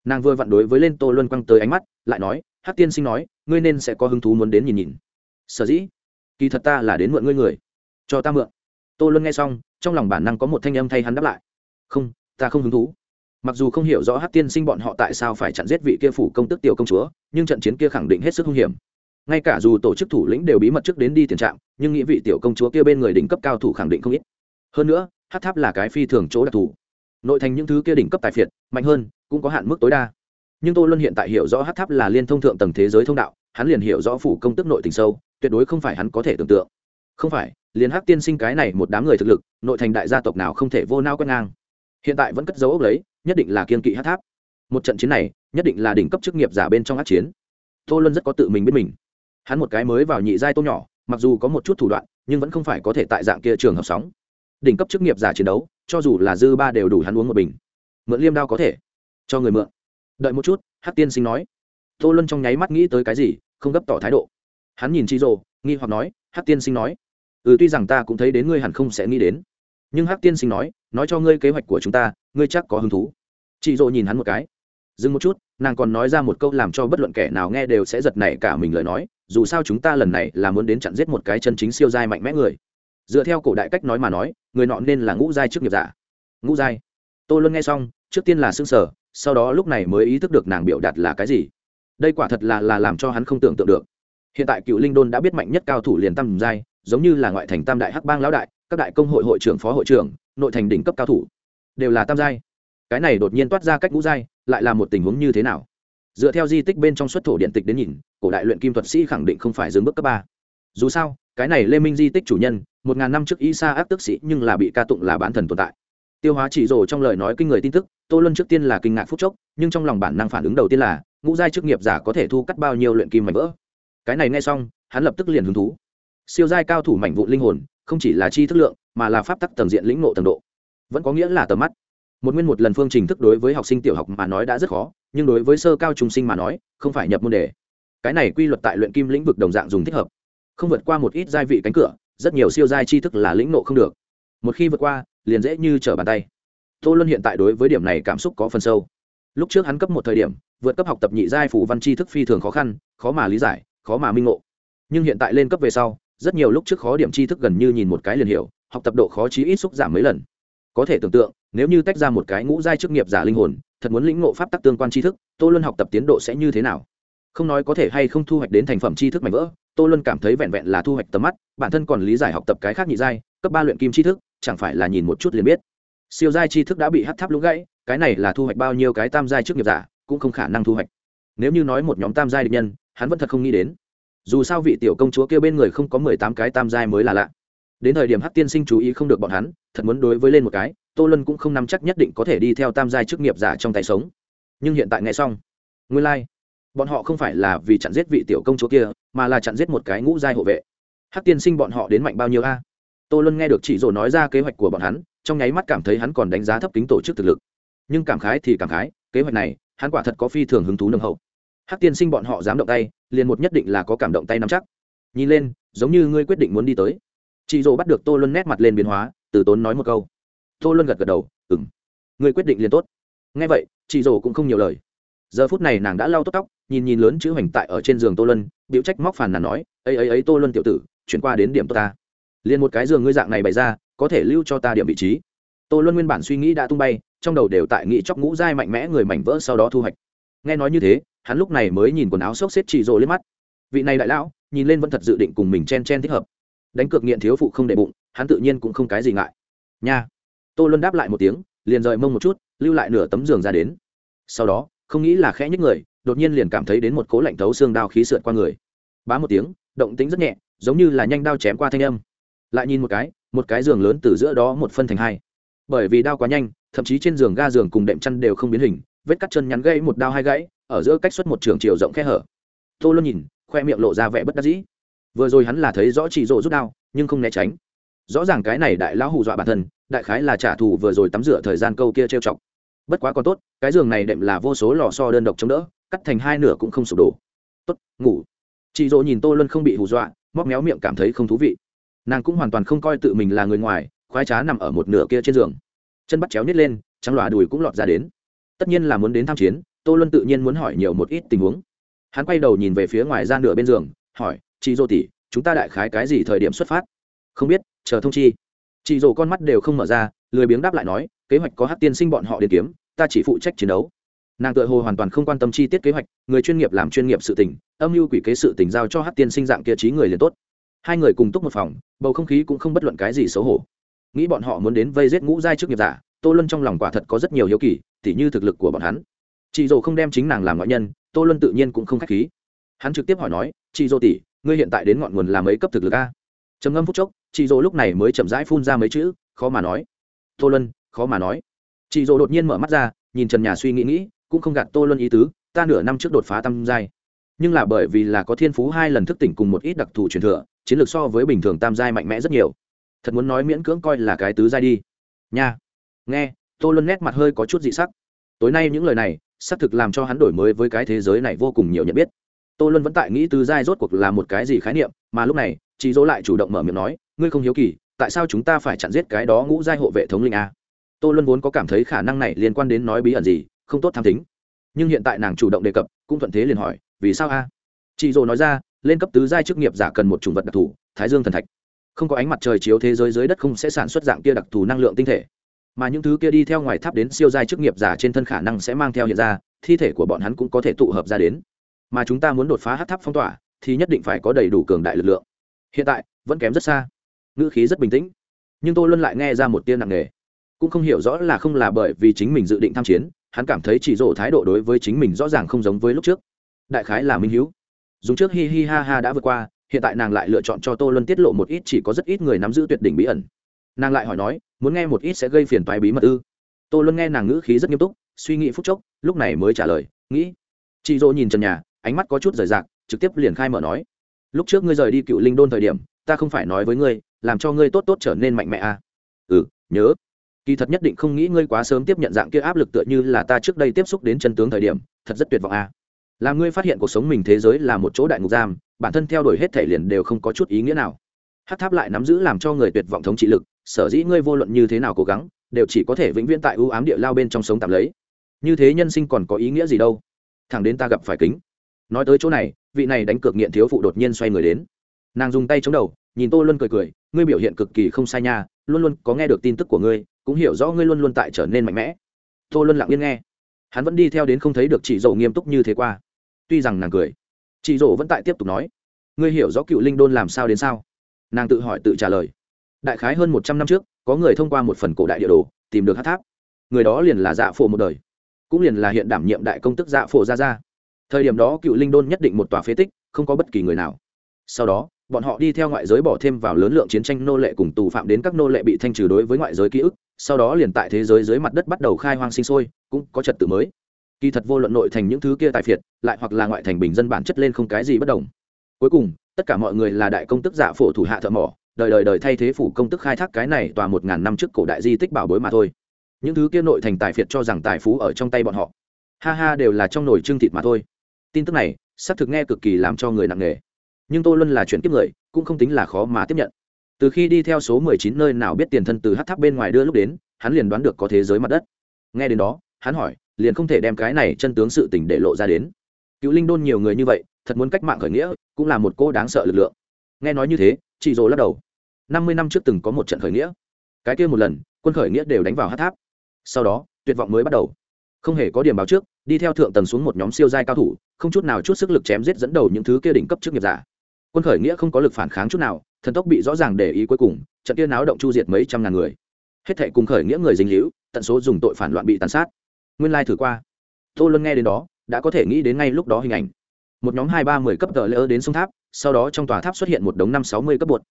Nàng vừa vặn đối với lên tô luân quăng tới ánh mắt, lại nói hát tiên sinh nói, ngươi nên sẽ có hứng thú muốn đến nhìn nhìn. Sở dĩ? Kỳ thật ta là đến mượn ngươi người. Cho ta mượn. Tô luân nghe xong trong lòng bản năng có một thanh âm thay hắn đáp lại. Không, ta không hứng thú. Mặc dù không hiểu rõ hát tiên sinh bọn họ tại sao phải chặn giết vị kia phủ công tức tiểu công chúa, nhưng trận chiến kia khẳng định hết sức hung hiểm. Ngay cả dù tổ chức thủ lĩnh đều bí mật trước đến đi tiền trạng nhưng nghĩ vị tiểu công chúa kia bên người đỉnh cấp cao thủ khẳng định không ít. Hơn nữa hát tháp là cái phi thường chỗ đặc thù. Nội thành những thứ kia đỉnh cấp tài phiệt, mạnh hơn, cũng có hạn mức tối đa. Nhưng tô luân hiện tại hiểu rõ hát tháp là liên thông thượng tầng thế giới thông đạo, hắn liền hiểu rõ phủ công tức nội tình sâu, tuyệt đối không phải hắn có thể tưởng tượng. Không phải liền hắc tiên sinh cái này một đám người thực lực, nội thành đại gia tộc nào không thể vô nao quét ngang. Hiện tại vẫn cất dấu ốc lấy, nhất định là kiên kỵ hát tháp. Một trận chiến này, nhất định là đỉnh cấp chức nghiệp giả bên trong át chiến. Tô luân rất có tự mình biết mình. Hắn một cái mới vào nhị giai tô nhỏ, mặc dù có một chút thủ đoạn, nhưng vẫn không phải có thể tại dạng kia trường hợp sóng. Đỉnh cấp chức nghiệp giả chiến đấu, cho dù là dư ba đều đủ hắn uống một bình. Mượn liêm đao có thể. Cho người mượn. Đợi một chút hát tiên sinh nói. Tô luân trong nháy mắt nghĩ tới cái gì, không gấp tỏ thái độ. Hắn nhìn chị rồ nghi hoặc nói hát tiên sinh nói ừ tuy rằng ta cũng thấy đến ngươi hẳn không sẽ nghĩ đến. Nhưng hắc tiên sinh nói nói cho ngươi kế hoạch của chúng ta, ngươi chắc có hứng thú. Chị dỗ nhìn hắn một cái. Dừng một chút, nàng còn nói ra một câu làm cho bất luận kẻ nào nghe đều sẽ giật nảy cả mình lời nói, dù sao chúng ta lần này là muốn đến chặn giết một cái chân chính siêu dai mạnh mẽ người. Dựa theo cổ đại cách nói mà nói, người nọ nên là ngũ giai trước nghiệp giả. Ngũ giai. Tôi luôn nghe xong, trước tiên là xương sở sau đó lúc này mới ý thức được nàng biểu đạt là cái gì. Đây quả thật là là làm cho hắn không tưởng tượng được. Hiện tại cựu linh đôn đã biết mạnh nhất cao thủ liền tam giai giống như là ngoại thành tam đại hắc bang lão đại, các đại công hội hội trưởng, phó hội trưởng, nội thành đỉnh cấp cao thủ, đều là tam giai. Cái này đột nhiên toát ra cách ngũ giai, lại là một tình huống như thế nào? Dựa theo di tích bên trong xuất thổ điện tịch đến nhìn, cổ đại luyện kim thuật sĩ khẳng định không phải dừng bước cấp ba. Dù sao, cái này lê minh di tích chủ nhân, một ngàn năm trước y sa áp tức sĩ nhưng là bị ca tụng là bán thần tồn tại. Tiêu hóa chỉ rồ trong lời nói kinh người tin tức, tô luân trước tiên là kinh ngạc phúc chốc, nhưng trong lòng bản năng phản ứng đầu tiên là, ngũ giai chức nghiệp giả có thể thu cắt bao nhiêu luyện kim mảnh vỡ? Cái này nghe xong, hắn lập tức liền hứng thú siêu giai cao thủ mảnh vụ linh hồn, không chỉ là chi thức lượng, mà là pháp tắc tầng diện lĩnh nộ tầng độ. Vẫn có nghĩa là tầm mắt. Một nguyên một lần phương trình thức đối với học sinh tiểu học mà nói đã rất khó, nhưng đối với sơ cao trung sinh mà nói, không phải nhập môn đề cái này quy luật tại luyện kim lĩnh vực đồng dạng dùng thích hợp. Không vượt qua một ít giai vị cánh cửa, rất nhiều siêu giai tri thức là lĩnh nộ không được. Một khi vượt qua, liền dễ như trở bàn tay. Tô luân hiện tại đối với điểm này cảm xúc có phần sâu. Lúc trước hắn cấp một thời điểm, vượt cấp học tập nhị giai phủ văn tri thức phi thường khó khăn, khó mà lý giải, khó mà minh ngộ. Nhưng hiện tại lên cấp về sau rất nhiều lúc trước khó điểm tri thức gần như nhìn một cái liền hiểu, học tập độ khó chí ít xúc giảm mấy lần. Có thể tưởng tượng, nếu như tách ra một cái ngũ giai chức nghiệp giả linh hồn, thật muốn lĩnh ngộ pháp tắc tương quan tri thức, tô luân học tập tiến độ sẽ như thế nào? Không nói có thể hay không thu hoạch đến thành phẩm tri thức mạnh vỡ, tô luân cảm thấy vẹn vẹn là thu hoạch tầm mắt, bản thân còn lý giải học tập cái khác nhị giai, cấp ba luyện kim tri thức, chẳng phải là nhìn một chút liền biết. Siêu giai tri thức đã bị hắt tháp lũ gãy, cái này là thu hoạch bao nhiêu cái tam giai trước nghiệp giả, cũng không khả năng thu hoạch. Nếu như nói một nhóm tam giai địch nhân, hắn vẫn thật không nghĩ đến dù sao vị tiểu công chúa kia bên người không có mười tám cái tam giai mới là lạ. Đến thời điểm hắc tiên sinh chú ý không được bọn hắn, thật muốn đối với lên một cái, tô lân cũng không nắm chắc nhất định có thể đi theo tam giai chức nghiệp giả trong tay sống. Nhưng hiện tại nghe xong, nguyên lai、like. bọn họ không phải là vì chặn giết vị tiểu công chúa kia, mà là chặn giết một cái ngũ giai hộ vệ. Hắc tiên sinh bọn họ đến mạnh bao nhiêu a? Tô lân nghe được chị rồ nói ra kế hoạch của bọn hắn, trong nháy mắt cảm thấy hắn còn đánh giá thấp kính tổ chức thực lực. Nhưng cảm khái thì cảm khái, kế hoạch này, hắn quả thật có phi thường hứng thú nâng hậu hắc tiên sinh bọn họ dám động tay, liền một nhất định là có cảm động tay nắm chắc. Nhìn lên, giống như ngươi quyết định muốn đi tới. Chị dỗ bắt được tô luân nét mặt lên biến hóa, từ tốn nói một câu. Tô luân gật gật đầu ừng ngươi quyết định liền tốt. Ngay vậy chị dỗ cũng không nhiều lời. Giờ phút này nàng đã lau tóc tóc, nhìn nhìn lớn chữ hoành tại ở trên giường tô luân, biểu trách móc phàn nàn nói, ấy ấy ấy, tô luân tiểu tử, chuyển qua đến điểm tốt ta. Liền một cái giường ngươi dạng này bày ra, có thể lưu cho ta điểm vị trí. Tô luân nguyên bản suy nghĩ đã tung bay, trong đầu đều tại nghĩ chóc ngũ dai mạnh mẽ người mảnh vỡ sau đó thu hoạch. Nghe nói như thế hắn lúc này mới nhìn quần áo xốc xếp chị rồ lên mắt. Vị này đại lão, nhìn lên vẫn thật dự định cùng mình chen chen thích hợp. Đánh cược nghiện thiếu phụ không để bụng, hắn tự nhiên cũng không cái gì ngại. Nha. Tô luân đáp lại một tiếng, liền rời mông một chút, lưu lại nửa tấm giường ra đến. Sau đó, không nghĩ là khẽ nhích người, đột nhiên liền cảm thấy đến một cố lạnh thấu xương đao khí sượt qua người. Bá một tiếng, động tính rất nhẹ, giống như là nhanh đao chém qua thanh âm. Lại nhìn một cái một cái giường lớn từ giữa đó một phân thành hai. Bởi vì đao quá nhanh, thậm chí trên giường ga giường cùng đệm chăn đều không biến hình, vết cắt chân nhắn gãy một đao hai gãy ở giữa cách xuất một trường chiều rộng khe hở. Tô luân nhìn, khoe miệng lộ ra vẻ bất đắc dĩ. Vừa rồi hắn là thấy rõ chị rộ rút đao, nhưng không né tránh. Rõ ràng cái này đại lão hù dọa bản thân, đại khái là trả thù vừa rồi tắm rửa thời gian câu kia trêu chọc. Bất quá còn tốt, cái giường này đệm là vô số lò so đơn độc chống đỡ, cắt thành hai nửa cũng không sụp đổ. Tốt, ngủ. Chị dỗ nhìn tô luân không bị hù dọa, móc méo miệng cảm thấy không thú vị. Nàng cũng hoàn toàn không coi tự mình là người ngoài, khoái trá nằm ở một nửa kia trên giường. Chân bắt chéo nhét lên, trắng lòa đùi cũng lọt ra đến. Tất nhiên là muốn đến tham chiến tô luân tự nhiên muốn hỏi nhiều một ít tình huống. Hắn quay đầu nhìn về phía ngoài ra nửa bên giường, hỏi, chị dô tỷ, chúng ta đại khái cái gì thời điểm xuất phát? Không biết, chờ thông chi. Chị dô con mắt đều không mở ra, lười biếng đáp lại nói, kế hoạch có hát tiên sinh bọn họ đến kiếm, ta chỉ phụ trách chiến đấu. Nàng tự hồ hoàn toàn không quan tâm chi tiết kế hoạch, người chuyên nghiệp làm chuyên nghiệp sự tình, âm mưu quỷ kế sự tình giao cho hát tiên sinh dạng kia trí người liền tốt. Hai người cùng túc một phòng, bầu không khí cũng không bất luận cái gì xấu hổ. Nghĩ bọn họ muốn đến vây giết ngũ giai trước nghiệp giả, tô luân trong lòng quả thật có rất nhiều hiếu kỳ, tỉ như thực lực của bọn hắn chị dỗ không đem chính nàng làm ngoại nhân, tô luân tự nhiên cũng không k h á c h khí. Hắn trực tiếp hỏi nói, chị dỗ tỷ, ngươi hiện tại đến ngọn nguồn làm ấy cấp thực lực a? Trầm ngâm phút chốc, chị dỗ lúc này mới chậm rãi phun ra mấy chữ, khó mà nói. Tô luân, khó mà nói. Chị dỗ đột nhiên mở mắt ra, nhìn trần nhà suy nghĩ nghĩ, cũng không gạt tô luân ý tứ, ta nửa năm trước đột phá tam giai, nhưng là bởi vì là có thiên phú hai lần thức tỉnh cùng một ít đặc thù truyền thừa, chiến lược so với bình thường tam giai mạnh mẽ rất nhiều. Thật muốn nói miễn cưỡng coi là cái tứ giai đi. Nha. Nghe, tô luân nét mặt hơi có chút dị sắc. Tối nay những lời này xác thực làm cho hắn đổi mới với cái thế giới này vô cùng nhiều nhận biết. Tô luân vẫn tại nghĩ tứ giai rốt cuộc là một cái gì khái niệm, mà lúc này chị dỗ lại chủ động mở miệng nói, ngươi không hiếu kỳ, tại sao chúng ta phải chặn giết cái đó ngũ giai hộ vệ thống linh a? Tô luân vốn có cảm thấy khả năng này liên quan đến nói bí ẩn gì, không tốt tham tính. Nhưng hiện tại nàng chủ động đề cập, cũng thuận thế liền hỏi, vì sao a? Chị dỗ nói ra, lên cấp tứ giai chức nghiệp giả cần một chủng vật đặc thù, thái dương thần thạch. Không có ánh mặt trời chiếu thế giới dưới đất không sẽ sản xuất dạng kia đặc thù năng lượng tinh thể mà những thứ kia đi theo ngoài tháp đến siêu giai chức nghiệp giả trên thân khả năng sẽ mang theo hiện ra, thi thể của bọn hắn cũng có thể tụ hợp ra đến. Mà chúng ta muốn đột phá hát tháp phong tỏa, thì nhất định phải có đầy đủ cường đại lực lượng. Hiện tại, vẫn kém rất xa. Ngữ khí rất bình tĩnh. Nhưng tôi luôn lại nghe ra một tiên nặng nề. Cũng không hiểu rõ là không là bởi vì chính mình dự định tham chiến, hắn cảm thấy chỉ rổ thái độ đối với chính mình rõ ràng không giống với lúc trước. Đại khái là minh hữu dùng trước hi hi ha ha đã vượt qua, hiện tại nàng lại lựa chọn cho tô luân tiết lộ một ít chỉ có rất ít người nắm giữ tuyệt đỉnh bí ẩn nàng lại hỏi nói, muốn nghe một ít sẽ gây phiền toái bí mật ư? Tôi luôn nghe nàng ngữ khí rất nghiêm túc, suy nghĩ phút chốc, lúc này mới trả lời, nghĩ. Chị dỗ nhìn trần nhà, ánh mắt có chút rời rạc, trực tiếp liền khai mở nói, lúc trước ngươi rời đi cựu linh đôn thời điểm, ta không phải nói với ngươi, làm cho ngươi tốt tốt trở nên mạnh mẽ à? Ừ nhớ. Kỳ thật nhất định không nghĩ ngươi quá sớm tiếp nhận dạng kia áp lực tựa như là ta trước đây tiếp xúc đến chân tướng thời điểm, thật rất tuyệt vọng à. Làm ngươi phát hiện cuộc sống mình thế giới là một chỗ đại ngục giam, bản thân theo đuổi hết thể liền đều không có chút ý nghĩa nào hát tháp lại nắm giữ làm cho người tuyệt vọng thống trị lực, sở dĩ ngươi vô luận như thế nào cố gắng, đều chỉ có thể vĩnh viễn tại ưu ám địa lao bên trong sống tạm lấy. Như thế nhân sinh còn có ý nghĩa gì đâu? Thằng đến ta gặp phải kính. Nói tới chỗ này, vị này đánh cược nghiện thiếu phụ đột nhiên xoay người đến. Nàng dùng tay chống đầu, nhìn tô luân cười cười, ngươi biểu hiện cực kỳ không sai nha, luôn luôn có nghe được tin tức của ngươi, cũng hiểu rõ ngươi luôn luôn tại trở nên mạnh mẽ. Tô luân lặng yên nghe. Hắn vẫn đi theo đến không thấy được chị dỗ nghiêm túc như thế qua. Tuy rằng nàng cười, chị dỗ vẫn tại tiếp tục nói, ngươi hiểu rõ cựu linh đôn làm sao đến sao? Nàng tự hỏi tự trả lời. Đại khái hơn một trăm năm trước, có người thông qua một phần cổ đại địa đồ, tìm được hát tháp. Người đó liền là dạ phổ một đời. Cũng liền là hiện đảm nhiệm đại công tức dạ phổ ra ra thời điểm đó cựu linh đôn nhất định một tòa phế tích, không có bất kỳ người nào. Sau đó, bọn họ đi theo ngoại giới bỏ thêm vào lớn lượng chiến tranh nô lệ cùng tù phạm đến các nô lệ bị thanh trừ đối với ngoại giới ký ức, sau đó liền tại thế giới dưới mặt đất bắt đầu khai hoang sinh sôi, cũng có trật tự mới. Kỳ thật vô luận nội thành những thứ kia tài phiệt, lại hoặc là ngoại thành bình dân bản chất lên không cái gì bất đồng. Cuối cùng tất cả mọi người là đại công tức giả phổ thủ hạ thợ mỏ, đời đời đời thay thế phủ công tức khai thác cái này tòa một ngàn năm trước cổ đại di tích bảo bối mà thôi. Những thứ kia nội thành tài phiệt cho rằng tài phú ở trong tay bọn họ. Ha ha, đều là trong nồi trưng thịt mà thôi. Tin tức này, xác thực nghe cực kỳ làm cho người nặng nề. Nhưng tôi luôn là chuyển kiếp người, cũng không tính là khó mà tiếp nhận. Từ khi đi theo số mười chín nơi nào biết tiền thân từ hát tháp bên ngoài đưa lúc đến, hắn liền đoán được có thế giới mặt đất. Nghe đến đó, hắn hỏi, liền không thể đem cái này chân tướng sự tình để lộ ra đến. Cựu linh đôn nhiều người như vậy thật muốn cách mạng khởi nghĩa, cũng là một cô đáng sợ lực lượng. Nghe nói như thế, chị dỗ lắc đầu. Năm mươi năm trước từng có một trận khởi nghĩa. Cái kia một lần, quân khởi nghĩa đều đánh vào hát tháp. Sau đó, tuyệt vọng mới bắt đầu. Không hề có điểm báo trước, đi theo thượng tầng xuống một nhóm siêu giai cao thủ, không chút nào chút sức lực chém giết dẫn đầu những thứ kia đỉnh cấp chức nghiệp giả. Quân khởi nghĩa không có lực phản kháng chút nào, thần tốc bị rõ ràng để ý cuối cùng, trận kia náo động chu diệt mấy trăm ngàn người. Hết thệ cùng khởi nghĩa người dính hữu tận số dùng tội phản loạn bị tàn sát. Nguyên lai thử qua. Tô luân nghe đến đó, đã có thể nghĩ đến ngay lúc đó hình ảnh một nhóm hai ba mươi cấp tờ lỡ đến sông tháp, sau đó trong tòa tháp xuất hiện một đống năm sáu mươi cấp bột.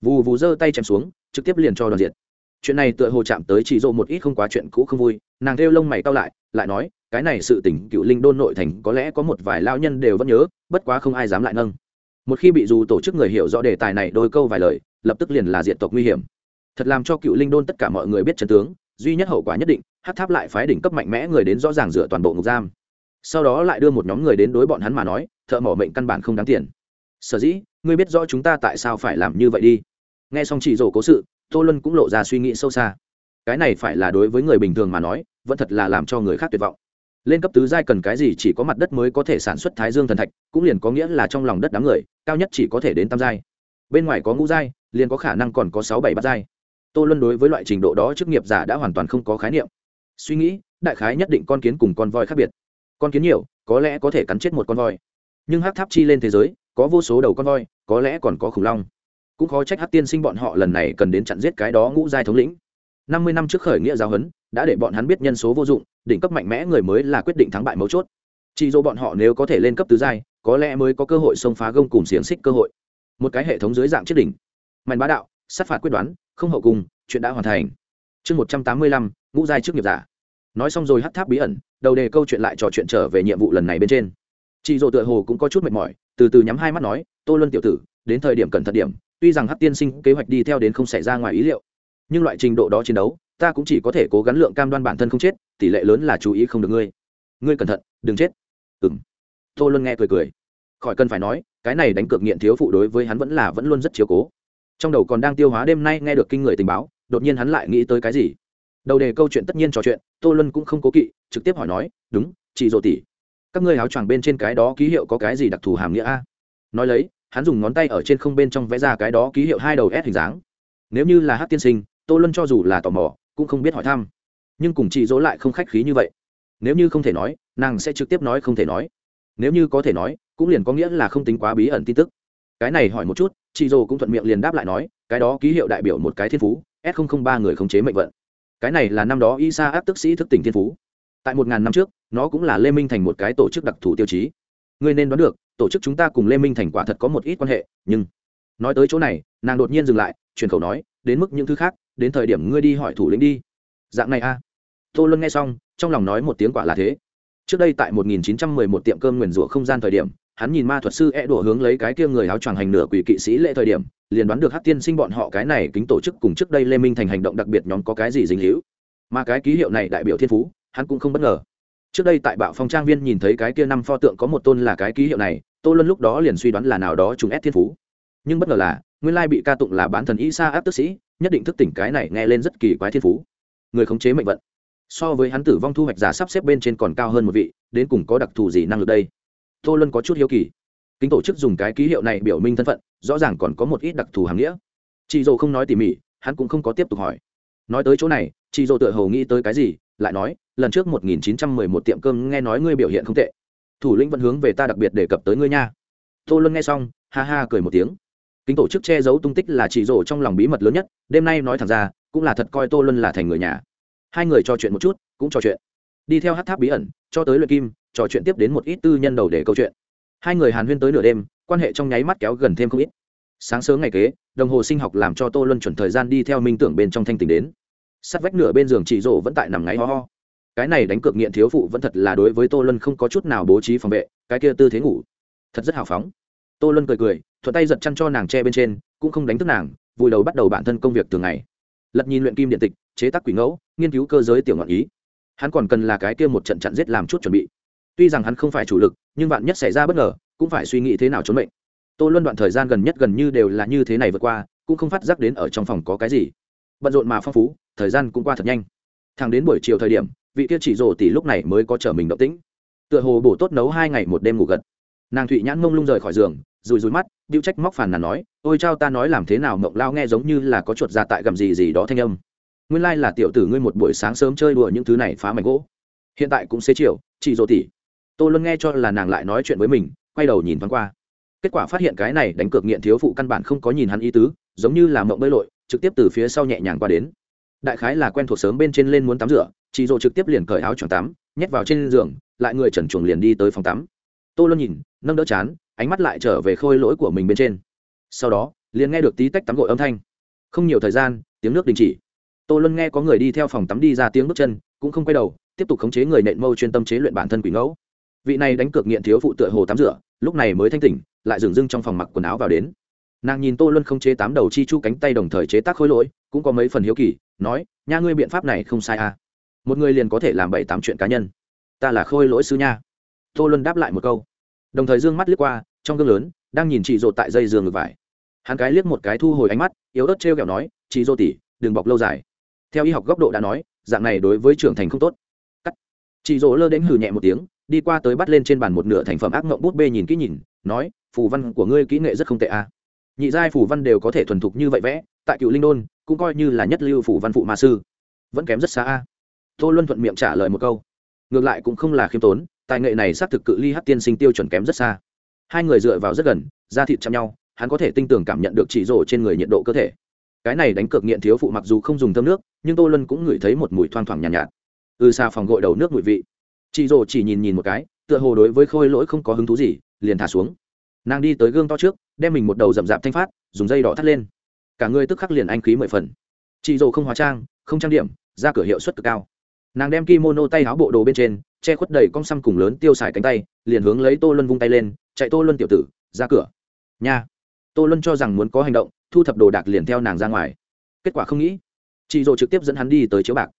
Vù vù giơ tay chém xuống, trực tiếp liền cho đoàn diệt. Chuyện này tựa hồ chạm tới chỉ dỗ một ít không quá chuyện cũ không vui, nàng kêu lông mày cao lại lại nói, cái này sự tỉnh cựu linh đôn nội thành có lẽ có một vài lao nhân đều vẫn nhớ, bất quá không ai dám lại nâng. Một khi bị dù tổ chức người hiểu rõ đề tài này đôi câu vài lời, lập tức liền là diện tộc nguy hiểm. Thật làm cho cựu linh đôn tất cả mọi người biết chân tướng, duy nhất hậu quả nhất định, hát tháp lại phái đỉnh cấp mạnh mẽ người đến rõ ràng dựa toàn bộ ngục giam sau đó lại đưa một nhóm người đến đối bọn hắn mà nói, thợ mỏ mệnh căn bản không đáng tiền. Sở dĩ, ngươi biết rõ chúng ta tại sao phải làm như vậy đi. Nghe xong chị rổ cố sự, tô luân cũng lộ ra suy nghĩ sâu xa. Cái này phải là đối với người bình thường mà nói, vẫn thật là làm cho người khác tuyệt vọng. Lên cấp tứ giai cần cái gì chỉ có mặt đất mới có thể sản xuất thái dương thần thạch, cũng liền có nghĩa là trong lòng đất đám người, cao nhất chỉ có thể đến tam giai. Bên ngoài có ngũ giai, liền có khả năng còn có sáu bảy bát giai. Tô luân đối với loại trình độ đó chức nghiệp giả đã hoàn toàn không có khái niệm. Suy nghĩ, đại khái nhất định con kiến cùng con voi khác biệt con kiến nhiều, có lẽ có thể cắn chết một con voi. Nhưng hát tháp chi lên thế giới, có vô số đầu con voi, có lẽ còn có khủng long. Cũng khó trách hát tiên sinh bọn họ lần này cần đến chặn giết cái đó ngũ giai thống lĩnh. Năm mươi năm trước khởi nghĩa giáo huấn, đã để bọn hắn biết nhân số vô dụng, đỉnh cấp mạnh mẽ người mới là quyết định thắng bại mấu chốt. Chỉ dỗ bọn họ nếu có thể lên cấp tứ giai, có lẽ mới có cơ hội xông phá gông cùng xiềng xích cơ hội. Một cái hệ thống dưới dạng chiếc đỉnh. Mạnh bá đạo, sát phạt quyết đoán, không hậu cùng, chuyện đã hoàn thành. Chương một trăm tám mươi lăm, ngũ giai trước nghiệp giả. Nói xong rồi hát tháp bí ẩn đầu đề câu chuyện lại trò chuyện trở về nhiệm vụ lần này bên trên. Chị dỗ tựa hồ cũng có chút mệt mỏi, từ từ nhắm hai mắt nói, tô luân tiểu tử, đến thời điểm cẩn thận điểm, tuy rằng hát tiên sinh kế hoạch đi theo đến không xảy ra ngoài ý liệu, nhưng loại trình độ đó chiến đấu, ta cũng chỉ có thể cố gắng lượng cam đoan bản thân không chết, tỷ lệ lớn là chú ý không được ngươi. Ngươi cẩn thận, đừng chết. Ừng tô luân nghe cười cười. Khỏi cần phải nói, cái này đánh cược nghiện thiếu phụ đối với hắn vẫn là vẫn luôn rất chiếu cố. Trong đầu còn đang tiêu hóa đêm nay nghe được kinh người tình báo, đột nhiên hắn lại nghĩ tới cái gì? Đầu đề câu chuyện tất nhiên trò chuyện, tô luân cũng không cố kỵ, trực tiếp hỏi nói, đúng, chị dỗ tỷ, các ngươi áo choàng bên trên cái đó ký hiệu có cái gì đặc thù hàm nghĩa a? Nói lấy, hắn dùng ngón tay ở trên không bên trong vẽ ra cái đó ký hiệu hai đầu s hình dáng. Nếu như là hát tiên sinh, tô luân cho dù là tò mò, cũng không biết hỏi thăm. Nhưng cùng chị dỗ lại không khách khí như vậy. Nếu như không thể nói, nàng sẽ trực tiếp nói không thể nói. Nếu như có thể nói, cũng liền có nghĩa là không tính quá bí ẩn tin tức. Cái này hỏi một chút, chị dỗ cũng thuận miệng liền đáp lại nói, cái đó ký hiệu đại biểu một cái thiên phú, s ba người khống chế mệnh vận cái này là năm đó isa áp tức sĩ thức tỉnh thiên phú. Tại một ngàn năm trước, nó cũng là lê minh thành một cái tổ chức đặc thù tiêu chí. Ngươi nên đoán được, tổ chức chúng ta cùng lê minh thành quả thật có một ít quan hệ, nhưng nói tới chỗ này, nàng đột nhiên dừng lại truyền khẩu nói, đến mức những thứ khác, đến thời điểm ngươi đi hỏi thủ lĩnh đi. Dạng này a. À. tô luân nghe xong, trong lòng nói một tiếng quả là thế. Trước đây tại 1911 tiệm cơm nguyền rủa không gian thời điểm hắn nhìn ma thuật sư e đổ hướng lấy cái kia người áo choàng hành nửa quỷ kỵ sĩ lễ thời điểm, liền đoán được hát tiên sinh bọn họ cái này kính tổ chức cùng trước đây lê minh thành hành động đặc biệt nhóm có cái gì dính hữu mà cái ký hiệu này đại biểu thiên phú, hắn cũng không bất ngờ. Trước đây tại bạo phong trang viên nhìn thấy cái kia năm pho tượng có một tôn là cái ký hiệu này, tô luân lúc đó liền suy đoán là nào đó chúng ép thiên phú. Nhưng bất ngờ là, nguyên lai bị ca tụng là bán thần y sa áp tức sĩ, nhất định thức tỉnh cái này nghe lên rất kỳ quái thiên phú. Người khống chế mệnh vận. So với hắn tử vong thu hoạch giả sắp xếp bên trên còn cao hơn một vị, đến cùng có đặc thù gì năng lực đây? Tô luân có chút hiếu kỳ. Kính tổ chức dùng cái ký hiệu này biểu minh thân phận, rõ ràng còn có một ít đặc thù hàm nghĩa. Chị dỗ không nói tỉ mỉ, hắn cũng không có tiếp tục hỏi. Nói tới chỗ này, chị dỗ tựa hầu nghĩ tới cái gì, lại nói, lần trước một nghìn chín trăm mười một tiệm cơm nghe nói ngươi biểu hiện không tệ. Thủ lĩnh vẫn hướng về ta đặc biệt đề cập tới ngươi nha. Tô luân nghe xong, ha ha cười một tiếng. Kính tổ chức che giấu tung tích là chị rổ trong lòng bí mật lớn nhất, đêm nay nói thẳng ra, cũng là thật coi tô luân là thành người nhà. Hai người trò chuyện một chút, cũng trò chuyện. Đi theo hát tháp bí ẩn, cho tới luyện kim trò chuyện tiếp đến một ít tư nhân đầu để câu chuyện. Hai người hàn huyên tới nửa đêm, quan hệ trong nháy mắt kéo gần thêm không ít. Sáng sớm ngày kế, đồng hồ sinh học làm cho tô luân chuẩn thời gian đi theo minh tưởng bên trong thanh tình đến. Sắt vách nửa bên giường chị rổ vẫn tại nằm ngáy ho ho. Cái này đánh cược nghiện thiếu phụ vẫn thật là đối với tô luân không có chút nào bố trí phòng vệ, cái kia tư thế ngủ. Thật rất hào phóng. Tô luân cười cười, thuận tay giật chăn cho nàng tre bên trên, cũng không đánh thức nàng, vùi đầu bắt đầu bản thân công việc thường ngày. Lật nhìn luyện kim điện tịch, chế tác quỷ ngẫu, nghiên cứu cơ giới tiểu ngọn ý. Hắn còn cần là cái kia một trận chặn giết làm chút chuẩn bị tuy rằng hắn không phải chủ lực, nhưng vạn nhất xảy ra bất ngờ, cũng phải suy nghĩ thế nào trốn mệnh. Tô luân đoạn thời gian gần nhất gần như đều là như thế này vượt qua, cũng không phát giác đến ở trong phòng có cái gì. Bận rộn mà phong phú, thời gian cũng qua thật nhanh. Thẳng đến buổi chiều thời điểm, vị kia chỉ rồ tỷ lúc này mới có trở mình động tĩnh. Tựa hồ bổ tốt nấu hai ngày một đêm ngủ gật. Nàng thụy nhãn mông lung rời khỏi giường, rùi rùi mắt điệu trách móc phản nàn nói, ôi chao ta nói làm thế nào mộng lao nghe giống như là có chuột ra tại gầm gì gì đó thanh âm. Nguyên lai là tiểu tử ngươi một buổi sáng sớm chơi đùa những thứ này phá mảnh gỗ. Hiện tại cũng xế chiều, chỉ dỗ tỷ tôi luôn nghe cho là nàng lại nói chuyện với mình, quay đầu nhìn thoáng qua. Kết quả phát hiện cái này đánh cược nghiện thiếu phụ căn bản không có nhìn hắn ý tứ, giống như là mộng bơi lội, trực tiếp từ phía sau nhẹ nhàng qua đến. Đại khái là quen thuộc sớm bên trên lên muốn tắm rửa, chị dỗ trực tiếp liền cởi áo choàng tắm, nhét vào trên giường, lại người trần chuồng liền đi tới phòng tắm. Tôi luôn nhìn, nâng đỡ chán, ánh mắt lại trở về khôi lỗi của mình bên trên. Sau đó, liền nghe được tí tách tắm gội âm thanh. Không nhiều thời gian, tiếng nước đình chỉ. Tô luân nghe có người đi theo phòng tắm đi ra tiếng bước chân, cũng không quay đầu, tiếp tục khống chế người nện mâu chuyên tâm chế luyện bản thân quỷ ngẫu vị này đánh cược nghiện thiếu phụ tựa hồ tắm rửa, lúc này mới thanh tỉnh, lại dừng dưng trong phòng mặc quần áo vào đến. Nàng nhìn tô luân không chế tám đầu chi chu cánh tay đồng thời chế tác khối lỗi, cũng có mấy phần hiếu kỳ, nói, nha, ngươi biện pháp này không sai à. Một người liền có thể làm bảy tám chuyện cá nhân. Ta là khôi lỗi sư nha. Tô luân đáp lại một câu. Đồng thời d ư ơ n g mắt liếc qua, trong gương lớn, đang nhìn chị rột tại dây giường ngược vải. Hắn cái liếc một cái thu hồi ánh mắt, yếu ớt t r e o kẹo nói, chị rô tỉ đừng bọc lâu dài. Theo y học góc độ đã nói, dạng này đối với trưởng thành không tốt. Cắt. Chị rỗ lơ đến hử nhẹ một tiếng đi qua tới bắt lên trên bàn một nửa thành phẩm ác mộng bút bê nhìn kỹ nhìn nói phù văn của ngươi kỹ nghệ rất không tệ à. nhị giai phù văn đều có thể thuần thục như vậy vẽ tại cựu linh đôn cũng coi như là nhất lưu phù văn phụ ma sư. Vẫn kém rất xa a tô luân thuận miệng trả lời một câu. Ngược lại cũng không là khiêm tốn tài nghệ này xác thực cự ly hát tiên sinh tiêu chuẩn kém rất xa. Hai người dựa vào rất gần da thịt chạm nhau hắn có thể tinh tường cảm nhận được chỉ rổ trên người nhiệt độ cơ thể. Cái này đánh cược nghiện thiếu phụ mặc dù không dùng thơm nước nhưng tô luân cũng ngửi thấy một mùi thoang thoảng nhàn nhạt, nhạt. Ừ xa phòng gội đầu nước mùi vị chị rồ chỉ nhìn nhìn một cái, tựa hồ đối với khôi lỗi không có hứng thú gì, liền thả xuống. Nàng đi tới gương to trước, đem mình một đầu rậm rạp thanh phát, dùng dây đỏ thắt lên. Cả người tức khắc liền anh khí mười phần. Chị rồ không hóa trang, không trang điểm ra cửa hiệu suất cực cao. Nàng đem kimono tay áo bộ đồ bên trên, che khuất đầy con xăm cùng lớn tiêu xài cánh tay, liền hướng lấy tô luân vung tay lên, chạy tô luân tiểu tử, ra cửa. Nha. Tô luân cho rằng muốn có hành động, thu thập đồ đạc liền theo nàng ra ngoài. Kết quả không nghĩ, chị rồ trực tiếp dẫn hắn đi tới chiếu bạc.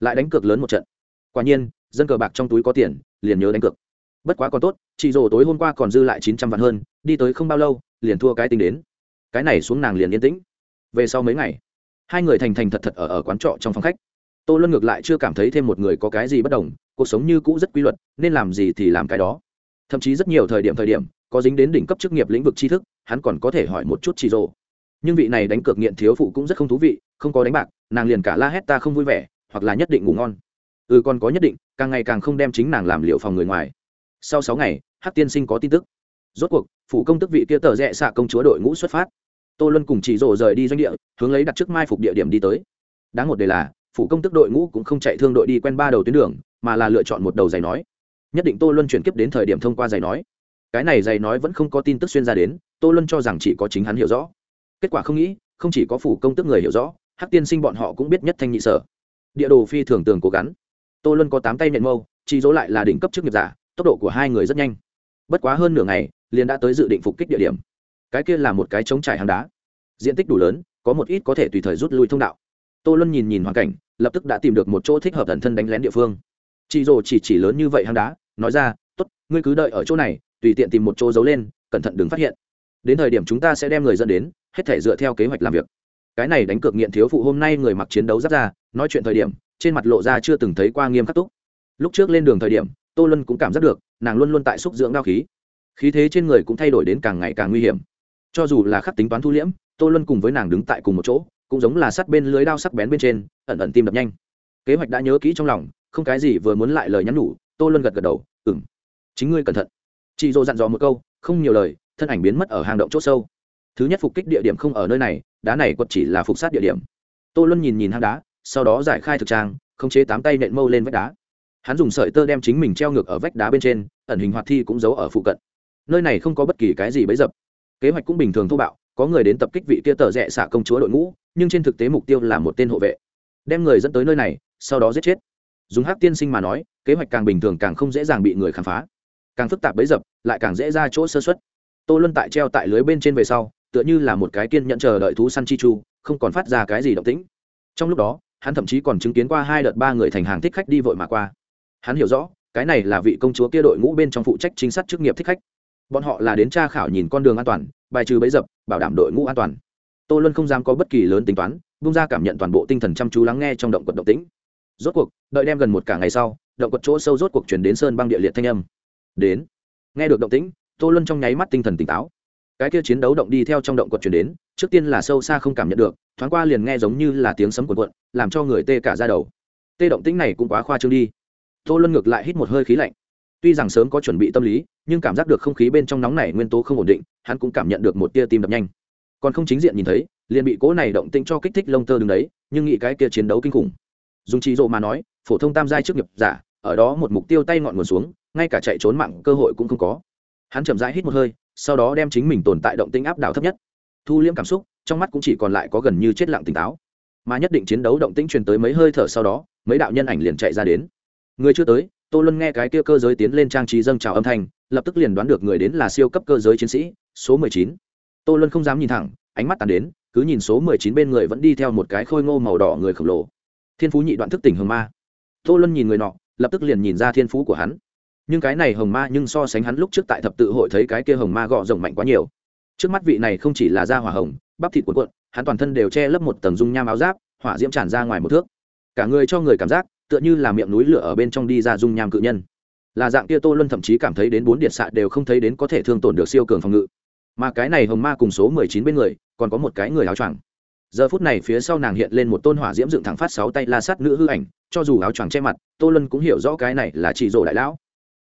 Lại đánh cược lớn một trận. Quả nhiên dân cờ bạc trong túi có tiền, liền nhớ đánh cược. Bất quá còn tốt, chị rồ tối hôm qua còn dư lại chín trăm vạn hơn, đi tới không bao lâu, liền thua cái tính đến. Cái này xuống nàng liền yên tĩnh. Về sau mấy ngày, hai người thành thành thật thật ở ở quán trọ trong phòng khách. Tô luân ngược lại chưa cảm thấy thêm một người có cái gì bất đồng, cuộc sống như cũ rất quy luật, nên làm gì thì làm cái đó. Thậm chí rất nhiều thời điểm thời điểm, có dính đến đỉnh cấp chức nghiệp lĩnh vực tri thức, hắn còn có thể hỏi một chút chị rồ nhưng vị này đánh cược nghiện thiếu phụ cũng rất không thú vị, không có đánh bạc, nàng liền cả la hét ta không vui vẻ, hoặc là nhất định ngủ ngon ừ còn có nhất định, càng ngày càng không đem chính nàng làm liệu phòng người ngoài. Sau sáu ngày hát tiên sinh có tin tức. Rốt cuộc phụ công tức vị kia tờ rẽ xạ công chúa đội ngũ xuất phát. Tô luân cùng chị rồ rời đi doanh địa, hướng lấy đặt trước mai phục địa điểm đi tới. Đáng một đề là phụ công tức đội ngũ cũng không chạy thương đội đi quen ba đầu tuyến đường, mà là lựa chọn một đầu giày nói. Nhất định tô luân chuyển kiếp đến thời điểm thông qua giày nói. Cái này giày nói vẫn không có tin tức xuyên ra đến, tô luân cho rằng chỉ có chính hắn hiểu rõ. Kết quả không nghĩ, không chỉ có phủ công tức người hiểu rõ, hắc tiên sinh bọn họ cũng biết nhất thanh nhị sở. Địa đồ phi thường tường cố gắng tô luân có tám tay nhận mâu, chỉ dỗ lại là đỉnh cấp chức nghiệp giả, tốc độ của hai người rất nhanh. Bất quá hơn nửa ngày, liền đã tới dự định phục kích địa điểm. Cái kia là một cái trống trải hàng đá. Diện tích đủ lớn, có một ít có thể tùy thời rút lui thông đạo. Tô luân nhìn nhìn hoàn cảnh, lập tức đã tìm được một chỗ thích hợp thần thân đánh lén địa phương. Chị rồ chỉ chỉ lớn như vậy hang đá, nói ra t ố t ngươi cứ đợi ở chỗ này, tùy tiện tìm một chỗ giấu lên, cẩn thận đừng phát hiện. Đến thời điểm chúng ta sẽ đem người dẫn đến, hết thể dựa theo kế hoạch làm việc cái này đánh cược nghiện thiếu phụ hôm nay người mặc chiến đấu giáp ra, nói chuyện thời điểm, trên mặt lộ ra chưa từng thấy qua nghiêm khắc túc. Lúc trước lên đường thời điểm, tô lân cũng cảm giác được, nàng luôn luôn tại xúc dưỡng đao khí. Khí thế trên người cũng thay đổi đến càng ngày càng nguy hiểm. Cho dù là khắc tính toán thu liễm, tô lân cùng với nàng đứng tại cùng một chỗ, cũng giống là sắt bên lưới đao sắc bén bên trên, ẩn ẩn tim đập nhanh. Kế hoạch đã nhớ kỹ trong lòng, không cái gì vừa muốn lại lời nhắn nhủ, tô lân gật gật đầu ừng chính ngươi cẩn thận. Chị dô dặn dò một câu, không nhiều lời, thân ảnh biến mất ở hang động c h ỗ sâu thứ nhất phục kích địa điểm không ở nơi này, đá này quật chỉ là phục sát địa điểm. Tô luân nhìn nhìn hang đá, sau đó giải khai thực trang, khống chế tám tay nện mâu lên vách đá. Hắn dùng sợi tơ đem chính mình treo ngược ở vách đá bên trên, ẩn hình hoạt thi cũng giấu ở phụ cận. Nơi này không có bất kỳ cái gì bấy dập. Kế hoạch cũng bình thường thô bạo, có người đến tập kích vị kia tờ rẽ xả công chúa đội ngũ, nhưng trên thực tế mục tiêu là một tên hộ vệ. Đem người dẫn tới nơi này, sau đó giết chết. Dùng hát tiên sinh mà nói, kế hoạch càng bình thường càng không dễ dàng bị người khám phá. Càng phức tạp bấy dập, lại càng dễ ra chỗ sơ xuất tô luân tại treo tại lưới bên trên về sau tựa như là một cái kiên nhận chờ đợi thú săn chi chu, không còn phát ra cái gì động tĩnh. Trong lúc đó, hắn thậm chí còn chứng kiến qua hai đợt ba người thành hàng thích khách đi vội mà qua. Hắn hiểu rõ, cái này là vị công chúa kia đội ngũ bên trong phụ trách chính sát chức nghiệp thích khách. Bọn họ là đến tra khảo nhìn con đường an toàn, bài trừ bấy dập, bảo đảm đội ngũ an toàn. Tô luân không dám có bất kỳ lớn tính toán bung ra cảm nhận toàn bộ tinh thần chăm chú lắng nghe trong động quật động tĩnh. Rốt cuộc, đợi đem gần một cả ngày sau, động quật chỗ sâu rốt cuộc chuyển đến sơn băng địa liệt thanh âm. Đến. Nghe được động tĩnh, tô luân trong nháy mắt tinh thần tỉnh táo cái kia chiến đấu động đi theo trong động quật chuyển đến, trước tiên là sâu xa không cảm nhận được, thoáng qua liền nghe giống như là tiếng sấm cuộn cuộn, làm cho người tê cả ra đầu. Tê động tĩnh này cũng quá khoa trương đi. Tô luân ngược lại hít một hơi khí lạnh. Tuy rằng sớm có chuẩn bị tâm lý, nhưng cảm giác được không khí bên trong nóng này nguyên tố không ổn định, hắn cũng cảm nhận được một tia tim đập nhanh. Còn không chính diện nhìn thấy, liền bị cố này động tĩnh cho kích thích lông tơ đứng đấy, nhưng nghĩ cái kia chiến đấu kinh khủng. Dùng trí rộ mà nói, phổ thông tam giai trước nghiệp giả, ở đó một mục tiêu tay ngọn nguồn xuống, ngay cả chạy trốn mạng cơ hội cũng không có hắn chậm rãi hít một hơi, sau đó đem chính mình tồn tại động tĩnh áp đảo thấp nhất. Thu liễm cảm xúc, trong mắt cũng chỉ còn lại có gần như chết lặng tỉnh táo. Mà nhất định chiến đấu động tĩnh truyền tới mấy hơi thở sau đó, mấy đạo nhân ảnh liền chạy ra đến. Người chưa tới, tô luân nghe cái kia cơ giới tiến lên trang trí dâng trào âm thanh, lập tức liền đoán được người đến là siêu cấp cơ giới chiến sĩ, số mười chín. Tô luân không dám nhìn thẳng, ánh mắt tàn đến, cứ nhìn số mười chín bên người vẫn đi theo một cái khôi ngô màu đỏ người khổng lồ. Thiên phú nhị đoạn thức tỉnh hương ma. Tô luân nhìn người nọ, lập tức liền nhìn ra thiên phú của hắn nhưng cái này hồng ma nhưng so sánh hắn lúc trước tại thập tự hội thấy cái kia hồng ma gọ rộng mạnh quá nhiều. Trước mắt vị này không chỉ là da hỏa hồng, bắp thịt cuộn cuộn, hắn toàn thân đều che lấp một tầng dung nham áo giáp, hỏa diễm tràn ra ngoài một thước. Cả người cho người cảm giác, tựa như là miệng núi lửa ở bên trong đi ra dung nham cự nhân. Là dạng kia tô luân thậm chí cảm thấy đến bốn điện xạ đều không thấy đến có thể thương tổn được siêu cường phòng ngự. Mà cái này hồng ma cùng số mười chín bên người, còn có một cái người áo choàng. Giờ phút này phía sau nàng hiện lên một tôn hỏa diễm dựng thẳng phát sáu tay la sắt nữ hư ảnh, cho dù áo choàng che mặt, tô luân cũng hiểu rõ cái này là chỉ rổ đại lão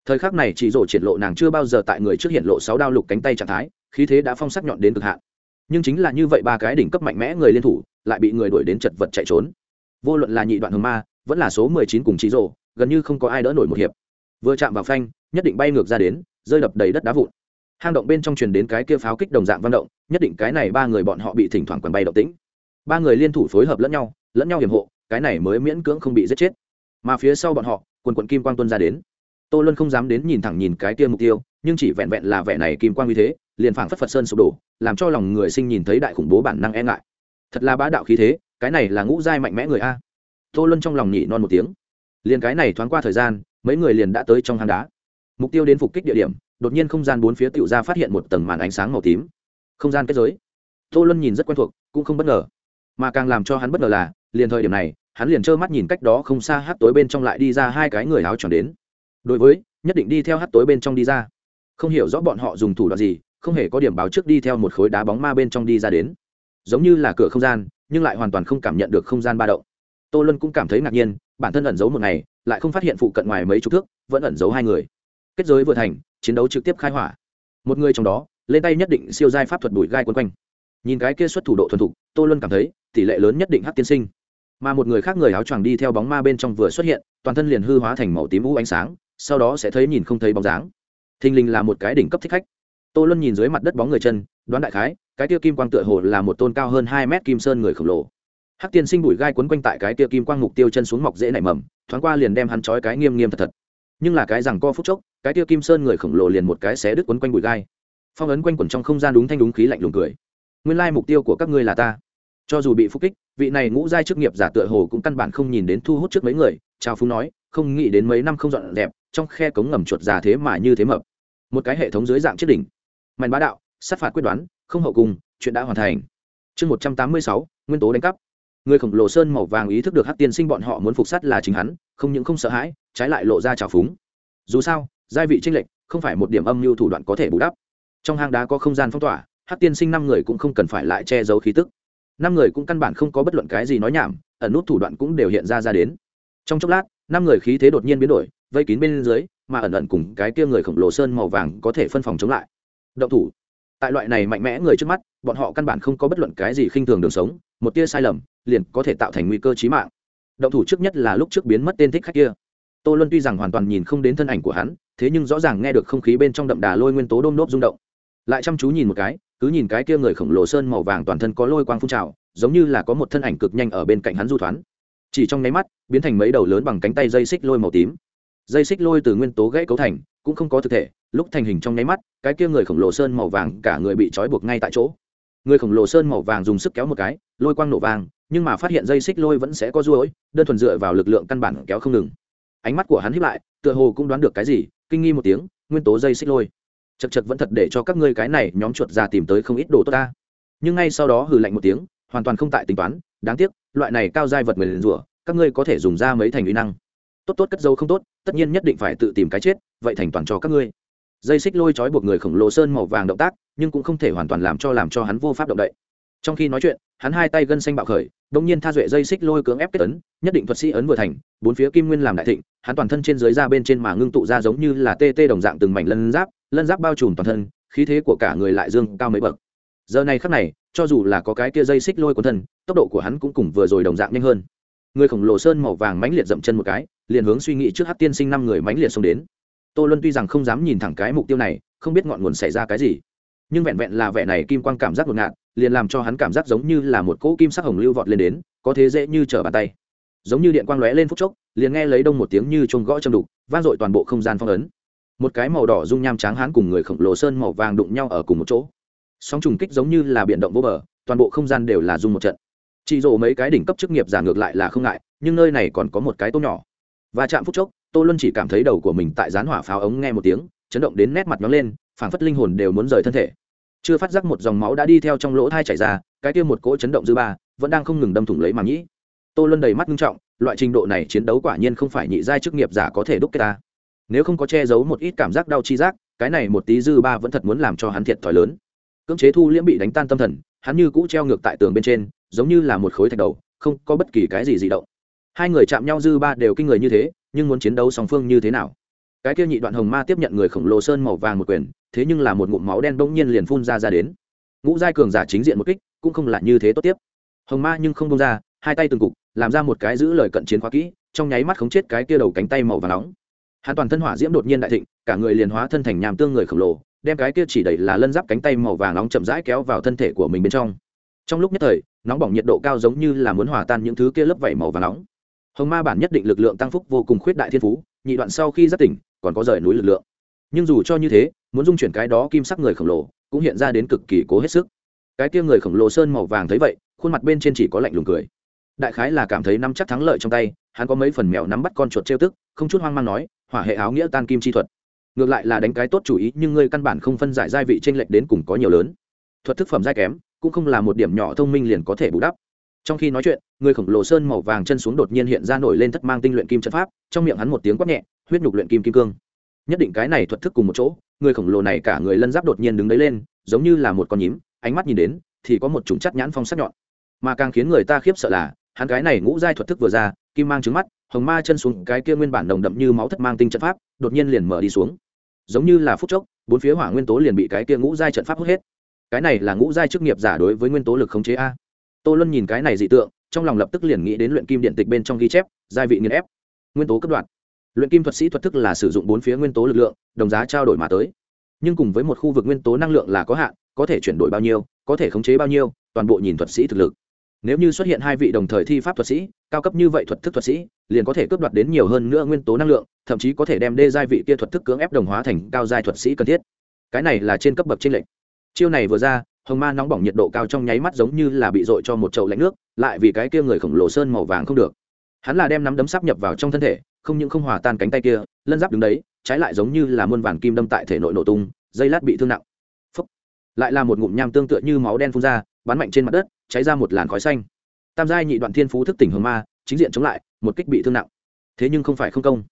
thời khắc này chỉ rổ triển lộ nàng chưa bao giờ tại người trước hiện lộ sáu đao lục cánh tay trạng thái, khí thế đã phong sắc nhọn đến cực hạn. Nhưng chính là như vậy ba cái đỉnh cấp mạnh mẽ người liên thủ, lại bị người đuổi đến chật vật chạy trốn. Vô luận là nhị đoạn hồng ma, vẫn là số mười chín cùng chỉ rổ gần như không có ai đỡ nổi một hiệp. Vừa chạm vào phanh, nhất định bay ngược ra đến, rơi đập đầy đất đá vụn. Hang động bên trong truyền đến cái kia pháo kích đồng dạng văn động, nhất định cái này ba người bọn họ bị thỉnh thoảng quần bay động tĩnh. Ba người liên thủ phối hợp lẫn nhau lẫn nhau hiểm hộ, cái này mới miễn cưỡng không bị giết chết. Mà phía sau bọn họ, quần quận kim quang tuân ra đến tô luân không dám đến nhìn thẳng nhìn cái kia mục tiêu, nhưng chỉ vẹn vẹn là vẻ này kim quang như thế, liền phảng phất phật sơn sụp đổ, làm cho lòng người sinh nhìn thấy đại khủng bố bản năng e ngại. Thật là bá đạo khí thế, cái này là ngũ giai mạnh mẽ người a. Tô luân trong lòng nhị non một tiếng. Liền cái này thoáng qua thời gian, mấy người liền đã tới trong hang đá. Mục tiêu đến phục kích địa điểm, đột nhiên không gian bốn phía tựu ra phát hiện một tầng màn ánh sáng màu tím. Không gian kết giới. Tô luân nhìn rất quen thuộc, cũng không bất ngờ. Mà càng làm cho hắn bất ngờ là, liền thời điểm này, hắn liền trơ mắt nhìn cách đó không xa hát tối bên trong lại đi ra hai cái người áo tròn đến đối với, nhất định đi theo hát tối bên trong đi ra. Không hiểu rõ bọn họ dùng thủ đoạn gì, không hề có điểm báo trước đi theo một khối đá bóng ma bên trong đi ra đến. Giống như là cửa không gian, nhưng lại hoàn toàn không cảm nhận được không gian ba động. Tô luân cũng cảm thấy ngạc nhiên, bản thân ẩn giấu một ngày, lại không phát hiện phụ cận ngoài mấy chục thước, vẫn ẩn giấu hai người. Kết giới vừa thành, chiến đấu trực tiếp khai hỏa. Một người trong đó, lên tay nhất định siêu giai pháp thuật bụi gai quấn quanh. Nhìn cái kia xuất thủ độ thuần thục, tô luân cảm thấy, tỷ lệ lớn nhất định hát tiên sinh. Mà một người khác người áo choàng đi theo bóng ma bên trong vừa xuất hiện, toàn thân liền hư hóa thành màu tím u ánh sáng sau đó sẽ thấy nhìn không thấy bóng dáng. Thình lình là một cái đỉnh cấp thích khách. Tô luân nhìn dưới mặt đất bóng người chân, đoán đại khái, cái tia kim quang tựa hồ là một tôn cao hơn hai mét kim sơn người khổng lồ. Hắc tiên sinh bụi gai quấn quanh tại cái tia kim quang mục tiêu chân xuống mọc dễ nảy mầm, thoáng qua liền đem hắn trói cái nghiêm nghiêm thật thật. Nhưng là cái rằng co phút chốc, cái tia kim sơn người khổng lồ liền một cái xé đứt quấn quanh bụi gai. Phong ấn quanh quẩn trong không gian đúng thanh đúng khí lạnh lùng cười. Nguyên lai mục tiêu của các ngươi là ta. Cho dù bị phúc kích, vị này ngũ giai chức nghiệp giả tựa hồ cũng căn bản không nhìn đến thu hút trước mấy người, chào phú nói không nghĩ đến mấy năm không dọn dẹp, trong khe cống ngầm chuột già thế mà như thế mập. Một cái hệ thống dưới dạng chiếc đỉnh. Mạnh bá đạo, sát phạt quyết đoán, không hậu cung chuyện đã hoàn thành. Chương một trăm tám mươi sáu, nguyên tố đánh cắp. Người khổng lồ sơn màu vàng ý thức được hát tiên sinh bọn họ muốn phục sát là chính hắn, không những không sợ hãi, trái lại lộ ra trào phúng. Dù sao, giai vị tranh lệch, không phải một điểm âm mưu thủ đoạn có thể bù đắp. Trong hang đá có không gian phong tỏa hát tiên sinh năm người cũng không cần phải lại che giấu khí tức. Năm người cũng căn bản không có bất luận cái gì nói nhảm, ẩn nút thủ đoạn cũng đều hiện ra ra đến. Trong chốc lát năm người khí thế đột nhiên biến đổi, vây kín bên dưới, mà ẩn ẩn cùng cái kia người khổng lồ sơn màu vàng có thể phân phòng chống lại. Động thủ. Tại loại này mạnh mẽ người trước mắt, bọn họ căn bản không có bất luận cái gì khinh thường đường sống, một tia sai lầm, liền có thể tạo thành nguy cơ chí mạng. Động thủ trước nhất là lúc trước biến mất tên thích khách kia. Tô luân tuy rằng hoàn toàn nhìn không đến thân ảnh của hắn, thế nhưng rõ ràng nghe được không khí bên trong đậm đà lôi nguyên tố đôm nốt rung động. Lại chăm chú nhìn một cái, cứ nhìn cái kia người khổng lồ sơn màu vàng toàn thân có lôi quang phun trào, giống như là có một thân ảnh cực nhanh ở bên cạnh hắn du thoán chỉ trong nháy mắt, biến thành mấy đầu lớn bằng cánh tay dây xích lôi màu tím. Dây xích lôi từ nguyên tố gãy cấu thành, cũng không có thực thể, lúc thành hình trong nháy mắt, cái kia người khổng lồ sơn màu vàng cả người bị trói buộc ngay tại chỗ. Người khổng lồ sơn màu vàng dùng sức kéo một cái, lôi quang nổ vàng nhưng mà phát hiện dây xích lôi vẫn sẽ có ruỗi đơn thuần dựa vào lực lượng căn bản kéo không ngừng. Ánh mắt của hắn hiếp lại, tựa hồ cũng đoán được cái gì, kinh nghi một tiếng, nguyên tố dây xích lôi. Chật chật vẫn thật để cho các ngươi cái này nhóm chuột ra tìm tới không ít đồ tốt ta. Nhưng ngay sau đó hừ lạnh một tiếng hoàn toàn không tại tính toán, đáng tiếc, loại này cao giai vật người liền rủa, các ngươi có thể dùng ra mấy thành uy năng. Tốt tốt cất dấu không tốt, tất nhiên nhất định phải tự tìm cái chết, vậy thành toàn cho các ngươi. Dây xích lôi trói buộc người khổng lồ sơn màu vàng động tác, nhưng cũng không thể hoàn toàn làm cho làm cho hắn vô pháp động đậy. Trong khi nói chuyện, hắn hai tay gân xanh bạo khởi đ ỗ n g nhiên tha duệ dây xích lôi cưỡng ép kết ấn, nhất định thuật sĩ ấn vừa thành, bốn phía kim nguyên làm đại thịnh, hắn toàn thân trên dưới ra bên trên mà ngưng tụ ra giống như là tê tê đồng dạng từng mảnh lân giáp lân giáp bao trùm toàn thân, khí thế của cả người lại dương cao mấy bậc giờ này khắc này, cho dù là có cái kia dây xích lôi quần thân, tốc độ của hắn cũng cùng vừa rồi đồng dạng nhanh hơn. Người khổng lồ sơn màu vàng mãnh liệt dậm chân một cái, liền hướng suy nghĩ trước hát tiên sinh năm người mãnh liệt xông đến. Tô luân tuy rằng không dám nhìn thẳng cái mục tiêu này, không biết ngọn nguồn xảy ra cái gì. Nhưng vẹn vẹn là vẻ này kim quang cảm giác ngột ngạt, liền làm cho hắn cảm giác giống như là một cỗ kim sắc hồng lưu vọt lên đến, có thế dễ như trở bàn tay. Giống như điện quang lóe lên phút chốc, liền nghe lấy đông một tiếng như chuông gõ châm đục, vang dội toàn bộ không gian phong ấn. Một cái màu đỏ dung nham tráng hán cùng người khổng lồ sơn màu vàng đụng nhau ở cùng một chỗ sóng trùng kích giống như là biển động vô bờ, toàn bộ không gian đều là dung một trận. Chỉ rộ mấy cái đỉnh cấp chức nghiệp giả ngược lại là không ngại, nhưng nơi này còn có một cái tô nhỏ. Và chạm phút chốc, tô luân chỉ cảm thấy đầu của mình tại gián hỏa pháo ống nghe một tiếng, chấn động đến nét mặt nhóng lên, phảng phất linh hồn đều muốn rời thân thể. Chưa phát giác một dòng máu đã đi theo trong lỗ thai chảy ra, cái kia một cỗ chấn động dư ba, vẫn đang không ngừng đâm thủng lấy màng nhĩ. Tô luân đầy mắt nghiêm trọng, loại trình độ này chiến đấu quả nhiên không phải nhị giai chức nghiệp giả có thể đúc kết ta. Nếu không có che giấu một ít cảm giác đau chi giác, cái này một tí dư ba vẫn thật muốn làm cho hắn thiệt thòi lớn cưỡng chế thu liễm bị đánh tan tâm thần, hắn như cũ treo ngược tại tường bên trên, giống như là một khối thạch đầu, không có bất kỳ cái gì di động. Hai người chạm nhau dư ba đều kinh người như thế, nhưng muốn chiến đấu song phương như thế nào? Cái kia nhị đoạn hồng ma tiếp nhận người khổng lồ sơn màu vàng một quyền, thế nhưng là một ngụm máu đen bỗng nhiên liền phun ra ra đến. Ngũ giai cường giả chính diện một kích, cũng không là như thế tốt tiếp. Hồng ma nhưng không bông ra, hai tay từng cục, làm ra một cái giữ lời cận chiến khóa kỹ, trong nháy mắt khống chết cái kia đầu cánh tay màu và nóng. Hắn toàn thân hỏa diễm đột nhiên đại thịnh, cả người liền hóa thân thành nhàm tương người khổng lồ đem cái kia chỉ đẩy là lân giáp cánh tay màu vàng nóng chậm rãi kéo vào thân thể của mình bên trong. Trong lúc nhất thời, nóng bỏng nhiệt độ cao giống như là muốn hòa tan những thứ kia lớp vảy màu vàng nóng. Hồng ma bản nhất định lực lượng tăng phúc vô cùng khuyết đại thiên phú, nhị đoạn sau khi giác tỉnh, còn có rời núi lực lượng. Nhưng dù cho như thế, muốn dung chuyển cái đó kim sắc người khổng lồ, cũng hiện ra đến cực kỳ cố hết sức. Cái kia người khổng lồ sơn màu vàng thấy vậy, khuôn mặt bên trên chỉ có lạnh lùng cười. Đại khái là cảm thấy nắm chắc thắng lợi trong tay, hắn có mấy phần mèo nắm bắt con chuột trêu tức, không chút hoang mang nói, hỏa hệ áo nghĩa tan kim chi thuật ngược lại là đánh cái tốt chủ ý, nhưng ngươi căn bản không phân giải giai vị t r ê n lệch đến cùng có nhiều lớn. Thuật thức phẩm giai kém, cũng không là một điểm nhỏ thông minh liền có thể bù đắp. Trong khi nói chuyện, người khổng lồ sơn màu vàng chân xuống đột nhiên hiện ra nổi lên thất mang tinh luyện kim trận pháp, trong miệng hắn một tiếng quát nhẹ, huyết nhục luyện kim kim cương. Nhất định cái này thuật thức cùng một chỗ, người khổng lồ này cả người lân giáp đột nhiên đứng đấy lên, giống như là một con nhím, ánh mắt nhìn đến, thì có một chủng chất nhãn phong sắc nhọn. Mà càng khiến người ta khiếp sợ là, hắn cái này ngũ giai thuật thức vừa ra, kim mang trứng mắt, hồng ma chân xuống, cái kia nguyên bản đồng đậm như máu thất mang tinh trận pháp, đột nhiên liền mở đi xuống giống như là phút chốc, bốn phía hỏa nguyên tố liền bị cái kia ngũ giai trận pháp hút hết. Cái này là ngũ giai chức nghiệp giả đối với nguyên tố lực khống chế a. Tô luân nhìn cái này dị tượng, trong lòng lập tức liền nghĩ đến luyện kim điện tịch bên trong ghi chép, giai vị nghiên ép, nguyên tố cấp đoạn. Luyện kim thuật sĩ thuật thức là sử dụng bốn phía nguyên tố lực lượng, đồng giá trao đổi mà tới. Nhưng cùng với một khu vực nguyên tố năng lượng là có hạn, có thể chuyển đổi bao nhiêu, có thể khống chế bao nhiêu, toàn bộ nhìn thuật sĩ thực lực nếu như xuất hiện hai vị đồng thời thi pháp thuật sĩ, cao cấp như vậy thuật thức thuật sĩ, liền có thể cướp đoạt đến nhiều hơn nữa nguyên tố năng lượng, thậm chí có thể đem đê giai vị kia thuật thức cưỡng ép đồng hóa thành cao giai thuật sĩ cần thiết. Cái này là trên cấp bậc trên lệnh chiêu này vừa ra, hồng ma nóng bỏng nhiệt độ cao trong nháy mắt giống như là bị dội cho một chậu lạnh nước, lại vì cái kia người khổng lồ sơn màu vàng không được. Hắn là đem nắm đấm sắp nhập vào trong thân thể, không những không hòa tan cánh tay kia, lân giáp đứng đấy, trái lại giống như là muôn vàng kim đâm tại thể nội nổ tung, dây lát bị thương nặng. Phúc. lại là một ngụm nham tương tựa như máu đen phun ra bắn mạnh trên mặt đất, cháy ra một làn khói xanh. Tam giai nhị đoạn thiên phú thức tỉnh hướng ma, chính diện chống lại, một kích bị thương nặng. Thế nhưng không phải không công.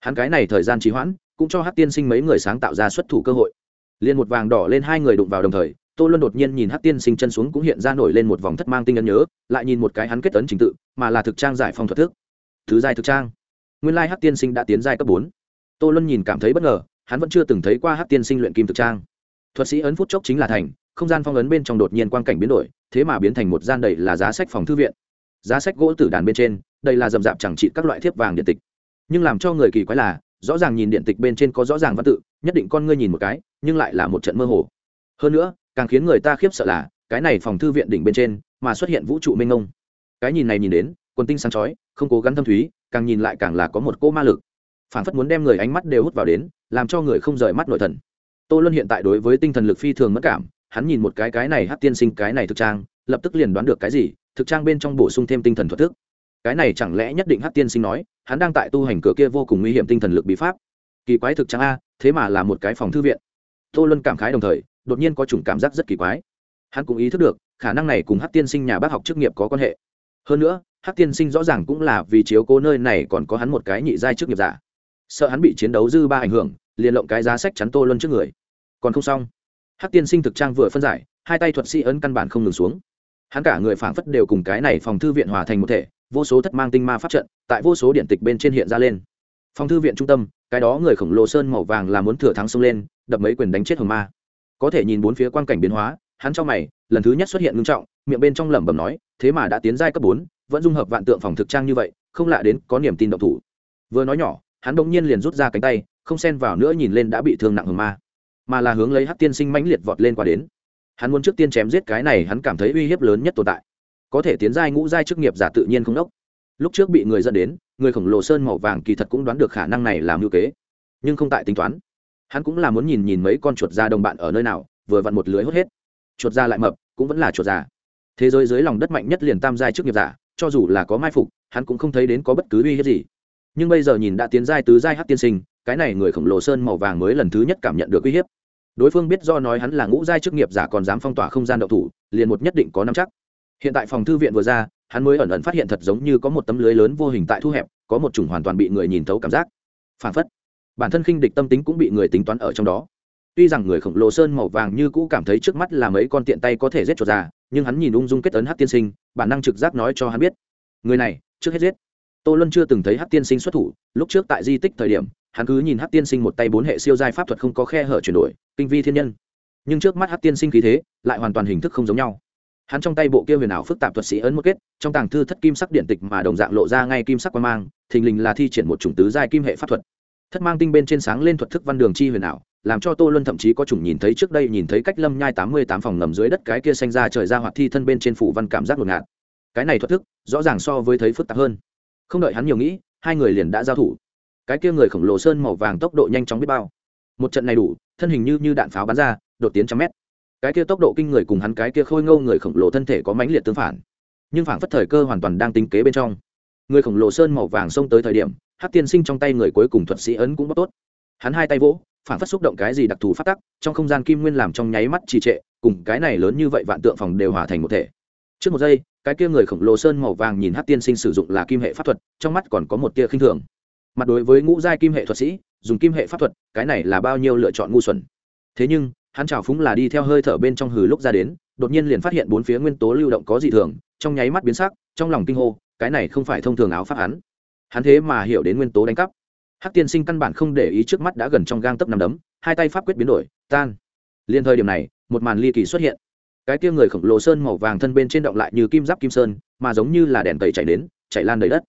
Hắn cái này thời gian trì hoãn, cũng cho hát tiên sinh mấy người sáng tạo ra xuất thủ cơ hội. Liền một vàng đỏ lên hai người đụng vào đồng thời, tô luân đột nhiên nhìn hát tiên sinh chân xuống cũng hiện ra nổi lên một vòng thất mang tinh ấn nhớ, lại nhìn một cái hắn kết tấn trình tự, mà là thực trang giải phong thuật thức. Thứ giai thực trang. Nguyên lai hát tiên sinh đã tiến giai cấp bốn. Tô luân nhìn cảm thấy bất ngờ, hắn vẫn chưa từng thấy qua hát tiên sinh luyện kim thực trang. Thuật sĩ ấn phút chốc chính là thành không gian phong ấn bên trong đột nhiên quang cảnh biến đổi, thế mà biến thành một gian đầy là giá sách phòng thư viện. Giá sách gỗ tử đàn bên trên đây là rậm rạp chẳng trị các loại thiếp vàng điện tịch. Nhưng làm cho người kỳ quái là, rõ ràng nhìn điện tịch bên trên có rõ ràng văn tự, nhất định con ngươi nhìn một cái, nhưng lại là một trận mơ hồ. Hơn nữa, càng khiến người ta khiếp sợ là, cái này phòng thư viện đỉnh bên trên, mà xuất hiện vũ trụ mênh ngông. cái nhìn này nhìn đến, quần tinh sáng chói, không cố gắng thâm thúy, càng nhìn lại càng là có một cỗ ma lực. Phản phất muốn đem người ánh mắt đều hút vào đến, làm cho người không rời mắt nội thần. Tô luân hiện tại đối với tinh thần lực phi thường mất cảm hắn nhìn một cái cái này hát tiên sinh, cái này thực trang, lập tức liền đoán được cái gì, thực trang bên trong bổ sung thêm tinh thần thuật thức. Cái này chẳng lẽ nhất định hát tiên sinh nói, hắn đang tại tu hành cửa kia vô cùng nguy hiểm tinh thần lực bí pháp. Kỳ quái thực trang a, thế mà là một cái phòng thư viện. Tô luân cảm khái đồng thời, đột nhiên có chủng cảm giác rất kỳ quái. Hắn cũng ý thức được, khả năng này cùng hát tiên sinh nhà bác học chức nghiệp có quan hệ. Hơn nữa, hát tiên sinh rõ ràng cũng là vì chiếu cố nơi này còn có hắn một cái nhị giai chức nghiệp giả. Sợ hắn bị chiến đấu dư ba ảnh hưởng, liền lộng cái giá sách chắn tô luân trước người. Còn không xong. Hắc tiên sinh thực trang vừa phân giải, hai tay thuật sĩ ấn căn bản không ngừng xuống. Hắn cả người phảng phất đều cùng cái này phòng thư viện hòa thành một thể, vô số thất mang tinh ma pháp trận, tại vô số điện tịch bên trên hiện ra lên. Phòng thư viện trung tâm, cái đó người khổng lồ sơn màu vàng là muốn thừa thắng xông lên, đập mấy quyền đánh chết hồng ma. Có thể nhìn bốn phía quan cảnh biến hóa, hắn trong mày, lần thứ nhất xuất hiện ngưng trọng, miệng bên trong lẩm bẩm nói, thế mà đã tiến giai cấp bốn, vẫn dung hợp vạn tượng phòng thực trang như vậy, không lạ đến có niềm tin độc thủ. Vừa nói nhỏ, hắn bỗng nhiên liền rút ra cánh tay, không xen vào nữa nhìn lên đã bị thương nặng hồng ma mà là hướng lấy hát tiên sinh mãnh liệt vọt lên qua đến. Hắn muốn trước tiên chém giết cái này hắn cảm thấy uy hiếp lớn nhất tồn tại. Có thể tiến giai ngũ giai chức nghiệp giả tự nhiên không đốc. Lúc trước bị người dẫn đến, người khổng lồ sơn màu vàng kỳ thật cũng đoán được khả năng này làm ưu kế, nhưng không tại tính toán. Hắn cũng là muốn nhìn nhìn mấy con chuột da đồng bạn ở nơi nào, vừa vặn một lưới hốt hết. Chuột da lại mập, cũng vẫn là chuột già. Thế giới dưới lòng đất mạnh nhất liền tam giai chức nghiệp giả, cho dù là có mai phục, hắn cũng không thấy đến có bất cứ uy hiếp gì. Nhưng bây giờ nhìn đã tiến giai tứ giai hát tiên sinh, cái này người khổng lồ sơn màu vàng mới lần thứ nhất cảm nhận được uy hiếp đối phương biết do nói hắn là ngũ giai chức nghiệp giả còn dám phong tỏa không gian đậu thủ, liền một nhất định có năm chắc. Hiện tại phòng thư viện vừa ra, hắn mới ẩn ẩn phát hiện thật giống như có một tấm lưới lớn vô hình tại thu hẹp, có một chủng hoàn toàn bị người nhìn thấu cảm giác. Phản phất, bản thân khinh địch tâm tính cũng bị người tính toán ở trong đó. Tuy rằng người khổng lồ sơn màu vàng như cũ cảm thấy trước mắt là mấy con tiện tay có thể giết chuột già, nhưng hắn nhìn ung dung kết ấn hát tiên sinh, bản năng trực giác nói cho hắn biết. Người này, trước hết giết. Tô luân chưa từng thấy hát tiên sinh xuất thủ, lúc trước tại di tích thời điểm hắn cứ nhìn hát tiên sinh một tay bốn hệ siêu giai pháp thuật không có khe hở chuyển đổi, kinh vi thiên nhân. Nhưng trước mắt hát tiên sinh khí thế, lại hoàn toàn hình thức không giống nhau. Hắn trong tay bộ kia huyền ảo phức tạp thuật sĩ ấn một kết, trong tàng thư thất kim sắc điện tịch mà đồng dạng lộ ra ngay kim sắc quan mang, thình lình là thi triển một chủng tứ giai kim hệ pháp thuật. Thất mang tinh bên trên sáng lên thuật thức văn đường chi huyền ảo, làm cho tô luân thậm chí có chủng nhìn thấy trước đây nhìn thấy cách lâm nhai tám mươi tám phòng ngầm dưới đất cái kia xanh ra trời ra hoặc thi thân bên trên phủ văn cảm giác ngột ngạt. Cái này thuật thức, rõ ràng so với thấy phức tạp hơn. Không đợi hắn nhiều nghĩ, hai người liền đã giao thủ cái kia người khổng lồ sơn màu vàng tốc độ nhanh chóng biết bao. Một trận này đủ, thân hình như như đạn pháo bắn ra, đột tiến trăm mét. Cái kia tốc độ kinh người cùng hắn cái kia khôi ngâu người khổng lồ thân thể có mãnh liệt tương phản, nhưng phản phất thời cơ hoàn toàn đang tính kế bên trong. Người khổng lồ sơn màu vàng xông tới thời điểm hát tiên sinh trong tay người cuối cùng thuật sĩ ấn cũng bóc tốt. Hắn hai tay vỗ, phản phất xúc động cái gì đặc thù phát tắc, trong không gian kim nguyên làm trong nháy mắt trì trệ, cùng cái này lớn như vậy vạn tượng phòng đều hòa thành một thể. Trước một giây, cái kia người khổng lồ sơn màu vàng nhìn hát tiên sinh sử dụng là kim hệ pháp thuật, trong mắt còn có một tia khinh thường mặt đối với ngũ giai kim hệ thuật sĩ, dùng kim hệ pháp thuật, cái này là bao nhiêu lựa chọn ngu xuẩn. Thế nhưng, hắn trào phúng là đi theo hơi thở bên trong hừ lúc ra đến, đột nhiên liền phát hiện bốn phía nguyên tố lưu động có gì thường, trong nháy mắt biến sắc, trong lòng kinh hô, cái này không phải thông thường áo pháp hắn. Hắn thế mà hiểu đến nguyên tố đánh cắp. Hắc tiên sinh căn bản không để ý trước mắt đã gần trong gang tấp nằm đấm, hai tay pháp quyết biến đổi, tan. Liền thời điểm này, một màn ly kỳ xuất hiện. Cái tia người khổng lồ sơn màu vàng thân bên trên động lại như kim giáp kim sơn, mà giống như là đèn tẩy chảy đến, chảy lan đầy đất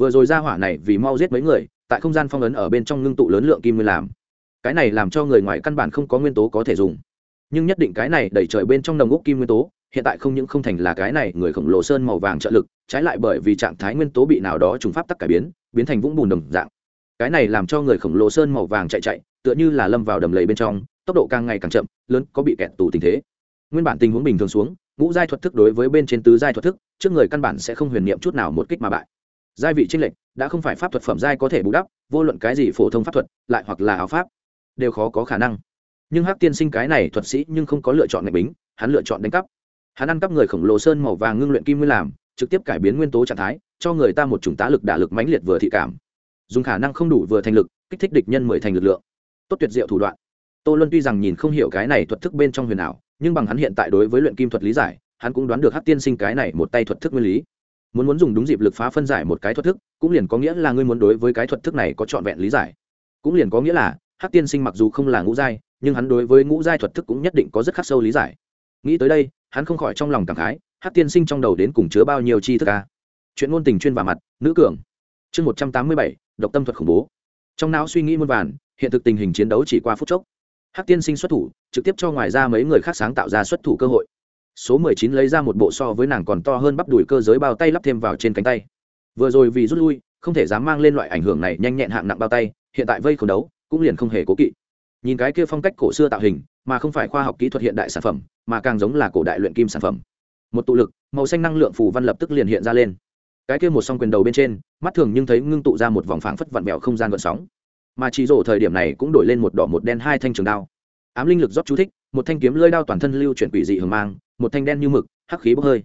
vừa rồi ra hỏa này vì mau giết mấy người, tại không gian phong ấn ở bên trong ngưng tụ lớn lượng kim nguyên làm. Cái này làm cho người ngoài căn bản không có nguyên tố có thể dùng. Nhưng nhất định cái này đẩy trời bên trong nồng úc kim nguyên tố, hiện tại không những không thành là cái này, người khổng lồ sơn màu vàng trợ lực, trái lại bởi vì trạng thái nguyên tố bị nào đó trùng pháp tắc cải biến biến thành vũng bùn đồng dạng. Cái này làm cho người khổng lồ sơn màu vàng chạy chạy, tựa như là lâm vào đầm lầy bên trong, tốc độ càng ngày càng chậm, lớn, có bị kẹt tù tình thế. Nguyên bản tình huống bình thường xuống, ngũ giai thuật thức đối với bên trên tứ giai thuật thức, trước người căn bản sẽ không huyền niệm chút nào một kích mà bại giai vị tranh lệch, đã không phải pháp thuật phẩm giai có thể bù đắp, vô luận cái gì phổ thông pháp thuật, lại hoặc là áo pháp, đều khó có khả năng. Nhưng hắc tiên sinh cái này thuật sĩ nhưng không có lựa chọn ngạch bính, hắn lựa chọn đánh cắp. Hắn ăn cắp người khổng lồ sơn màu vàng ngưng luyện kim nguyên làm, trực tiếp cải biến nguyên tố trạng thái, cho người ta một chủng tá lực đả lực mãnh liệt vừa thị cảm. Dùng khả năng không đủ vừa thành lực, kích thích địch nhân mười thành lực lượng. Tốt tuyệt diệu thủ đoạn. Tô luân tuy rằng nhìn không hiểu cái này thuật thức bên trong huyền ảo, nhưng bằng hắn hiện tại đối với luyện kim thuật lý giải, hắn cũng đoán được hát tiên sinh cái này một tay thuật thức nguyên lý muốn muốn dùng đúng dịp lực phá phân giải một cái thuật thức, cũng liền có nghĩa là ngươi muốn đối với cái thuật thức này có trọn vẹn lý giải. Cũng liền có nghĩa là, Hắc tiên sinh mặc dù không là ngũ giai, nhưng hắn đối với ngũ giai thuật thức cũng nhất định có rất khắc sâu lý giải. Nghĩ tới đây, hắn không khỏi trong lòng cảm khái, Hắc tiên sinh trong đầu đến cùng chứa bao nhiêu chi thức ca chuyện ngôn tình chuyên vào mặt, nữ cường. Chương một trăm tám mươi bảy, độc tâm thuật khủng bố. Trong não suy nghĩ muôn vàn, hiện thực tình hình chiến đấu chỉ qua phút chốc. Hắc tiên sinh xuất thủ, trực tiếp cho ngoài ra mấy người khác sáng tạo ra xuất thủ cơ hội số mười chín lấy ra một bộ so với nàng còn to hơn bắp đùi cơ giới bao tay lắp thêm vào trên cánh tay. Vừa rồi vì rút lui, không thể dám mang lên loại ảnh hưởng này nhanh nhẹn hạng nặng bao tay, hiện tại vây khổ đấu, cũng liền không hề cố kỵ. Nhìn cái kia phong cách cổ xưa tạo hình, mà không phải khoa học kỹ thuật hiện đại sản phẩm, mà càng giống là cổ đại luyện kim sản phẩm. Một tụ lực, màu xanh năng lượng phù văn lập tức liền hiện ra lên. Cái kia một song quyền đầu bên trên, mắt thường nhưng thấy ngưng tụ ra một vòng phảng phất vặn vẹo không gian gợn sóng. Mà chỉ rổ thời điểm này cũng đổi lên một đỏ một đen hai thanh trường đao. Ám linh lực rót chú thích, một thanh kiếm lơi đao toàn thân lưu chuyển quỷ dị hưởng mang một thanh đen như mực, hắc khí bốc hơi.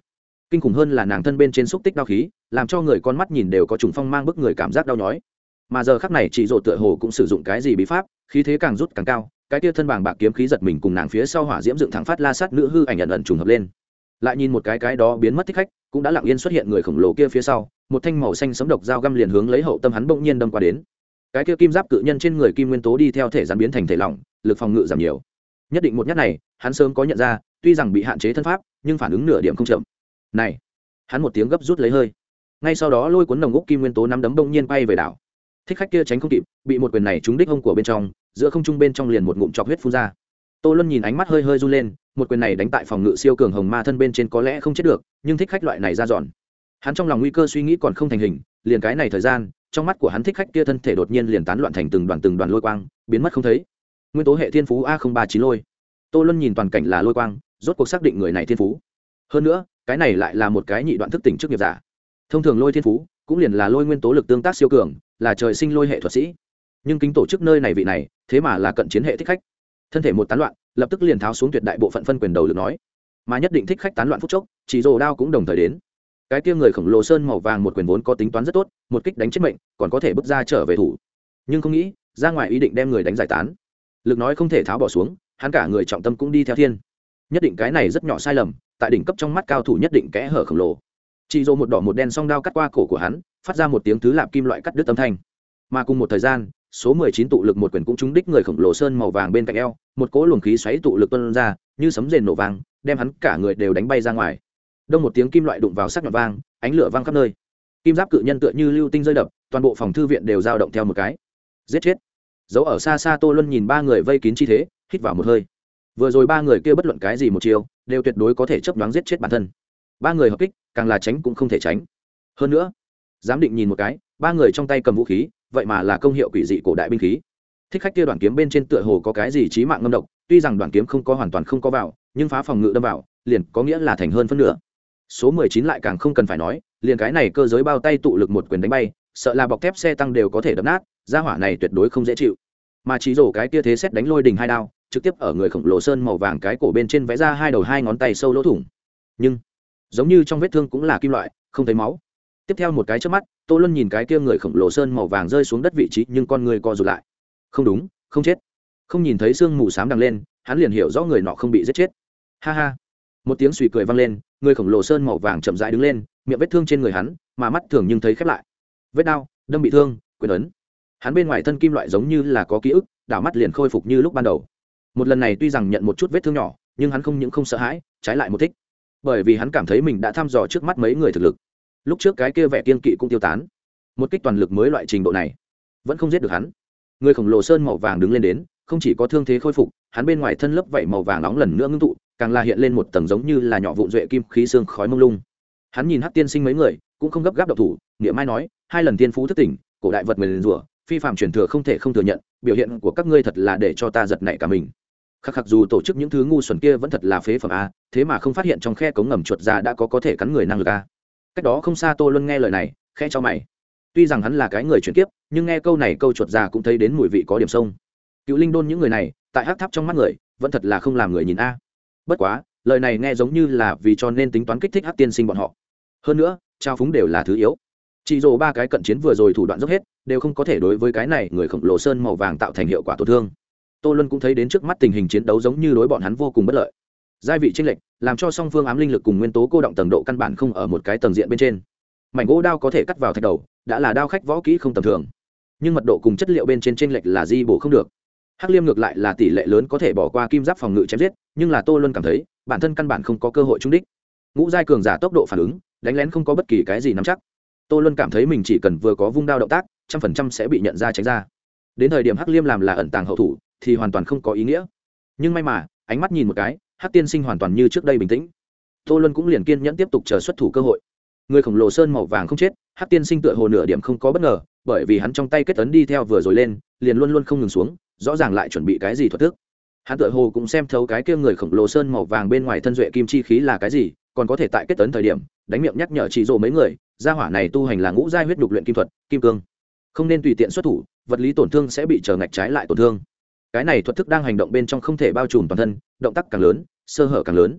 Kinh khủng hơn là nàng thân bên trên xúc tích đao khí, làm cho người con mắt nhìn đều có trùng phong mang bức người cảm giác đau nhói. Mà giờ khắc này chỉ rộ tựa hồ cũng sử dụng cái gì bí pháp, khí thế càng rút càng cao, cái tia thân bằng bạc kiếm khí giật mình cùng nàng phía sau hỏa diễm dựng thẳng phát la sát nữ hư ảnh ẩn ẩn trùng hợp lên. Lại nhìn một cái cái đó biến mất thích khách, cũng đã lặng yên xuất hiện người khổng lồ kia phía sau, một thanh màu xanh sấm độc dao găm liền hướng lấy hậu tâm hắn bỗng nhiên đâm qua đến. Cái kia kim giáp cự nhân trên người kim nguyên tố đi theo thể gián biến thành thể lỏng, lực phòng ngự giảm nhiều. Nhất định một nhát này, hắn sớm có nhận ra tuy rằng bị hạn chế thân pháp, nhưng phản ứng nửa điểm không chậm. Này, hắn một tiếng gấp rút lấy hơi. Ngay sau đó lôi cuốn nồng úc kim nguyên tố nắm đấm bông nhiên bay về đảo. Thích khách kia tránh không kịp, bị một quyền này trúng đích hông của bên trong, giữa không trung bên trong liền một ngụm chọc huyết phun ra. Tô luân nhìn ánh mắt hơi hơi run lên, một quyền này đánh tại phòng ngự siêu cường hồng ma thân bên trên có lẽ không chết được, nhưng thích khách loại này ra dọn. Hắn trong lòng nguy cơ suy nghĩ còn không thành hình, liền cái này thời gian, trong mắt của hắn thích khách kia thân thể đột nhiên liền tán loạn thành từng đoàn từng đoàn lôi quang, biến mất không thấy. Nguyên tố hệ thiên phú a ba chín lôi. Tô luân nhìn toàn cảnh là lôi quang rốt cuộc xác định người này thiên phú. Hơn nữa, cái này lại là một cái nhị đoạn thức tỉnh trước nghiệp giả. Thông thường lôi thiên phú cũng liền là lôi nguyên tố lực tương tác siêu cường, là trời sinh lôi hệ thuật sĩ. Nhưng kính tổ chức nơi này vị này, thế mà là cận chiến hệ thích khách. Thân thể một tán loạn, lập tức liền tháo xuống tuyệt đại bộ phận phân quyền đầu được nói. Mà nhất định thích khách tán loạn phút chốc, chỉ rồ đao cũng đồng thời đến. Cái kia người khổng lồ sơn màu vàng một quyền vốn có tính toán rất tốt, một kích đánh chết mệnh, còn có thể bước ra trở về thủ. Nhưng không nghĩ, ra ngoài ý định đem người đánh giải tán. Lực nói không thể tháo bỏ xuống, hắn cả người trọng tâm cũng đi theo thiên nhất định cái này rất nhỏ sai lầm, tại đỉnh cấp trong mắt cao thủ nhất định kẽ hở khổng lồ. Chị dồ một đỏ một đen song đao cắt qua cổ của hắn, phát ra một tiếng thứ lạp kim loại cắt đứt âm thanh. Mà cùng một thời gian, số mười chín tụ lực một quyền cũng trúng đích người khổng lồ sơn màu vàng bên cạnh eo, một cỗ luồng khí xoáy tụ lực tuân ra, như sấm rền nổ vàng đem hắn cả người đều đánh bay ra ngoài. Đông một tiếng kim loại đụng vào sắc nhọn vang, ánh lửa vang khắp nơi. Kim giáp cự nhân tựa như lưu tinh rơi đập, toàn bộ phòng thư viện đều dao động theo một cái. Giết chết. Giấu ở xa xa tô luân nhìn ba người vây kín chi thế, hít vào một hơi vừa rồi ba người kia bất luận cái gì một chiều đều tuyệt đối có thể chấp đoán giết chết bản thân. Ba người hợp kích, càng là tránh cũng không thể tránh. Hơn nữa, giám định nhìn một cái, ba người trong tay cầm vũ khí, vậy mà là công hiệu quỷ dị cổ đại binh khí. Thích khách kia đoàn kiếm bên trên tựa hồ có cái gì trí mạng ngâm độc, tuy rằng đoàn kiếm không có hoàn toàn không có vào, nhưng phá phòng ngự đâm vào, liền có nghĩa là thành hơn phân nửa. Số mười chín lại càng không cần phải nói, liền cái này cơ giới bao tay tụ lực một quyền đánh bay, sợ là bọc thép xe tăng đều có thể đập nát, gia hỏa này tuyệt đối không dễ chịu mà chỉ rổ cái tia thế xét đánh lôi đình hai đao, trực tiếp ở người khổng lồ sơn màu vàng cái cổ bên trên vẽ ra hai đầu hai ngón tay sâu lỗ thủng. Nhưng, giống như trong vết thương cũng là kim loại, không thấy máu. Tiếp theo một cái trước mắt, tô luân nhìn cái kia người khổng lồ sơn màu vàng rơi xuống đất vị trí, nhưng con người co rụt lại. Không đúng, không chết. Không nhìn thấy sương mù s á m đằng lên, hắn liền hiểu rõ người nọ không bị giết chết. Ha ha. Một tiếng suy cười vang lên, người khổng lồ sơn màu vàng chậm rãi đứng lên, miệng vết thương trên người hắn, mà mắt thường nhưng thấy khép lại. Vết đau, đâm bị thương, quyền ấn hắn bên ngoài thân kim loại giống như là có ký ức, đảo mắt liền khôi phục như lúc ban đầu. Một lần này tuy rằng nhận một chút vết thương nhỏ, nhưng hắn không những không sợ hãi, trái lại một thích. Bởi vì hắn cảm thấy mình đã thăm dò trước mắt mấy người thực lực. Lúc trước cái kia vẻ kiên kỵ cũng tiêu tán. Một kích toàn lực mới loại trình độ này, vẫn không giết được hắn. Người khổng lồ sơn màu vàng đứng lên đến, không chỉ có thương thế khôi phục, hắn bên ngoài thân lớp vảy màu vàng nóng lần nữa ngưng tụ, càng là hiện lên một tầng giống như là nhỏ vụn duệ kim khí xương khói mông lung. Hắn nhìn hát tiên sinh mấy người, cũng không gấp gáp độc thủ nghĩa mai nói, hai lần tiên phú thất tỉnh, cổ đại vật mềm rủa phi phạm truyền thừa không thể không thừa nhận, biểu hiện của các ngươi thật là để cho ta giật nảy cả mình. Khắc khắc, dù tổ chức những thứ ngu xuẩn kia vẫn thật là phế phẩm a, thế mà không phát hiện trong khe cống ngầm chuột già đã có có thể cắn người năng lực a. Cách đó không xa tô luân nghe lời này khe cho mày. Tuy rằng hắn là cái người chuyển kiếp, nhưng nghe câu này câu chuột già cũng thấy đến mùi vị có điểm sông. Cựu linh đôn những người này, tại hát tháp trong mắt người, vẫn thật là không làm người nhìn a. Bất quá, lời này nghe giống như là vì cho nên tính toán kích thích hát tiên sinh bọn họ. Hơn nữa, trao phúng đều là thứ yếu chị dồ ba cái cận chiến vừa rồi thủ đoạn dốc hết, đều không có thể đối với cái này người khổng lồ sơn màu vàng tạo thành hiệu quả tổn thương. Tô luân cũng thấy đến trước mắt tình hình chiến đấu giống như đối bọn hắn vô cùng bất lợi. Gia vị tranh lệch, làm cho song phương ám linh lực cùng nguyên tố cô động tầng độ căn bản không ở một cái tầng diện bên trên. Mảnh gỗ đao có thể cắt vào thạch đầu, đã là đao khách võ kỹ không tầm thường. Nhưng mật độ cùng chất liệu bên trên tranh lệch là di bổ không được. Hắc liêm ngược lại là tỷ lệ lớn có thể bỏ qua kim giáp phòng ngự chém giết, nhưng là tô luân cảm thấy, bản thân căn bản không có cơ hội trúng đích. Ngũ giai cường giả tốc độ phản ứng, đánh lén không có bất kỳ cái gì nắm chắc tô luân cảm thấy mình chỉ cần vừa có vung đao động tác, trăm phần trăm sẽ bị nhận ra tránh ra. Đến thời điểm hắc liêm làm là ẩn tàng hậu thủ, thì hoàn toàn không có ý nghĩa. Nhưng may mà, ánh mắt nhìn một cái, hắc tiên sinh hoàn toàn như trước đây bình tĩnh. Tô luân cũng liền kiên nhẫn tiếp tục chờ xuất thủ cơ hội. Người khổng lồ sơn màu vàng không chết, hắc tiên sinh tựa hồ nửa điểm không có bất ngờ, bởi vì hắn trong tay kết ấn đi theo vừa rồi lên, liền luôn luôn không ngừng xuống, rõ ràng lại chuẩn bị cái gì thuật thức. Hắn tựa hồ cũng xem thấu cái kia người khổng lồ sơn màu vàng bên ngoài thân duệ kim chi khí là cái gì, còn có thể tại kết tấn thời điểm, đánh miệng nhắc nhở chỉ dỗ mấy người gia hỏa này tu hành là ngũ giai huyết đục luyện kim thuật, kim cương. Không nên tùy tiện xuất thủ, vật lý tổn thương sẽ bị trở ngạch trái lại tổn thương. Cái này thuật thức đang hành động bên trong không thể bao trùm toàn thân, động tác càng lớn, sơ hở càng lớn.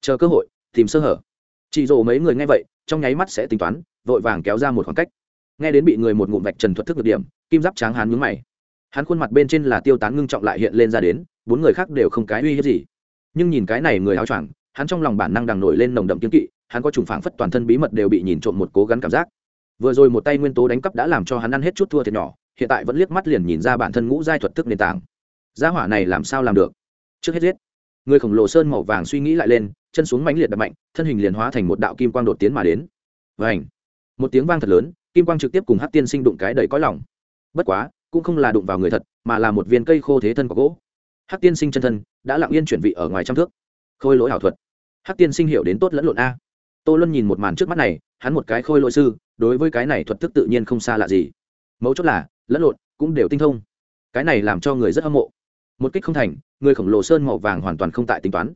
Chờ cơ hội, tìm sơ hở. Chỉ rộ mấy người nghe vậy, trong nháy mắt sẽ tính toán, vội vàng kéo ra một khoảng cách. Nghe đến bị người một ngụm vạch trần thuật thức được điểm, kim giáp tráng hán nhướng mày. Hắn khuôn mặt bên trên là tiêu tán ngưng trọng lại hiện lên ra đến, bốn người khác đều không cái uy hiếp gì. Nhưng nhìn cái này người áo choàng, hắn trong lòng bản năng đằng nổi lên nồng đậm kiếm kỵ hắn có trùng phảng phất toàn thân bí mật đều bị nhìn trộm một cố gắng cảm giác. Vừa rồi một tay nguyên tố đánh cắp đã làm cho hắn ăn hết chút thua thiệt nhỏ, hiện tại vẫn liếc mắt liền nhìn ra bản thân ngũ giai thuật thức nền tảng. Gia hỏa này làm sao làm được? Trước hết giết. Người khổng lồ sơn màu vàng suy nghĩ lại lên, chân xuống mãnh liệt đập mạnh, thân hình liền hóa thành một đạo kim quang đột tiến mà đến. Vảnh một tiếng vang thật lớn, kim quang trực tiếp cùng hát tiên sinh đụng cái đầy cõi lòng. Bất quá, cũng không là đụng vào người thật, mà là một viên cây khô thế thân có gỗ. Hát tiên sinh chân thân đã lặng yên chuyển vị ở ngoài trăm thước. Khôi lỗi ảo thuật. Hát tiên sinh hiểu đến tốt lẫn lộn a tô luân nhìn một màn trước mắt này, hắn một cái khôi lỗi sư, đối với cái này thuật thức tự nhiên không xa lạ gì. Mấu chốt là, lẫn lộn, cũng đều tinh thông. Cái này làm cho người rất hâm mộ. Một kích không thành, người khổng lồ sơn màu vàng hoàn toàn không tại tính toán.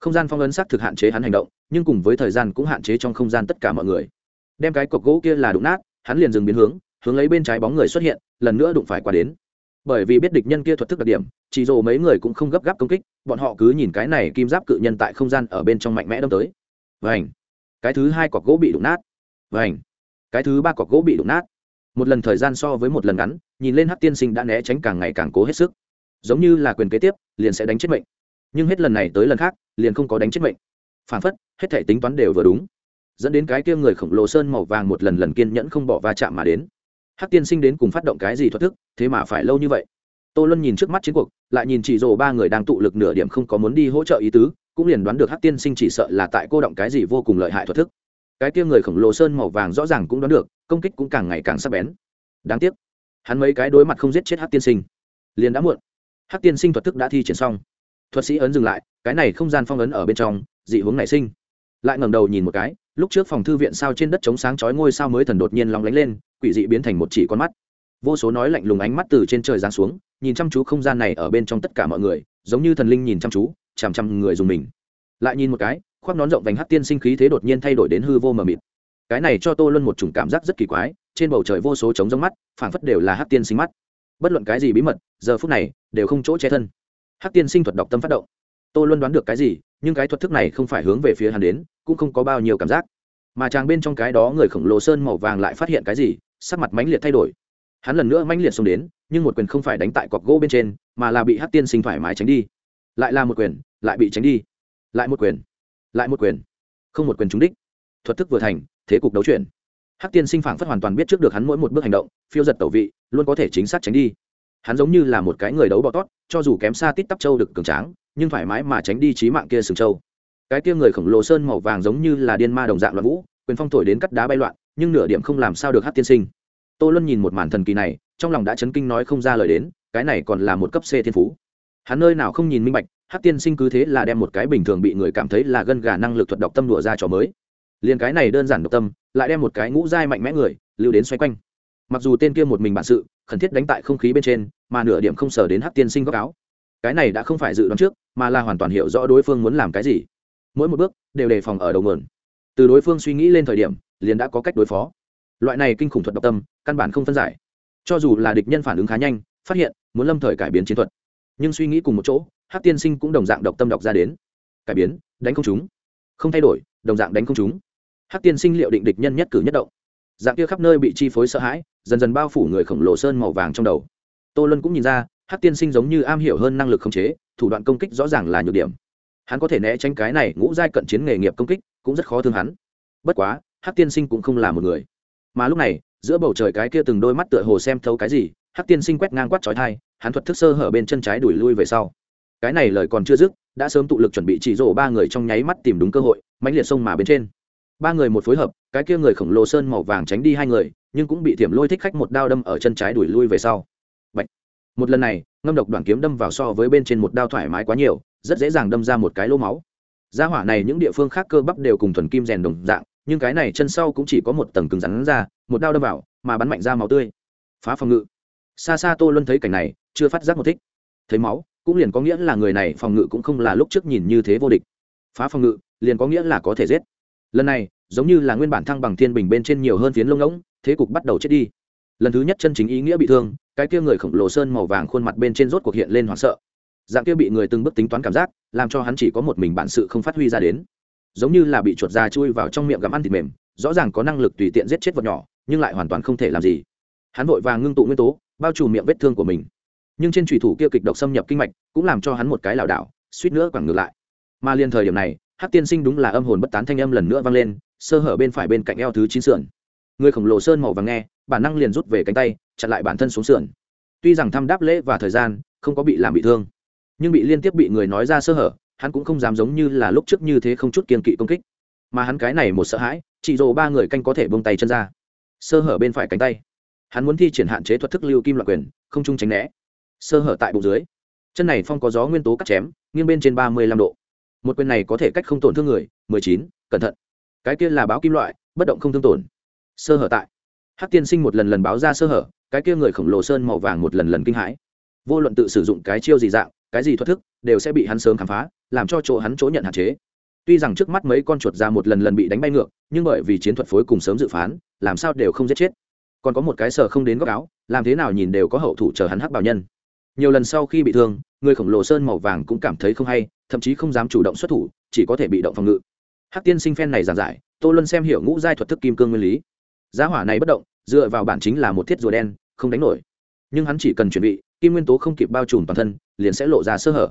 Không gian phong ấn xác thực hạn chế hắn hành động, nhưng cùng với thời gian cũng hạn chế trong không gian tất cả mọi người. Đem cái cọc gỗ kia là đụng nát, hắn liền dừng biến hướng hướng lấy bên trái bóng người xuất hiện, lần nữa đụng phải qua đến. Bởi vì biết địch nhân kia thuật thức đặc điểm, chỉ dồ mấy người cũng không gấp gáp công kích, bọn họ cứ nhìn cái này kim giáp cự nhân tại không gian ở bên trong mạnh mẽ đâm tới. Vảnh cái thứ hai cọc gỗ bị đụng nát. Vảnh cái thứ ba cọc gỗ bị đụng nát. Một lần thời gian so với một lần ngắn, nhìn lên hắc tiên sinh đã né tránh càng ngày càng cố hết sức. Giống như là quyền kế tiếp, liền sẽ đánh chết mệnh. Nhưng hết lần này tới lần khác, liền không có đánh chết mệnh. Phản phất, hết thể tính toán đều vừa đúng. Dẫn đến cái kia người khổng lồ sơn màu vàng một lần lần kiên nhẫn không bỏ va chạm mà đến. Hắc tiên sinh đến cùng phát động cái gì thoát thức, thế mà phải lâu như vậy. Tô luân nhìn trước mắt chiến cuộc, lại nhìn chỉ rồ ba người đang tụ lực nửa điểm không có muốn đi hỗ trợ ý tứ cũng liền đoán được hắc tiên sinh chỉ sợ là tại cô động cái gì vô cùng lợi hại thuật thức. Cái kia người khổng lồ sơn màu vàng rõ ràng cũng đoán được, công kích cũng càng ngày càng sắc bén. Đáng tiếc, hắn mấy cái đối mặt không giết chết hắc tiên sinh. Liền đã muộn. Hắc tiên sinh thuật thức đã thi triển xong. Thuật sĩ ấn dừng lại, cái này không gian phong ấn ở bên trong, dị hướng nảy sinh. Lại ngẩng đầu nhìn một cái, lúc trước phòng thư viện sao trên đất chống sáng chói ngôi sao mới thần đột nhiên lóng lánh lên, quỷ dị biến thành một chỉ con mắt. Vô số nói lạnh lùng ánh mắt từ trên trời giáng xuống, nhìn chăm chú không gian này ở bên trong tất cả mọi người giống như thần linh nhìn chăm chú, chằm chằm người dùng mình. Lại nhìn một cái, khoác nón rộng vành hát tiên sinh khí thế đột nhiên thay đổi đến hư vô mờ mịt. Cái này cho tô luân một chủng cảm giác rất kỳ quái, trên bầu trời vô số trống rông mắt, phảng phất đều là hát tiên sinh mắt. Bất luận cái gì bí mật, giờ phút này, đều không chỗ che thân. Hát tiên sinh thuật đọc tâm phát động. Tô luân đoán được cái gì, nhưng cái thuật thức này không phải hướng về phía hắn đến, cũng không có bao nhiêu cảm giác. Mà chàng bên trong cái đó người khổng lồ sơn màu vàng lại phát hiện cái gì, sắc mặt mãnh liệt thay đổi. Hắn lần nữa mãnh liệt xông đến nhưng một quyền không phải đánh tại cọc gỗ bên trên, mà là bị hát tiên sinh thoải mái tránh đi. Lại là một quyền, lại bị tránh đi. Lại một quyền, lại một quyền. Không một quyền trúng đích. Thuật thức vừa thành, thế cục đấu chuyển. Hát tiên sinh phảng phất hoàn toàn biết trước được hắn mỗi một bước hành động, phiêu giật tẩu vị, luôn có thể chính xác tránh đi. Hắn giống như là một cái người đấu bọ tót, cho dù kém xa tít tắp châu được cường tráng, nhưng thoải mái mà tránh đi trí mạng kia sừng châu. Cái kia người khổng lồ sơn màu vàng giống như là điên ma đồng dạng loạn vũ, quyền phong thổi đến cắt đá bay loạn, nhưng nửa điểm không làm sao được hát tiên sinh. Tô luân nhìn một màn thần kỳ này trong lòng đã chấn kinh nói không ra lời đến, cái này còn là một cấp c thiên phú. Hắn nơi nào không nhìn minh bạch hát tiên sinh cứ thế là đem một cái bình thường bị người cảm thấy là gân gà năng lực thuật độc tâm đùa ra trò mới. Liền cái này đơn giản độc tâm, lại đem một cái ngũ dai mạnh mẽ người, lưu đến xoay quanh. Mặc dù tên kia một mình bản sự, khẩn thiết đánh tại không khí bên trên, mà nửa điểm không sờ đến hát tiên sinh góc áo. Cái này đã không phải dự đoán trước, mà là hoàn toàn hiểu rõ đối phương muốn làm cái gì. Mỗi một bước đều đề phòng ở đầu nguồn. Từ đối phương suy nghĩ lên thời điểm, liền đã có cách đối phó. Loại này kinh khủng thuật độc tâm, căn bản không phân giải cho dù là địch nhân phản ứng khá nhanh, phát hiện, muốn lâm thời cải biến chiến thuật. Nhưng suy nghĩ cùng một chỗ hát tiên sinh cũng đồng dạng độc tâm đọc ra đến. Cải biến, đánh không chúng không thay đổi, đồng dạng đánh không chúng hát tiên sinh liệu định địch nhân nhất cử nhất động. Dạng kia khắp nơi bị chi phối sợ hãi, dần dần bao phủ người khổng lồ sơn màu vàng trong đầu. Tô lân cũng nhìn ra hát tiên sinh giống như am hiểu hơn năng lực khống chế, thủ đoạn công kích rõ ràng là nhược điểm. Hắn có thể né tránh cái này ngũ giai cận chiến nghề nghiệp công kích, cũng rất khó thương hắn. Bất quá hát tiên sinh cũng không là một người. Mà lúc này giữa bầu trời cái kia từng đôi mắt tựa hồ xem thấu cái gì, hắc tiên sinh quét ngang quát trói thai hắn thuật thức sơ hở bên chân trái đuổi lui về sau. Cái này lời còn chưa dứt, đã sớm tụ lực chuẩn bị chỉ rổ ba người trong nháy mắt tìm đúng cơ hội, mãnh liệt sông mà bên trên. Ba người một phối hợp, cái kia người khổng lồ sơn màu vàng tránh đi hai người, nhưng cũng bị thiểm lôi thích khách một đao đâm ở chân trái đuổi lui về sau. Bạch. một lần này, ngâm độc đoạn kiếm đâm vào so với bên trên một đao thoải mái quá nhiều, rất dễ dàng đâm ra một cái lỗ máu. Gia hỏa này những địa phương khác cơ bắp đều cùng thuần kim rèn đồng dạng nhưng cái này chân sau cũng chỉ có một tầng cứng rắn ra, một đao đâm vào, mà bắn mạnh ra máu tươi. Phá phòng ngự. Xa xa tô luân thấy cảnh này, chưa phát giác một thích. Thấy máu, cũng liền có nghĩa là người này phòng ngự cũng không là lúc trước nhìn như thế vô địch. Phá phòng ngự, liền có nghĩa là có thể giết. Lần này, giống như là nguyên bản thăng bằng thiên bình bên trên nhiều hơn phiến lông ngỗng, thế cục bắt đầu chết đi. Lần thứ nhất chân chính ý nghĩa bị thương, cái kia người khổng lồ sơn màu vàng khuôn mặt bên trên rốt cuộc hiện lên hoảng sợ. Dạng kia bị người từng bước tính toán cảm giác, làm cho hắn chỉ có một mình bản sự không phát huy ra đến giống như là bị chuột da chui vào trong miệng gặm ăn thịt mềm, rõ ràng có năng lực tùy tiện giết chết vật nhỏ, nhưng lại hoàn toàn không thể làm gì. Hắn vội vàng ngưng tụ nguyên tố, bao trùm miệng vết thương của mình. Nhưng trên trùy thủ kia kịch độc xâm nhập kinh mạch, cũng làm cho hắn một cái lảo đảo, suýt nữa quẳng ngược lại. Mà liền thời điểm này hát tiên sinh đúng là âm hồn bất tán thanh âm lần nữa vang lên, sơ hở bên phải bên cạnh eo thứ chín sườn. Người khổng lồ sơn màu vàng nghe, bản năng liền rút về cánh tay, chặn lại bản thân xuống sườn. Tuy rằng thăm đáp lễ và thời gian, không có bị làm bị thương, nhưng bị liên tiếp bị người nói ra sơ hở hắn cũng không dám giống như là lúc trước như thế không chút kiên kỵ công kích. Mà hắn cái này một sợ hãi, chỉ dồ ba người canh có thể bông tay chân ra. Sơ hở bên phải cánh tay. Hắn muốn thi triển hạn chế thuật thức lưu kim loại quyền, không chung tránh né. Sơ hở tại bụng dưới. Chân này phong có gió nguyên tố cắt chém, nghiêng bên trên ba mươi lăm độ. Một quyền này có thể cách không tổn thương người, mười chín, cẩn thận. Cái kia là báo kim loại, bất động không thương tổn. Sơ hở tại. Hắc tiên sinh một lần lần báo ra sơ hở, cái kia người khổng lồ sơn màu vàng một lần lần kinh hãi vô luận tự sử dụng cái chiêu gì dạng, cái gì thoát thức, đều sẽ bị hắn sớm khám phá, làm cho chỗ hắn chỗ nhận hạn chế. Tuy rằng trước mắt mấy con chuột ra một lần lần bị đánh bay ngược, nhưng bởi vì chiến thuật phối cùng sớm dự phán, làm sao đều không giết chết. Còn có một cái sở không đến góc áo, làm thế nào nhìn đều có hậu thủ chờ hắn hắc bảo nhân. Nhiều lần sau khi bị thương, người khổng lồ sơn màu vàng cũng cảm thấy không hay, thậm chí không dám chủ động xuất thủ, chỉ có thể bị động phòng ngự. Hắc tiên sinh phen này giảng giải, tô luân xem hiểu ngũ giai thuật thức kim cương nguyên lý. Giá hỏa này bất động, dựa vào bản chính là một thiết rùa đen, không đánh nổi. Nhưng hắn chỉ cần chuẩn bị kim nguyên tố không kịp bao trùm toàn thân, liền sẽ lộ ra sơ hở.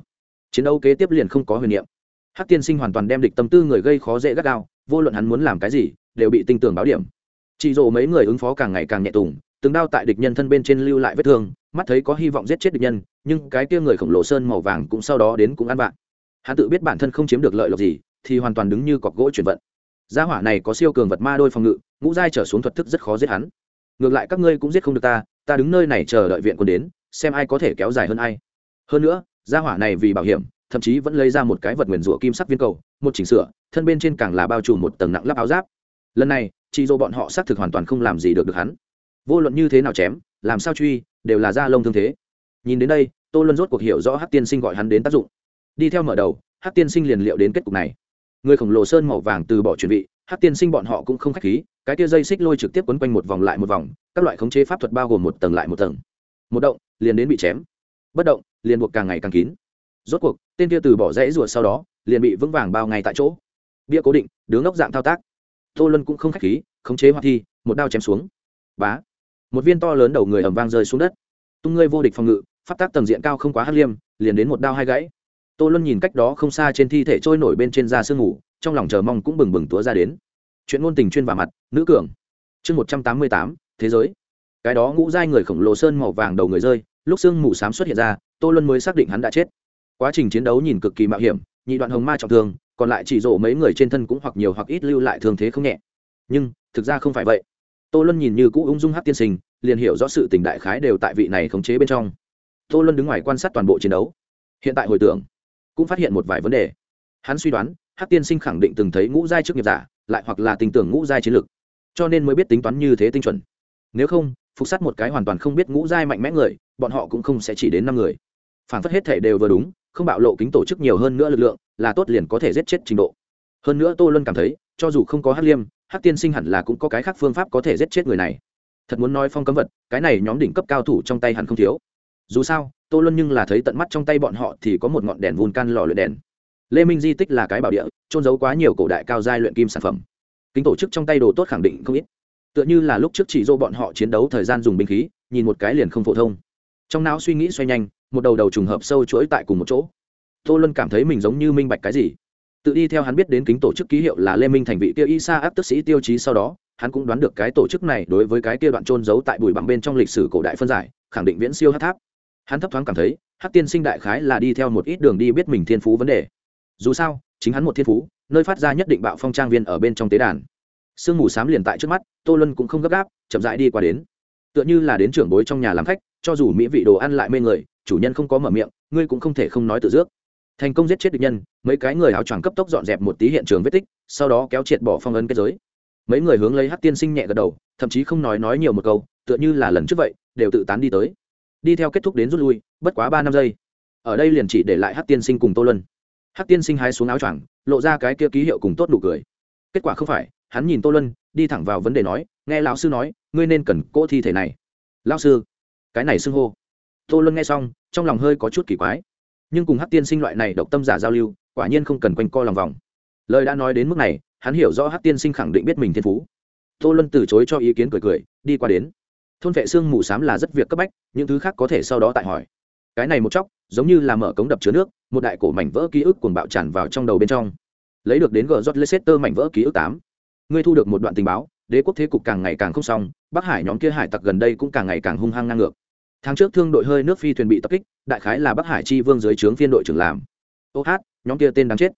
Chiến đấu kế tiếp liền không có huyền niệm. Hắc tiên sinh hoàn toàn đem địch tâm tư người gây khó dễ gắt gao, vô luận hắn muốn làm cái gì, đều bị tinh tường báo điểm. Chị dỗ mấy người ứng phó càng ngày càng nhẹ tùng, từng đao tại địch nhân thân bên trên lưu lại vết thương, mắt thấy có hy vọng giết chết địch nhân, nhưng cái kia người khổng lồ sơn màu vàng cũng sau đó đến cũng ăn bạn hắn tự biết bản thân không chiếm được lợi lộc gì, thì hoàn toàn đứng như cọc gỗ chuyển vận. Gia hỏa này có siêu cường vật ma đôi phòng ngự, ngũ giai trở xuống thuật thức rất khó giết hắn. Ngược lại các ngươi cũng giết không được ta ta đứng nơi này chờ đợi viện quân đến xem ai có thể kéo dài hơn ai. Hơn nữa, gia hỏa này vì bảo hiểm, thậm chí vẫn lấy ra một cái vật nguyền rủa kim sắc viên cầu, một chỉnh sửa, thân bên trên càng là bao trùm một tầng nặng lắp áo giáp. Lần này, chị dô bọn họ xác thực hoàn toàn không làm gì được được hắn. Vô luận như thế nào chém, làm sao truy, đều là da lông thương thế. Nhìn đến đây, tô luân rốt cuộc hiểu rõ hát tiên sinh gọi hắn đến tác dụng. Đi theo mở đầu hát tiên sinh liền liệu đến kết cục này. Người khổng lồ sơn màu vàng từ bỏ chuẩn bị hát tiên sinh bọn họ cũng không k h á c h khí, cái tia dây xích lôi trực tiếp quấn quanh một vòng lại một vòng, các loại khống chế pháp thuật bao gồm một tầng lại một tầng. Một động liền đến bị chém. Bất động, liền buộc càng ngày càng kín. Rốt cuộc, tên kia từ bỏ rẽ ruột sau đó, liền bị vững vàng bao ngày tại chỗ. Bia cố định, đứng ngốc dạng thao tác. Tô luân cũng không k h á c h khí, khống chế hoa thi, một đao chém xuống. Bá. Một viên to lớn đầu người ẩm vang rơi xuống đất. Tung ngươi vô địch phòng ngự phát tác tầng diện cao không quá hát liêm, liền đến một đao hai gãy. Tô luân nhìn cách đó không xa trên thi thể trôi nổi bên trên da sương ngủ, trong lòng chờ mong cũng bừng bừng túa ra đến. Chuyện ngôn tình chuyên vào mặt, nữ cường. Chương một trăm tám mươi tám, thế giới cái đó ngũ giai người khổng lồ sơn màu vàng đầu người rơi, lúc sương mù xám xuất hiện ra, tô luân mới xác định hắn đã chết. Quá trình chiến đấu nhìn cực kỳ mạo hiểm, nhị đoạn hồng ma trọng thương, còn lại chỉ rộ mấy người trên thân cũng hoặc nhiều hoặc ít lưu lại thương thế không nhẹ. Nhưng, thực ra không phải vậy. Tô luân nhìn như cũ ung dung hát tiên sinh, liền hiểu rõ sự tình đại khái đều tại vị này khống chế bên trong. Tô luân đứng ngoài quan sát toàn bộ chiến đấu. Hiện tại hồi tưởng, cũng phát hiện một vài vấn đề. Hắn suy đoán hát tiên sinh khẳng định từng thấy ngũ giai trước nghiệp giả, lại hoặc là tình tưởng ngũ giai chiến lược cho nên mới biết tính toán như thế tinh chuẩn. Nếu không phục sát một cái hoàn toàn không biết ngũ giai mạnh mẽ người, bọn họ cũng không sẽ chỉ đến năm người. Phản phất hết thể đều vừa đúng, không bạo lộ kính tổ chức nhiều hơn nữa lực lượng, là tốt liền có thể giết chết trình độ. Hơn nữa tô luân cảm thấy, cho dù không có hắc liêm, hắc tiên sinh hẳn là cũng có cái khác phương pháp có thể giết chết người này. Thật muốn nói phong cấm vật, cái này nhóm đỉnh cấp cao thủ trong tay hẳn không thiếu. Dù sao, tô luân nhưng là thấy tận mắt trong tay bọn họ thì có một ngọn đèn vun can lò luyện đèn. Lê minh di tích là cái bảo địa, trôn giấu quá nhiều cổ đại cao giai luyện kim sản phẩm. Kính tổ chức trong tay đồ tốt khẳng định không ít tựa như là lúc trước chỉ dô bọn họ chiến đấu thời gian dùng binh khí, nhìn một cái liền không phổ thông. Trong não suy nghĩ xoay nhanh, một đầu đầu trùng hợp sâu chuỗi tại cùng một chỗ. Tô luân cảm thấy mình giống như minh bạch cái gì. Tự đi theo hắn biết đến kính tổ chức ký hiệu là lê minh thành vị Tiêu y sa áp tức sĩ tiêu chí sau đó, hắn cũng đoán được cái tổ chức này đối với cái kia đoạn trôn giấu tại bụi bằng bên trong lịch sử cổ đại phân giải, khẳng định viễn siêu hát tháp. Hắn thấp thoáng cảm thấy, hát tiên sinh đại khái là đi theo một ít đường đi biết mình thiên phú vấn đề. Dù sao, chính hắn một thiên phú, nơi phát ra nhất định bạo phong trang viên ở bên trong tế đàn sương mù s á m liền tại trước mắt, tô luân cũng không gấp gáp, chậm rãi đi qua đến. Tựa như là đến trưởng bối trong nhà làm khách, cho dù mỹ vị đồ ăn lại mê người, chủ nhân không có mở miệng, ngươi cũng không thể không nói tự dước. Thành công giết chết địch nhân, mấy cái người áo choàng cấp tốc dọn dẹp một tí hiện trường vết tích, sau đó kéo triệt bỏ phong ấn kết giới. Mấy người hướng lấy hát tiên sinh nhẹ gật đầu, thậm chí không nói nói nhiều một câu, tựa như là lần trước vậy, đều tự tán đi tới. Đi theo kết thúc đến rút lui, bất quá ba năm giây. Ở đây liền chỉ để lại hát tiên sinh cùng tô lân hát tiên sinh hái xuống áo choàng, lộ ra cái kia ký hiệu cùng tốt đủ cười. Kết quả không phải hắn nhìn tô lân đi thẳng vào vấn đề nói, nghe lão sư nói, ngươi nên cần cỗ thi thể này. Lão sư, cái này xưng hô. Tô lân nghe xong, trong lòng hơi có chút kỳ quái. Nhưng cùng hát tiên sinh loại này độc tâm giả giao lưu, quả nhiên không cần quanh co lòng vòng. Lời đã nói đến mức này, hắn hiểu rõ hát tiên sinh khẳng định biết mình thiên phú. Tô luân từ chối cho ý kiến cười cười, đi qua đến. Thôn vệ xương mù s á m là rất việc cấp bách, những thứ khác có thể sau đó tại hỏi. Cái này một chóc giống như là mở cống đập chứa nước, một đại cổ mảnh vỡ ký ức cuồng bạo tràn vào trong đầu bên trong. Lấy được đến gờ sét tơ mảnh vỡ ký ức tám ngươi thu được một đoạn tình báo, đế quốc thế cục càng ngày càng không xong, bắc hải nhóm kia hải tặc gần đây cũng càng ngày càng hung hăng ngang ngược. Tháng trước thương đội hơi nước phi thuyền bị tập kích, đại khái là bắc hải chi vương dưới trướng phiên đội trưởng làm. Ô hát, nhóm kia tên đáng chết.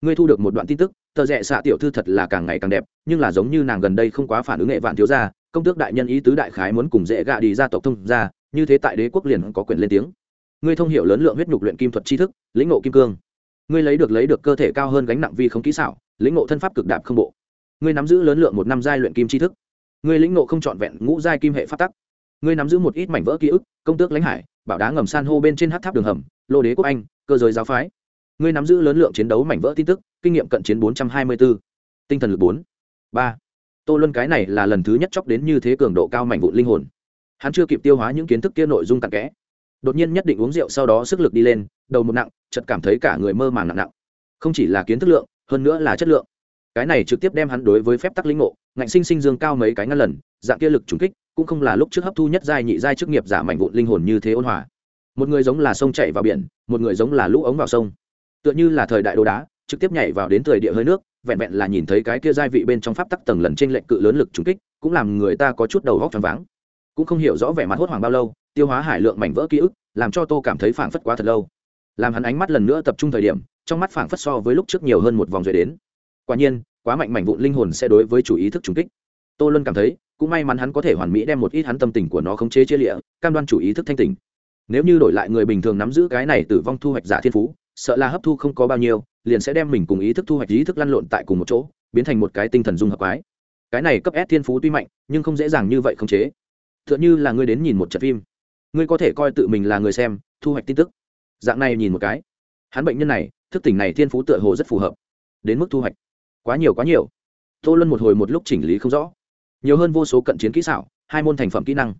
Ngươi thu được một đoạn tin tức, tờ rẽ xạ tiểu thư thật là càng ngày càng đẹp, nhưng là giống như nàng gần đây không quá phản ứng nghệ vạn thiếu gia, công tước đại nhân ý tứ đại khái muốn cùng dễ gạ đi gia tộc thông ra như thế tại đế quốc liền có quyền lên tiếng. Ngươi thông hiểu lớn lượng huyết nhục luyện kim thuật tri thức, lĩnh ngộ kim cương. Ngươi lấy được lấy được cơ thể cao hơn gánh nặng vi không kỹ xảo, lĩnh ngộ thân pháp cực đạp không bộ ngươi nắm giữ lớn lượng một năm giai luyện kim tri thức. Ngươi lĩnh ngộ không trọn vẹn ngũ giai kim hệ phát tắc. Ngươi nắm giữ một ít mảnh vỡ ký ức, công tước lãnh hải, bảo đá ngầm san hô bên trên hát tháp đường hầm, lô đế quốc anh, cơ giới giáo phái. Ngươi nắm giữ lớn lượng chiến đấu mảnh vỡ tin tức, kinh nghiệm cận chiến bốn trăm hai mươi bốn tinh thần lực bốn. Ba. Tô luân cái này là lần thứ nhất chóc đến như thế cường độ cao mảnh vụn linh hồn. Hắn chưa kịp tiêu hóa những kiến thức kia nội dung tặng kẽ. Đột nhiên nhất định uống rượu sau đó sức lực đi lên, đầu một nặng chật cảm thấy cả người mơ màng nặng nặng. Không chỉ là kiến thức lượng, hơn nữa là chất lượng cái này trực tiếp đem hắn đối với phép tắc linh ngộ, ngạnh sinh sinh dương cao mấy cái ngăn lần, dạng kia lực trùng kích, cũng không là lúc trước hấp thu nhất giai nhị giai chức nghiệp giả mảnh vụn linh hồn như thế ôn hòa. Một người giống là sông chạy vào biển, một người giống là lũ ống vào sông. Tựa như là thời đại đồ đá, trực tiếp nhảy vào đến thời địa hơi nước, vẹn vẹn là nhìn thấy cái kia giai vị bên trong pháp tắc tầng lần trên lệnh cự lớn lực trùng kích, cũng làm người ta có chút đầu góc choáng váng. Cũng không hiểu rõ vẻ mặt hốt hoảng bao lâu, tiêu hóa hải lượng mảnh vỡ ký ức, làm cho tô cảm thấy phảng phất quá thật lâu. Làm hắn ánh mắt lần nữa tập trung thời điểm, trong mắt phảng phất so với lúc trước nhiều hơn một vòng rồi đến quả nhiên, quá mạnh mảnh vụn linh hồn sẽ đối với chủ ý thức trùng kích. Tô luôn cảm thấy, cũng may mắn hắn có thể hoàn mỹ đem một ít hắn tâm tình của nó khống chế chia lịa, cam đoan chủ ý thức thanh tình nếu như đổi lại người bình thường nắm giữ cái này tử vong thu hoạch giả thiên phú, sợ là hấp thu không có bao nhiêu, liền sẽ đem mình cùng ý thức thu hoạch ý thức lăn lộn tại cùng một chỗ, biến thành một cái tinh thần dung hợp quái. Cái này cấp s thiên phú tuy mạnh, nhưng không dễ dàng như vậy không chế. T h ư ợ n h ư là ngươi đến nhìn một trận phim, ngươi có thể coi tự mình là người xem, thu hoạch tin tức. Dạng này nhìn một cái, hắn bệnh nhân này, thức tỉnh này thiên phú tựa hồ rất phù hợp. Đến mức thu hoạch quá nhiều quá nhiều. Tô luân một hồi một lúc chỉnh lý không rõ. Nhiều hơn vô số cận chiến kỹ xảo, hai môn thành phẩm kỹ năng.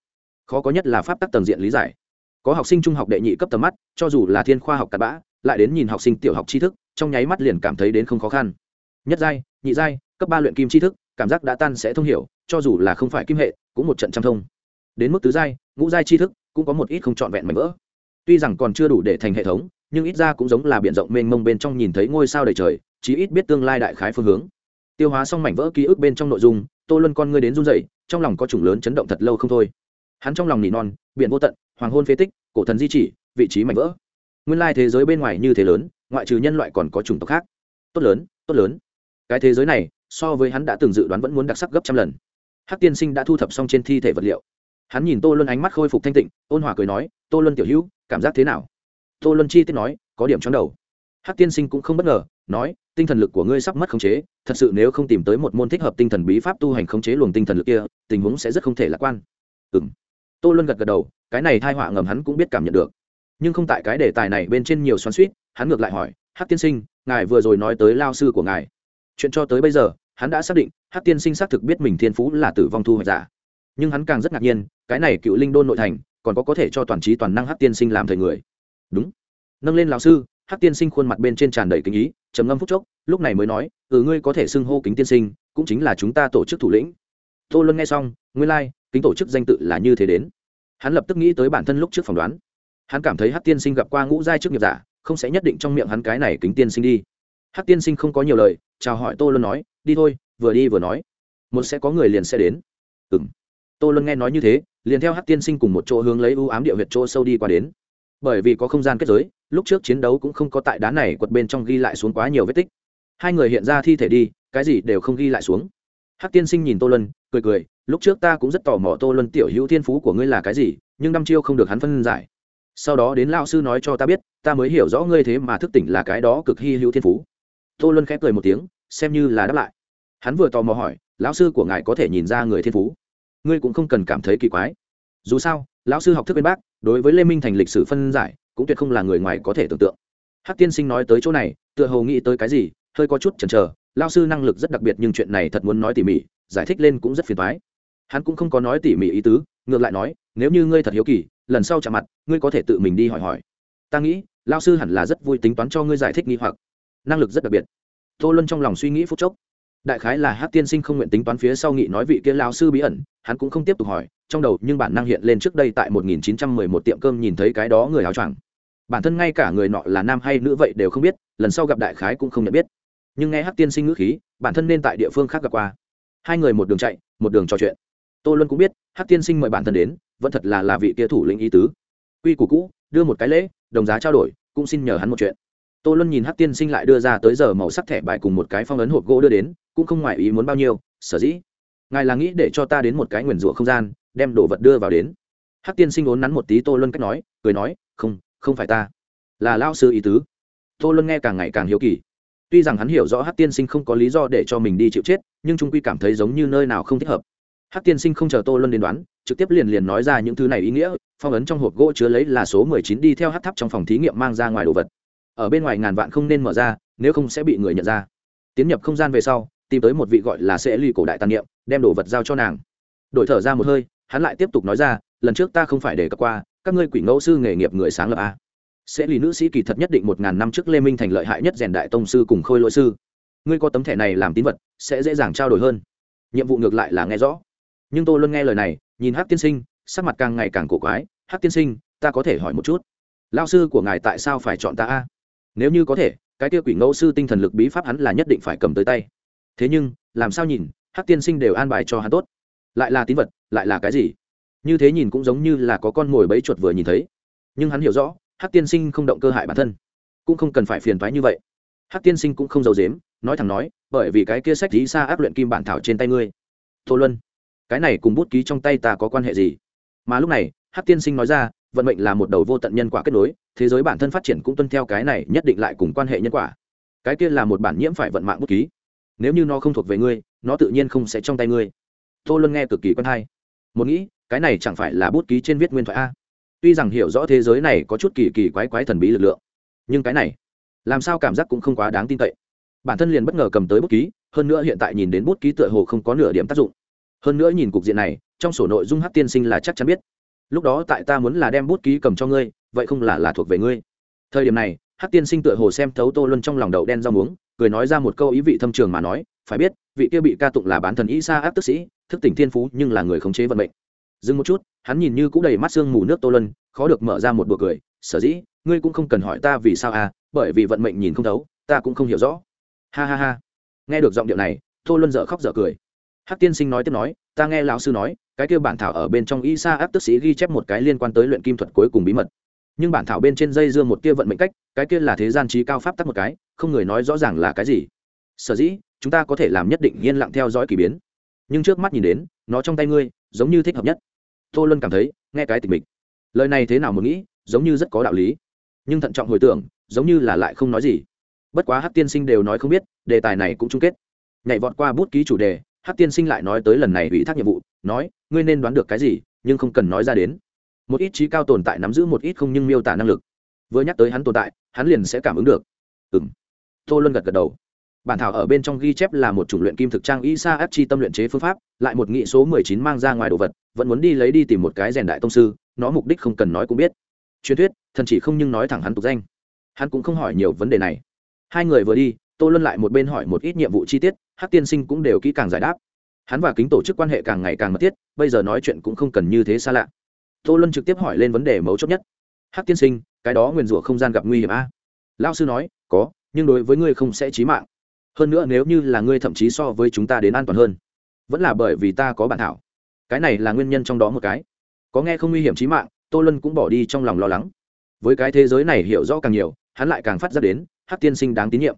Khó có nhất là pháp tắc tầng diện lý giải. Có học sinh trung học đệ nhị cấp tầm mắt, cho dù là thiên khoa học cặn bã, lại đến nhìn học sinh tiểu học tri thức, trong nháy mắt liền cảm thấy đến không khó khăn. Nhất giai, nhị giai, cấp ba luyện kim tri thức, cảm giác đã tan sẽ thông hiểu, cho dù là không phải kim hệ, cũng một trận trăm thông. Đến mức tứ giai, ngũ giai tri thức, cũng có một ít không trọn vẹn mảnh vỡ. Tuy rằng còn chưa đủ để thành hệ thống, nhưng ít ra cũng giống là b i ể n rộng mênh mông bên trong nhìn thấy ngôi sao đầy trời chí ít biết tương lai đại khái phương hướng. Tiêu hóa xong mảnh vỡ ký ức bên trong nội dung, tô luân con ngươi đến run dậy trong lòng có chủng lớn chấn động thật lâu không thôi. Hắn trong lòng nỉ non, biển vô tận, hoàng hôn phế tích, cổ thần di chỉ, vị trí mảnh vỡ. Nguyên lai thế giới bên ngoài như thế lớn, ngoại trừ nhân loại còn có chủng tộc khác. Tốt lớn tốt lớn. Cái thế giới này, so với hắn đã từng dự đoán vẫn muốn đặc sắc gấp trăm lần. Hắc tiên sinh đã thu thập xong trên thi thể vật liệu. Hắn nhìn tô luân ánh mắt khôi phục thanh tịnh, ôn hòa cười nói, tô luân tiểu hữu, cảm giác thế nào? Tô luân chi tiết nói, có điểm trong đầu hắc tiên sinh cũng không bất ngờ nói tinh thần lực của ngươi sắp mất khống chế thật sự nếu không tìm tới một môn thích hợp tinh thần bí pháp tu hành khống chế luồng tinh thần lực kia tình huống sẽ rất không thể lạc quan. Ừm, tô luân gật gật đầu cái này tai họa ngầm hắn cũng biết cảm nhận được. Nhưng không tại cái đề tài này bên trên nhiều xoắn xuýt, hắn ngược lại hỏi Hắc tiên sinh ngài vừa rồi nói tới lao sư của ngài. Chuyện cho tới bây giờ hắn đã xác định Hắc tiên sinh xác thực biết mình thiên phú là tử vong thu hoạch giả. Nhưng hắn càng rất ngạc nhiên cái này cựu linh đôn nội thành còn có có thể cho toàn trí toàn năng Hắc tiên sinh làm thầy người. Đúng. Nâng lên lão sư Hắc tiên sinh khuôn mặt bên trên tràn đầy kính ý trầm ngâm phút chốc lúc này mới nói ừ ngươi có thể xưng hô kính tiên sinh cũng chính là chúng ta tổ chức thủ lĩnh. Tô luân nghe xong nguyên lai、like, kính tổ chức danh tự là như thế đến. Hắn lập tức nghĩ tới bản thân lúc trước phỏng đoán. Hắn cảm thấy Hắc tiên sinh gặp qua ngũ giai trước nghiệp giả không sẽ nhất định trong miệng hắn cái này kính tiên sinh đi. Hắc tiên sinh không có nhiều lời chào hỏi tô luân nói đi thôi vừa đi vừa nói. Một sẽ có người liền sẽ đến. "Ừm." tô luân nghe nói như thế liền theo Hắc tiên sinh cùng một chỗ hướng lấy ưu ám địa huyệt chỗ sâu đi qua đến bởi vì có không gian kết giới, lúc trước chiến đấu cũng không có tại đá này quật bên trong ghi lại xuống quá nhiều vết tích. Hai người hiện ra thi thể đi, cái gì đều không ghi lại xuống. Hắc tiên sinh nhìn tô luân, cười cười, lúc trước ta cũng rất tò mò tô luân tiểu hữu thiên phú của ngươi là cái gì, nhưng năm chiêu không được hắn phân giải. Sau đó đến lao sư nói cho ta biết, ta mới hiểu rõ ngươi thế mà thức tỉnh là cái đó cực hy hữu thiên phú. Tô luân khép cười một tiếng, xem như là đáp lại. Hắn vừa tò mò hỏi, lão sư của ngài có thể nhìn ra người thiên phú? Ngươi cũng không cần cảm thấy kỳ quái. Dù sao, lão sư học thức bên bác đối với lê minh thành lịch sử phân giải, cũng tuyệt không là người ngoài có thể tưởng tượng. Hắc tiên sinh nói tới chỗ này, tựa hồ nghĩ tới cái gì, hơi có chút chần chờ lao sư năng lực rất đặc biệt nhưng chuyện này thật muốn nói tỉ mỉ, giải thích lên cũng rất phiền thoái hắn cũng không có nói tỉ mỉ ý tứ, ngược lại nói, nếu như ngươi thật hiếu kỳ, lần sau chạm mặt, ngươi có thể tự mình đi hỏi hỏi. Ta nghĩ lao sư hẳn là rất vui tính toán cho ngươi giải thích nghi hoặc. Năng lực rất đặc biệt. Tô luân trong lòng suy nghĩ phút chốc. Đại khái là hát tiên sinh không nguyện tính toán phía sau nghị nói vị kia lao sư bí ẩn, hắn cũng không tiếp tục hỏi trong đầu nhưng bản năng hiện lên trước đây tại 1911 tiệm cơm nhìn thấy cái đó người áo choàng. Bản thân ngay cả người nọ là nam hay nữ vậy đều không biết, lần sau gặp đại khái cũng không nhận biết. Nhưng nghe hát tiên sinh ngữ khí, bản thân nên tại địa phương khác gặp qua. Hai người một đường chạy, một đường trò chuyện. Tô luân cũng biết hát tiên sinh mời bản thân đến, vẫn thật là là vị kia thủ lĩnh ý tứ. Quy củ cũ, đưa một cái lễ, đồng giá trao đổi, cũng xin nhờ hắn một chuyện. Tô luân nhìn hát tiên sinh lại đưa ra tới giờ màu sắc thẻ bài cùng một cái phong ấn hộp gỗ đưa đến, cũng không ngoài ý muốn bao nhiêu, sở dĩ. Ngài là nghĩ để cho ta đến một cái nguyền rủa không gian đem đồ vật đưa vào đến. Hắc tiên sinh ốn nắn một tí tô luân cách nói, cười nói, không không phải ta. Là lao sư ý tứ. Tô luân nghe càng ngày càng hiếu kỳ. Tuy rằng hắn hiểu rõ hát tiên sinh không có lý do để cho mình đi chịu chết, nhưng trung quy cảm thấy giống như nơi nào không thích hợp. Hát tiên sinh không chờ tô luân đến đoán, trực tiếp liền liền nói ra những thứ này ý nghĩa, phong ấn trong hộp gỗ chứa lấy là số mười chín đi theo hát tháp trong phòng thí nghiệm mang ra ngoài đồ vật. Ở bên ngoài ngàn vạn không nên mở ra, nếu không sẽ bị người nhận ra. Tiến nhập không gian về sau, tìm tới một vị gọi là sẽ ly cổ đại tàn niệm, đem đồ vật giao cho nàng. Đổi thở ra một hơi hắn lại tiếp tục nói ra, lần trước ta không phải để cập qua, các ngươi quỷ ngẫu sư nghề nghiệp người sáng lập a. Sẽ lì nữ sĩ kỳ thật nhất định một ngàn năm trước lê minh thành lợi hại nhất rèn đại tông sư cùng khôi lỗi sư. Ngươi có tấm thẻ này làm tín vật, sẽ dễ dàng trao đổi hơn. Nhiệm vụ ngược lại là nghe rõ. Nhưng tôi luôn nghe lời này, nhìn hát tiên sinh, sắc mặt càng ngày càng cổ quái. Hát tiên sinh, ta có thể hỏi một chút. Lao sư của ngài tại sao phải chọn ta a? Nếu như có thể, cái kia quỷ ngẫu sư tinh thần lực bí pháp hắn là nhất định phải cầm tới tay. Thế nhưng, làm sao nhìn hát tiên sinh đều an bài cho hắn tốt lại là tín vật, lại là cái gì? Như thế nhìn cũng giống như là có con mồi bẫy chuột vừa nhìn thấy. Nhưng hắn hiểu rõ hát tiên sinh không động cơ hại bản thân, cũng không cần phải phiền thoái như vậy. Hát tiên sinh cũng không giàu dếm nói thẳng nói, bởi vì cái kia sách lý xa áp luyện kim bản thảo trên tay ngươi. Thô luân, cái này cùng bút ký trong tay ta có quan hệ gì? Mà lúc này hát tiên sinh nói ra, vận mệnh là một đầu vô tận nhân quả kết nối, thế giới bản thân phát triển cũng tuân theo cái này nhất định lại cùng quan hệ nhân quả. Cái kia là một bản nhiễm phải vận mạng bút ký. Nếu như nó không thuộc về ngươi, nó tự nhiên không sẽ trong tay ngươi tô luân nghe cực kỳ quen hay. Một nghĩ, cái này chẳng phải là bút ký trên viết nguyên thoại a. Tuy rằng hiểu rõ thế giới này có chút kỳ kỳ quái quái thần bí lực lượng, nhưng cái này, làm sao cảm giác cũng không quá đáng tin cậy. Bản thân liền bất ngờ cầm tới bút ký, hơn nữa hiện tại nhìn đến bút ký tựa hồ không có nửa điểm tác dụng. Hơn nữa nhìn cục diện này, trong sổ nội dung hát tiên sinh là chắc chắn biết. Lúc đó tại ta muốn là đem bút ký cầm cho ngươi, vậy không là là thuộc về ngươi. Thời điểm này, hát tiên sinh tựa hồ xem thấu tô luân trong lòng đậu đen rau muống, cười nói ra một câu ý vị thâm trường mà nói phải biết vị kia bị ca tụng là bán thần y sa áp tức sĩ thức tỉnh thiên phú nhưng là người khống chế vận mệnh. Dừng một chút hắn nhìn như cũng đầy mắt sương mù nước tô Lân, khó được mở ra một bữa cười sở dĩ ngươi cũng không cần hỏi ta vì sao à bởi vì vận mệnh nhìn không thấu ta cũng không hiểu rõ. Ha ha ha. Nghe được giọng điệu này tô luân dở khóc dở cười. Hắc tiên sinh nói tiếp nói ta nghe lão sư nói cái kia bản thảo ở bên trong y sa áp tức sĩ ghi chép một cái liên quan tới luyện kim thuật cuối cùng bí mật. Nhưng bản thảo bên trên dây dưa một kia vận mệnh cách cái kia là thế gian trí cao pháp tắc một cái không người nói rõ ràng là cái gì. Sở dĩ chúng ta có thể làm nhất định yên lặng theo dõi k ỳ biến. Nhưng trước mắt nhìn đến, nó trong tay ngươi, giống như thích hợp nhất. Tô luân cảm thấy, nghe cái tình mình lời này thế nào một nghĩ, giống như rất có đạo lý. Nhưng thận trọng hồi tưởng, giống như là lại không nói gì. Bất quá hát tiên sinh đều nói không biết, đề tài này cũng chung kết. Nhảy vọt qua bút ký chủ đề hát tiên sinh lại nói tới lần này ủy thác nhiệm vụ, nói, ngươi nên đoán được cái gì, nhưng không cần nói ra đến. Một ít trí cao tồn tại nắm giữ một ít không nhưng miêu tả năng lực. Vừa nhắc tới hắn tồn tại, hắn liền sẽ cảm ứng được. Ừ m tô luân gật gật đầu bản thảo ở bên trong ghi chép là một chủng luyện kim thực trang y sa ép chi tâm luyện chế phương pháp, lại một nghị số mười chín mang ra ngoài đồ vật, vẫn muốn đi lấy đi tìm một cái rèn đại tông sư, nó mục đích không cần nói cũng biết. Truyền thuyết, thần chỉ không nhưng nói thẳng hắn tục danh. Hắn cũng không hỏi nhiều vấn đề này. Hai người vừa đi, tô luân lại một bên hỏi một ít nhiệm vụ chi tiết, hắc tiên sinh cũng đều kỹ càng giải đáp. Hắn và kính tổ chức quan hệ càng ngày càng mật thiết, bây giờ nói chuyện cũng không cần như thế xa lạ. Tô luân trực tiếp hỏi lên vấn đề mấu chốt nhất. Hắc tiên sinh, cái đó nguyền rủa không gian gặp nguy hiểm a. À? lao sư nói, có, nhưng đối với ngươi không sẽ chí mạng hơn nữa nếu như là ngươi thậm chí so với chúng ta đến an toàn hơn, vẫn là bởi vì ta có bản thảo. Cái này là nguyên nhân trong đó một cái. Có nghe không nguy hiểm chí mạng, tô lân cũng bỏ đi trong lòng lo lắng. Với cái thế giới này hiểu rõ càng nhiều, hắn lại càng phát ra đến hát tiên sinh đáng tín nhiệm.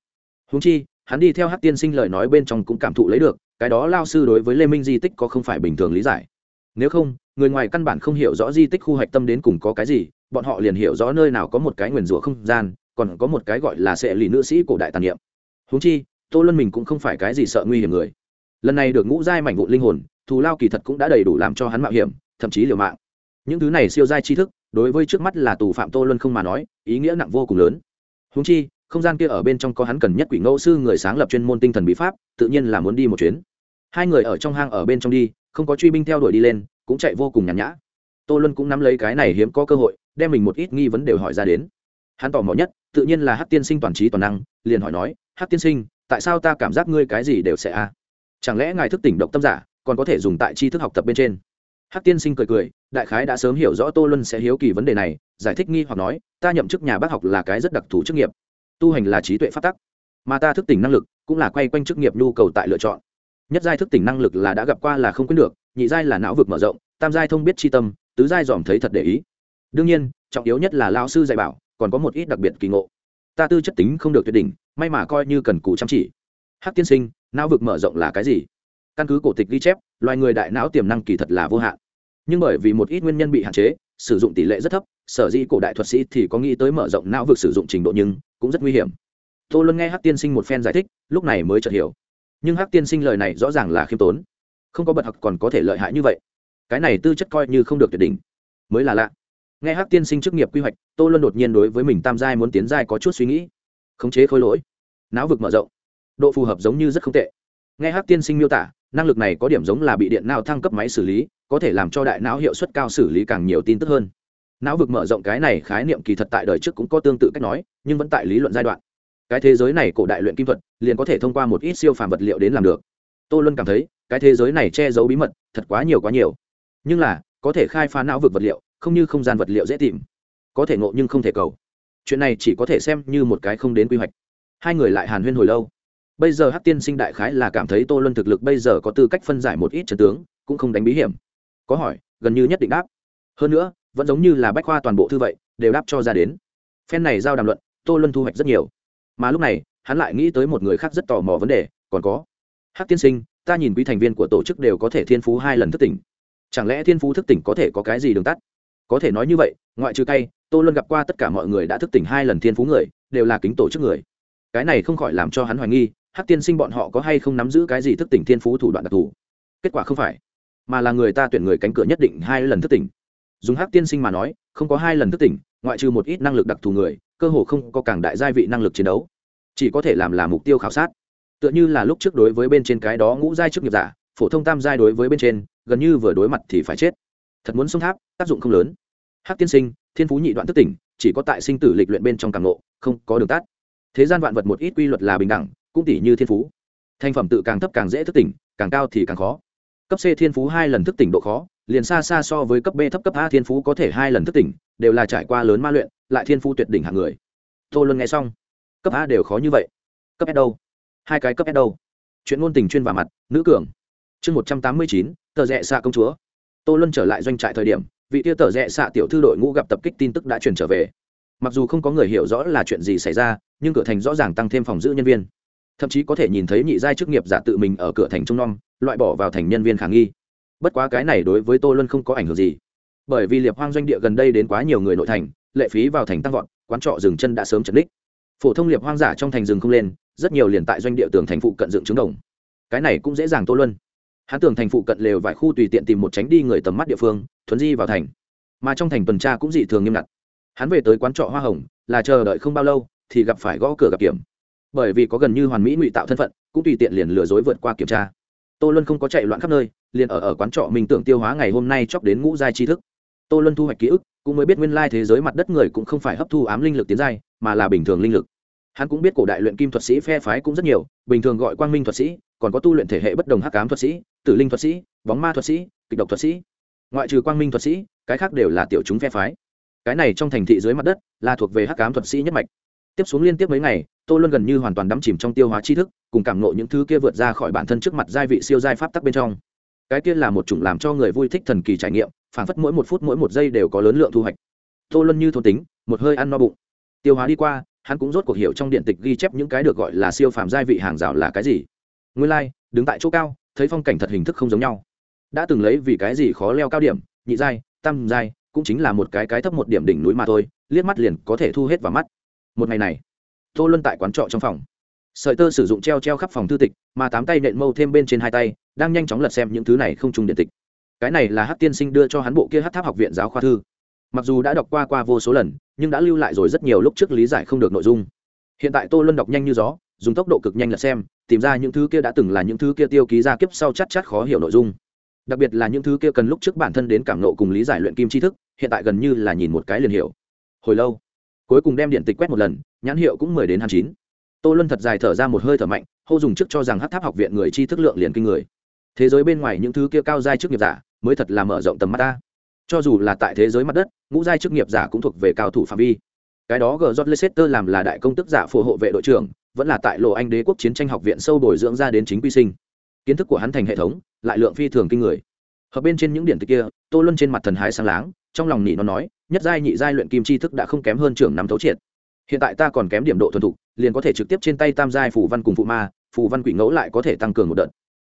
Húng chi, hắn đi theo hát tiên sinh lời nói bên trong cũng cảm thụ lấy được, cái đó lao sư đối với lê minh di tích có không phải bình thường lý giải. Nếu không, người ngoài căn bản không hiểu rõ di tích khu hạch tâm đến cùng có cái gì, bọn họ liền hiểu rõ nơi nào có một cái nguyền rủa không gian, còn có một cái gọi là sệ lì nữ sĩ cổ đại tàn niệm. Húng chi tô luân mình cũng không phải cái gì sợ nguy hiểm người. Lần này được ngũ giai mảnh vụ linh hồn, thù lao kỳ thật cũng đã đầy đủ làm cho hắn mạo hiểm, thậm chí liều mạng. Những thứ này siêu giai tri thức, đối với trước mắt là tù phạm tô luân không mà nói, ý nghĩa nặng vô cùng lớn. Húng chi, không gian kia ở bên trong có hắn cần nhất quỷ ngẫu sư người sáng lập chuyên môn tinh thần bí pháp, tự nhiên là muốn đi một chuyến. Hai người ở trong hang ở bên trong đi, không có truy binh theo đuổi đi lên, cũng chạy vô cùng nhàn nhã. Tô luân cũng nắm lấy cái này hiếm có cơ hội, đem mình một ít nghi vấn đều hỏi ra đến. Hắn tò mò nhất, tự nhiên là hát tiên sinh toàn trí toàn năng, liền hỏi nói hát tiên sinh tại sao ta cảm giác ngươi cái gì đều sẽ a? Chẳng lẽ ngài thức tỉnh độc tâm giả, còn có thể dùng tại tri thức học tập bên trên? Hắc tiên sinh cười cười, đại khái đã sớm hiểu rõ tô luân sẽ hiếu kỳ vấn đề này, giải thích nghi hoặc nói, ta nhậm chức nhà bác học là cái rất đặc thù chức nghiệp. Tu hành là trí tuệ phát tắc, mà ta thức tỉnh năng lực cũng là quay quanh chức nghiệp nhu cầu tại lựa chọn. Nhất giai thức tỉnh năng lực là đã gặp qua là không quyết được, nhị giai là não vực mở rộng, tam giai thông biết tri tâm, tứ giai dòm thấy thật để ý. Đương nhiên, trọng yếu nhất là lao sư dạy bảo, còn có một ít đặc biệt kỳ ngộ ta tư chất tính không được tuyệt đỉnh, may mà coi như cần cù chăm chỉ. Hát tiên sinh, não vực mở rộng là cái gì? Căn cứ cổ tịch ghi chép, loài người đại não tiềm năng kỳ thật là vô hạn. Nhưng bởi vì một ít nguyên nhân bị hạn chế, sử dụng tỷ lệ rất thấp, sở dĩ cổ đại thuật sĩ thì có nghĩ tới mở rộng não vực sử dụng trình độ nhưng cũng rất nguy hiểm. Tô luân nghe hát tiên sinh một phen giải thích, lúc này mới chợt hiểu. Nhưng hát tiên sinh lời này rõ ràng là khiêm tốn. Không có bật học còn có thể lợi hại như vậy. Cái này tư chất coi như không được tuyệt đỉnh. Mới là lạ nghe hắc tiên sinh chức nghiệp quy hoạch, tô luân đột nhiên đối với mình tam giai muốn tiến giai có chút suy nghĩ. Khống chế khối lỗi. Não vực mở rộng. Độ phù hợp giống như rất không tệ. Nghe hắc tiên sinh miêu tả, năng lực này có điểm giống là bị điện não thăng cấp máy xử lý, có thể làm cho đại não hiệu suất cao xử lý càng nhiều tin tức hơn. Não vực mở rộng cái này khái niệm kỳ thật tại đời trước cũng có tương tự cách nói, nhưng vẫn tại lý luận giai đoạn. Cái thế giới này cổ đại luyện kim thuật, liền có thể thông qua một ít siêu phàm vật liệu đến làm được. Tôi luôn cảm thấy, cái thế giới này che giấu bí mật, thật quá nhiều quá nhiều. Nhưng là, có thể khai phá não vực vật liệu không như không gian vật liệu dễ tìm. Có thể ngộ nhưng không thể cầu. Chuyện này chỉ có thể xem như một cái không đến quy hoạch. Hai người lại hàn huyên hồi lâu. Bây giờ hát tiên sinh đại khái là cảm thấy tô luân thực lực bây giờ có tư cách phân giải một ít trần tướng, cũng không đánh bí hiểm. Có hỏi, gần như nhất định đáp. Hơn nữa, vẫn giống như là bách khoa toàn bộ thư vậy, đều đáp cho ra đến. Phen này giao đàm luận, tô luân thu hoạch rất nhiều. Mà lúc này, hắn lại nghĩ tới một người khác rất tò mò vấn đề, còn có hát tiên sinh, ta nhìn quý thành viên của tổ chức đều có thể thiên phú hai lần thức tỉnh. Chẳng lẽ thiên phú thức tỉnh có thể có cái gì đường tắt? Có thể nói như vậy, ngoại trừ cay, tô luân gặp qua tất cả mọi người đã thức tỉnh hai lần thiên phú người, đều là kính tổ chức người. Cái này không khỏi làm cho hắn hoài nghi hát tiên sinh bọn họ có hay không nắm giữ cái gì thức tỉnh thiên phú thủ đoạn đặc thù? Kết quả không phải, mà là người ta tuyển người cánh cửa nhất định hai lần thức tỉnh. Dùng hát tiên sinh mà nói, không có hai lần thức tỉnh, ngoại trừ một ít năng lực đặc thù người, cơ hồ không có càng đại gia vị năng lực chiến đấu. Chỉ có thể làm là mục tiêu khảo sát. Tựa như là lúc trước đối với bên trên cái đó ngũ giai chức nghiệp giả, phổ thông tam giai đối với bên trên, gần như vừa đối mặt thì phải chết thật muốn sông tháp, tác dụng không lớn. Hát tiên sinh, thiên phú nhị đoạn thức tỉnh, chỉ có tại sinh tử lịch luyện bên trong càng ngộ, không có đường tắt. Thế gian vạn vật một ít quy luật là bình đẳng, cũng tỷ như thiên phú. Thành phẩm tự càng thấp càng dễ thức tỉnh, càng cao thì càng khó. Cấp c thiên phú hai lần thức tỉnh độ khó, liền xa xa so với cấp b thấp cấp a thiên phú có thể hai lần thức tỉnh, đều là trải qua lớn ma luyện, lại thiên phú tuyệt đỉnh hạng người. Tô luân nghe xong, cấp a đều khó như vậy. Cấp s đâu? Hai cái cấp s đâu? Chuyện ngôn tình chuyên vào mặt, nữ cường. Chương một trăm tám mươi chín, tờ rẽ xa công chúa tô luân trở lại doanh trại thời điểm, vị tia tờ rẽ xạ tiểu thư đội ngũ gặp tập kích tin tức đã truyền trở về. Mặc dù không có người hiểu rõ là chuyện gì xảy ra, nhưng cửa thành rõ ràng tăng thêm phòng giữ nhân viên. Thậm chí có thể nhìn thấy nhị giai chức nghiệp giả tự mình ở cửa thành trung non loại bỏ vào thành nhân viên khả nghi. Bất quá cái này đối với tô luân không có ảnh hưởng gì. Bởi vì liệp hoang doanh địa gần đây đến quá nhiều người nội thành, lệ phí vào thành tăng vọt, quán trọ dừng chân đã sớm chấn đích phổ thông liệp hoang giả trong thành rừng không lên, rất nhiều liền tại doanh địa tường thành phụ cận dựng trứng đồng. Cái này cũng dễ dàng tô luân hắn tưởng thành phụ cận lều vài khu tùy tiện tìm một tránh đi người tầm mắt địa phương, thuấn di vào thành. Mà trong thành tuần tra cũng dị thường nghiêm ngặt. Hắn về tới quán trọ hoa hồng, là chờ đợi không bao lâu, thì gặp phải gõ cửa gặp kiểm. Bởi vì có gần như hoàn mỹ ngụy tạo thân phận, cũng tùy tiện liền lừa dối vượt qua kiểm tra. Tô luân không có chạy loạn khắp nơi, liền ở ở quán trọ mình tưởng tiêu hóa ngày hôm nay chóc đến ngũ giai tri thức. Tô luân thu hoạch ký ức, cũng mới biết nguyên lai thế giới mặt đất người cũng không phải hấp thu ám linh lực tiến giai, mà là bình thường linh lực. Hắn cũng biết cổ đại luyện kim thuật sĩ phe phái cũng rất nhiều, bình thường gọi quang minh thuật sĩ, còn có tu luyện thể hệ bất đồng hắc ám thuật sĩ tử linh thuật sĩ bóng ma thuật sĩ kịch độc thuật sĩ ngoại trừ quang minh thuật sĩ cái khác đều là tiểu chúng phe phái. Cái này trong thành thị dưới mặt đất là thuộc về hắc cám thuật sĩ nhất mạch. Tiếp xuống liên tiếp mấy ngày tô luân gần như hoàn toàn đắm chìm trong tiêu hóa tri thức cùng cảm nộ những thứ kia vượt ra khỏi bản thân trước mặt giai vị siêu giai pháp tắc bên trong. Cái kia là một chủng làm cho người vui thích thần kỳ trải nghiệm phản phất mỗi một phút mỗi một giây đều có lớn lượng thu hoạch. Tô luân như thôn tính một hơi ăn no bụng. Tiêu hóa đi qua hắn cũng rốt cuộc hiểu trong điện tịch ghi chép những cái được gọi là siêu phàm giai vị hàng rào là cái gì. Nguyên lai、like, đứng tại chỗ cao thấy phong cảnh thật hình thức không giống nhau. Đã từng lấy vì cái gì khó leo cao điểm, nhị giai, tam giai, cũng chính là một cái cái thấp một điểm đỉnh núi mà thôi, liếc mắt liền có thể thu hết vào mắt. Một ngày này, tô luân tại quán trọ trong phòng. Sợi tơ sử dụng treo treo khắp phòng thư tịch, mà tám tay nện mâu thêm bên trên hai tay, đang nhanh chóng lật xem những thứ này không trùng điện tịch. Cái này là hát tiên sinh đưa cho hắn bộ kia hát tháp học viện giáo khoa thư. Mặc dù đã đọc qua qua vô số lần, nhưng đã lưu lại rồi rất nhiều lúc trước lý giải không được nội dung. Hiện tại tô luân đọc nhanh như gió, dùng tốc độ cực nhanh lật xem tìm ra những thứ kia đã từng là những thứ kia tiêu ký ra kiếp sau chắc chắc khó hiểu nội dung. Đặc biệt là những thứ kia cần lúc trước bản thân đến cảm nộ cùng lý giải luyện kim tri thức, hiện tại gần như là nhìn một cái liền hiểu. Hồi lâu, cuối cùng đem điện tịch quét một lần, nhãn hiệu cũng mười đến hai chín. Tô luân thật dài thở ra một hơi thở mạnh, hô dùng trước cho rằng hát tháp học viện người chi thức lượng liền kinh người. Thế giới bên ngoài những thứ kia cao giai chức nghiệp giả, mới thật là mở rộng tầm mắt ta. Cho dù là tại thế giới mặt đất, ngũ giai chức nghiệp giả cũng thuộc về cao thủ phạm vi. Cái đó gờ jot leicester làm là đại công tức giả phù hộ vệ đội trưởng vẫn là tại lộ anh đế quốc chiến tranh học viện sâu bồi dưỡng ra đến chính quy sinh. Kiến thức của hắn thành hệ thống, lại lượng phi thường kinh người. Hợp bên trên những điển tích kia, tô luân trên mặt thần hái sáng láng, trong lòng nhị nó nói, nhất giai, nhị giai luyện kim tri thức đã không kém hơn trưởng năm thấu triệt. Hiện tại ta còn kém điểm độ thuần thục, liền có thể trực tiếp trên tay tam giai phù văn cùng phụ ma, phù văn quỷ ngẫu lại có thể tăng cường một đợt.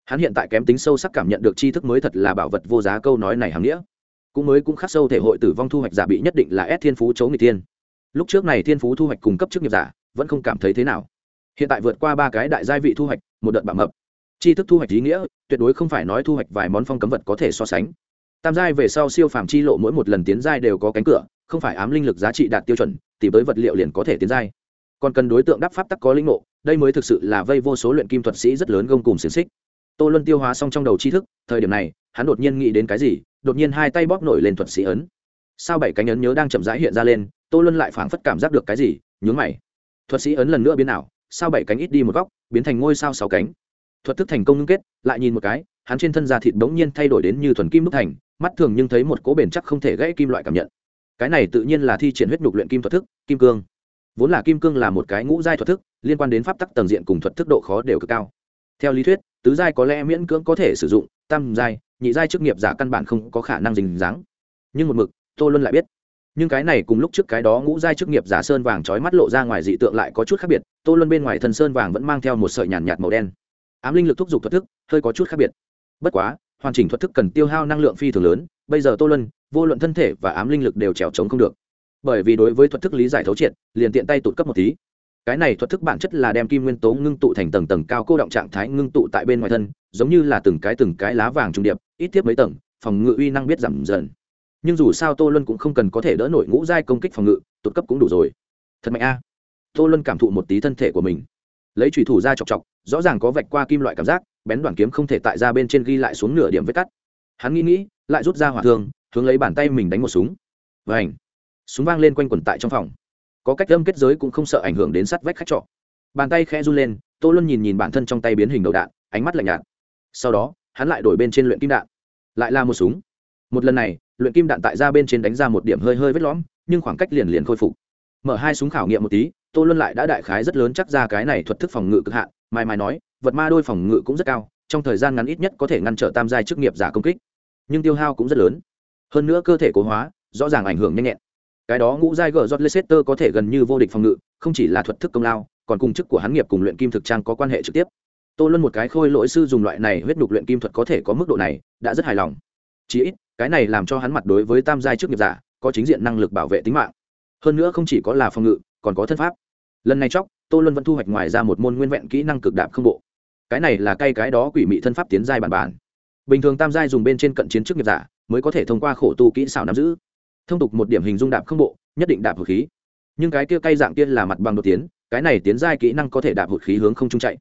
Hắn hiện tại kém tính sâu sắc cảm nhận được tri thức mới thật là bảo vật vô giá câu nói này hàm nghĩa. Cũng mới cũng khắc sâu thể hội tử vong thu hoạch giả bị nhất định là ép thiên phú chấu người tiên lúc trước này thiên phú thu hoạch cung cấp chức nghiệp giả, vẫn không cảm thấy thế nào hiện tại vượt qua ba cái đại giai vị thu hoạch, một đợt bạo mập. Tri thức thu hoạch ý nghĩa, tuyệt đối không phải nói thu hoạch vài món phong cấm vật có thể so sánh. Tam giai về sau siêu phàm chi lộ mỗi một lần tiến giai đều có cánh cửa, không phải ám linh lực giá trị đạt tiêu chuẩn tìm tới vật liệu liền có thể tiến giai. Còn cần đối tượng đáp pháp tắc có linh ngộ, đây mới thực sự là vây vô số luyện kim thuật sĩ rất lớn gông cùng xiềng xích. Tô luân tiêu hóa xong trong đầu tri thức, thời điểm này, hắn đột nhiên nghĩ đến cái gì, đột nhiên hai tay bóp nổi lên thuật sĩ ấn. Sao bảy cánh ấn nhớ đang chậm rãi hiện ra lên, tô luân lại phảng phất cảm giác được cái gì, nhướng mày. Thuật sĩ ấn lần nữa biến ảo sao bảy cánh ít đi một góc, biến thành ngôi sao sáu cánh. Thuật thức thành công ngưng kết, lại nhìn một cái, hắn trên thân da thịt bỗng nhiên thay đổi đến như thuần kim đúc thành, mắt thường nhưng thấy một cố bền chắc không thể gãy kim loại cảm nhận. Cái này tự nhiên là thi triển huyết nhục luyện kim thuật thức, kim cương. Vốn là kim cương là một cái ngũ giai thuật thức, liên quan đến pháp tắc tầng diện cùng thuật thức độ khó đều cực cao. Theo lý thuyết, tứ giai có lẽ miễn cưỡng có thể sử dụng, tam giai, nhị giai chức nghiệp giả căn bản không có khả năng dính dáng nhưng một mực, tô luân lại biết nhưng cái này cùng lúc trước cái đó ngũ giai chức nghiệp giả sơn vàng trói mắt lộ ra ngoài dị tượng lại có chút khác biệt tô luân bên ngoài thân sơn vàng vẫn mang theo một sợi nhàn nhạt, nhạt màu đen. Ám linh lực thúc giục thuật thức hơi có chút khác biệt. Bất quá hoàn chỉnh thuật thức cần tiêu hao năng lượng phi thường lớn bây giờ tô luân vô luận thân thể và ám linh lực đều trèo trống không được. Bởi vì đối với thuật thức lý giải thấu triệt liền tiện tay tụt cấp một tí. Cái này thuật thức bản chất là đem kim nguyên tố ngưng tụ thành tầng tầng cao cô động trạng thái ngưng tụ tại bên ngoài thân giống như là từng cái từng cái lá vàng trung điệp ít tiếp mấy tầng phòng ngự uy năng biết giảm dần nhưng dù sao tô luân cũng không cần có thể đỡ nổi ngũ giai công kích phòng ngự tụt cấp cũng đủ rồi. Thật mạnh a. Tô luân cảm thụ một tí thân thể của mình. Lấy thủy thủ ra chọc chọc, rõ ràng có vạch qua kim loại cảm giác, bén đoàn kiếm không thể tại ra bên trên ghi lại xuống nửa điểm vết cắt. Hắn nghĩ nghĩ, lại rút ra hỏa thương, hướng lấy bàn tay mình đánh một súng. Và ảnh súng vang lên quanh quẩn tại trong phòng. Có cách âm kết giới cũng không sợ ảnh hưởng đến sắt vách khách trọ. Bàn tay khẽ run lên, tô luân nhìn nhìn bản thân trong tay biến hình đầu đạn, ánh mắt lạnh nhạt. Sau đó, hắn lại đổi bên trên luyện kim đạn. Lại là một súng. Một lần này luyện kim đạn tại ra bên trên đánh ra một điểm hơi hơi vết lõm, nhưng khoảng cách liền liền khôi phục. Mở hai súng khảo nghiệm một tí, tô luân lại đã đại khái rất lớn chắc ra cái này thuật thức phòng ngự cực hạn mai mai nói, vật ma đôi phòng ngự cũng rất cao, trong thời gian ngắn ít nhất có thể ngăn trở tam giai chức nghiệp giả công kích. Nhưng tiêu hao cũng rất lớn. Hơn nữa cơ thể cố hóa, rõ ràng ảnh hưởng nhanh nhẹn. Cái đó ngũ giai gờ giọt leicester có thể gần như vô địch phòng ngự, không chỉ là thuật thức công lao, còn cùng chức của hắn nghiệp cùng luyện kim thực trang có quan hệ trực tiếp. Tô luân một cái khôi lỗi sư dùng loại này huyết nhục luyện kim thuật có thể có mức độ này, đã rất hài lòng. Chỉ ít cái này làm cho hắn mặt đối với tam giai chức nghiệp giả, có chính diện năng lực bảo vệ tính mạng. Hơn nữa không chỉ có là phòng ngự, còn có thân pháp. Lần này chóc, tô luân vẫn thu hoạch ngoài ra một môn nguyên vẹn kỹ năng cực đạp không bộ. Cái này là cây cái đó quỷ mị thân pháp tiến giai bản bản. Bình thường tam giai dùng bên trên cận chiến chức nghiệp giả, mới có thể thông qua khổ tu kỹ xảo nắm giữ. Thông tục một điểm hình dung đạp không bộ, nhất định đạp hụt khí. Nhưng cái kia cây dạng kia là mặt bằng đột tiến, cái này tiến giai kỹ năng có thể đạp hụt khí hướng không trung chạy.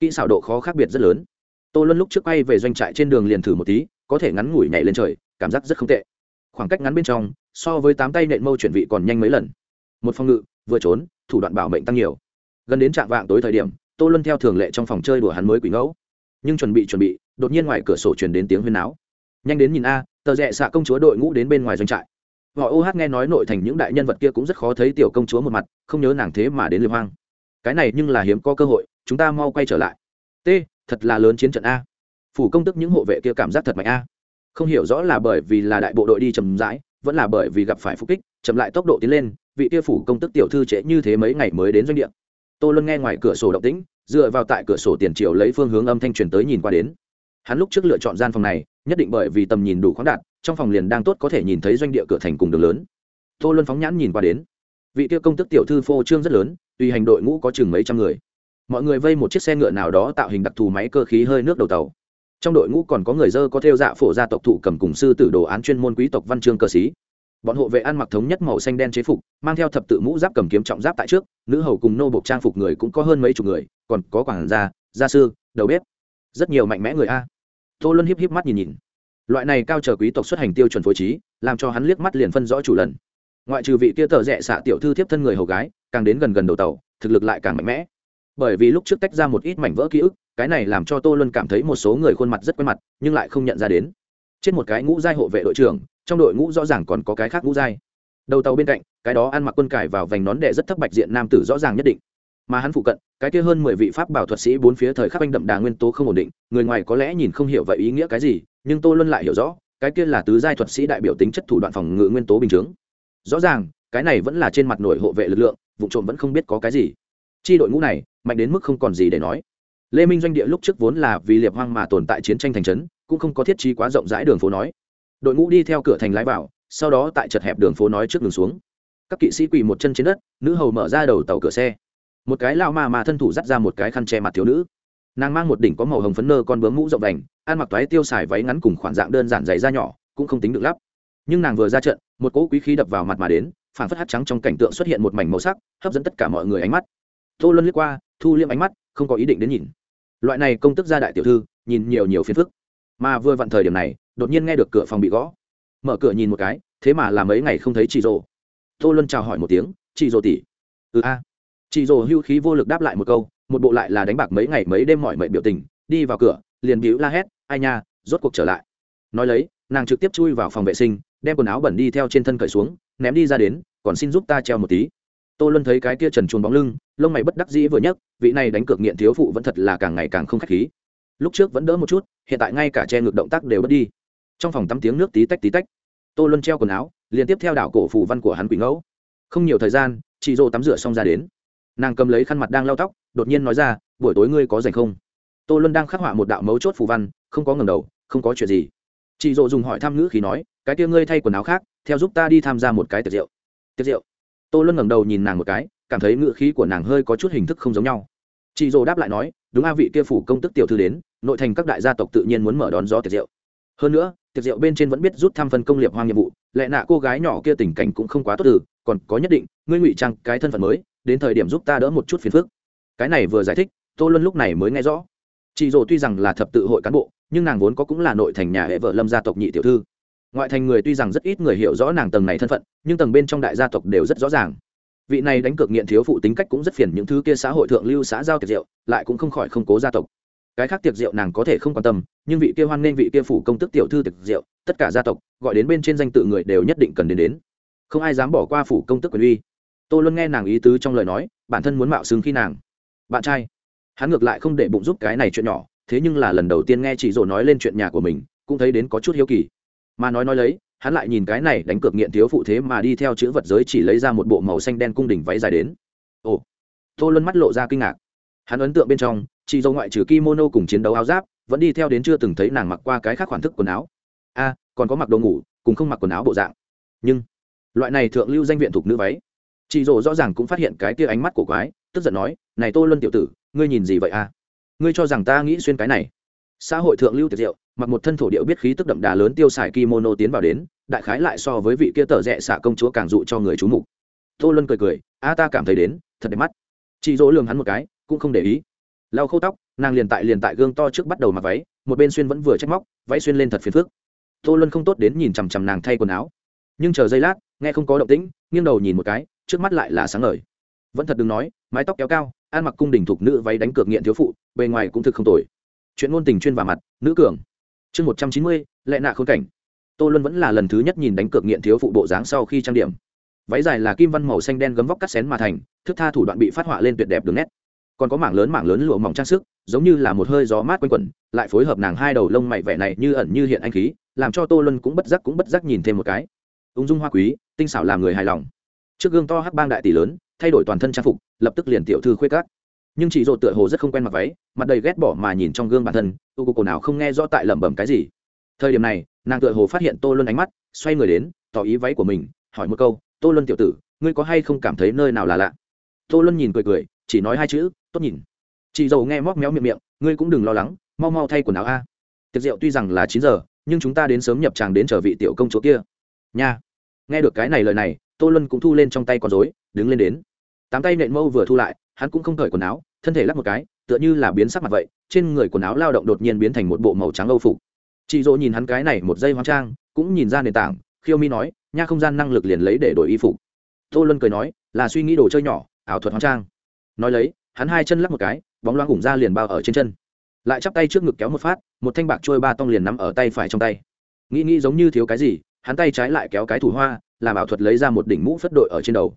Kỹ xảo độ khó khác biệt rất lớn. Tô luân lúc trước quay về doanh trại trên đường liền thử một tí, có thể ngắn ngủi nhảy lên trời cảm giác rất không tệ. Khoảng cách ngắn bên trong, so với tám tay nện mâu chuyển vị còn nhanh mấy lần. Một phòng ngự, vừa trốn, thủ đoạn bảo mệnh tăng nhiều. Gần đến trạng vạng tối thời điểm, tô luân theo thường lệ trong phòng chơi đùa hắn mới quỷ ngẫu. Nhưng chuẩn bị chuẩn bị, đột nhiên ngoài cửa sổ truyền đến tiếng huyên náo. Nhanh đến nhìn a, tờ rẽ xạ công chúa đội ngũ đến bên ngoài doanh trại. Họ ô hát nghe nói nội thành những đại nhân vật kia cũng rất khó thấy tiểu công chúa một mặt, không nhớ nàng thế mà đến liệp hoang. Cái này nhưng là hiếm có cơ hội, chúng ta mau quay trở lại. T, thật là lớn chiến trận a. Phủ công tức những hộ vệ kia cảm giác thật mạnh a không hiểu rõ là bởi vì là đại bộ đội đi chậm rãi, vẫn là bởi vì gặp phải phục kích, chậm lại tốc độ tiến lên, vị kia phủ công tức tiểu thư trễ như thế mấy ngày mới đến doanh địa. Tô luân nghe ngoài cửa sổ động tĩnh, dựa vào tại cửa sổ tiền triệu lấy phương hướng âm thanh truyền tới nhìn qua đến. Hắn lúc trước lựa chọn gian phòng này, nhất định bởi vì tầm nhìn đủ khoáng đạt, trong phòng liền đang tốt có thể nhìn thấy doanh địa cửa thành cùng đường lớn. Tô luân phóng nhãn nhìn qua đến. Vị tiêu công tức tiểu thư phô trương rất lớn, tùy hành đội ngũ có chừng mấy trăm người. Mọi người vây một chiếc xe ngựa nào đó tạo hình đặc thù máy cơ khí hơi nước đầu tàu trong đội ngũ còn có người dơ có theo dạ phổ gia tộc thụ cầm cùng sư tử đồ án chuyên môn quý tộc văn chương cơ sĩ bọn hộ vệ ăn mặc thống nhất màu xanh đen chế phục, mang theo thập tự mũ giáp cầm kiếm trọng giáp tại trước, nữ hầu cùng nô bộc trang phục người cũng có hơn mấy chục người, còn có quản gia gia sư, đầu bếp. Rất nhiều mạnh mẽ người a. Tô luân híp híp mắt nhìn nhìn. Loại này cao chờ quý tộc xuất hành tiêu chuẩn phối trí, làm cho hắn liếc mắt liền phân rõ chủ lần. Ngoại trừ vị kia tờ rẽ xạ tiểu thư thiếp thân người hầu gái, càng đến gần gần đầu tàu, thực lực lại càng mạnh mẽ bởi vì lúc trước tách ra một ít mảnh vỡ ký ức, cái này làm cho tô luân cảm thấy một số người khuôn mặt rất quen mặt, nhưng lại không nhận ra đến. Trên một cái ngũ giai hộ vệ đội trưởng, trong đội ngũ rõ ràng còn có cái khác ngũ giai. Đầu tàu bên cạnh, cái đó ăn mặc quân cải vào vành nón đệ rất thấp bạch diện nam tử rõ ràng nhất định. Mà hắn phụ cận, cái kia hơn mười vị pháp bảo thuật sĩ bốn phía thời khắc anh đậm đà nguyên tố không ổn định, người ngoài có lẽ nhìn không hiểu vậy ý nghĩa cái gì, nhưng tô luân lại hiểu rõ, cái kia là tứ giai thuật sĩ đại biểu tính chất thủ đoạn phòng ngự nguyên tố bình chướng. Rõ ràng, cái này vẫn là trên mặt nổi hộ vệ lực lượng, vụ trộm vẫn không biết có cái gì chi đội ngũ này, mạnh đến mức không còn gì để nói. Lê minh doanh địa lúc trước vốn là vì liệp hoang mà tồn tại chiến tranh thành trấn, cũng không có thiết trí quá rộng rãi đường phố nói. Đội ngũ đi theo cửa thành lái vào, sau đó tại chật hẹp đường phố nói trước đường xuống. Các kỵ sĩ quỳ một chân trên đất, nữ hầu mở ra đầu tàu cửa xe. Một cái lao ma mà thân thủ dắt ra một cái khăn che mặt thiếu nữ. Nàng mang một đỉnh có màu hồng phấn nơ con bướm mũ rộng đành ăn mặc toái tiêu xài váy ngắn cùng khoản dạng đơn giản dày da nhỏ, cũng không tính được lắp nhưng nàng vừa ra trận, một cỗ quý khí đập vào mặt mà đến phản phất hát trắng trong cảnh tượng xuất hiện một mảnh màu sắc, hấp dẫn tất cả mọi người ánh mắt tô luân liếc qua, thu liêm ánh mắt, không có ý định đến nhìn. Loại này công tức gia đại tiểu thư, nhìn nhiều nhiều phiền phức. Mà vừa vặn thời điểm này, đột nhiên nghe được cửa phòng bị gõ. Mở cửa nhìn một cái, thế mà làm mấy ngày không thấy chị rồ tô luân chào hỏi một tiếng, chị rồ tỉ ừ a. Chị rồ hưu khí vô lực đáp lại một câu, một bộ lại là đánh bạc mấy ngày mấy đêm mỏi mệt biểu tình, đi vào cửa, liền bĩu la hét, ai nha, rốt cuộc trở lại. Nói lấy, nàng trực tiếp chui vào phòng vệ sinh, đem quần áo bẩn đi theo trên thân cởi xuống, ném đi ra đến, còn xin giúp ta treo một tí. Tô luân thấy cái kia trần chuồn bóng lưng lông mày bất đắc dĩ vừa nhấc, vị này đánh cược nghiện thiếu phụ vẫn thật là càng ngày càng không k h á c h khí. Lúc trước vẫn đỡ một chút, hiện tại ngay cả che ngược động tác đều bớt đi. Trong phòng tắm tiếng nước tí tách tí tách. Tô luân treo quần áo liên tiếp theo đảo cổ phủ văn của hắn quỷ ngẫu. Không nhiều thời gian, chị dô tắm rửa xong ra đến. Nàng cầm lấy khăn mặt đang lau tóc, đột nhiên nói ra, buổi tối ngươi có dành không? Tô luân đang khắc họa một đạo mấu chốt phù văn, không có ngầm đầu, không có chuyện gì. Chị dỗ dùng hỏi thăm ngữ khi nói, cái kia ngươi thay quần áo khác, theo giúp ta đi tham gia một cái tiệc rượu. Tiệc rượu? Tô luân ngẩng đầu nhìn nàng một cái cảm thấy ngựa khí của nàng hơi có chút hình thức không giống nhau. Chị dỗ đáp lại nói, đúng a, vị kia phủ công tức tiểu thư đến, nội thành các đại gia tộc tự nhiên muốn mở đón gió tiệc rượu. Hơn nữa, tiệc rượu bên trên vẫn biết rút thăm phân công liệp hoang nhiệm vụ, lẽ nạ cô gái nhỏ kia tình cảnh cũng không quá tốt từ, còn có nhất định, ngươi ngụy trang cái thân phận mới, đến thời điểm giúp ta đỡ một chút phiền phức. Cái này vừa giải thích, tô luân lúc này mới nghe rõ. Chị dỗ tuy rằng là thập tự hội cán bộ, nhưng nàng vốn có cũng là nội thành nhà hệ vợ lâm gia tộc nhị tiểu thư. Ngoại thành người tuy rằng rất ít người hiểu rõ nàng tầng này thân phận, nhưng tầng bên trong đại gia tộc đều rất rõ ràng vị này đánh cược nghiện thiếu phụ tính cách cũng rất phiền những thứ kia xã hội thượng lưu xã giao tiệc rượu, lại cũng không khỏi không cố gia tộc. Cái khác tiệc rượu nàng có thể không quan tâm, nhưng vị kia hoan nên vị kia phủ công tức tiểu thư tiệc rượu, tất cả gia tộc, gọi đến bên trên danh tự người đều nhất định cần đến đến. Không ai dám bỏ qua phủ công tức quyền uy. Tô luôn nghe nàng ý tứ trong lời nói, bản thân muốn mạo xứng khi nàng. Bạn trai. Hắn ngược lại không để bụng giúp cái này chuyện nhỏ, thế nhưng là lần đầu tiên nghe chị rồ nói lên chuyện nhà của mình, cũng thấy đến có chút hiếu kỳ. Mà nói nói lấy hắn lại nhìn cái này đánh cược nghiện thiếu phụ thế mà đi theo chữ vật giới chỉ lấy ra một bộ màu xanh đen cung đỉnh váy dài đến. Ồ, tô luân mắt lộ ra kinh ngạc. Hắn ấn tượng bên trong, chị dâu ngoại trừ kimono cùng chiến đấu áo giáp, vẫn đi theo đến chưa từng thấy nàng mặc qua cái khác khoản thức quần áo. A, còn có mặc đồ ngủ, cùng không mặc quần áo bộ dạng. Nhưng, loại này thượng lưu danh viện thuộc nữ váy, chị dỗ rõ ràng cũng phát hiện cái kia ánh mắt của quái, tức giận nói, này tô luân tiểu tử, ngươi nhìn gì vậy a? Ngươi cho rằng ta nghĩ xuyên cái này? Xã hội thượng lưu tiệt diệu mặc một thân thổ điệu biết khí tức đậm đà lớn tiêu xài kimono tiến vào đến, đại khái lại so với vị kia tờ rẽ xả công chúa càng dụ cho người chú mục. Tô luân cười cười, a, ta cảm thấy đến, thật đẹp mắt. Chị dỗ lường hắn một cái, cũng không để ý. Lau khâu tóc, nàng liền tại liền tại gương to trước bắt đầu mặc váy, một bên xuyên vẫn vừa trách móc, váy xuyên lên thật phiền phức. Tô luân không tốt đến nhìn chằm chằm nàng thay quần áo. Nhưng chờ giây lát, nghe không có động tĩnh, nghiêng đầu nhìn một cái, trước mắt lại là sáng ngời. Vẫn thật đừng nói, mái tóc kéo cao, ăn mặc cung đình thục nữ váy đánh cược nghiện thiếu phụ, bề ngoài cũng thực không tồi. Chuyện ngôn tình chuyên vào mặt, nữ cường chương một trăm chín mươi, lệ nạ khôn cảnh. Tô luân vẫn là lần thứ nhất nhìn đánh cược nghiện thiếu phụ bộ dáng sau khi trang điểm. Váy dài là kim văn màu xanh đen gấm vóc cắt xén mà thành, thức tha thủ đoạn bị phát họa lên tuyệt đẹp đường nét. Còn có mảng lớn mảng lớn lụa mỏng trang sức, giống như là một hơi gió mát quanh quẩn, lại phối hợp nàng hai đầu lông mày vẻ này như ẩn như hiện anh khí, làm cho tô luân cũng bất giác cũng bất giác nhìn thêm một cái. Ung dung hoa quý, tinh xảo làm người hài lòng. Trước gương to hắc bang đại tỷ lớn, thay đổi toàn thân trang phục, lập tức liền tiểu thư khuê cát nhưng chị dỗ tựa hồ rất không quen mặc váy, mặt đầy ghét bỏ mà nhìn trong gương bản thân tu cô cổ nào không nghe rõ tại lẩm bẩm cái gì. Thời điểm này, nàng tựa hồ phát hiện tô luân ánh mắt, xoay người đến, tỏ ý váy của mình, hỏi một câu, tô luân tiểu tử, ngươi có hay không cảm thấy nơi nào là lạ? Tô luân nhìn cười cười, chỉ nói hai chữ, tốt nhìn. Chị dầu nghe móc méo miệng miệng, ngươi cũng đừng lo lắng, mau mau thay quần áo a. Tiệc rượu tuy rằng là chín giờ, nhưng chúng ta đến sớm nhập tràng đến chờ vị tiểu công chúa kia. Nha. Nghe được cái này lời này, tô luân cũng thu lên trong tay con dối đứng lên đến. Tám tay nện mâu vừa thu lại hắn cũng không cởi quần áo, thân thể lắc một cái, tựa như là biến sắc mặt vậy, trên người quần áo lao động đột nhiên biến thành một bộ màu trắng âu phục. Chị dỗ nhìn hắn cái này một giây hoang trang, cũng nhìn ra nền tảng, khiêu mi nói, nha không gian năng lực liền lấy để đổi y phục. Tô luân cười nói, là suy nghĩ đồ chơi nhỏ, ảo thuật hoang trang. Nói lấy, hắn hai chân lắc một cái, bóng loáng ủng ra liền bao ở trên chân. Lại chắp tay trước ngực kéo một phát, một thanh bạc trôi ba tông liền nắm ở tay phải trong tay. Nghĩ nghĩ giống như thiếu cái gì, hắn tay trái lại kéo cái thủ hoa, làm ảo thuật lấy ra một đỉnh mũ phất đội ở trên đầu.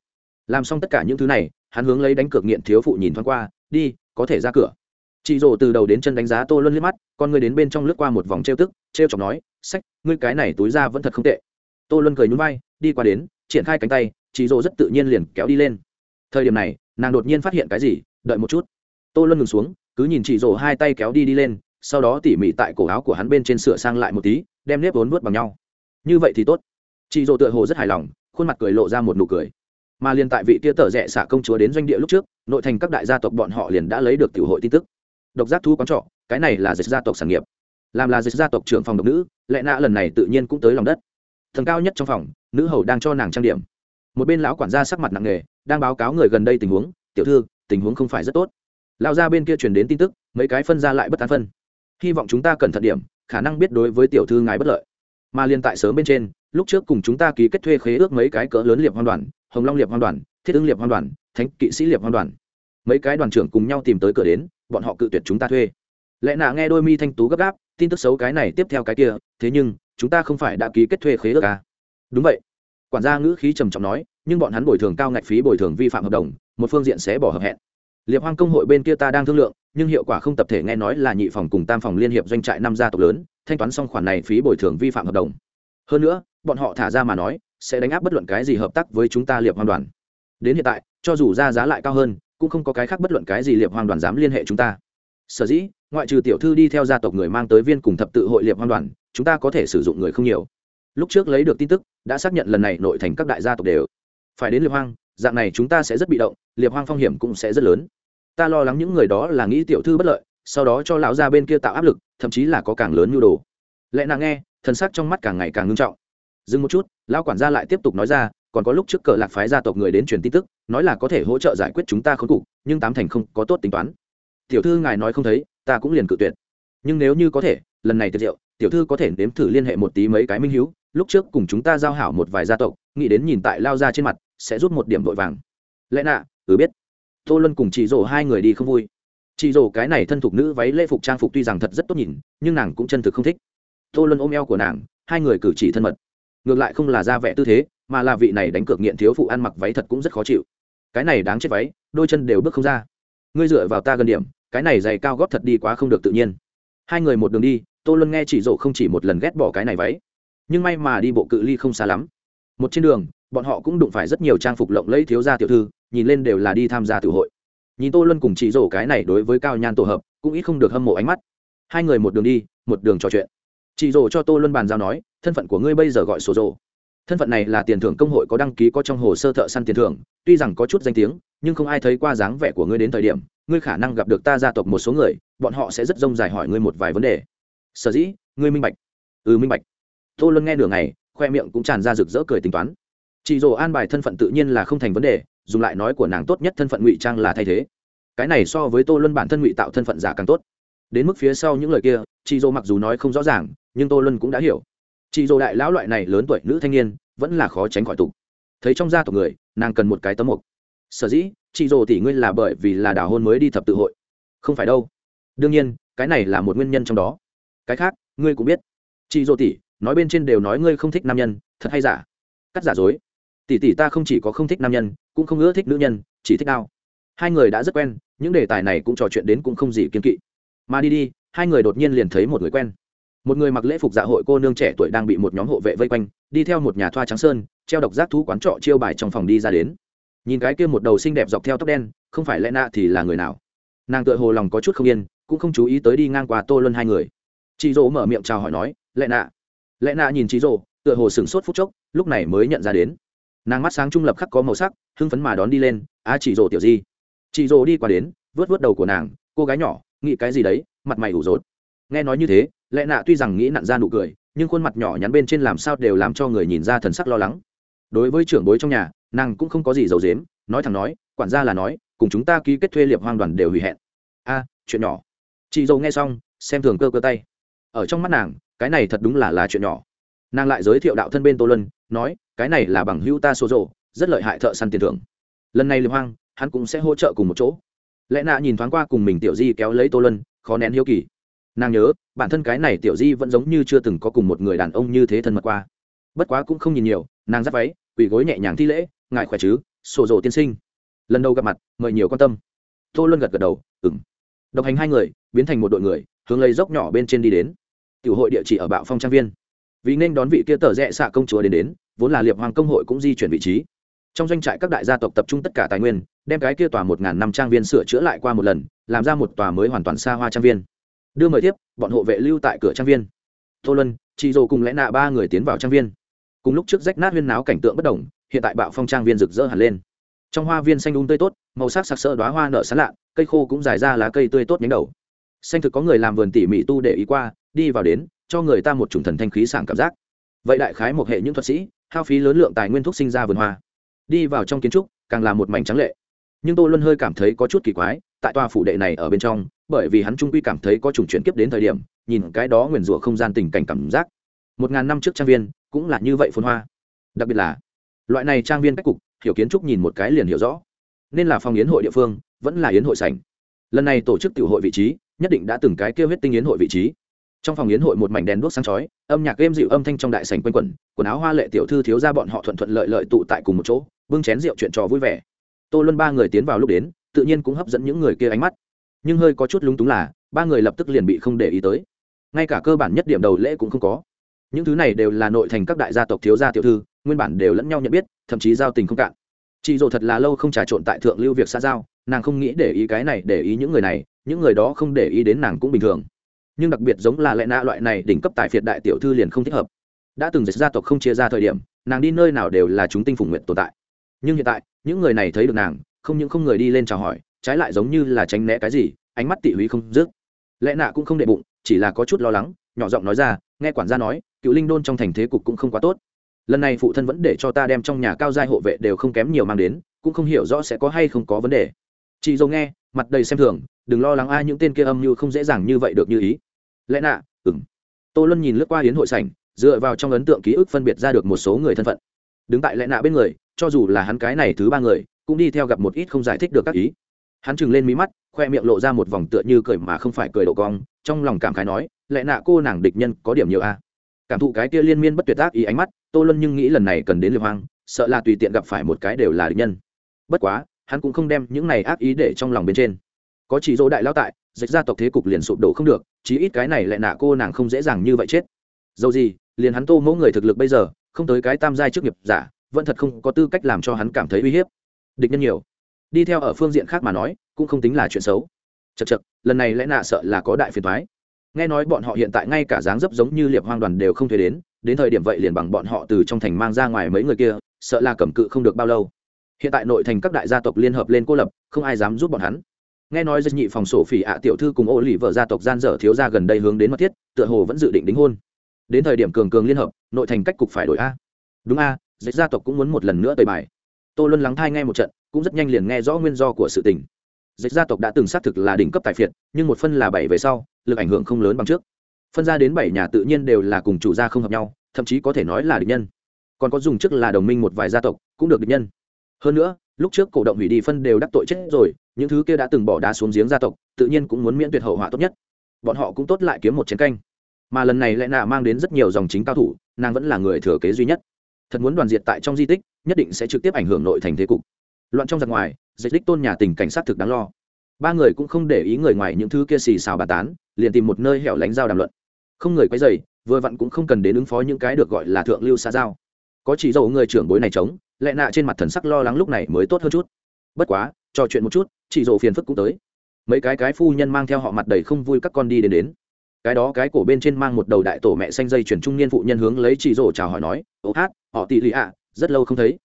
Làm xong tất cả những thứ này hắn hướng lấy đánh cược nghiện thiếu phụ nhìn thoáng qua, đi, có thể ra cửa. Chị rồ từ đầu đến chân đánh giá tô luân liếc mắt, con người đến bên trong lướt qua một vòng trêu tức, trêu chọc nói, sách, ngươi cái này túi ra vẫn thật không tệ. Tô luân cười nhún vai, đi qua đến, triển khai cánh tay. Chị rồ rất tự nhiên liền kéo đi lên. Thời điểm này, nàng đột nhiên phát hiện cái gì, đợi một chút. Tô luân ngừng xuống, cứ nhìn chị rồ hai tay kéo đi đi lên, sau đó tỉ mỉ tại cổ áo của hắn bên trên sửa sang lại một tí, đem nếp vốn vớt bằng nhau. Như vậy thì tốt. Chị rồ tựa hồ rất hài lòng, khuôn mặt cười lộ ra một nụ cười mà liền tại vị kia tở rẽ xả công chúa đến doanh địa lúc trước, nội thành các đại gia tộc bọn họ liền đã lấy được tiểu hội tin tức. Độc giác thu quán trọ, cái này là dịch gia tộc sản nghiệp. Làm là dịch gia tộc trưởng phòng độc nữ lệ nạ lần này tự nhiên cũng tới lòng đất. Thần cao nhất trong phòng, nữ hầu đang cho nàng trang điểm. Một bên lão quản gia sắc mặt nặng nề, đang báo cáo người gần đây tình huống, tiểu thư, tình huống không phải rất tốt. Lão gia bên kia truyền đến tin tức, mấy cái phân ra lại bất an phân. Hy vọng chúng ta cẩn thận điểm, khả năng biết đối với tiểu thư ngài bất lợi. Mà liên tại sớm bên trên, lúc trước cùng chúng ta ký kết thuê khế ước mấy cái cỡ lớn liệp hoàn đoàn hồng long liệp hoan đoàn, thiết ứng liệp hoan đoàn, thánh kỵ sĩ liệp hoan đoàn. Mấy cái đoàn trưởng cùng nhau tìm tới cửa đến, bọn họ cự tuyệt chúng ta thuê. Lẽ nạ nghe đôi mi thanh tú gấp gáp, tin tức xấu cái này tiếp theo cái kia, thế nhưng, chúng ta không phải đã ký kết thuê khế ước à? đúng vậy. Quản gia ngữ khí trầm trọng nói, nhưng bọn hắn bồi thường cao ngạch phí bồi thường vi phạm hợp đồng, một phương diện sẽ bỏ hợp hẹn. Liệp hoang công hội bên kia ta đang thương lượng, nhưng hiệu quả không tập thể nghe nói là nhị phòng cùng tam phòng liên hiệp doanh trại năm gia tộc lớn, thanh toán xong khoản này phí bồi thường vi phạm hợp đồng. Hơn nữa, bọn họ thả ra mà nói sẽ đánh áp bất luận cái gì hợp tác với chúng ta liệp hoang đoàn. Đến hiện tại, cho dù ra giá lại cao hơn, cũng không có cái khác bất luận cái gì liệp hoang đoàn dám liên hệ chúng ta. Sở dĩ, ngoại trừ tiểu thư đi theo gia tộc người mang tới viên cùng thập tự hội liệp hoang đoàn, chúng ta có thể sử dụng người không nhiều. Lúc trước lấy được tin tức, đã xác nhận lần này nội thành các đại gia tộc đều. Phải đến liệp hoang, dạng này chúng ta sẽ rất bị động, liệp hoang phong hiểm cũng sẽ rất lớn. Ta lo lắng những người đó là nghĩ tiểu thư bất lợi, sau đó cho lão gia bên kia tạo áp lực, thậm chí là có càng lớn nhu đồ. Lẽ nàng nghe, thần sắc trong mắt càng ngày càng ngưng trọng dừng một chút, lão quản gia lại tiếp tục nói ra, còn có lúc trước cờ lạc phái gia tộc người đến truyền tin tức, nói là có thể hỗ trợ giải quyết chúng ta khốn cục, nhưng tám thành không có tốt tính toán. Tiểu thư ngài nói không thấy, ta cũng liền cự tuyệt. Nhưng nếu như có thể, lần này tiệc rượu, tiểu thư có thể nếm thử liên hệ một tí mấy cái minh hiếu, lúc trước cùng chúng ta giao hảo một vài gia tộc, nghĩ đến nhìn tại lao ra trên mặt, sẽ rút một điểm vội vàng. Lẽ nạ ừ biết. Tô luân cùng chị rổ hai người đi không vui. Chị rổ cái này thân thục nữ váy lễ phục trang phục tuy rằng thật rất tốt nhìn, nhưng nàng cũng chân thực không thích. Tô luân ôm eo của nàng, hai người cử chỉ thân mật ngược lại không là ra vẻ tư thế, mà là vị này đánh cược nghiện thiếu phụ ăn mặc váy thật cũng rất khó chịu. Cái này đáng chết váy, đôi chân đều bước không ra. Ngươi dựa vào ta gần điểm, cái này giày cao góp thật đi quá không được tự nhiên. Hai người một đường đi, tô luân nghe chỉ rộ không chỉ một lần ghét bỏ cái này váy. Nhưng may mà đi bộ cự ly không xa lắm. Một trên đường, bọn họ cũng đụng phải rất nhiều trang phục lộng lẫy thiếu gia tiểu thư, nhìn lên đều là đi tham gia tiểu hội. Nhìn tô luân cùng chỉ rổ cái này đối với cao nhan tổ hợp, cũng ít không được hâm mộ ánh mắt. Hai người một đường đi, một đường trò chuyện chị rồ cho tô luân bàn giao nói, thân phận của ngươi bây giờ gọi sổ rồ. thân phận này là tiền thưởng công hội có đăng ký có trong hồ sơ thợ săn tiền thưởng, tuy rằng có chút danh tiếng, nhưng không ai thấy qua dáng vẻ của ngươi đến thời điểm, ngươi khả năng gặp được ta gia tộc một số người, bọn họ sẽ rất rông dài hỏi ngươi một vài vấn đề. Sở dĩ, ngươi minh bạch. Ừ minh bạch. Tô luân nghe nửa ngày, khoe miệng cũng tràn ra rực rỡ cười tính toán. Chị rồ an bài thân phận tự nhiên là không thành vấn đề, dùng lại nói của nàng tốt nhất thân phận ngụy trang là thay thế. Cái này so với tô luân bản thân ngụy tạo thân phận giả càng tốt. Đến mức phía sau những lời kia chị dô mặc dù nói không rõ ràng, nhưng tô luân cũng đã hiểu. Chị dô đại lão loại này lớn tuổi nữ thanh niên, vẫn là khó tránh khỏi tục. Thấy trong gia tộc người, nàng cần một cái tấm mục sở dĩ chị dô tỷ ngươi là bởi vì là đào hôn mới đi thập tự hội. Không phải đâu. Đương nhiên, cái này là một nguyên nhân trong đó. Cái khác, ngươi cũng biết. Chị dô tỷ, nói bên trên đều nói ngươi không thích nam nhân, thật hay giả? Cắt giả dối. Tỷ tỷ ta không chỉ có không thích nam nhân, cũng không ưa thích nữ nhân, chỉ thích đao. Hai người đã rất quen, những đề tài này cũng trò chuyện đến cũng không gì kiên kỵ mà đi đi, hai người đột nhiên liền thấy một người quen. Một người mặc lễ phục dạ hội cô nương trẻ tuổi đang bị một nhóm hộ vệ vây quanh, đi theo một nhà thoa trắng sơn, treo độc giác thú quán trọ chiêu bài trong phòng đi ra đến. Nhìn cái kia một đầu xinh đẹp dọc theo tóc đen, không phải lẽ nạ thì là người nào? Nàng tựa hồ lòng có chút không yên, cũng không chú ý tới đi ngang qua tô luân hai người. Chị dỗ mở miệng chào hỏi nói, lẽ nạ lẽ nạ nhìn chị dỗ, tựa hồ sửng sốt phút chốc, lúc này mới nhận ra đến. Nàng mắt sáng trung lập khắc có màu sắc, hưng phấn mà đón đi lên, á chị dỗ tiểu di. Chị dỗ đi qua đến vớt vớt đầu của nàng, cô gái nhỏ nghĩ cái gì đấy, mặt mày ủ rột. Nghe nói như thế lẽ nạ tuy rằng nghĩ nặn ra nụ cười, nhưng khuôn mặt nhỏ nhắn bên trên làm sao đều làm cho người nhìn ra thần sắc lo lắng. Đối với trưởng bối trong nhà, nàng cũng không có gì giấu dếm nói thẳng nói, quản gia là nói, cùng chúng ta ký kết thuê liệp hoang đoàn đều hủy hẹn. A, chuyện nhỏ. Chị dâu nghe xong, xem thường cơ cơ tay. Ở trong mắt nàng, cái này thật đúng là là chuyện nhỏ. Nàng lại giới thiệu đạo thân bên tô lân nói, cái này là bằng hữu ta xô rộ rất lợi hại thợ săn tiền thưởng. Lần này liệp hoang, hắn cũng sẽ hỗ trợ cùng một chỗ lẽ nạ nhìn thoáng qua cùng mình tiểu di kéo lấy tô lân khó nén hiếu kỳ. Nàng nhớ, bản thân cái này tiểu di vẫn giống như chưa từng có cùng một người đàn ông như thế thân mật qua. Bất quá cũng không nhìn nhiều, nàng dắt váy, quỳ gối nhẹ nhàng thi lễ ngại khỏe chứ, sổ rộ tiên sinh. Lần đầu gặp mặt, mời nhiều quan tâm. Tô luân gật gật đầu ừng độc hành hai người, biến thành một đội người, hướng lấy dốc nhỏ bên trên đi đến. Tiểu hội địa chỉ ở bạo phong trang viên. Vì nên đón vị kia tờ rẽ xạ công chúa đến đến, vốn là liệp hoàng công hội cũng di chuyển vị trí trong doanh trại các đại gia tộc tập trung tất cả tài nguyên, đem cái kia tòa một ngàn năm trang viên sửa chữa lại qua một lần, làm ra một tòa mới hoàn toàn xa hoa trang viên. Đưa mời tiếp, bọn hộ vệ lưu tại cửa trang viên. Tô luân chị dồ cùng lẽ nạ ba người tiến vào trang viên. Cùng lúc trước rách nát huyên náo cảnh tượng bất đồng, hiện tại bạo phong trang viên rực rỡ hẳn lên. Trong hoa viên xanh đúng um tươi tốt, màu sắc sặc sỡ đoá hoa nở sán lạ, cây khô cũng dài ra lá cây tươi tốt nhánh đầu. Xanh thực có người làm vườn tỉ mỉ tu để ý qua, đi vào đến, cho người ta một chủng thần thanh khí sảng cảm giác. Vậy đại khái một hệ những thuật sĩ, hao phí lớn lượng tài nguyên thuốc sinh ra vườn hoa đi vào trong kiến trúc, càng là một mảnh trắng lệ. Nhưng tôi luôn hơi cảm thấy có chút kỳ quái, tại tòa phủ đệ này ở bên trong, bởi vì hắn trung quy cảm thấy có trùng chuyển kiếp đến thời điểm, nhìn cái đó nguyền rủa không gian tình cảnh cảm giác. Một ngàn năm trước trang viên, cũng là như vậy phôn hoa. Đặc biệt là, loại này trang viên cách cục, hiểu kiến trúc nhìn một cái liền hiểu rõ. Nên là phòng yến hội địa phương, vẫn là yến hội sảnh. Lần này tổ chức tiểu hội vị trí, nhất định đã từng cái kêu huyết tinh yến hội vị trí. Trong phòng yến hội một mảnh đèn đuốc sáng chói, âm nhạc êm dịu âm thanh trong đại sảnh quanh quẩn, quần áo hoa lệ tiểu thư thiếu ra bọn họ thuận thuận lợi lợi tụ tại cùng một chỗ bưng chén rượu chuyện trò vui vẻ. Tô luân ba người tiến vào lúc đến, tự nhiên cũng hấp dẫn những người kia ánh mắt. Nhưng hơi có chút lúng túng là, ba người lập tức liền bị không để ý tới. Ngay cả cơ bản nhất điểm đầu lễ cũng không có. Những thứ này đều là nội thành các đại gia tộc thiếu gia tiểu thư, nguyên bản đều lẫn nhau nhận biết, thậm chí giao tình không cạn. Chị dồ thật là lâu không trà trộn tại thượng lưu việc xa giao, nàng không nghĩ để ý cái này, để ý những người này, những người đó không để ý đến nàng cũng bình thường. Nhưng đặc biệt giống là lệ nạ loại này đỉnh cấp tài phiệt đại tiểu thư liền không thích hợp. Đã từng dịch gia tộc không chia ra thời điểm, nàng đi nơi nào đều là chúng tinh phùng nguyện tồn tại nhưng hiện tại, những người này thấy được nàng, không những không người đi lên chào hỏi, trái lại giống như là tránh né cái gì, ánh mắt tị húy không dứt. Lẽ nạ cũng không đệ bụng, chỉ là có chút lo lắng, nhỏ giọng nói ra, nghe quản gia nói, cựu linh đôn trong thành thế cục cũng không quá tốt. Lần này phụ thân vẫn để cho ta đem trong nhà cao giai hộ vệ đều không kém nhiều mang đến, cũng không hiểu rõ sẽ có hay không có vấn đề. Chị dâu nghe, mặt đầy xem thường, đừng lo lắng ai những tên kia âm như không dễ dàng như vậy được như ý. Lẽ nạ ừng tô luân nhìn lướt qua hiến hội sảnh, dựa vào trong ấn tượng ký ức phân biệt ra được một số người thân phận. Đứng tại lẽ nạ bên người cho dù là hắn cái này thứ ba người, cũng đi theo gặp một ít không giải thích được các ý. Hắn chừng lên mí mắt, khoe miệng lộ ra một vòng tựa như cười mà không phải cười độ cong, trong lòng cảm khái nói lẽ nạ cô nàng địch nhân có điểm nhiều a. Cảm thụ cái kia liên miên bất tuyệt tác ý ánh mắt, tô luân nhưng nghĩ lần này cần đến liệp hoang, sợ là tùy tiện gặp phải một cái đều là địch nhân. Bất quá, hắn cũng không đem những này ác ý để trong lòng bên trên. Có chỉ dỗ đại lao tại, dịch gia tộc thế cục liền sụp đổ không được, chí ít cái này lại nạ cô nàng không dễ dàng như vậy chết. Dầu gì, liền hắn tô mẫu người thực lực bây giờ, không tới cái tam giai trước nghiệp giả vẫn thật không có tư cách làm cho hắn cảm thấy uy hiếp. Địch nhân nhiều. Đi theo ở phương diện khác mà nói, cũng không tính là chuyện xấu. Chật chật lần này lẽ nạ sợ là có đại phiền thoái nghe nói bọn họ hiện tại ngay cả dáng dấp giống như liệp hoang đoàn đều không thuê đến đến thời điểm vậy liền bằng bọn họ từ trong thành mang ra ngoài mấy người kia, sợ là cầm cự không được bao lâu. Hiện tại nội thành các đại gia tộc liên hợp lên cô lập, không ai dám giúp bọn hắn. Nghe nói dân nhị phòng sổ phỉ ạ tiểu thư cùng ô lì vợ gia tộc gian dở thiếu ra gần đây hướng đến mật thiết, tựa hồ vẫn dự định đính hôn. Đến thời điểm cường cường liên hợp, nội thành cách cục phải đổi a. Đúng a dịch gia tộc cũng muốn một lần nữa tời bài. Tô luân lắng thai nghe một trận, cũng rất nhanh liền nghe rõ nguyên do của sự tình. Dịch gia tộc đã từng xác thực là đỉnh cấp tài phiệt, nhưng một phân là bảy về sau, lực ảnh hưởng không lớn bằng trước. Phân ra đến bảy nhà tự nhiên đều là cùng chủ gia không hợp nhau, thậm chí có thể nói là địch nhân. Còn có dùng chức là đồng minh một vài gia tộc, cũng được địch nhân. Hơn nữa, lúc trước cổ động hủy đi phân đều đắc tội chết rồi, những thứ kia đã từng bỏ đá xuống giếng gia tộc, tự nhiên cũng muốn miễn tuyệt hậu họa tốt nhất. Bọn họ cũng tốt lại kiếm một chiến canh. Mà lần này lại nạ mang đến rất nhiều dòng chính cao thủ, nàng vẫn là người thừa kế duy nhất thật muốn đoàn diệt tại trong di tích, nhất định sẽ trực tiếp ảnh hưởng nội thành thế cục. Loạn trong giặc ngoài dịch đích tôn nhà tình cảnh sát thực đáng lo. Ba người cũng không để ý người ngoài những thứ kia xì xào bà tán, liền tìm một nơi hẻo lánh giao đàm luận. Không người quấy dày vừa vặn cũng không cần đến ứng phó những cái được gọi là thượng lưu xa giao. Có chỉ dầu người trưởng bối này chống, lẹ nạ trên mặt thần sắc lo lắng lúc này mới tốt hơn chút. Bất quá, trò chuyện một chút, chỉ dầu phiền phức cũng tới. Mấy cái cái phu nhân mang theo họ mặt đầy không vui các con đi đến đến cái đó cái cổ bên trên mang một đầu đại tổ mẹ xanh dây chuyển trung niên phụ nhân hướng lấy chị rổ chào hỏi nói, ô hát, họ tị lì ạ, rất lâu không thấy.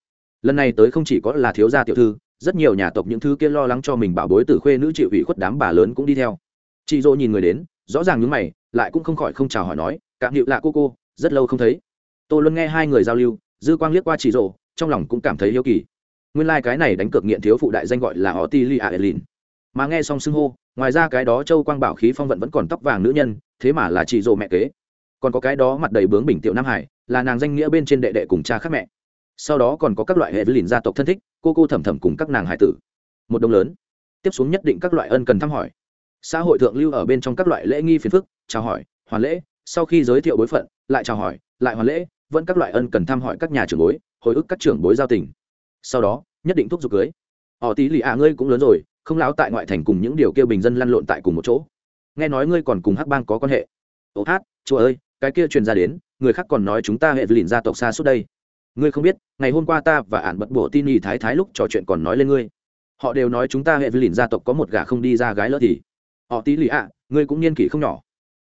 Lần này tới không chỉ có là thiếu gia tiểu thư, rất nhiều nhà tộc những thứ kia lo lắng cho mình bảo bối tử khuê nữ chịu ủy khuất đám bà lớn cũng đi theo. Chị dỗ nhìn người đến, rõ ràng những mày, lại cũng không khỏi không chào hỏi nói cảm hiệu lạ cô cô, rất lâu không thấy. Tôi luôn nghe hai người giao lưu, dư quang liếc qua chị dỗ trong lòng cũng cảm thấy hiếu kỳ. Nguyên lai、like、cái này đánh cược nghiện thiếu phụ đại danh gọi là họ ti li a elin. Mà nghe xong xưng hô ngoài ra cái đó châu quang bảo khí phong vận vẫn còn tóc vàng nữ nhân, thế mà là chị dỗ mẹ kế. Còn có cái đó mặt đầy bướng bình tiểu nam hải, là nàng danh nghĩa bên trên đệ đệ cùng cha khác mẹ. Sau đó còn có các loại hệ với lìn gia tộc thân thích, cô cô thẩm thẩm cùng các nàng hải tử. Một đông lớn. Tiếp xuống nhất định các loại ân cần thăm hỏi. Xã hội thượng lưu ở bên trong các loại lễ nghi phiền phức, chào hỏi, hoàn lễ, sau khi giới thiệu bối phận, lại chào hỏi, lại hoàn lễ, vẫn các loại ân cần thăm hỏi các nhà trưởng bối, hồi ức các trưởng bối giao tình. Sau đó, nhất định thúc giục cưới. Họ tí lì à ngươi cũng lớn rồi không lão tại ngoại thành cùng những điều kêu bình dân lăn lộn tại cùng một chỗ. Nghe nói ngươi còn cùng hắc bang có quan hệ. Ô hát, chúa ơi, cái kia truyền ra đến, người khác còn nói chúng ta hệ lìn gia tộc xa suốt đây. Ngươi không biết, ngày hôm qua ta và ản bật bộ tin nhì thái thái lúc trò chuyện còn nói lên ngươi. Họ đều nói chúng ta hệ lìn gia tộc có một gà không đi ra gái lỡ thì. Họ tí lì ạ, ngươi cũng niên kỷ không nhỏ.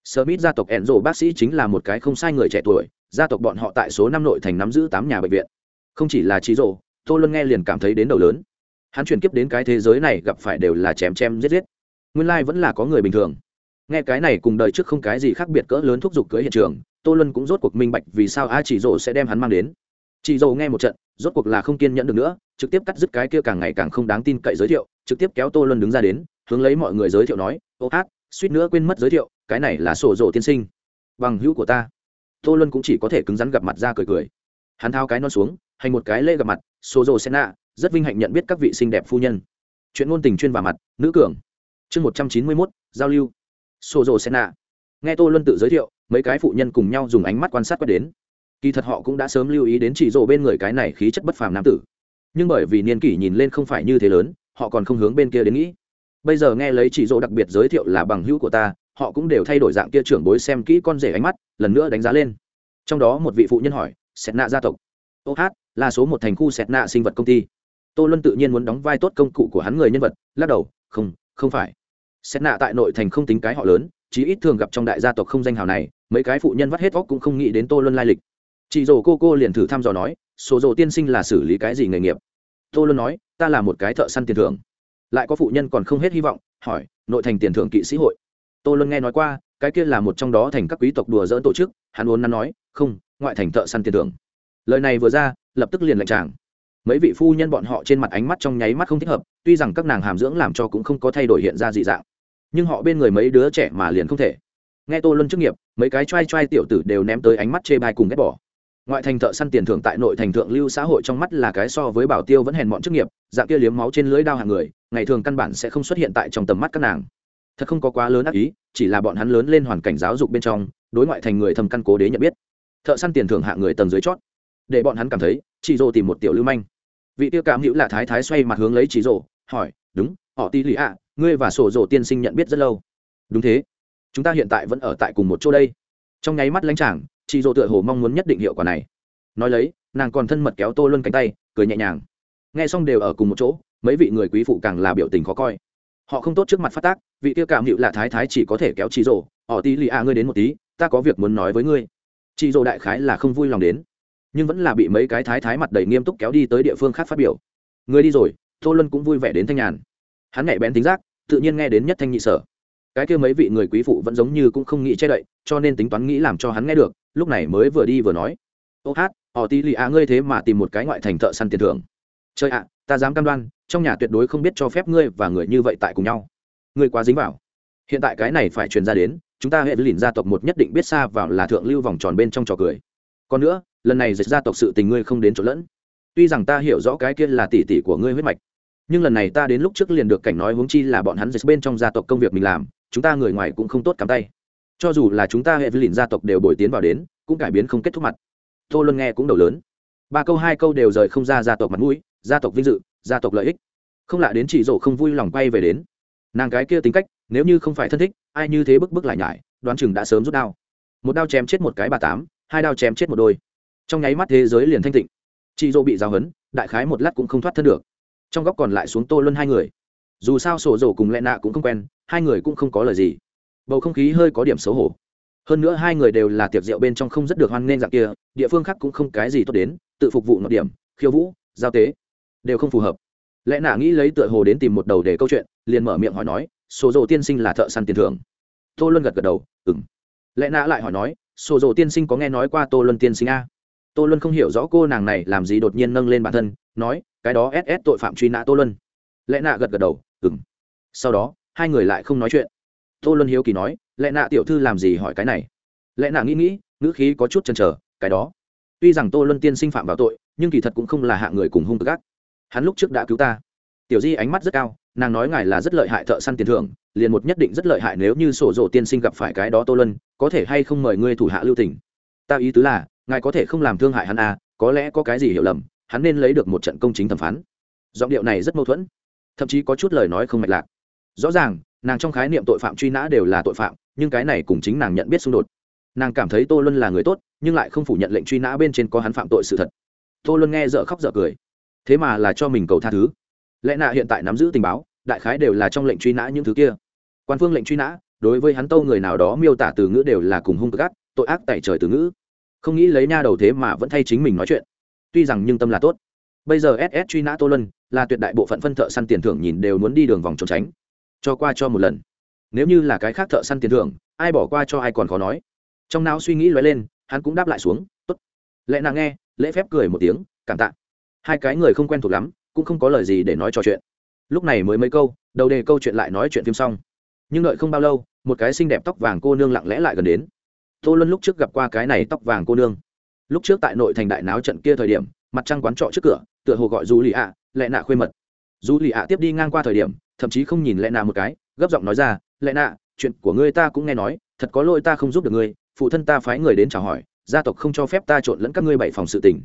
Smith gia tộc ẻn rộ bác sĩ chính là một cái không sai người trẻ tuổi, gia tộc bọn họ tại số năm nội thành nắm giữ tám nhà bệnh viện. Không chỉ là trí rộ tôi luôn nghe liền cảm thấy đến đầu lớn hắn chuyển kiếp đến cái thế giới này gặp phải đều là chém chém giết giết. Nguyên lai vẫn là có người bình thường. Nghe cái này cùng đời trước không cái gì khác biệt cỡ lớn thúc giục cưới hiện trường, tô luân cũng rốt cuộc minh bạch vì sao a chỉ rộ sẽ đem hắn mang đến. Chị dầu nghe một trận, rốt cuộc là không kiên nhẫn được nữa, trực tiếp cắt dứt cái kia càng ngày càng không đáng tin cậy giới thiệu, trực tiếp kéo tô luân đứng ra đến, hướng lấy mọi người giới thiệu nói, ô hát, suýt nữa quên mất giới thiệu, cái này là sổ rộ tiên sinh, bằng hữu của ta. Tô luân cũng chỉ có thể cứng rắn gặp mặt ra cười cười. Hắn thao cái non xuống, hành một cái lễ gặp mặt, sổ rộ senna rất vinh hạnh nhận biết các vị xinh đẹp phu nhân. Chuyện ngôn tình chuyên và mặt, nữ cường. Chương một trăm chín mươi mốt, giao lưu. Sô rộ senna nghe tô luân tự giới thiệu, mấy cái phụ nhân cùng nhau dùng ánh mắt quan sát quét đến. Kỳ thật họ cũng đã sớm lưu ý đến chỉ rộ bên người cái này khí chất bất phàm nam tử. Nhưng bởi vì niên kỷ nhìn lên không phải như thế lớn, họ còn không hướng bên kia đến nghĩ. Bây giờ nghe lấy chỉ rộ đặc biệt giới thiệu là bằng hữu của ta, họ cũng đều thay đổi dạng kia trưởng bối xem kỹ con rể ánh mắt, lần nữa đánh giá lên. Trong đó một vị phụ nhân hỏi sẹt nạ gia tộc. Ô hát, là số một thành khu sẹt nạ sinh vật công ty tô luân tự nhiên muốn đóng vai tốt công cụ của hắn người nhân vật, lắc đầu, không không phải. Xét nạ tại nội thành không tính cái họ lớn, chí ít thường gặp trong đại gia tộc không danh hào này, mấy cái phụ nhân vắt hết óc cũng không nghĩ đến tô luân lai lịch. Chị dồ cô cô liền thử thăm dò nói, số dồ tiên sinh là xử lý cái gì nghề nghiệp? Tô luân nói, ta là một cái thợ săn tiền thưởng. Lại có phụ nhân còn không hết hy vọng, hỏi, nội thành tiền thưởng kỵ sĩ hội? Tô luân nghe nói qua, cái kia là một trong đó thành các quý tộc đùa dỡn tổ chức, hắn uốn nắn nói, không, ngoại thành thợ săn tiền thưởng. Lời này vừa ra, lập tức liền lạnh tràng mấy vị phu nhân bọn họ trên mặt ánh mắt trong nháy mắt không thích hợp, tuy rằng các nàng hàm dưỡng làm cho cũng không có thay đổi hiện ra dị dạng. Nhưng họ bên người mấy đứa trẻ mà liền không thể. Nghe tô luân chức nghiệp, mấy cái t r a i t r a i tiểu tử đều ném tới ánh mắt chê bai cùng ghét bỏ. Ngoại thành thợ săn tiền thưởng tại nội thành thượng lưu xã hội trong mắt là cái so với bảo tiêu vẫn hèn mọn chức nghiệp, dạng kia liếm máu trên lưới đao hàng người, ngày thường căn bản sẽ không xuất hiện tại trong tầm mắt các nàng. Thật không có quá lớn ác ý, chỉ là bọn hắn lớn lên hoàn cảnh giáo dục bên trong, đối ngoại thành người thầm căn cố đế nhận biết. Thợ săn tiền thưởng hạ người tầng dưới chót. Để bọn hắn cảm thấy chị dô tìm một tiểu lưu manh vị tiêu cảm hữu là thái thái xoay mặt hướng lấy Chỉ rồ hỏi đúng họ ti lì ạ ngươi và sổ rồ tiên sinh nhận biết rất lâu. Đúng thế chúng ta hiện tại vẫn ở tại cùng một chỗ đây. Trong nháy mắt lãnh chàng chị Dỗ tựa hồ mong muốn nhất định hiệu quả này. Nói lấy nàng còn thân mật kéo tô luân cánh tay cười nhẹ nhàng. Nghe xong đều ở cùng một chỗ mấy vị người quý phụ càng là biểu tình khó coi. Họ không tốt trước mặt phát tác vị tiêu cảm hiệu là thái thái chỉ có thể kéo chị Dỗ, họ tí lì a ngươi đến một tí ta có việc muốn nói với ngươi. Chị Dỗ đại khái là không vui lòng đến nhưng vẫn là bị mấy cái thái thái mặt đầy nghiêm túc kéo đi tới địa phương khác phát biểu. Người đi rồi, tô luân cũng vui vẻ đến thanh nhàn. Hắn nhạy bén tính giác, tự nhiên nghe đến nhất thanh nhị sở. Cái kia mấy vị người quý phụ vẫn giống như cũng không nghĩ che đậy, cho nên tính toán nghĩ làm cho hắn nghe được, lúc này mới vừa đi vừa nói. Ô hát, họ tí lì á ngươi thế mà tìm một cái ngoại thành thợ săn tiền thưởng. Chơi ạ, ta dám cam đoan, trong nhà tuyệt đối không biết cho phép ngươi và người như vậy tại cùng nhau. Ngươi quá dính vào. Hiện tại cái này phải truyền ra đến, chúng ta hệ lìn gia tộc một nhất định biết xa vào là thượng lưu vòng tròn bên trong trò cười. Còn nữa lần này dịch gia tộc sự tình ngươi không đến chỗ lẫn. Tuy rằng ta hiểu rõ cái kia là tỷ tỷ của ngươi huyết mạch, nhưng lần này ta đến lúc trước liền được cảnh nói huống chi là bọn hắn dịch bên trong gia tộc công việc mình làm, chúng ta người ngoài cũng không tốt cắm tay. Cho dù là chúng ta hệ với lìn gia tộc đều bồi tiến vào đến, cũng cải biến không kết thúc mặt. Tô luân nghe cũng đầu lớn. Ba câu hai câu đều rời không ra gia tộc mặt mũi, gia tộc vinh dự, gia tộc lợi ích. Không lạ đến chỉ rổ không vui lòng quay về đến. Nàng cái kia tính cách, nếu như không phải thân thích, ai như thế bức bức lại nhải, đoán chừng đã sớm rút đao. Một đao chém chết một cái bà tám, hai đao chém chết một đôi trong nháy mắt thế giới liền thanh tịnh. Chị dô bị giáo hấn đại khái một lát cũng không thoát thân được. Trong góc còn lại xuống tô luân hai người. Dù sao sổ dầu cùng lẹ nạ cũng không quen, hai người cũng không có lời gì. Bầu không khí hơi có điểm xấu hổ. Hơn nữa hai người đều là tiệc rượu bên trong không rất được hoan nghênh dạng kia, địa phương khác cũng không cái gì tốt đến, tự phục vụ nội điểm, khiêu vũ, giao tế, đều không phù hợp. Lẽ nạ nghĩ lấy tựa hồ đến tìm một đầu để câu chuyện, liền mở miệng hỏi nói, sổ dầu tiên sinh là thợ săn tiền thưởng? Tô luân gật gật đầu ừng lẽ nạ lại hỏi nói, sổ dầu tiên sinh có nghe nói qua tô luân tiên sinh a? Tô luân không hiểu rõ cô nàng này làm gì đột nhiên nâng lên bản thân, nói, cái đó ss tội phạm truy nã tô luân. Lẽ nạ gật gật đầu ừng sau đó, hai người lại không nói chuyện. Tô luân hiếu kỳ nói lẽ nạ tiểu thư làm gì hỏi cái này? Lẽ nạ nghĩ nghĩ, ngữ khí có chút chần chờ, cái đó. Tuy rằng tô luân tiên sinh phạm vào tội, nhưng kỳ thật cũng không là hạ người cùng hung gác hắn lúc trước đã cứu ta. Tiểu di ánh mắt rất cao, nàng nói ngài là rất lợi hại thợ săn tiền thưởng, liền một nhất định rất lợi hại nếu như sổ rộ tiên sinh gặp phải cái đó tô lân có thể hay không mời ngươi thủ hạ lưu tỉnh ta ý tứ là ngài có thể không làm thương hại hắn à có lẽ có cái gì hiểu lầm, hắn nên lấy được một trận công chính thẩm phán. Giọng điệu này rất mâu thuẫn, thậm chí có chút lời nói không mạch lạc. Rõ ràng, nàng trong khái niệm tội phạm truy nã đều là tội phạm, nhưng cái này cùng chính nàng nhận biết xung đột. Nàng cảm thấy tô luân là người tốt, nhưng lại không phủ nhận lệnh truy nã bên trên có hắn phạm tội sự thật. Tô luân nghe dở khóc dở cười. Thế mà là cho mình cầu tha thứ. Lẽ nạ hiện tại nắm giữ tình báo, đại khái đều là trong lệnh truy nã những thứ kia. Quan phương lệnh truy nã, đối với hắn tâu người nào đó miêu tả từ ngữ đều là cùng hung cực ác, tội ác tại trời từ ngữ không nghĩ lấy nha đầu thế mà vẫn thay chính mình nói chuyện. Tuy rằng nhưng tâm là tốt. Bây giờ ss truy nã tô lân là tuyệt đại bộ phận phân thợ săn tiền thưởng nhìn đều muốn đi đường vòng trốn tránh. Cho qua cho một lần. Nếu như là cái khác thợ săn tiền thưởng, ai bỏ qua cho ai còn khó nói. Trong não suy nghĩ lóe lên, hắn cũng đáp lại xuống, tốt. Lẽ nàng nghe, lễ phép cười một tiếng, cảm tạ. Hai cái người không quen thuộc lắm, cũng không có lời gì để nói trò chuyện. Lúc này mới mấy câu, đầu đề câu chuyện lại nói chuyện phim xong. Nhưng đợi không bao lâu, một cái xinh đẹp tóc vàng cô nương lặng lẽ lại gần đến tô luân lúc trước gặp qua cái này tóc vàng cô nương. Lúc trước tại nội thành đại náo trận kia thời điểm, mặt trăng quán trọ trước cửa, tựa hồ gọi du lì ạ, lẹ nạ khuê mật. Du lì ạ tiếp đi ngang qua thời điểm, thậm chí không nhìn lẹ nạ một cái, gấp giọng nói ra, lẹ nạ, chuyện của ngươi ta cũng nghe nói, thật có lỗi ta không giúp được ngươi, phụ thân ta phái người đến chào hỏi, gia tộc không cho phép ta trộn lẫn các ngươi bảy phòng sự tình.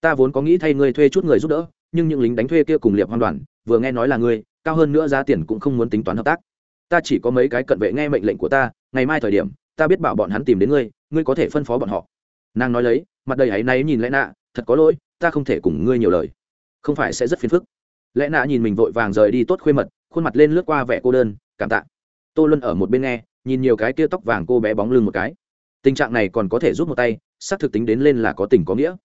Ta vốn có nghĩ thay ngươi thuê chút người giúp đỡ, nhưng những lính đánh thuê kia cùng liệp hoan đoàn, vừa nghe nói là ngươi, cao hơn nữa giá tiền cũng không muốn tính toán hợp tác. Ta chỉ có mấy cái cận vệ nghe mệnh lệnh của ta, ngày mai thời điểm ta biết bảo bọn hắn tìm đến ngươi ngươi có thể phân phó bọn họ. Nàng nói lấy, mặt đầy áy náy nhìn lẽ nạ, thật có lỗi, ta không thể cùng ngươi nhiều lời. Không phải sẽ rất phiền phức. Lẽ nạ nhìn mình vội vàng rời đi tốt khuê mật, khuôn mặt lên lướt qua vẻ cô đơn, cảm tạ. Tô luân ở một bên nghe, nhìn nhiều cái kia tóc vàng cô bé bóng lưng một cái. Tình trạng này còn có thể rút một tay, xác thực tính đến lên là có tình có nghĩa.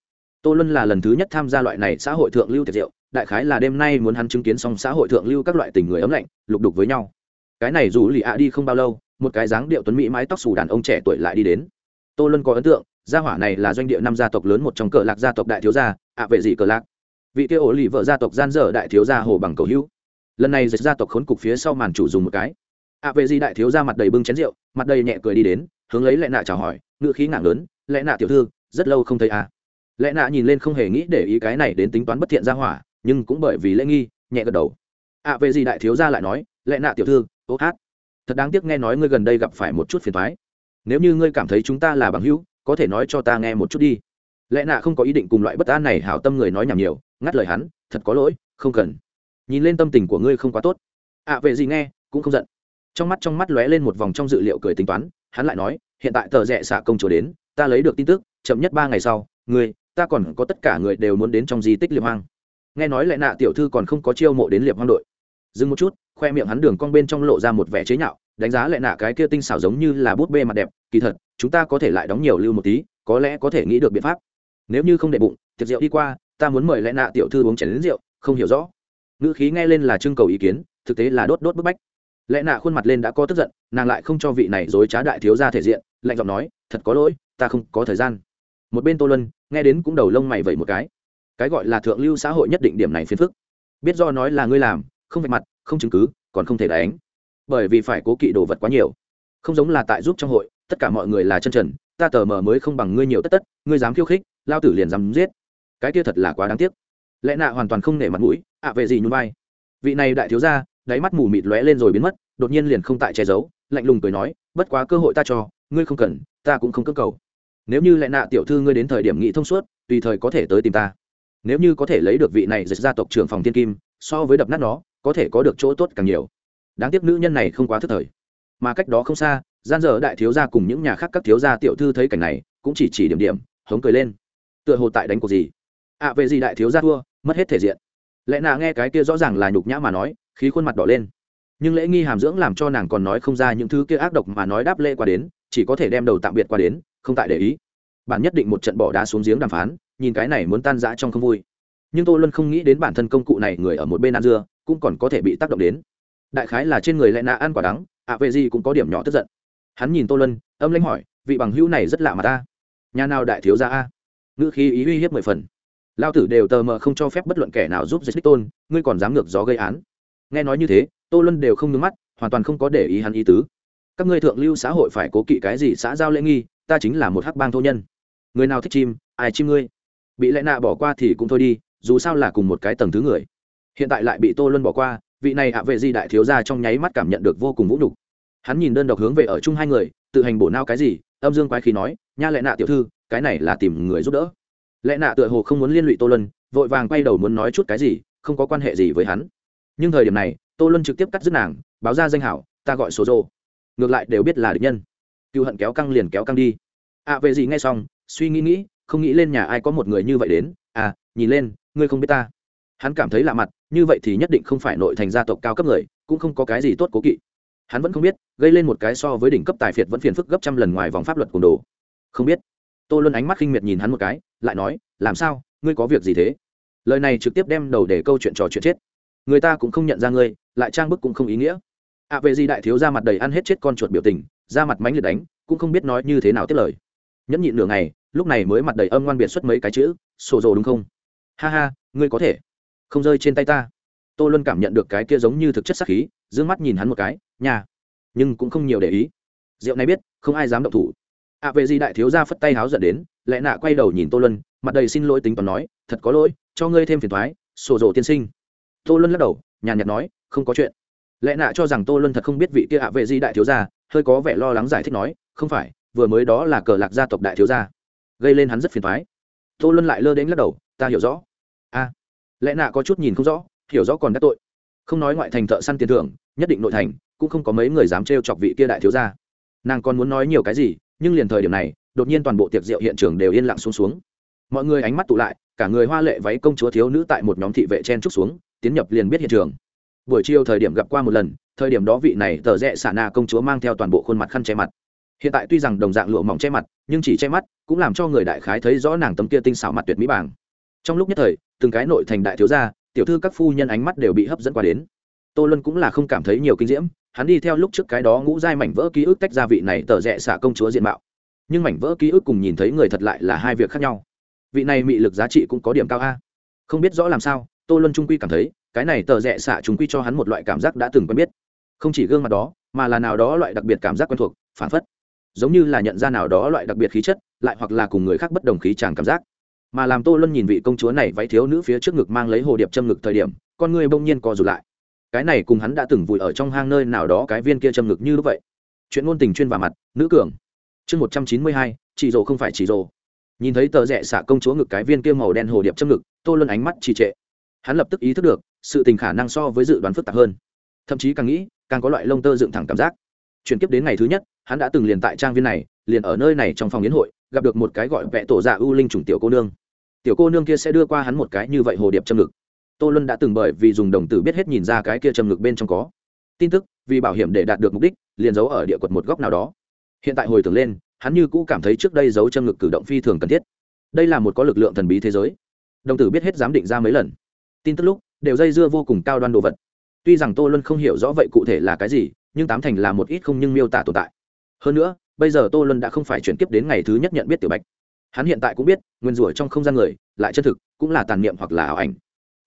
Tô luân là lần thứ nhất tham gia loại này xã hội thượng lưu tiệt diệu đại khái là đêm nay muốn hắn chứng kiến xong xã hội thượng lưu các loại tình người ấm lạnh, lục đục với nhau. Cái này dù lì ạ đi không bao lâu một cái dáng điệu tuấn mỹ mái tóc xù đàn ông trẻ tuổi lại đi đến. Tô luân có ấn tượng gia hỏa này là doanh địa năm gia tộc lớn một trong cờ lạc gia tộc đại thiếu gia ạ vệ gì cờ lạc. Vị kia ổ lì vợ gia tộc gian dở đại thiếu gia hồ bằng cầu hữu. Lần này dịch gia tộc khốn cục phía sau màn chủ dùng một cái. Ạ vệ gì đại thiếu gia mặt đầy bưng chén rượu mặt đầy nhẹ cười đi đến hướng lấy lẽ nạ chào hỏi ngựa khí ngạng lớn lẽ nạ tiểu thư rất lâu không thấy à? Lẽ nạ nhìn lên không hề nghĩ để ý cái này đến tính toán bất thiện gia hỏa nhưng cũng bởi vì lễ nghi nhẹ gật đầu. Ạ à, về gì đại thiếu gia lại nói lẽ nạ tiểu thư ô hát thật đáng tiếc nghe nói ngươi gần đây gặp phải một chút phiền thoái. Nếu như ngươi cảm thấy chúng ta là bằng hữu có thể nói cho ta nghe một chút đi. Lẽ nạ không có ý định cùng loại bất an này hảo tâm người nói nhảm nhiều ngắt lời hắn thật có lỗi không cần. Nhìn lên tâm tình của ngươi không quá tốt. Ạ à, về gì nghe cũng không giận. Trong mắt trong mắt lóe lên một vòng trong dự liệu cười tính toán hắn lại nói hiện tại tờ rẽ xạ công chúa đến ta lấy được tin tức chậm nhất ba ngày sau ngươi ta còn có tất cả người đều muốn đến trong di tích liệp hoang. Nghe nói lẽ nạ tiểu thư còn không có chiêu mộ đến liệp hoang đội. Dừng một chút khoe miệng hắn đường cong bên trong lộ ra một vẻ chế nhạo, đánh giá lại nạ cái kia tinh xảo giống như là bút bê mặt đẹp, kỳ thật, chúng ta có thể lại đóng nhiều lưu một tí, có lẽ có thể nghĩ được biện pháp. Nếu như không để bụng, tiệc rượu đi qua, ta muốn mời lại nạ tiểu thư uống chén đến rượu, không hiểu rõ. Ngữ khí nghe lên là trưng cầu ý kiến, thực tế là đốt đốt bức bách. Lẽ nạ khuôn mặt lên đã có tức giận, nàng lại không cho vị này dối trá đại thiếu ra thể diện, lạnh giọng nói, thật có lỗi, ta không có thời gian. Một bên tô lân nghe đến cũng đầu lông mày vẩy một cái. Cái gọi là thượng lưu xã hội nhất định điểm này phiền phức. Biết do nói là ngươi làm, không vạch mặt không chứng cứ, còn không thể đánh. Bởi vì phải cố kỵ đồ vật quá nhiều. Không giống là tại giúp trong hội, tất cả mọi người là chân trần, ta tờ mờ mới không bằng ngươi nhiều tất tất, ngươi dám khiêu khích, lao tử liền dám giết. Cái kia thật là quá đáng tiếc. Lẽ nạ hoàn toàn không nể mặt mũi, ạ về gì nhún vai. Vị này đại thiếu gia, đáy mắt mù mịt lóe lên rồi biến mất, đột nhiên liền không tại che giấu, lạnh lùng cười nói, bất quá cơ hội ta cho, ngươi không cần, ta cũng không cơ cầu. Nếu như lẽ nạ tiểu thư ngươi đến thời điểm nghị thông suốt, tùy thời có thể tới tìm ta. Nếu như có thể lấy được vị này dịch gia tộc trưởng phòng thiên kim, so với đập nát nó có thể có được chỗ tốt càng nhiều. Đáng tiếc nữ nhân này không quá thức thời. Mà cách đó không xa gian dở đại thiếu gia cùng những nhà khác các thiếu gia tiểu thư thấy cảnh này cũng chỉ chỉ điểm điểm hống cười lên. Tựa hồ tại đánh cuộc gì? Ạ à, về gì đại thiếu gia thua mất hết thể diện. Lẽ nà nghe cái kia rõ ràng là nhục nhã mà nói khí khuôn mặt đỏ lên. Nhưng lễ nghi hàm dưỡng làm cho nàng còn nói không ra những thứ kia ác độc mà nói đáp lễ qua đến chỉ có thể đem đầu tạm biệt qua đến không tại để ý. Bản nhất định một trận bỏ đá xuống giếng đàm phán nhìn cái này muốn tan rã trong không vui. Nhưng tô luân không nghĩ đến bản thân công cụ này người ở một bên ăn dưa cũng còn có thể bị tác động đến. Đại khái là trên người lẽ nạ ăn quả đắng, ạ về gì cũng có điểm nhỏ tức giận. Hắn nhìn tô luân, âm lãnh hỏi, vị bằng hữu này rất lạ mà ta nhà nào đại thiếu gia a? Ngữ khí ý uy hiếp mười phần. Lao tử đều tờ mờ không cho phép bất luận kẻ nào giúp dịch tôn, ngươi còn dám ngược gió gây án. Nghe nói như thế, tô luân đều không nhớ mắt, hoàn toàn không có để ý hắn ý tứ. Các ngươi thượng lưu xã hội phải cố kỵ cái gì xã giao lễ nghi, ta chính là một hắc bang thô nhân. Người nào thích chim, ai chim ngươi? Bị lẽ nạ bỏ qua thì cũng thôi đi, dù sao là cùng một cái tầng thứ người hiện tại lại bị tô luân bỏ qua, vị này ạ vệ di đại thiếu gia trong nháy mắt cảm nhận được vô cùng vũ nhục. Hắn nhìn đơn độc hướng về ở chung hai người, tự hành bổ nao cái gì, âm dương quái khí nói, nha lẽ nạ tiểu thư, cái này là tìm người giúp đỡ. Lẽ nạ tựa hồ không muốn liên lụy tô luân, vội vàng quay đầu muốn nói chút cái gì, không có quan hệ gì với hắn. Nhưng thời điểm này, tô luân trực tiếp cắt dứt nàng, báo ra danh hảo, ta gọi số rô ngược lại đều biết là địch nhân. Cựu hận kéo căng liền kéo căng đi. Ạ vệ gì nghe xong, suy nghĩ nghĩ, không nghĩ lên nhà ai có một người như vậy đến. À nhìn lên, ngươi không biết ta hắn cảm thấy lạ mặt như vậy thì nhất định không phải nội thành gia tộc cao cấp người cũng không có cái gì tốt cố kỵ. Hắn vẫn không biết gây lên một cái so với đỉnh cấp tài phiệt vẫn phiền phức gấp trăm lần ngoài vòng pháp luật cùng đồ. Không biết. Tô luân ánh mắt khinh miệt nhìn hắn một cái lại nói làm sao? Ngươi có việc gì thế? Lời này trực tiếp đem đầu để câu chuyện trò chuyện chết. Người ta cũng không nhận ra ngươi lại trang bức cũng không ý nghĩa. Ạ à, về gì đại thiếu ra mặt đầy ăn hết chết con chuột biểu tình ra mặt mánh liệt đánh cũng không biết nói như thế nào tiếp lời. Nhẫn nhịn nửa ngày lúc này mới mặt đầy âm ngoan biệt xuất mấy cái chữ sổ rồ đúng không? Ha ha ngươi có thể không rơi trên tay ta. Tô luân cảm nhận được cái kia giống như thực chất sắc khí d ư ơ n g mắt nhìn hắn một cái nhà nhưng cũng không nhiều để ý. Rượu này biết không ai dám động thủ. Ạ à, về gì đại thiếu ra phất tay háo dẫn đến lẽ nạ quay đầu nhìn tô luân mặt đầy xin lỗi tính toán nói thật có lỗi cho ngươi thêm phiền thoái sổ rộ tiên sinh. Tô luân lắc đầu nhàn nhạt nói không có chuyện. Lẽ nạ cho rằng tô luân thật không biết vị kia ạ à, vệ di đại thiếu gia hơi có vẻ lo lắng giải thích nói không phải vừa mới đó là cờ lạc gia tộc đại thiếu gia. Gây lên hắn rất phiền thoái tô luân lại lơ đến lắc đầu ta hiểu rõ. A lẽ nạ có chút nhìn không rõ, hiểu rõ còn đắc tội. Không nói ngoại thành thợ săn tiền thưởng, nhất định nội thành, cũng không có mấy người dám trêu chọc vị kia đại thiếu gia. Nàng còn muốn nói nhiều cái gì, nhưng liền thời điểm này, đột nhiên toàn bộ tiệc rượu hiện trường đều yên lặng xuống xuống. Mọi người ánh mắt tụ lại, cả người hoa lệ váy công chúa thiếu nữ tại một nhóm thị vệ chen trúc xuống, tiến nhập liền biết hiện trường. Buổi chiều thời điểm gặp qua một lần, thời điểm đó vị này tờ rẽ xả na công chúa mang theo toàn bộ khuôn mặt khăn che mặt. Hiện tại tuy rằng đồng dạng lụa mỏng che mặt, nhưng chỉ che mắt, cũng làm cho người đại khái thấy rõ nàng tấm kia tinh xảo mặt tuyệt mỹ bảng. Trong lúc nhất thời từng cái nội thành đại thiếu gia, tiểu thư các phu nhân ánh mắt đều bị hấp dẫn qua đến. Tô luân cũng là không cảm thấy nhiều kinh diễm, hắn đi theo lúc trước cái đó ngũ giai mảnh vỡ ký ức tách ra vị này tờ rẽ xả công chúa diện mạo. Nhưng mảnh vỡ ký ức cùng nhìn thấy người thật lại là hai việc khác nhau. Vị này mị lực giá trị cũng có điểm cao a. Không biết rõ làm sao, tô luân trung quy cảm thấy, cái này tờ rẽ xả chúng quy cho hắn một loại cảm giác đã từng quen biết. Không chỉ gương mặt đó, mà là nào đó loại đặc biệt cảm giác quen thuộc, phản phất. Giống như là nhận ra nào đó loại đặc biệt khí chất, lại hoặc là cùng người khác bất đồng khí tràng cảm giác mà làm tô luân nhìn vị công chúa này váy thiếu nữ phía trước ngực mang lấy hồ điệp châm ngực thời điểm, con người bỗng nhiên co rụt lại. Cái này cùng hắn đã từng vùi ở trong hang nơi nào đó cái viên kia châm ngực như lúc vậy. Chuyện ngôn tình chuyên vào mặt, nữ cường. Chương một trăm chín mươi hai chị rồ không phải chị rồ. Nhìn thấy tờ rẽ xả công chúa ngực cái viên kia màu đen hồ điệp châm ngực, tô luân ánh mắt trì trệ. Hắn lập tức ý thức được, sự tình khả năng so với dự đoán phức tạp hơn. Thậm chí càng nghĩ, càng có loại lông tơ dựng thẳng cảm giác. Chuyển tiếp đến ngày thứ nhất, hắn đã từng liền tại trang viên này, liền ở nơi này trong phòng yến hội, gặp được một cái gọi vẽ tổ dạ ưu linh chủng tiểu cô nương tiểu cô nương kia sẽ đưa qua hắn một cái như vậy hồ điệp châm ngực. Tô luân đã từng bởi vì dùng đồng tử biết hết nhìn ra cái kia châm ngực bên trong có. Tin tức, vì bảo hiểm để đạt được mục đích, liền giấu ở địa quật một góc nào đó. Hiện tại hồi tưởng lên, hắn như cũ cảm thấy trước đây giấu châm ngực cử động phi thường cần thiết. Đây là một có lực lượng thần bí thế giới. Đồng tử biết hết giám định ra mấy lần. Tin tức lúc, đều dây dưa vô cùng cao đoan đồ vật. Tuy rằng tô luân không hiểu rõ vậy cụ thể là cái gì, nhưng tám thành là một ít không nhưng miêu tả tồn tại. Hơn nữa, bây giờ tô luân đã không phải chuyển tiếp đến ngày thứ nhất nhận biết tiểu bạch hắn hiện tại cũng biết, nguyên rủa trong không gian người, lại chân thực, cũng là tàn niệm hoặc là ảo ảnh.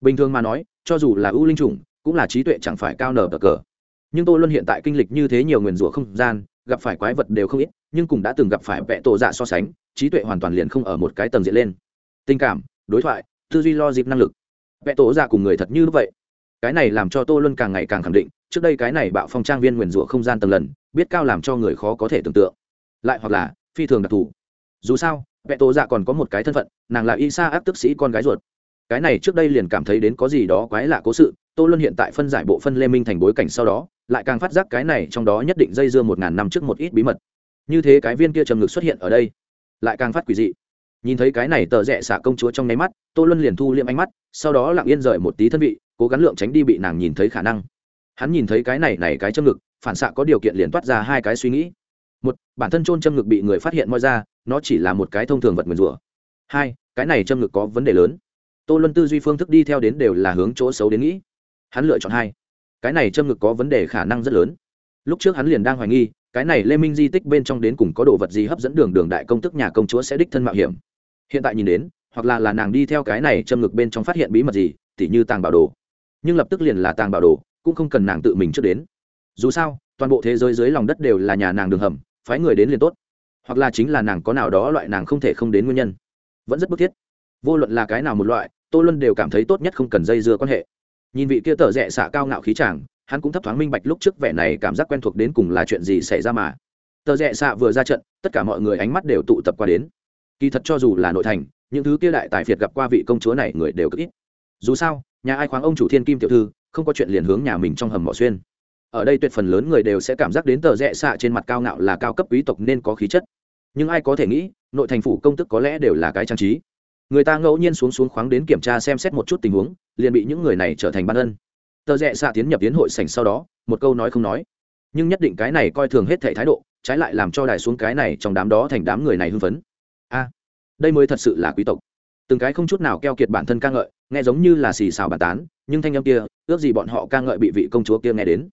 Bình thường mà nói, cho dù là ưu linh chủng, cũng là trí tuệ chẳng phải cao nở cờ cờ nhưng tô luân hiện tại kinh lịch như thế nhiều nguyên rủa không gian, gặp phải quái vật đều không ít, nhưng cũng đã từng gặp phải vẽ tổ dạ so sánh, trí tuệ hoàn toàn liền không ở một cái tầng diện lên. Tình cảm, đối thoại, tư duy lo dịp năng lực. Vẽ tổ dạ cùng người thật như vậy. Cái này làm cho tô luân càng ngày càng khẳng định, trước đây cái này bạo phong trang viên nguyền rủa không gian tầng lần, biết cao làm cho người khó có thể tưởng tượng. Lại hoặc là, phi thường đặc thù. Dù sao vẽ tổ dạ còn có một cái thân phận, nàng là y sa áp tức sĩ con gái ruột. Cái này trước đây liền cảm thấy đến có gì đó quái lạ cố sự, tô luân hiện tại phân giải bộ phân lê minh thành bối cảnh sau đó, lại càng phát giác cái này trong đó nhất định dây dưa một ngàn năm trước một ít bí mật. Như thế cái viên kia trầm ngực xuất hiện ở đây, lại càng phát quỷ dị. Nhìn thấy cái này tờ rẽ xả công chúa trong nháy mắt, tô luân liền thu liệm ánh mắt, sau đó lặng yên rời một tí thân vị, cố gắng lượng tránh đi bị nàng nhìn thấy khả năng. Hắn nhìn thấy cái này này cái châm ngực, phản xạ có điều kiện liền toát ra hai cái suy nghĩ một, bản thân trôn châm ngực bị người phát hiện moi ra, nó chỉ là một cái thông thường vật nguyền rủa. Hai, cái này châm ngực có vấn đề lớn. Tô luân tư duy phương thức đi theo đến đều là hướng chỗ xấu đến nghĩ. Hắn lựa chọn hai, cái này châm ngực có vấn đề khả năng rất lớn. Lúc trước hắn liền đang hoài nghi, cái này lê minh di tích bên trong đến cùng có đồ vật gì hấp dẫn đường đường đại công tức nhà công chúa sẽ đích thân mạo hiểm. Hiện tại nhìn đến, hoặc là là nàng đi theo cái này châm ngực bên trong phát hiện bí mật gì, tỉ như tàng bảo đồ. Nhưng lập tức liền là tàng bảo đồ, cũng không cần nàng tự mình trước đến. Dù sao, toàn bộ thế giới dưới lòng đất đều là nhà nàng đường hầm phái người đến liền tốt. Hoặc là chính là nàng có nào đó loại nàng không thể không đến nguyên nhân. Vẫn rất bức thiết. Vô luận là cái nào một loại, tô luân đều cảm thấy tốt nhất không cần dây dưa quan hệ. Nhìn vị kia tở rẽ xạ cao ngạo khí chàng, hắn cũng thấp thoáng minh bạch lúc trước vẻ này cảm giác quen thuộc đến cùng là chuyện gì xảy ra mà. Tờ rẽ xạ vừa ra trận, tất cả mọi người ánh mắt đều tụ tập qua đến. Kỳ thật cho dù là nội thành, những thứ kia đại tài phiệt gặp qua vị công chúa này người đều cực ít. Dù sao, nhà ai khoáng ông chủ thiên kim tiểu thư, không có chuyện liền hướng nhà mình trong hầm mỏ xuyên ở đây tuyệt phần lớn người đều sẽ cảm giác đến tờ rẽ xạ trên mặt cao ngạo là cao cấp quý tộc nên có khí chất. Nhưng ai có thể nghĩ, nội thành phủ công tức có lẽ đều là cái trang trí. Người ta ngẫu nhiên xuống xuống khoáng đến kiểm tra xem xét một chút tình huống, liền bị những người này trở thành ban ân. Tờ rẽ xạ tiến nhập tiến hội sảnh sau đó, một câu nói không nói. Nhưng nhất định cái này coi thường hết thể thái độ, trái lại làm cho đài xuống cái này trong đám đó thành đám người này hưng phấn. A, đây mới thật sự là quý tộc. Từng cái không chút nào keo kiệt bản thân ca ngợi, nghe giống như là xì xào bàn tán, nhưng thanh âm kia, ước gì bọn họ ca ngợi bị vị công chúa kia nghe đến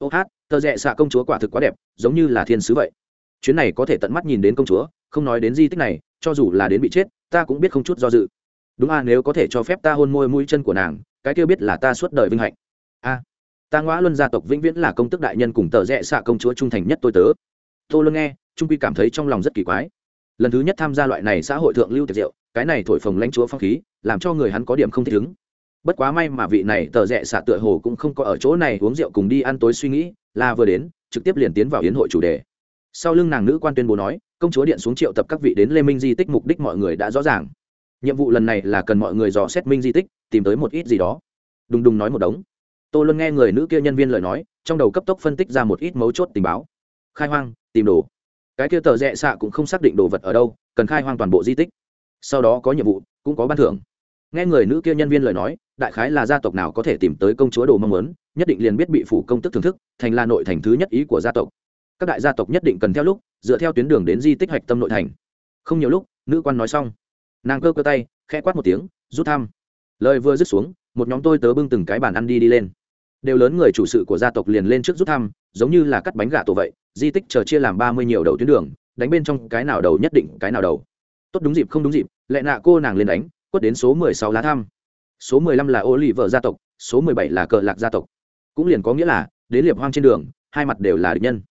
ô hát tờ rẽ xạ công chúa quả thực quá đẹp giống như là thiên sứ vậy. Chuyến này có thể tận mắt nhìn đến công chúa không nói đến di tích này cho dù là đến bị chết ta cũng biết không chút do dự. Đúng à nếu có thể cho phép ta hôn môi mũi chân của nàng cái kêu biết là ta suốt đời vinh hạnh. A à, ta ngõ luân gia tộc vĩnh viễn là công tức đại nhân cùng tờ rẽ xạ công chúa trung thành nhất tôi tớ. Tô luân nghe trung quy cảm thấy trong lòng rất kỳ quái. Lần thứ nhất tham gia loại này xã hội thượng lưu tiệc rượu cái này thổi phồng lãnh chúa phong khí làm cho người hắn có điểm không thích ứng bất quá may mà vị này tờ rẽ xạ tựa hồ cũng không có ở chỗ này uống rượu cùng đi ăn tối suy nghĩ, là vừa đến, trực tiếp liền tiến vào hiến hội chủ đề. Sau lưng nàng nữ quan tuyên bố nói, công chúa điện xuống triệu tập các vị đến lê minh di tích mục đích mọi người đã rõ ràng. Nhiệm vụ lần này là cần mọi người dò xét minh di tích, tìm tới một ít gì đó. Đùng đùng nói một đống. Tô luân nghe người nữ kia nhân viên lời nói, trong đầu cấp tốc phân tích ra một ít mấu chốt tình báo. Khai hoang, tìm đồ. Cái kia tờ rẽ xạ cũng không xác định đồ vật ở đâu, cần khai hoang toàn bộ di tích. Sau đó có nhiệm vụ, cũng có ban thưởng. Nghe người nữ kia nhân viên lời nói đại khái là gia tộc nào có thể tìm tới công chúa đồ mong muốn, nhất định liền biết bị phủ công tức thưởng thức, thành là nội thành thứ nhất ý của gia tộc. Các đại gia tộc nhất định cần theo lúc, dựa theo tuyến đường đến di tích hạch tâm nội thành. Không nhiều lúc, nữ quan nói xong. Nàng cơ cơ tay, khẽ quát một tiếng, rút thăm. Lời vừa dứt xuống, một nhóm tôi tớ bưng từng cái bàn ăn đi đi lên. Đều lớn người chủ sự của gia tộc liền lên trước rút thăm, giống như là cắt bánh gà tổ vậy, di tích chờ chia làm ba mươi nhiều đầu tuyến đường, đánh bên trong cái nào đầu nhất định cái nào đầu. Tốt đúng dịp không đúng dịp, lệ nạ cô nàng lên đánh, quất đến số mười sáu lá thăm số mười lăm là ô lì vợ gia tộc, số mười bảy là cờ lạc gia tộc. Cũng liền có nghĩa là, đến liệp hoang trên đường, hai mặt đều là địch nhân.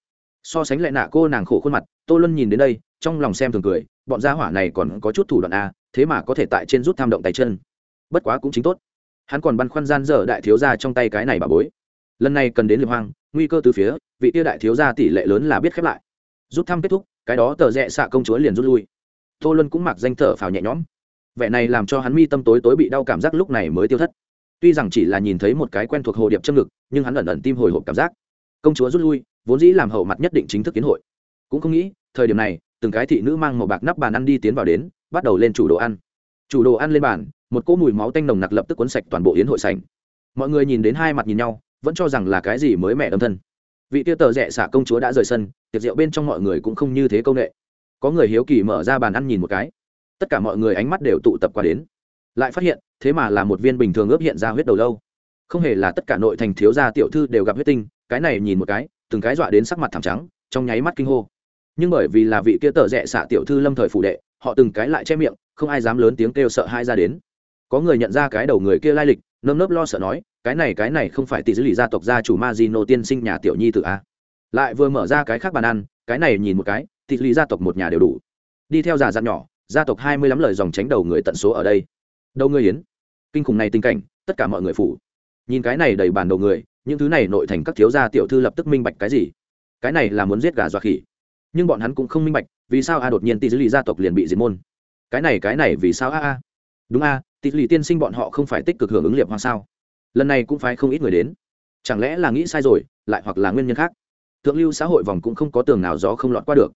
So sánh lại nạ cô nàng khổ khuôn mặt, tô luân nhìn đến đây, trong lòng xem thường cười, bọn gia hỏa này còn có chút thủ đoạn a thế mà có thể tại trên rút tham động tay chân. Bất quá cũng chính tốt. Hắn còn băn khoăn gian dở đại thiếu gia trong tay cái này bà bối. Lần này cần đến liệp hoang, nguy cơ từ phía, vị tiêu đại thiếu gia tỷ lệ lớn là biết khép lại. Rút thăm kết thúc, cái đó tờ rẽ xạ công chúa liền rút lui. Tô luân cũng mặc danh thở phào nhẹ nhõm vẻ này làm cho hắn mi tâm tối tối bị đau cảm giác lúc này mới tiêu thất. Tuy rằng chỉ là nhìn thấy một cái quen thuộc hồ điệp châm ngực, nhưng hắn ẩn ẩn tim hồi hộp cảm giác. Công chúa rút lui, vốn dĩ làm hậu mặt nhất định chính thức kiến hội. Cũng không nghĩ, thời điểm này, từng cái thị nữ mang màu bạc nắp bàn ăn đi tiến vào đến, bắt đầu lên chủ đồ ăn. Chủ đồ ăn lên bàn, một cỗ mùi máu tanh nồng nặc lập tức cuốn sạch toàn bộ yến hội sảnh. Mọi người nhìn đến hai mặt nhìn nhau, vẫn cho rằng là cái gì mới mẹ đâm thân. Vị tiêu tờ rẽ xả công chúa đã rời sân, tiệc rượu bên trong mọi người cũng không như thế công nghệ có người hiếu kỳ mở ra bàn ăn nhìn một cái tất cả mọi người ánh mắt đều tụ tập qua đến. Lại phát hiện, thế mà là một viên bình thường ướp hiện ra huyết đầu lâu. Không hề là tất cả nội thành thiếu gia tiểu thư đều gặp huyết tinh, cái này nhìn một cái, từng cái dọa đến sắc mặt thảm trắng, trong nháy mắt kinh hô. Nhưng bởi vì là vị kia tờ rẽ xạ tiểu thư lâm thời phủ đệ, họ từng cái lại che miệng, không ai dám lớn tiếng kêu sợ hai ra đến. Có người nhận ra cái đầu người kia lai lịch, nơm nớp lo sợ nói, cái này cái này không phải tỷ dữ lì gia tộc gia chủ ma di nô tiên sinh nhà tiểu nhi tự a à? lại vừa mở ra cái khác bàn ăn, cái này nhìn một cái, tỷ dữ lì gia tộc một nhà đều đủ. Đi theo già dặn nhỏ gia tộc hai mươi lăm lời dòng tránh đầu người tận số ở đây. Đâu ngươi yến. Kinh khủng này tình cảnh, tất cả mọi người phủ. Nhìn cái này đầy bản đầu người, những thứ này nội thành các thiếu gia tiểu thư lập tức minh bạch cái gì? Cái này là muốn giết gà dọa khỉ. Nhưng bọn hắn cũng không minh bạch, vì sao a đột nhiên tỷ dư lì gia tộc liền bị diệt môn? Cái này cái này vì sao a a? Đúng a tỷ lì tiên sinh bọn họ không phải tích cực hưởng ứng liệp hoa sao? Lần này cũng phải không ít người đến. Chẳng lẽ là nghĩ sai rồi, lại hoặc là nguyên nhân khác? Thượng lưu xã hội vòng cũng không có tường nào gió không lọt qua được.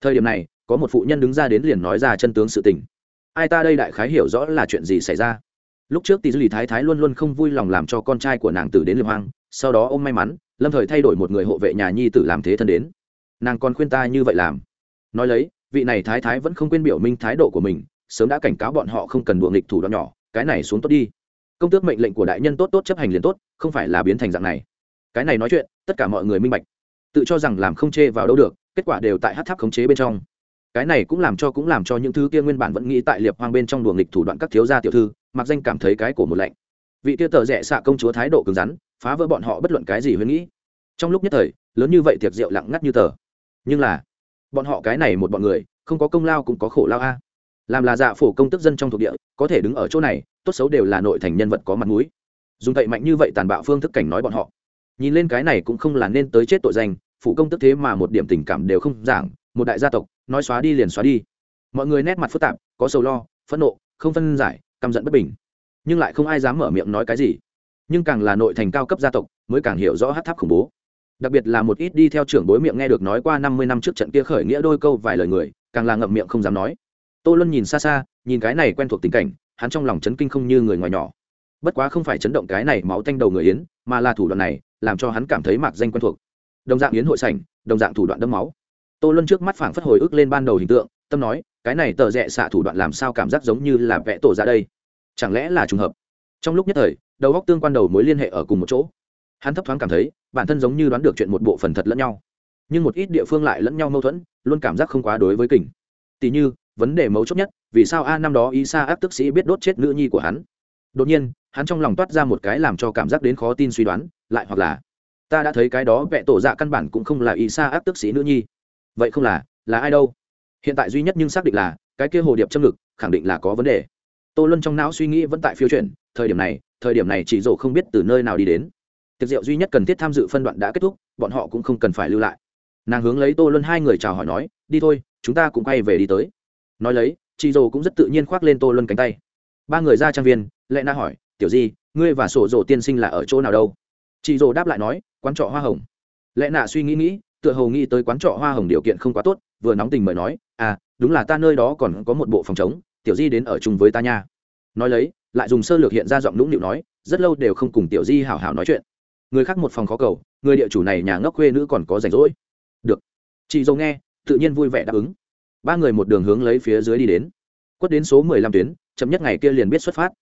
Thời điểm này có một phụ nhân đứng ra đến liền nói ra chân tướng sự tình. Ai ta đây đại khái hiểu rõ là chuyện gì xảy ra? Lúc trước tỷ dư lì thái thái luôn luôn không vui lòng làm cho con trai của nàng tử đến liệp hoang, sau đó ông may mắn, lâm thời thay đổi một người hộ vệ nhà nhi tử làm thế thân đến. Nàng còn khuyên ta như vậy làm. Nói lấy, vị này thái thái vẫn không quên biểu minh thái độ của mình, sớm đã cảnh cáo bọn họ không cần đùa nghịch thủ đoạn nhỏ, cái này xuống tốt đi. Công tước mệnh lệnh của đại nhân tốt tốt chấp hành liền tốt, không phải là biến thành dạng này. Cái này nói chuyện, tất cả mọi người minh bạch. Tự cho rằng làm không chê vào đâu được, kết quả đều tại hát tháp khống chế bên trong cái này cũng làm cho cũng làm cho những thứ kia nguyên bản vẫn nghĩ tại liệp hoang bên trong đùa nghịch thủ đoạn các thiếu gia tiểu thư, mặc danh cảm thấy cái cổ một lạnh. Vị kia tờ rẽ xạ công chúa thái độ cứng rắn, phá vỡ bọn họ bất luận cái gì huyên nghĩ. Trong lúc nhất thời, lớn như vậy tiệc rượu lặng ngắt như tờ. Nhưng là, bọn họ cái này một bọn người, không có công lao cũng có khổ lao a. Làm là dạ phổ công tức dân trong thuộc địa, có thể đứng ở chỗ này, tốt xấu đều là nội thành nhân vật có mặt mũi. Dùng tậy mạnh như vậy tàn bạo phương thức cảnh nói bọn họ. Nhìn lên cái này cũng không là nên tới chết tội danh phụ công tức thế mà một điểm tình cảm đều không giảng một đại gia tộc, nói xóa đi liền xóa đi. Mọi người nét mặt phức tạp, có sầu lo, phẫn nộ, không phân giải, căm giận bất bình. Nhưng lại không ai dám mở miệng nói cái gì. Nhưng càng là nội thành cao cấp gia tộc, mới càng hiểu rõ hát tháp khủng bố. Đặc biệt là một ít đi theo trưởng bối miệng nghe được nói qua năm mươi năm trước trận kia khởi nghĩa đôi câu vài lời người, càng là ngậm miệng không dám nói. Tô luân nhìn xa xa, nhìn cái này quen thuộc tình cảnh, hắn trong lòng chấn kinh không như người ngoài nhỏ. Bất quá không phải chấn động cái này máu tanh đầu người yến, mà là thủ đoạn này, làm cho hắn cảm thấy mạc danh quen thuộc. Đồng dạng yến hội sảnh, đồng dạng thủ đoạn đẫm máu tô luân trước mắt phảng phất hồi ức lên ban đầu hình tượng, tâm nói, cái này tờ rẽ xạ thủ đoạn làm sao cảm giác giống như là vẽ tổ ra đây? Chẳng lẽ là trùng hợp? Trong lúc nhất thời, đầu góc tương quan đầu mối liên hệ ở cùng một chỗ. Hắn thấp thoáng cảm thấy, bản thân giống như đoán được chuyện một bộ phần thật lẫn nhau. Nhưng một ít địa phương lại lẫn nhau mâu thuẫn, luôn cảm giác không quá đối với kình. Tỉ như, vấn đề mấu chốt nhất, vì sao a năm đó isa áp tức sĩ biết đốt chết nữ nhi của hắn? Đột nhiên, hắn trong lòng toát ra một cái làm cho cảm giác đến khó tin suy đoán, lại hoặc là, ta đã thấy cái đó vẽ tổ dạ căn bản cũng không là isa áp tức sĩ nữ nhi vậy không là là ai đâu? Hiện tại duy nhất nhưng xác định là, cái kia hồ điệp châm ngực, khẳng định là có vấn đề. Tô luân trong não suy nghĩ vẫn tại phiêu chuyển, thời điểm này, thời điểm này chỉ dồ không biết từ nơi nào đi đến. Tiệc rượu duy nhất cần thiết tham dự phân đoạn đã kết thúc, bọn họ cũng không cần phải lưu lại. Nàng hướng lấy tô luân hai người chào hỏi nói, đi thôi, chúng ta cũng quay về đi tới. Nói lấy chị dồ cũng rất tự nhiên khoác lên tô luân cánh tay. Ba người ra trang viên, lệ na hỏi, tiểu di, ngươi và sổ dồ tiên sinh là ở chỗ nào đâu? Chị dồ đáp lại nói, quán trọ hoa hồng. Lệ nạ suy nghĩ nghĩ tựa hồ nghĩ tới quán trọ hoa hồng điều kiện không quá tốt, vừa nóng tình mời nói à đúng là ta nơi đó còn có một bộ phòng chống tiểu di đến ở chung với ta nha. Nói lấy, lại dùng sơ lược hiện ra giọng nũng nịu nói, rất lâu đều không cùng tiểu di hảo hảo nói chuyện. Người khác một phòng khó cầu, người địa chủ này nhà ngốc quê nữ còn có rảnh rỗi. Được. Chị dâu nghe, tự nhiên vui vẻ đáp ứng. Ba người một đường hướng lấy phía dưới đi đến. Quất đến số mười lăm tuyến, chậm nhất ngày kia liền biết xuất phát.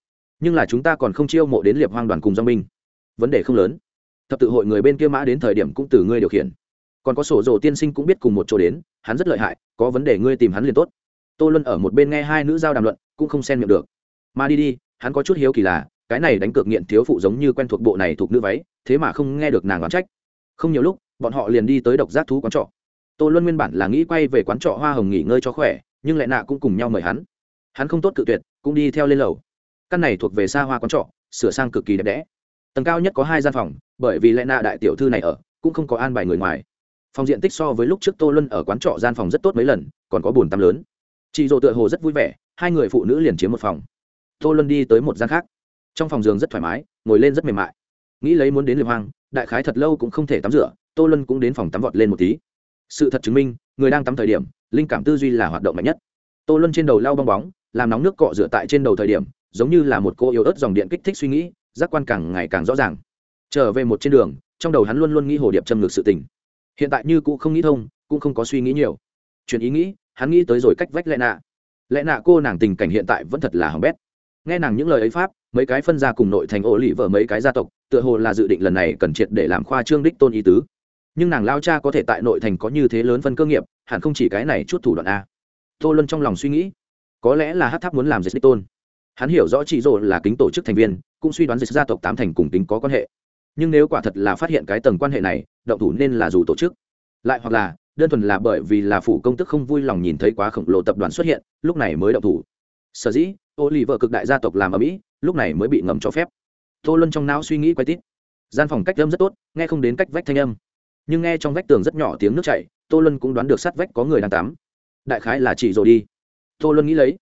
Nhưng là chúng ta còn không chiêu mộ đến liệp hoang đoàn cùng do minh. Vấn đề không lớn. Thập tự hội người bên kia mã đến thời điểm cũng từ ngươi điều khiển còn có sổ rồ tiên sinh cũng biết cùng một chỗ đến, hắn rất lợi hại, có vấn đề ngươi tìm hắn liền tốt. Tô luân ở một bên nghe hai nữ giao đàm luận, cũng không xen miệng được. Mà đi đi, hắn có chút hiếu kỳ là, cái này đánh cược nghiện thiếu phụ giống như quen thuộc bộ này thuộc nữ váy, thế mà không nghe được nàng đoán trách. Không nhiều lúc, bọn họ liền đi tới độc giác thú quán trọ. Tô luân nguyên bản là nghĩ quay về quán trọ hoa hồng nghỉ ngơi cho khỏe, nhưng lại nạ cũng cùng nhau mời hắn. Hắn không tốt cự tuyệt, cũng đi theo lên lầu. Căn này thuộc về xa hoa quán trọ, sửa sang cực kỳ đẹp đẽ. Tầng cao nhất có hai gian phòng, bởi vì lẽ nạ đại tiểu thư này ở, cũng không có an bài người ngoài phòng diện tích so với lúc trước tô luân ở quán trọ gian phòng rất tốt mấy lần, còn có bồn tắm lớn. Chị dỗ tựa hồ rất vui vẻ, hai người phụ nữ liền chiếm một phòng. Tô luân đi tới một gian khác. Trong phòng giường rất thoải mái, ngồi lên rất mềm mại. Nghĩ lấy muốn đến liệp hoang, đại khái thật lâu cũng không thể tắm rửa, tô luân cũng đến phòng tắm vọt lên một tí. Sự thật chứng minh, người đang tắm thời điểm, linh cảm tư duy là hoạt động mạnh nhất. Tô luân trên đầu lau bong bóng, làm nóng nước cọ rửa tại trên đầu thời điểm, giống như là một cô yếu ớt dòng điện kích thích suy nghĩ, giác quan càng ngày càng rõ ràng. Trở về một trên đường, trong đầu hắn luôn luôn nghĩ hồ điệp châm ngược sự tình hiện tại như cụ không nghĩ thông, cũng không có suy nghĩ nhiều. Chuyện ý nghĩ, hắn nghĩ tới rồi cách vách lẽ nạ. Lẽ nạ cô nàng tình cảnh hiện tại vẫn thật là hỏng bét. Nghe nàng những lời ấy pháp, mấy cái phân ra cùng nội thành ổ lì vợ mấy cái gia tộc, tựa hồ là dự định lần này cần triệt để làm khoa trương đích tôn ý tứ. Nhưng nàng lao cha có thể tại nội thành có như thế lớn phân cơ nghiệp, hẳn không chỉ cái này chút thủ đoạn a. Tô luân trong lòng suy nghĩ, có lẽ là hát tháp muốn làm dịch đích tôn. Hắn hiểu rõ chị rồ là kính tổ chức thành viên, cũng suy đoán dịch gia tộc tám thành cùng tính có quan hệ nhưng nếu quả thật là phát hiện cái tầng quan hệ này, động thủ nên là dù tổ chức. Lại hoặc là, đơn thuần là bởi vì là phủ công tức không vui lòng nhìn thấy quá khổng lồ tập đoàn xuất hiện, lúc này mới động thủ. Sở dĩ ô lì vợ cực đại gia tộc làm ở mỹ, lúc này mới bị ngầm cho phép. Tô luân trong não suy nghĩ quay tít. Gian phòng cách âm rất tốt, nghe không đến cách vách thanh âm. Nhưng nghe trong vách tường rất nhỏ tiếng nước chảy, tô luân cũng đoán được sát vách có người đang tắm. Đại khái là chỉ rồi đi. Tô luân nghĩ lấy.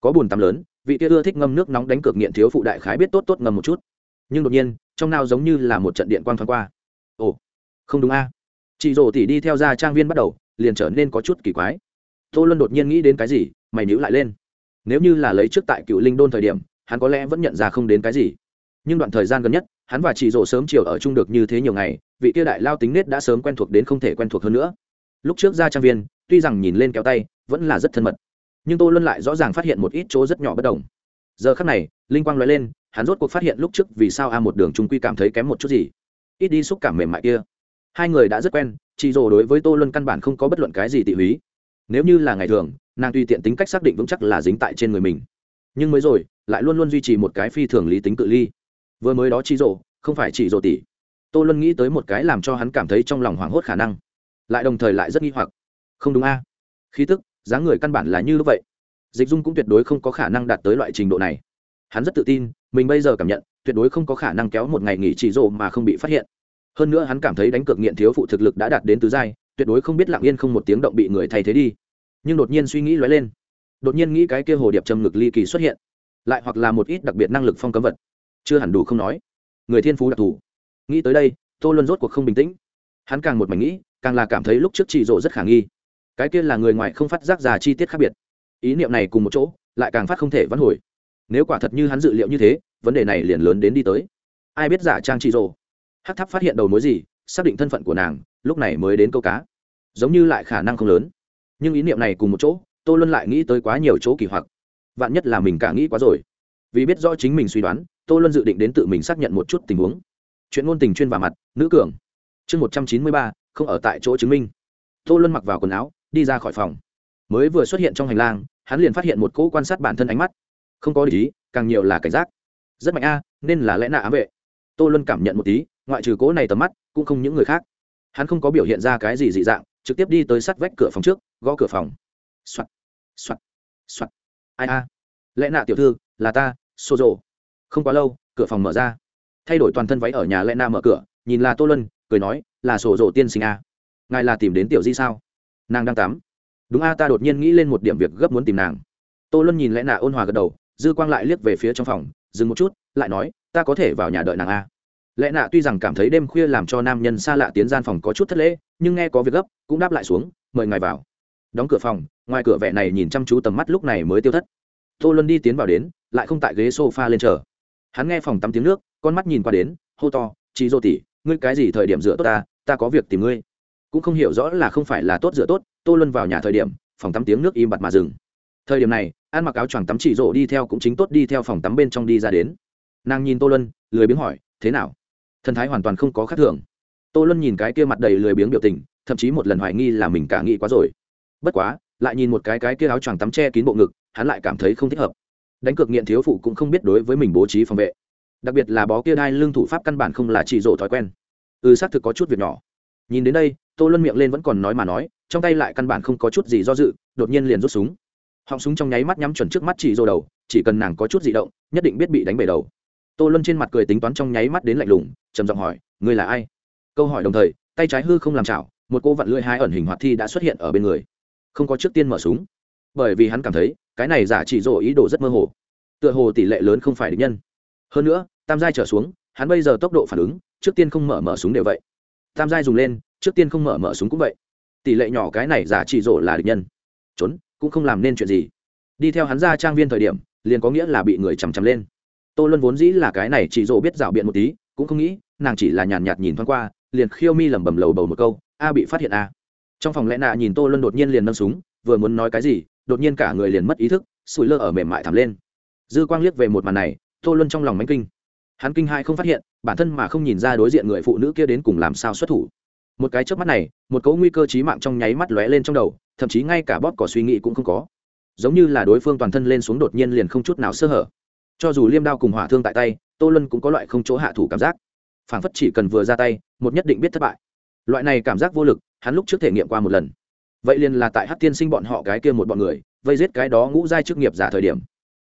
Có bùn tắm lớn, vị kia ưa thích ngâm nước nóng đánh cược nghiện thiếu phụ đại khái biết tốt tốt ngâm một chút. Nhưng đột nhiên trong nào giống như là một trận điện quang thoáng qua. Ồ, không đúng a. À. chị rồ tỉ đi theo ra trang viên bắt đầu, liền trở nên có chút kỳ quái. Tô luân đột nhiên nghĩ đến cái gì, mày níu lại lên. Nếu như là lấy trước tại cựu linh đôn thời điểm, hắn có lẽ vẫn nhận ra không đến cái gì. Nhưng đoạn thời gian gần nhất, hắn và chị rồ sớm chiều ở chung được như thế nhiều ngày, vị kia đại lao tính nết đã sớm quen thuộc đến không thể quen thuộc hơn nữa. Lúc trước ra trang viên, tuy rằng nhìn lên kéo tay, vẫn là rất thân mật. Nhưng tô luân lại rõ ràng phát hiện một ít chỗ rất nhỏ bất đồng. Giờ khắc này, linh quang nói lên hắn rốt cuộc phát hiện lúc trước vì sao a một đường trung quy cảm thấy kém một chút gì. Ít đi xúc cảm mềm mại kia. Hai người đã rất quen, chị rồ đối với tô luân căn bản không có bất luận cái gì tị húy nếu như là ngày thường, nàng tùy tiện tính cách xác định vững chắc là dính tại trên người mình. Nhưng mới rồi, lại luôn luôn duy trì một cái phi thường lý tính cự ly. Vừa mới đó chị rồ không phải chị rồ tỷ. Tô luân nghĩ tới một cái làm cho hắn cảm thấy trong lòng hoảng hốt khả năng. Lại đồng thời lại rất nghi hoặc. Không đúng a. Khí tức, dáng người căn bản là như vậy. Dịch dung cũng tuyệt đối không có khả năng đạt tới loại trình độ này. Hắn rất tự tin mình bây giờ cảm nhận, tuyệt đối không có khả năng kéo một ngày nghỉ chỉ rộ mà không bị phát hiện. Hơn nữa hắn cảm thấy đánh cược nghiện thiếu phụ thực lực đã đạt đến tứ giai, tuyệt đối không biết lặng yên không một tiếng động bị người thay thế đi. Nhưng đột nhiên suy nghĩ lóe lên. Đột nhiên nghĩ cái kia hồ điệp trầm ngực ly kỳ xuất hiện. Lại hoặc là một ít đặc biệt năng lực phong cấm vật. Chưa hẳn đủ không nói. Người thiên phú đặc thù. Nghĩ tới đây, tô luân rốt cuộc không bình tĩnh. Hắn càng một mảnh nghĩ, càng là cảm thấy lúc trước chị rộ rất khả nghi. Cái kia là người ngoài không phát giác ra chi tiết khác biệt. Ý niệm này cùng một chỗ, lại càng phát không thể vãn hồi nếu quả thật như hắn dự liệu như thế, vấn đề này liền lớn đến đi tới. Ai biết giả trang chị rồ? Hát tháp phát hiện đầu mối gì, xác định thân phận của nàng, lúc này mới đến câu cá. Giống như lại khả năng không lớn. Nhưng ý niệm này cùng một chỗ tôi luôn lại nghĩ tới quá nhiều chỗ kỳ hoặc. Vạn nhất là mình cả nghĩ quá rồi. Vì biết rõ chính mình suy đoán tôi luôn dự định đến tự mình xác nhận một chút tình huống. Chuyện ngôn tình chuyên vào mặt, nữ cường. Chương một trăm chín mươi ba, không ở tại chỗ chứng minh. Tôi luôn mặc vào quần áo, đi ra khỏi phòng. Mới vừa xuất hiện trong hành lang, hắn liền phát hiện một cỗ quan sát bản thân ánh mắt không có lý càng nhiều là cảnh giác. Rất mạnh a, nên là lẽ nạ ám vệ. Tô luân cảm nhận một tí, ngoại trừ cố này tầm mắt, cũng không những người khác. Hắn không có biểu hiện ra cái gì dị dạng, trực tiếp đi tới sắt vách cửa phòng trước, gõ cửa phòng. Soạt soạt soạt. Ai a? Lẽ nạ tiểu thư, là ta xô rộ không quá lâu, cửa phòng mở ra. Thay đổi toàn thân váy ở nhà lẽ nạ mở cửa, nhìn là tô luân, cười nói, là sổ rộ tiên sinh a. Ngài là tìm đến tiểu di sao? Nàng đang tắm. Đúng a, ta đột nhiên nghĩ lên một điểm việc gấp muốn tìm nàng. Tô luân nhìn lẽ nạ ôn hòa gật đầu dư quang lại liếc về phía trong phòng, dừng một chút, lại nói, ta có thể vào nhà đợi nàng a. Lẽ nạ tuy rằng cảm thấy đêm khuya làm cho nam nhân xa lạ tiến gian phòng có chút thất lễ, nhưng nghe có việc gấp, cũng đáp lại xuống, mời ngài vào. Đóng cửa phòng, ngoài cửa vẻ này nhìn chăm chú tầm mắt lúc này mới tiêu thất. Tô luân đi tiến vào đến, lại không tại ghế s o f a lên chờ. Hắn nghe phòng tắm tiếng nước, con mắt nhìn qua đến, hô to, chị dô tỉ ngươi cái gì thời điểm rửa tốt ta ta có việc tìm ngươi. Cũng không hiểu rõ là không phải là tốt rửa tốt, tô luân vào nhà thời điểm, phòng tắm tiếng nước im bặt mà dừng. Thời điểm này ăn mặc áo choàng tắm chỉ rộ đi theo cũng chính tốt đi theo phòng tắm bên trong đi ra đến. Nàng nhìn tô luân, lười biếng hỏi, thế nào? Thần thái hoàn toàn không có khác thường. Tô luân nhìn cái kia mặt đầy lười biếng biểu tình, thậm chí một lần hoài nghi là mình cả nghĩ quá rồi. Bất quá, lại nhìn một cái cái kia áo choàng tắm che kín bộ ngực, hắn lại cảm thấy không thích hợp. Đánh cược nghiện thiếu phụ cũng không biết đối với mình bố trí phòng vệ. Đặc biệt là bó kia đai lương thủ pháp căn bản không là chỉ rộ thói quen. Ừ xác thực có chút việc nhỏ. Nhìn đến đây, tô luân miệng lên vẫn còn nói mà nói, trong tay lại căn bản không có chút gì do dự, đột nhiên liền rút súng họng súng trong nháy mắt nhắm chuẩn trước mắt chỉ rô đầu, chỉ cần nàng có chút di động, nhất định biết bị đánh bể đầu. Tô luân trên mặt cười tính toán trong nháy mắt đến lạnh lùng, trầm giọng hỏi, ngươi là ai? Câu hỏi đồng thời, tay trái hư không làm chảo, một cô vặn lưỡi hai ẩn hình hoạt thi đã xuất hiện ở bên người. Không có trước tiên mở súng. Bởi vì hắn cảm thấy, cái này giả chỉ rồ ý đồ rất mơ hồ. Tựa hồ tỷ lệ lớn không phải địch nhân. Hơn nữa, tam giai trở xuống, hắn bây giờ tốc độ phản ứng, trước tiên không mở mở súng đều vậy. Tam giai dùng lên, trước tiên không mở mở súng cũng vậy. Tỷ lệ nhỏ cái này giả chỉ rổ là địch nhân. Trốn cũng không làm nên chuyện gì. Đi theo hắn ra trang viên thời điểm, liền có nghĩa là bị người chằm chằm lên. Tô luân vốn dĩ là cái này chỉ dỗ biết rảo biện một tí, cũng không nghĩ, nàng chỉ là nhàn nhạt nhìn thoáng qua, liền khiêu mi lẩm bẩm lầu bầu một câu, a bị phát hiện a trong phòng lẽ nạ nhìn tô luân đột nhiên liền nâng súng, vừa muốn nói cái gì, đột nhiên cả người liền mất ý thức, sủi lơ ở mềm mại thẳm lên. Dư quang liếc về một màn này, tô luân trong lòng mánh kinh. Hắn kinh hai không phát hiện, bản thân mà không nhìn ra đối diện người phụ nữ kia đến cùng làm sao xuất thủ. Một cái trước mắt này, một cấu nguy cơ chí mạng trong nháy mắt lóe lên trong đầu thậm chí ngay cả bóp cỏ suy nghĩ cũng không có. Giống như là đối phương toàn thân lên xuống đột nhiên liền không chút nào sơ hở. Cho dù liêm đao cùng hỏa thương tại tay, tô lân cũng có loại không chỗ hạ thủ cảm giác. Phảng phất chỉ cần vừa ra tay, một nhất định biết thất bại. Loại này cảm giác vô lực, hắn lúc trước thể nghiệm qua một lần. Vậy liền là tại hát tiên sinh bọn họ cái kia một bọn người, vây giết cái đó ngũ giai chức nghiệp giả thời điểm.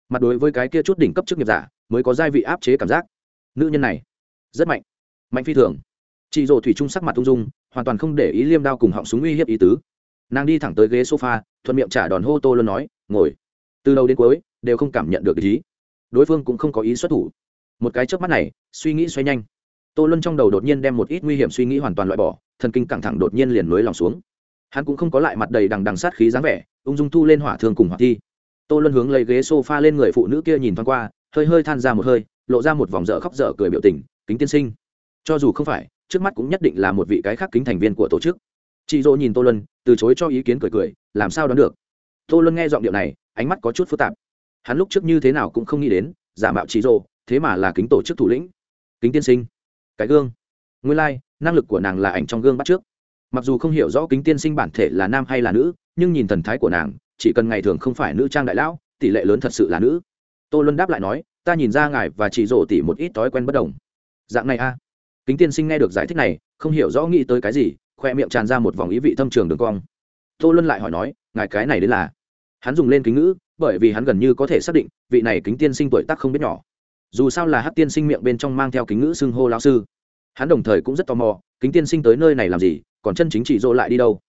Mặt đối với cái kia chút đỉnh cấp chức nghiệp giả, mới có giai vị áp chế cảm giác. Nữ nhân này, rất mạnh. Mạnh phi thường. Chị rồ thủy trung sắc mặt ung dung, hoàn toàn không để ý liêm đao cùng họng súng uy hiếp ý tứ nàng đi thẳng tới ghế sofa, thuận miệng trả đòn hô tô luôn nói, ngồi. Từ đầu đến cuối, đều không cảm nhận được ý. Đối phương cũng không có ý xuất thủ. Một cái trước mắt này, suy nghĩ xoay nhanh. Tô luân trong đầu đột nhiên đem một ít nguy hiểm suy nghĩ hoàn toàn loại bỏ, thần kinh căng thẳng đột nhiên liền nối lòng xuống. Hắn cũng không có lại mặt đầy đằng đằng sát khí dáng vẻ, ung dung thu lên hỏa thương cùng hỏa thi. Tô luân hướng lấy ghế s o f a lên người phụ nữ kia nhìn thoáng qua, hơi hơi than ra một hơi, lộ ra một vòng dở khóc dở cười biểu tình, kính tiên sinh. Cho dù không phải, trước mắt cũng nhất định là một vị cái khác kính thành viên của tổ chức chị dỗ nhìn tô luân từ chối cho ý kiến cười cười làm sao đoán được? Tô luân nghe giọng điệu này ánh mắt có chút phức tạp. Hắn lúc trước như thế nào cũng không nghĩ đến giả mạo chị dỗ thế mà là kính tổ chức thủ lĩnh. Kính tiên sinh. Cái gương. Nguyên lai、like, năng lực của nàng là ảnh trong gương bắt trước. Mặc dù không hiểu rõ kính tiên sinh bản thể là nam hay là nữ nhưng nhìn thần thái của nàng chỉ cần ngày thường không phải nữ trang đại lão tỷ lệ lớn thật sự là nữ. Tô luân đáp lại nói ta nhìn ra ngài và chị rổ tỉ một ít thói quen bất đồng. Dạng này a. Kính tiên sinh nghe được giải thích này không hiểu rõ nghĩ tới cái gì khoe miệng tràn ra một vòng ý vị thâm trường đường cong. Tô luân lại hỏi nói, ngài cái này đến là? Hắn dùng lên kính ngữ, bởi vì hắn gần như có thể xác định, vị này kính tiên sinh tuổi tác không biết nhỏ. Dù sao là hát tiên sinh miệng bên trong mang theo kính ngữ xưng hô lao sư. Hắn đồng thời cũng rất tò mò, kính tiên sinh tới nơi này làm gì, còn chân chính chỉ dỗ lại đi đâu?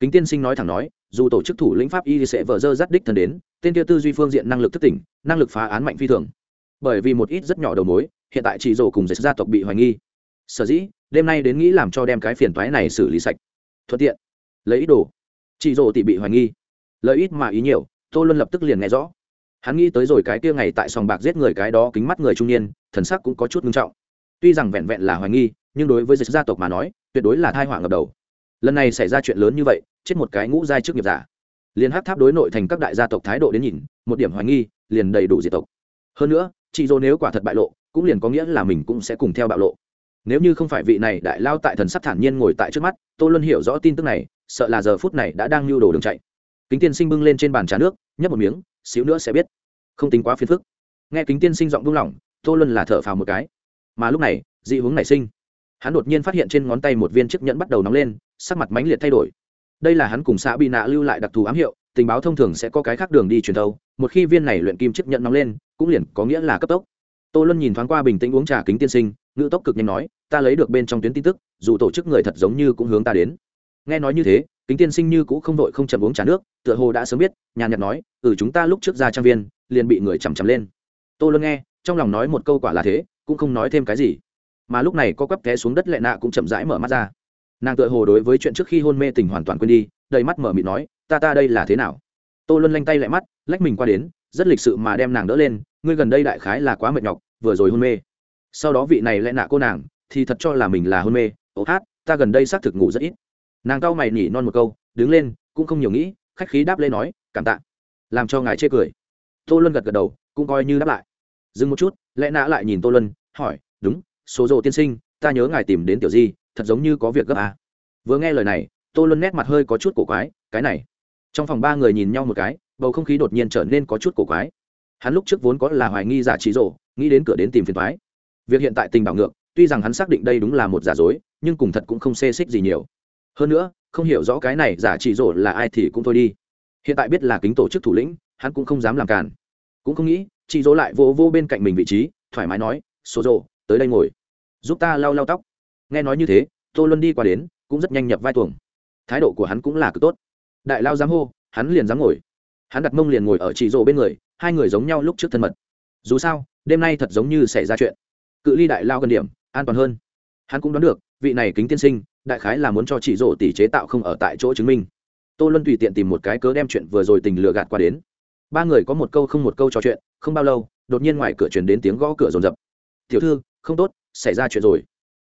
Kính tiên sinh nói thẳng nói, dù tổ chức thủ lĩnh pháp y sẽ vợ dơ dắt đích thân đến, tên kia tư duy phương diện năng lực thất tỉnh, năng lực phá án mạnh phi thường. Bởi vì một ít rất nhỏ đầu mối, hiện tại chỉ dỗ cùng dệt gia tộc bị hoài nghi. Sở dĩ đêm nay đến nghĩ làm cho đem cái phiền toái này xử lý sạch. Thuận tiện. Lấy ít đồ. Chị rồ thì bị hoài nghi. Lợi ít mà ý nhiều, tô luân lập tức liền nghe rõ. Hắn nghĩ tới rồi cái kia ngày tại sòng bạc giết người cái đó kính mắt người trung niên, thần sắc cũng có chút nghiêm trọng. Tuy rằng vẹn vẹn là hoài nghi, nhưng đối với dịch gia tộc mà nói, tuyệt đối là thai họa ngập đầu. Lần này xảy ra chuyện lớn như vậy, chết một cái ngũ giai trước nghiệp giả. Liền hát tháp đối nội thành các đại gia tộc thái độ đến nhìn, một điểm hoài nghi, liền đầy đủ diệt tộc. Hơn nữa, chị dô nếu quả thật bại lộ, cũng liền có nghĩa là mình cũng sẽ cùng theo bạo lộ nếu như không phải vị này đại lao tại thần sắc thản nhiên ngồi tại trước mắt, tô luân hiểu rõ tin tức này, sợ là giờ phút này đã đang lưu đồ đường chạy. Kính tiên sinh bưng lên trên bàn trà nước, nhấp một miếng, xíu nữa sẽ biết. Không tính quá phiền phức. Nghe kính tiên sinh giọng buông lỏng, tô luân là thở phào một cái. Mà lúc này, dị hướng nảy sinh. Hắn đột nhiên phát hiện trên ngón tay một viên chiếc nhẫn bắt đầu nóng lên, sắc mặt mãnh liệt thay đổi. Đây là hắn cùng xã bị nạ lưu lại đặc thù ám hiệu, tình báo thông thường sẽ có cái khác đường đi truyền thâu, một khi viên này luyện kim chiếc nhẫn nóng lên, cũng liền có nghĩa là cấp tốc. Tô luân nhìn thoáng qua bình tĩnh uống trà kính tiên sinh ngữ tốc cực nhanh nói, ta lấy được bên trong tuyến tin tức, dù tổ chức người thật giống như cũng hướng ta đến. Nghe nói như thế, kính tiên sinh như cũng không đội không chậm uống trà nước, tựa hồ đã sớm biết, nhàn nhạt nói ừ chúng ta lúc trước ra trang viên, liền bị người chằm chằm lên. Tô luân nghe, trong lòng nói một câu quả là thế, cũng không nói thêm cái gì. Mà lúc này có quắp té xuống đất lệ nạ cũng chậm rãi mở mắt ra. Nàng tựa hồ đối với chuyện trước khi hôn mê tình hoàn toàn quên đi, đầy mắt mở mịt nói, ta ta đây là thế nào? Tô luân lanh tay lại mắt, lách mình qua đến, rất lịch sự mà đem nàng đỡ lên, ngươi gần đây đại khái là quá mệt nhọc, vừa rồi hôn mê sau đó vị này lại nạ cô nàng thì thật cho là mình là hôn mê. Ố hát, ta gần đây xác thực ngủ rất ít. Nàng cau mày nỉ non một câu, đứng lên, cũng không nhiều nghĩ, khách khí đáp lên nói, cảm tạ. Làm cho ngài chê cười. Tô luân gật gật đầu, cũng coi như đáp lại. Dừng một chút, lẽ nã lại nhìn tô luân, hỏi, đúng, số rộ tiên sinh, ta nhớ ngài tìm đến tiểu di, thật giống như có việc gấp à. vừa nghe lời này, tô luân nét mặt hơi có chút cổ quái, cái này. Trong phòng ba người nhìn nhau một cái, bầu không khí đột nhiên trở nên có chút cổ quái. Hắn lúc trước vốn có là hoài nghi giả trí rộ, nghĩ đến cửa đến tìm phiền thoái việc hiện tại tình bảo ngược, tuy rằng hắn xác định đây đúng là một giả dối, nhưng cùng thật cũng không xê xích gì nhiều. Hơn nữa, không hiểu rõ cái này giả chỉ rộ là ai thì cũng thôi đi. Hiện tại biết là kính tổ chức thủ lĩnh, hắn cũng không dám làm càn. Cũng không nghĩ chị dỗ lại vô vô bên cạnh mình vị trí, thoải mái nói số rộ tới đây ngồi. Giúp ta lau lau tóc. Nghe nói như thế, tô luân đi qua đến, cũng rất nhanh nhập vai tuồng. Thái độ của hắn cũng là cực tốt. Đại lao dám hô, hắn liền dám ngồi. Hắn đặt mông liền ngồi ở chị rộ bên người, hai người giống nhau lúc trước thân mật. Dù sao, đêm nay thật giống như xảy ra chuyện cự ly đại lao gần điểm, an toàn hơn. Hắn cũng đoán được, vị này kính tiên sinh, đại khái là muốn cho chị rổ tỷ chế tạo không ở tại chỗ chứng minh. Tô luân tùy tiện tìm một cái cớ đem chuyện vừa rồi tình lừa gạt qua đến. Ba người có một câu không một câu trò chuyện, không bao lâu, đột nhiên ngoài cửa chuyển đến tiếng gõ cửa rồn rập. Tiểu thư, không tốt, xảy ra chuyện rồi.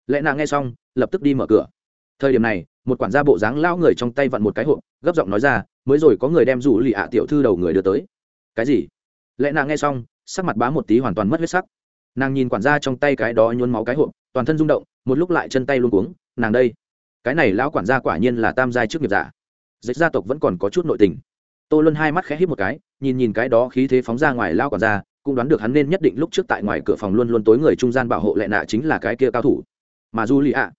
Lẽ nàng nghe xong, lập tức đi mở cửa. Thời điểm này, một quản gia bộ dáng lao người trong tay vặn một cái hộp, gấp giọng nói ra, mới rồi có người đem rủ lì ạ tiểu thư đầu người đưa tới. Cái gì? Lẽ nàng nghe xong, sắc mặt bá một tí hoàn toàn mất huyết sắc nàng nhìn quản gia trong tay cái đó nhuốm máu cái hộp, toàn thân rung động, một lúc lại chân tay luôn cuống, nàng đây, cái này lão quản gia quả nhiên là tam giai trước nghiệp giả. Dịch gia tộc vẫn còn có chút nội tình. Tô luân hai mắt khẽ hít một cái, nhìn nhìn cái đó khí thế phóng ra ngoài lao quản gia, cũng đoán được hắn nên nhất định lúc trước tại ngoài cửa phòng luôn luôn tối người trung gian bảo hộ lệ nạ chính là cái kia cao thủ. Mà du lì ạ,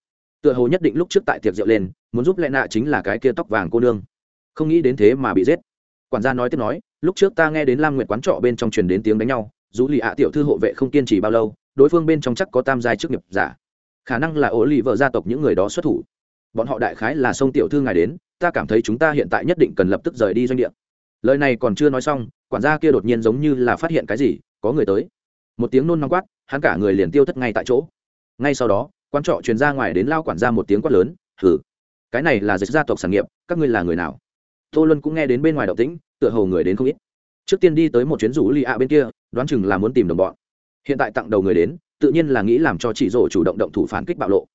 tựa hồ nhất định lúc trước tại tiệc rượu lên, muốn giúp lệ nạ chính là cái kia tóc vàng cô nương. Không nghĩ đến thế mà bị giết. Quản gia nói tiếp nói, lúc trước ta nghe đến lam nguyệt quán trọ bên trong truyền đến tiếng đánh nhau dù lì ạ tiểu thư hộ vệ không kiên trì bao lâu, đối phương bên trong chắc có tam giai chức nghiệp giả. Khả năng là ổ lì vợ gia tộc những người đó xuất thủ. Bọn họ đại khái là sông tiểu thư ngài đến, ta cảm thấy chúng ta hiện tại nhất định cần lập tức rời đi doanh địa. Lời này còn chưa nói xong, quản gia kia đột nhiên giống như là phát hiện cái gì, có người tới. Một tiếng nôn nóng quát, hắn cả người liền tiêu thất ngay tại chỗ. Ngay sau đó quan trọ truyền ra ngoài đến lao quản gia một tiếng quát lớn thử cái này là dịch gia tộc sản nghiệp, các ngươi là người nào? Tô luân cũng nghe đến bên ngoài động tĩnh, tựa hồ người đến không ít. Trước tiên đi tới một chuyến rủ lì ạ bên kia đoán chừng là muốn tìm đồng bọn. Hiện tại tặng đầu người đến, tự nhiên là nghĩ làm cho chị rổ chủ động động thủ phản kích bạo lộ.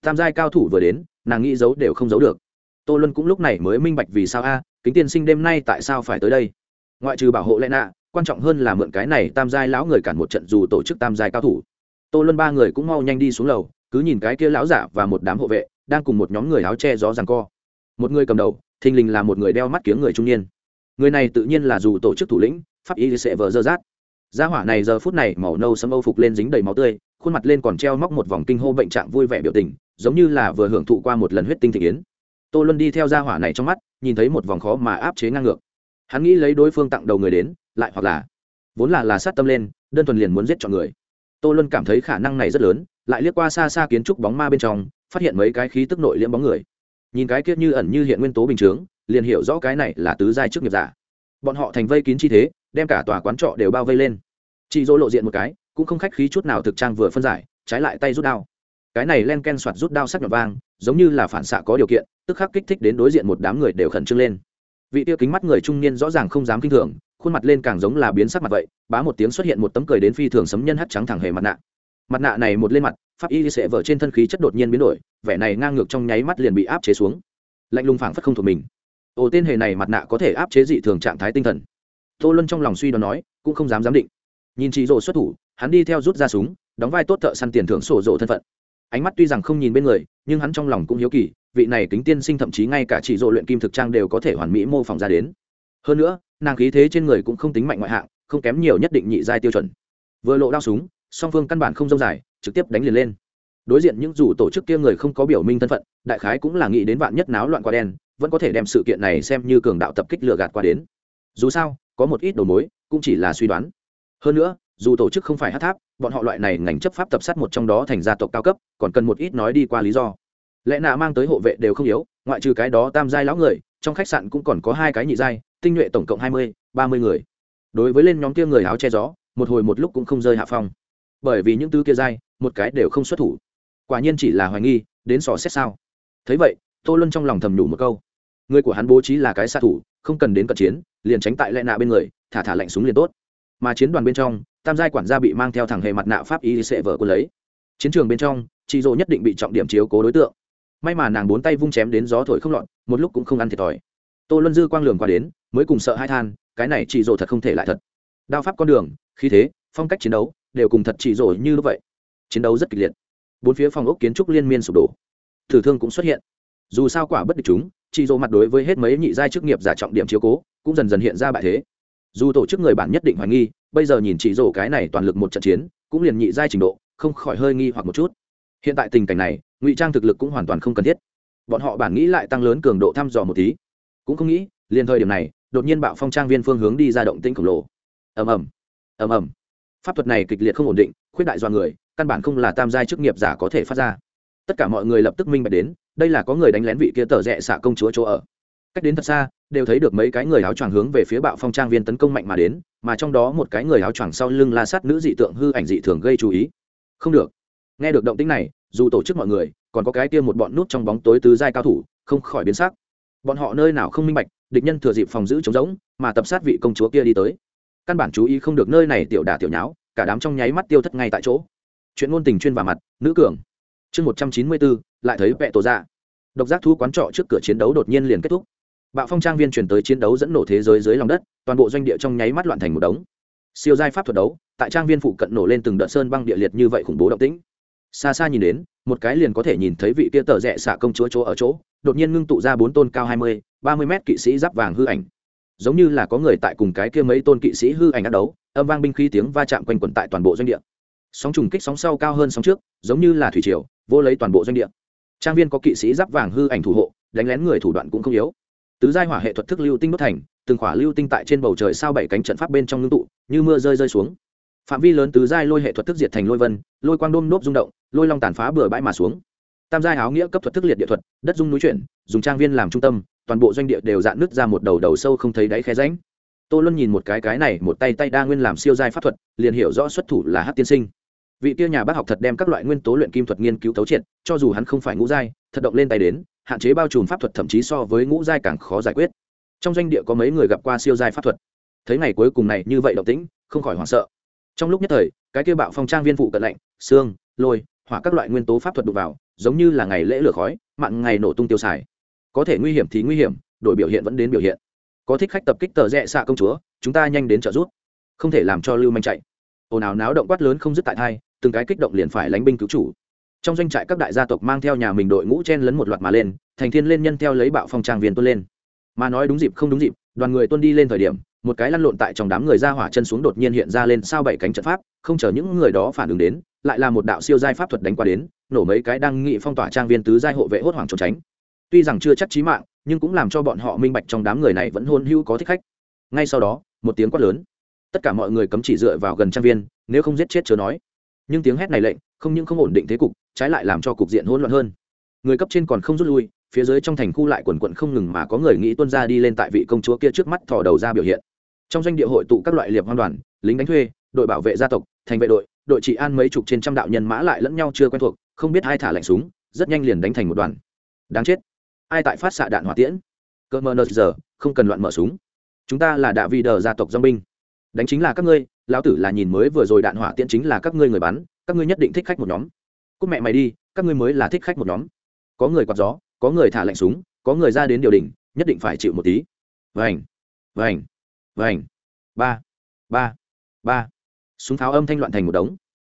Tam giai cao thủ vừa đến, nàng nghĩ giấu đều không giấu được. Tô luân cũng lúc này mới minh bạch vì sao a, kính tiên sinh đêm nay tại sao phải tới đây? Ngoại trừ bảo hộ lẽ nạ, quan trọng hơn là mượn cái này tam giai lão người cản một trận dù tổ chức tam giai cao thủ. Tô luân ba người cũng mau nhanh đi xuống lầu, cứ nhìn cái kia lão giả và một đám hộ vệ, đang cùng một nhóm người áo che gió rằng co. Một người cầm đầu, thình lình là một người đeo mắt kiếng người trung niên. Người này tự nhiên là dù tổ chức thủ lĩnh, pháp y sẽ vờ dơ rát gia hỏa này giờ phút này màu nâu sẫm âu phục lên dính đầy máu tươi, khuôn mặt lên còn treo móc một vòng kinh hô bệnh trạng vui vẻ biểu tình, giống như là vừa hưởng thụ qua một lần huyết tinh thị yến. Tô luân đi theo gia hỏa này trong mắt, nhìn thấy một vòng khó mà áp chế ngang ngược. Hắn nghĩ lấy đối phương tặng đầu người đến, lại hoặc là, vốn là là sát tâm lên, đơn thuần liền muốn giết chọn người. Tô luân cảm thấy khả năng này rất lớn, lại liếc qua xa xa kiến trúc bóng ma bên trong, phát hiện mấy cái khí tức nội liễm bóng người. Nhìn cái kiết như ẩn như hiện nguyên tố bình chướng, liền hiểu rõ cái này là tứ giai trước nghiệp giả bọn họ thành vây kín chi thế, đem cả tòa quán trọ đều bao vây lên. Chị dỗ lộ diện một cái, cũng không khách khí chút nào thực trang vừa phân giải, trái lại tay rút đao. Cái này len ken soạt rút đao sắc nhọn vang giống như là phản xạ có điều kiện, tức khắc kích thích đến đối diện một đám người đều khẩn trương lên. Vị tiêu kính mắt người trung niên rõ ràng không dám kinh thường, khuôn mặt lên càng giống là biến sắc mặt vậy, bá một tiếng xuất hiện một tấm cười đến phi thường sấm nhân hắt trắng thẳng hề mặt nạ. Mặt nạ này một lên mặt, pháp y sẽ vở trên thân khí chất đột nhiên biến đổi, vẻ này ngang ngược trong nháy mắt liền bị áp chế xuống. Lạnh lùng phảng phất không thuộc mình ồ, tên hề này mặt nạ có thể áp chế dị thường trạng thái tinh thần. Tô luân trong lòng suy đoán nói, cũng không dám giám định. Nhìn chị rộ xuất thủ, hắn đi theo rút ra súng, đóng vai tốt thợ săn tiền thưởng sổ rộ thân phận. Ánh mắt tuy rằng không nhìn bên người, nhưng hắn trong lòng cũng hiếu kỳ, vị này kính tiên sinh thậm chí ngay cả chị rộ luyện kim thực trang đều có thể hoàn mỹ mô phỏng ra đến. Hơn nữa, nàng khí thế trên người cũng không tính mạnh ngoại hạng, không kém nhiều nhất định nhị giai tiêu chuẩn. Vừa lộ đao súng, song phương căn bản không dông dài, trực tiếp đánh liền lên đối diện những dù tổ chức kia người không có biểu minh thân phận, đại khái cũng là nghĩ đến vạn nhất náo loạn qua đen, vẫn có thể đem sự kiện này xem như cường đạo tập kích lừa gạt qua đến. Dù sao, có một ít đầu mối, cũng chỉ là suy đoán. Hơn nữa, dù tổ chức không phải hát tháp, bọn họ loại này ngành chấp pháp tập sát một trong đó thành gia tộc cao cấp, còn cần một ít nói đi qua lý do. Lẽ nạ mang tới hộ vệ đều không yếu, ngoại trừ cái đó tam giai lão người, trong khách sạn cũng còn có hai cái nhị giai, tinh nhuệ tổng cộng hai mươi, ba mươi người. Đối với lên nhóm kia người áo che gió, một hồi một lúc cũng không rơi hạ phong. Bởi vì những thứ kia giai, một cái đều không xuất thủ quả nhiên chỉ là hoài nghi, đến sò xét sao? Thấy vậy, tô luân trong lòng thầm nhủ một câu. Người của hắn bố trí là cái xạ thủ, không cần đến cận chiến, liền tránh tại lệ nạ bên người, thả thả lạnh súng liền tốt. Mà chiến đoàn bên trong, tam giai quản gia bị mang theo thẳng hề mặt nạ pháp y sẽ vợ quân lấy. Chiến trường bên trong chị dỗ nhất định bị trọng điểm chiếu cố đối tượng. May mà nàng bốn tay vung chém đến gió thổi không lọt, một lúc cũng không ăn thiệt thòi. Tô luân dư quang lường qua đến, mới cùng sợ hai than, cái này chị dỗ thật không thể lại thật. Đao pháp con đường, khí thế, phong cách chiến đấu, đều cùng thật chị dỗ như lúc vậy. Chiến đấu rất kịch liệt bốn phía phòng ốc kiến trúc liên miên sụp đổ. Thử thương cũng xuất hiện. Dù sao quả bất địch chúng chị dỗ mặt đối với hết mấy nhị giai chức nghiệp giả trọng điểm chiếu cố, cũng dần dần hiện ra bại thế. Dù tổ chức người bản nhất định hoài nghi, bây giờ nhìn chị dỗ cái này toàn lực một trận chiến, cũng liền nhị giai trình độ, không khỏi hơi nghi hoặc một chút. Hiện tại tình cảnh này, ngụy trang thực lực cũng hoàn toàn không cần thiết. Bọn họ bản nghĩ lại tăng lớn cường độ thăm dò một tí. Cũng không nghĩ, liền thời điểm này, đột nhiên bạo phong trang viên phương hướng đi ra động tĩnh khổng lồ. Ầm ầm. Ầm ầm. Pháp thuật này kịch liệt không ổn định, khuyết đại do người căn bản không là tam giai chức nghiệp giả có thể phát ra. Tất cả mọi người lập tức minh bạch đến, đây là có người đánh lén vị kia tờ rẽ xạ công chúa chỗ ở. Cách đến thật xa, đều thấy được mấy cái người áo choàng hướng về phía bạo phong trang viên tấn công mạnh mà đến, mà trong đó một cái người áo choàng sau lưng la sát nữ dị tượng hư ảnh dị thường gây chú ý. Không được. Nghe được động tĩnh này, dù tổ chức mọi người, còn có cái kia một bọn nút trong bóng tối tứ giai cao thủ, không khỏi biến sắc. Bọn họ nơi nào không minh bạch, địch nhân thừa dịp phòng giữ trống rỗng, mà tập sát vị công chúa kia đi tới. Căn bản chú ý không được nơi này tiểu đả tiểu nháo, cả đám trong nháy mắt tiêu thất ngay tại chỗ chuyện ngôn tình chuyên vào mặt, nữ cường. Chương một trăm chín mươi bốn, lại thấy vẹ tổ ra độc giác thu quán trọ trước cửa chiến đấu đột nhiên liền kết thúc. Bạo phong trang viên chuyển tới chiến đấu dẫn nổ thế giới dưới lòng đất, toàn bộ doanh địa trong nháy mắt loạn thành một đống. Siêu giai pháp thuật đấu, tại trang viên phụ cận nổ lên từng đợt sơn băng địa liệt như vậy khủng bố động tĩnh. Xa xa nhìn đến, một cái liền có thể nhìn thấy vị kia tờ rẽ xạ công chúa chỗ ở chỗ, đột nhiên ngưng tụ ra bốn tôn cao hai mươi, ba mươi mét kỵ sĩ giáp vàng hư ảnh. Giống như là có người tại cùng cái kia mấy tôn kỵ sĩ hư ảnh ác đấu, âm vang binh khí tiếng va chạm quanh quẩn tại toàn bộ doanh địa sóng trùng kích sóng sau cao hơn sóng trước, giống như là thủy triều, vô lấy toàn bộ doanh địa. Trang viên có kỵ sĩ giáp vàng hư ảnh thủ hộ, đánh lén người thủ đoạn cũng không yếu. Tứ giai hỏa hệ thuật thức lưu tinh đốt thành, từng khỏa lưu tinh tại trên bầu trời sao bảy cánh trận pháp bên trong ngưng tụ, như mưa rơi rơi xuống. Phạm vi lớn tứ giai lôi hệ thuật thức diệt thành lôi vân, lôi quang đôm nốt rung động, lôi long tàn phá bừa bãi mà xuống. Tam giai áo nghĩa cấp thuật thức liệt địa thuật, đất dung núi chuyển, dùng trang viên làm trung tâm, toàn bộ doanh địa đều dạn nứt ra một đầu đầu sâu không thấy đáy khe ránh tô luân nhìn một cái cái này, một tay tay đa nguyên làm siêu giai pháp thuật, liền hiểu rõ xuất thủ là hát tiên sinh vị tiêu nhà bác học thật đem các loại nguyên tố luyện kim thuật nghiên cứu thấu triệt, cho dù hắn không phải ngũ giai, thật động lên tay đến, hạn chế bao trùm pháp thuật thậm chí so với ngũ giai càng khó giải quyết. Trong doanh địa có mấy người gặp qua siêu giai pháp thuật. Thấy ngày cuối cùng này như vậy động tĩnh, không khỏi hoảng sợ. Trong lúc nhất thời, cái kia bạo phong trang viên phụ cận lạnh, xương, lôi, hỏa các loại nguyên tố pháp thuật đụng vào, giống như là ngày lễ lửa khói mặn ngày nổ tung tiêu xài. Có thể nguy hiểm thì nguy hiểm, đổi biểu hiện vẫn đến biểu hiện. Có thích khách tập kích tờ rẽ xạ công chúa, chúng ta nhanh đến trợ giúp. Không thể làm cho lưu manh chạy. Ồn ào náo động quát lớn không dứt tại thai từng cái kích động liền phải lánh binh cứu chủ. Trong doanh trại các đại gia tộc mang theo nhà mình đội ngũ chen lấn một loạt mà lên, thành thiên lên nhân theo lấy bạo phong trang viên tuân lên. Mà nói đúng dịp không đúng dịp, đoàn người tuân đi lên thời điểm, một cái lăn lộn tại trong đám người ra hỏa chân xuống đột nhiên hiện ra lên sao bảy cánh trận pháp, không chờ những người đó phản ứng đến, lại là một đạo siêu giai pháp thuật đánh qua đến, nổ mấy cái đang nghị phong tỏa trang viên tứ giai hộ vệ hốt hoảng trốn tránh. Tuy rằng chưa chắc chí mạng, nhưng cũng làm cho bọn họ minh bạch trong đám người này vẫn hôn hữu có thích khách. Ngay sau đó, một tiếng quát lớn. Tất cả mọi người cấm chỉ dựa vào gần trang viên, nếu không giết chết chớ nói nhưng tiếng hét này lệnh, không những không ổn định thế cục, trái lại làm cho cục diện hỗn loạn hơn. Người cấp trên còn không rút lui, phía dưới trong thành khu lại quần quận không ngừng mà có người nghĩ tuân ra đi lên tại vị công chúa kia trước mắt thò đầu ra biểu hiện. Trong doanh địa hội tụ các loại liệp hoang đoàn, lính đánh thuê, đội bảo vệ gia tộc, thành vệ đội đội trị an mấy chục trên trăm đạo nhân mã lại lẫn nhau chưa quen thuộc, không biết ai thả lạnh súng, rất nhanh liền đánh thành một đoàn. Đáng chết. Ai tại phát xạ đạn hỏa tiễn? Cơ mơ nơ giờ, không cần loạn mở súng. Chúng ta là đạ vi đờ gia tộc dong binh đánh chính là các ngươi, lão tử là nhìn mới vừa rồi đạn hỏa tiễn chính là các ngươi người bắn, các ngươi nhất định thích khách một nhóm. Cúc mẹ mày đi, các ngươi mới là thích khách một nhóm. Có người quạt gió, có người thả lạnh súng, có người ra đến điều đình nhất định phải chịu một tí. Vành vành vành. Ba ba ba. Súng tháo âm thanh loạn thành một đống.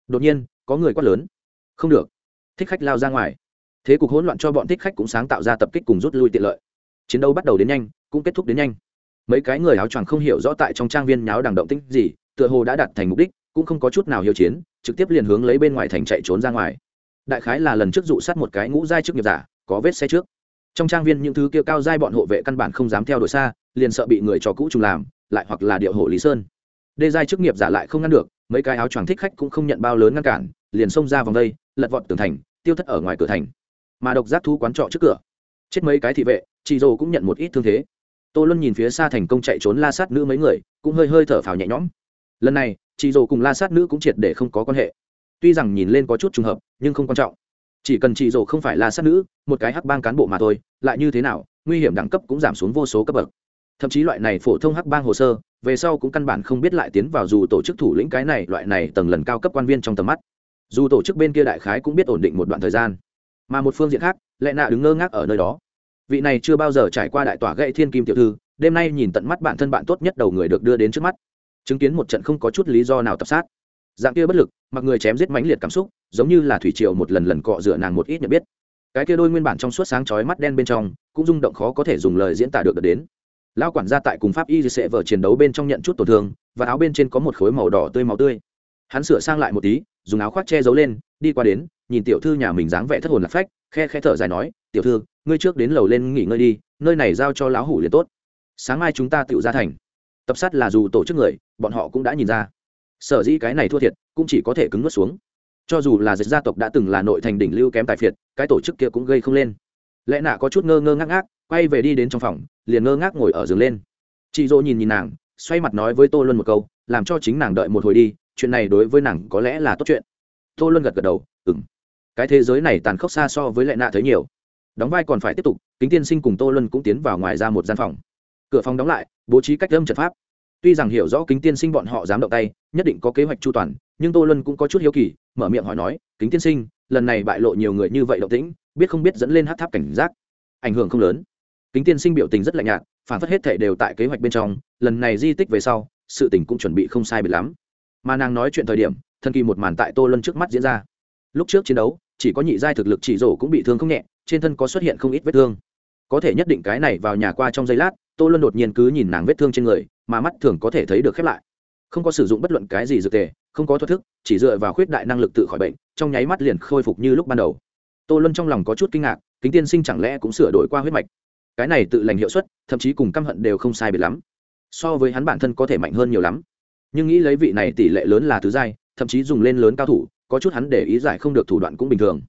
Đột nhiên, có người quát lớn. Không được. Thích khách lao ra ngoài. Thế cục hỗn loạn cho bọn thích khách cũng sáng tạo ra tập kích cùng rút lui tiện lợi. Chiến đấu bắt đầu đến nhanh, cũng kết thúc đến nhanh mấy cái người áo choàng không hiểu rõ tại trong trang viên nháo đằng động tĩnh gì, tựa hồ đã đạt thành mục đích, cũng không có chút nào hiếu chiến, trực tiếp liền hướng lấy bên ngoài thành chạy trốn ra ngoài. Đại khái là lần trước dụ sát một cái ngũ giai trước nghiệp giả, có vết xe trước. Trong trang viên những thứ kia cao giai bọn hộ vệ căn bản không dám theo đuổi xa, liền sợ bị người trò cũ trùng làm, lại hoặc là điệu hộ lý sơn. Đê giai chức nghiệp giả lại không ngăn được, mấy cái áo choàng thích khách cũng không nhận bao lớn ngăn cản, liền xông ra vòng đây, lật vọt tường thành, tiêu thất ở ngoài cửa thành. Mà độc giác thu quán trọ trước cửa. Chết mấy cái thị vệ chị dồ cũng nhận một ít thương thế tô luân nhìn phía xa thành công chạy trốn la sát nữ mấy người, cũng hơi hơi thở phào nhẹ nhõm. Lần này, chị dồ cùng la sát nữ cũng triệt để không có quan hệ. Tuy rằng nhìn lên có chút trùng hợp, nhưng không quan trọng. Chỉ cần chị dồ không phải la sát nữ, một cái hắc bang cán bộ mà thôi, lại như thế nào, nguy hiểm đẳng cấp cũng giảm xuống vô số cấp bậc. Thậm chí loại này phổ thông hắc bang hồ sơ, về sau cũng căn bản không biết lại tiến vào dù tổ chức thủ lĩnh cái này, loại này tầng lần cao cấp quan viên trong tầm mắt. Dù tổ chức bên kia đại khái cũng biết ổn định một đoạn thời gian. Mà một phương diện khác, lẽ nạ đứng ngơ ngác ở nơi đó? Vị này chưa bao giờ trải qua đại tỏa gậy thiên kim tiểu thư đêm nay nhìn tận mắt bản thân bạn tốt nhất đầu người được đưa đến trước mắt. Chứng kiến một trận không có chút lý do nào tập sát. Dạng kia bất lực mặc người chém giết mãnh liệt cảm xúc giống như là thủy triều một lần lần cọ rửa nàng một ít nhận biết. Cái kia đôi nguyên bản trong suốt sáng chói mắt đen bên trong cũng rung động khó có thể dùng lời diễn tả được, được đến. Lão quản gia tại cùng pháp y sẽ vở chiến đấu bên trong nhận chút tổn thương và áo bên trên có một khối màu đỏ tươi màu tươi. Hắn sửa sang lại một tí dùng áo khoác che giấu lên đi qua đến nhìn tiểu thư nhà mình dáng vẻ thất hồn lạc phách khe khe thở dài nói tiểu thư, ngươi trước đến lầu lên nghỉ ngơi đi, nơi này giao cho lão hủ liền tốt. Sáng mai chúng ta tự ra thành. Tập sát là dù tổ chức người, bọn họ cũng đã nhìn ra. Sở dĩ cái này thua thiệt, cũng chỉ có thể cứng nuốt xuống. Cho dù là dịch gia tộc đã từng là nội thành đỉnh lưu kém tài phiệt, cái tổ chức kia cũng gây không lên. Lẽ nạ có chút ngơ ngơ ngác ngác, quay về đi đến trong phòng, liền ngơ ngác ngồi ở giường lên. Chị dỗ nhìn nhìn nàng, xoay mặt nói với tô luân một câu, làm cho chính nàng đợi một hồi đi, chuyện này đối với nàng có lẽ là tốt chuyện. Tô luân gật gật đầu ừng cái thế giới này tàn khốc xa so với lệ nạ thấy nhiều đóng vai còn phải tiếp tục, kính tiên sinh cùng tô luân cũng tiến vào ngoài ra một gian phòng. Cửa phòng đóng lại, bố trí cách âm trật pháp. Tuy rằng hiểu rõ kính tiên sinh bọn họ dám động tay, nhất định có kế hoạch chu toàn, nhưng tô luân cũng có chút hiếu kỳ, mở miệng hỏi nói, kính tiên sinh, lần này bại lộ nhiều người như vậy động tĩnh, biết không biết dẫn lên hát tháp cảnh giác? Ảnh hưởng không lớn. Kính tiên sinh biểu tình rất lạnh nhạt, phản phất hết thể đều tại kế hoạch bên trong, lần này di tích về sau, sự tình cũng chuẩn bị không sai biệt lắm. Mà nàng nói chuyện thời điểm thân kỳ một màn tại tô luân trước mắt diễn ra. Lúc trước chiến đấu, chỉ có nhị giai thực lực chỉ rổ cũng bị thương không nhẹ trên thân có xuất hiện không ít vết thương. Có thể nhất định cái này vào nhà qua trong giây lát, tô luân đột nhiên cứ nhìn nàng vết thương trên người, mà mắt thường có thể thấy được khép lại. Không có sử dụng bất luận cái gì dược tề, không có thoát thức, chỉ dựa vào khuyết đại năng lực tự khỏi bệnh, trong nháy mắt liền khôi phục như lúc ban đầu. Tô luân trong lòng có chút kinh ngạc, kính tiên sinh chẳng lẽ cũng sửa đổi qua huyết mạch? Cái này tự lành hiệu suất, thậm chí cùng căm hận đều không sai biệt lắm. So với hắn bản thân có thể mạnh hơn nhiều lắm. Nhưng nghĩ lấy vị này tỷ lệ lớn là thứ giai, thậm chí dùng lên lớn cao thủ, có chút hắn để ý giải không được thủ đoạn cũng bình thường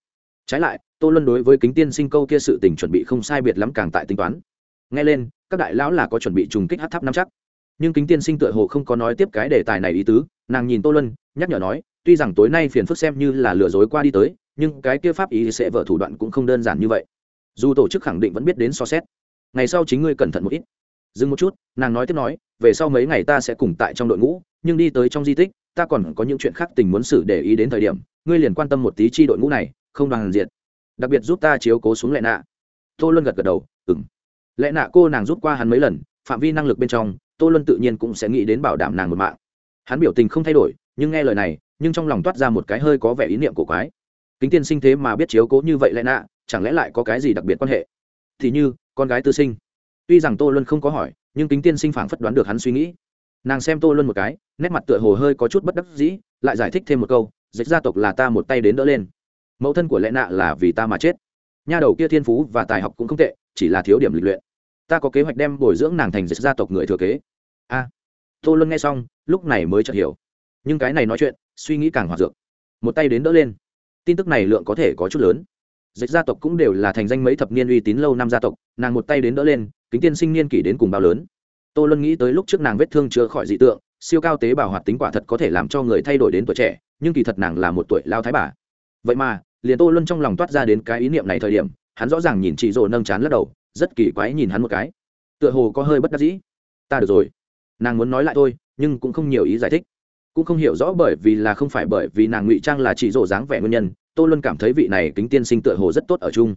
trái lại, tô luân đối với kính tiên sinh câu kia sự tình chuẩn bị không sai biệt lắm càng tại tính toán. Nghe lên, các đại lão là có chuẩn bị trùng kích hát tháp năm chắc. Nhưng kính tiên sinh tựa hồ không có nói tiếp cái đề tài này ý tứ, nàng nhìn tô luân, nhắc nhở nói, tuy rằng tối nay phiền phức xem như là lừa dối qua đi tới, nhưng cái kia pháp ý sẽ vợ thủ đoạn cũng không đơn giản như vậy. Dù tổ chức khẳng định vẫn biết đến so xét. Ngày sau chính ngươi cẩn thận một ít. Dừng một chút, nàng nói tiếp nói, về sau mấy ngày ta sẽ cùng tại trong đội ngũ, nhưng đi tới trong di tích, ta còn có những chuyện khác tình muốn xử để ý đến thời điểm, ngươi liền quan tâm một tí chi đội ngũ này không đoàn diệt. Đặc biệt giúp ta chiếu cố xuống lệ nạ. Tô luân gật gật đầu ừng lệ nạ cô nàng rút qua hắn mấy lần, phạm vi năng lực bên trong, tô luân tự nhiên cũng sẽ nghĩ đến bảo đảm nàng một mạng. Hắn biểu tình không thay đổi, nhưng nghe lời này, nhưng trong lòng toát ra một cái hơi có vẻ ý niệm của quái. Kính tiên sinh thế mà biết chiếu cố như vậy lẽ nạ, chẳng lẽ lại có cái gì đặc biệt quan hệ? Thì như, con gái tư sinh. Tuy rằng tô luân không có hỏi, nhưng kính tiên sinh phảng phất đoán được hắn suy nghĩ. Nàng xem tô luân một cái, nét mặt tựa hồ hơi có chút bất đắc dĩ, lại giải thích thêm một câu, dịch gia tộc là ta một tay đến đỡ lên mẫu thân của lẽ nạ là vì ta mà chết. Nha đầu kia thiên phú và tài học cũng không tệ, chỉ là thiếu điểm lịch luyện. Ta có kế hoạch đem bồi dưỡng nàng thành dịch gia tộc người thừa kế. A. Tô luân nghe xong, lúc này mới chợt hiểu. Nhưng cái này nói chuyện, suy nghĩ càng hoạt dược. Một tay đến đỡ lên. Tin tức này lượng có thể có chút lớn. Dịch gia tộc cũng đều là thành danh mấy thập niên uy tín lâu năm gia tộc, nàng một tay đến đỡ lên, kính tiên sinh niên kỷ đến cùng bao lớn. Tô luân nghĩ tới lúc trước nàng vết thương chữa khỏi dị tượng, siêu cao tế bào hoạt tính quả thật có thể làm cho người thay đổi đến tuổi trẻ, nhưng kỳ thật nàng là một tuổi lao thái bà vậy mà, liền tô luân trong lòng toát ra đến cái ý niệm này thời điểm, hắn rõ ràng nhìn chị rồ nâng chán lắc đầu, rất kỳ quái nhìn hắn một cái. Tựa hồ có hơi bất đắc dĩ. Ta được rồi. Nàng muốn nói lại thôi, nhưng cũng không nhiều ý giải thích. Cũng không hiểu rõ bởi vì là không phải bởi vì nàng ngụy trang là chị rộ dáng vẻ nguyên nhân, tô luân cảm thấy vị này kính tiên sinh tựa hồ rất tốt ở chung.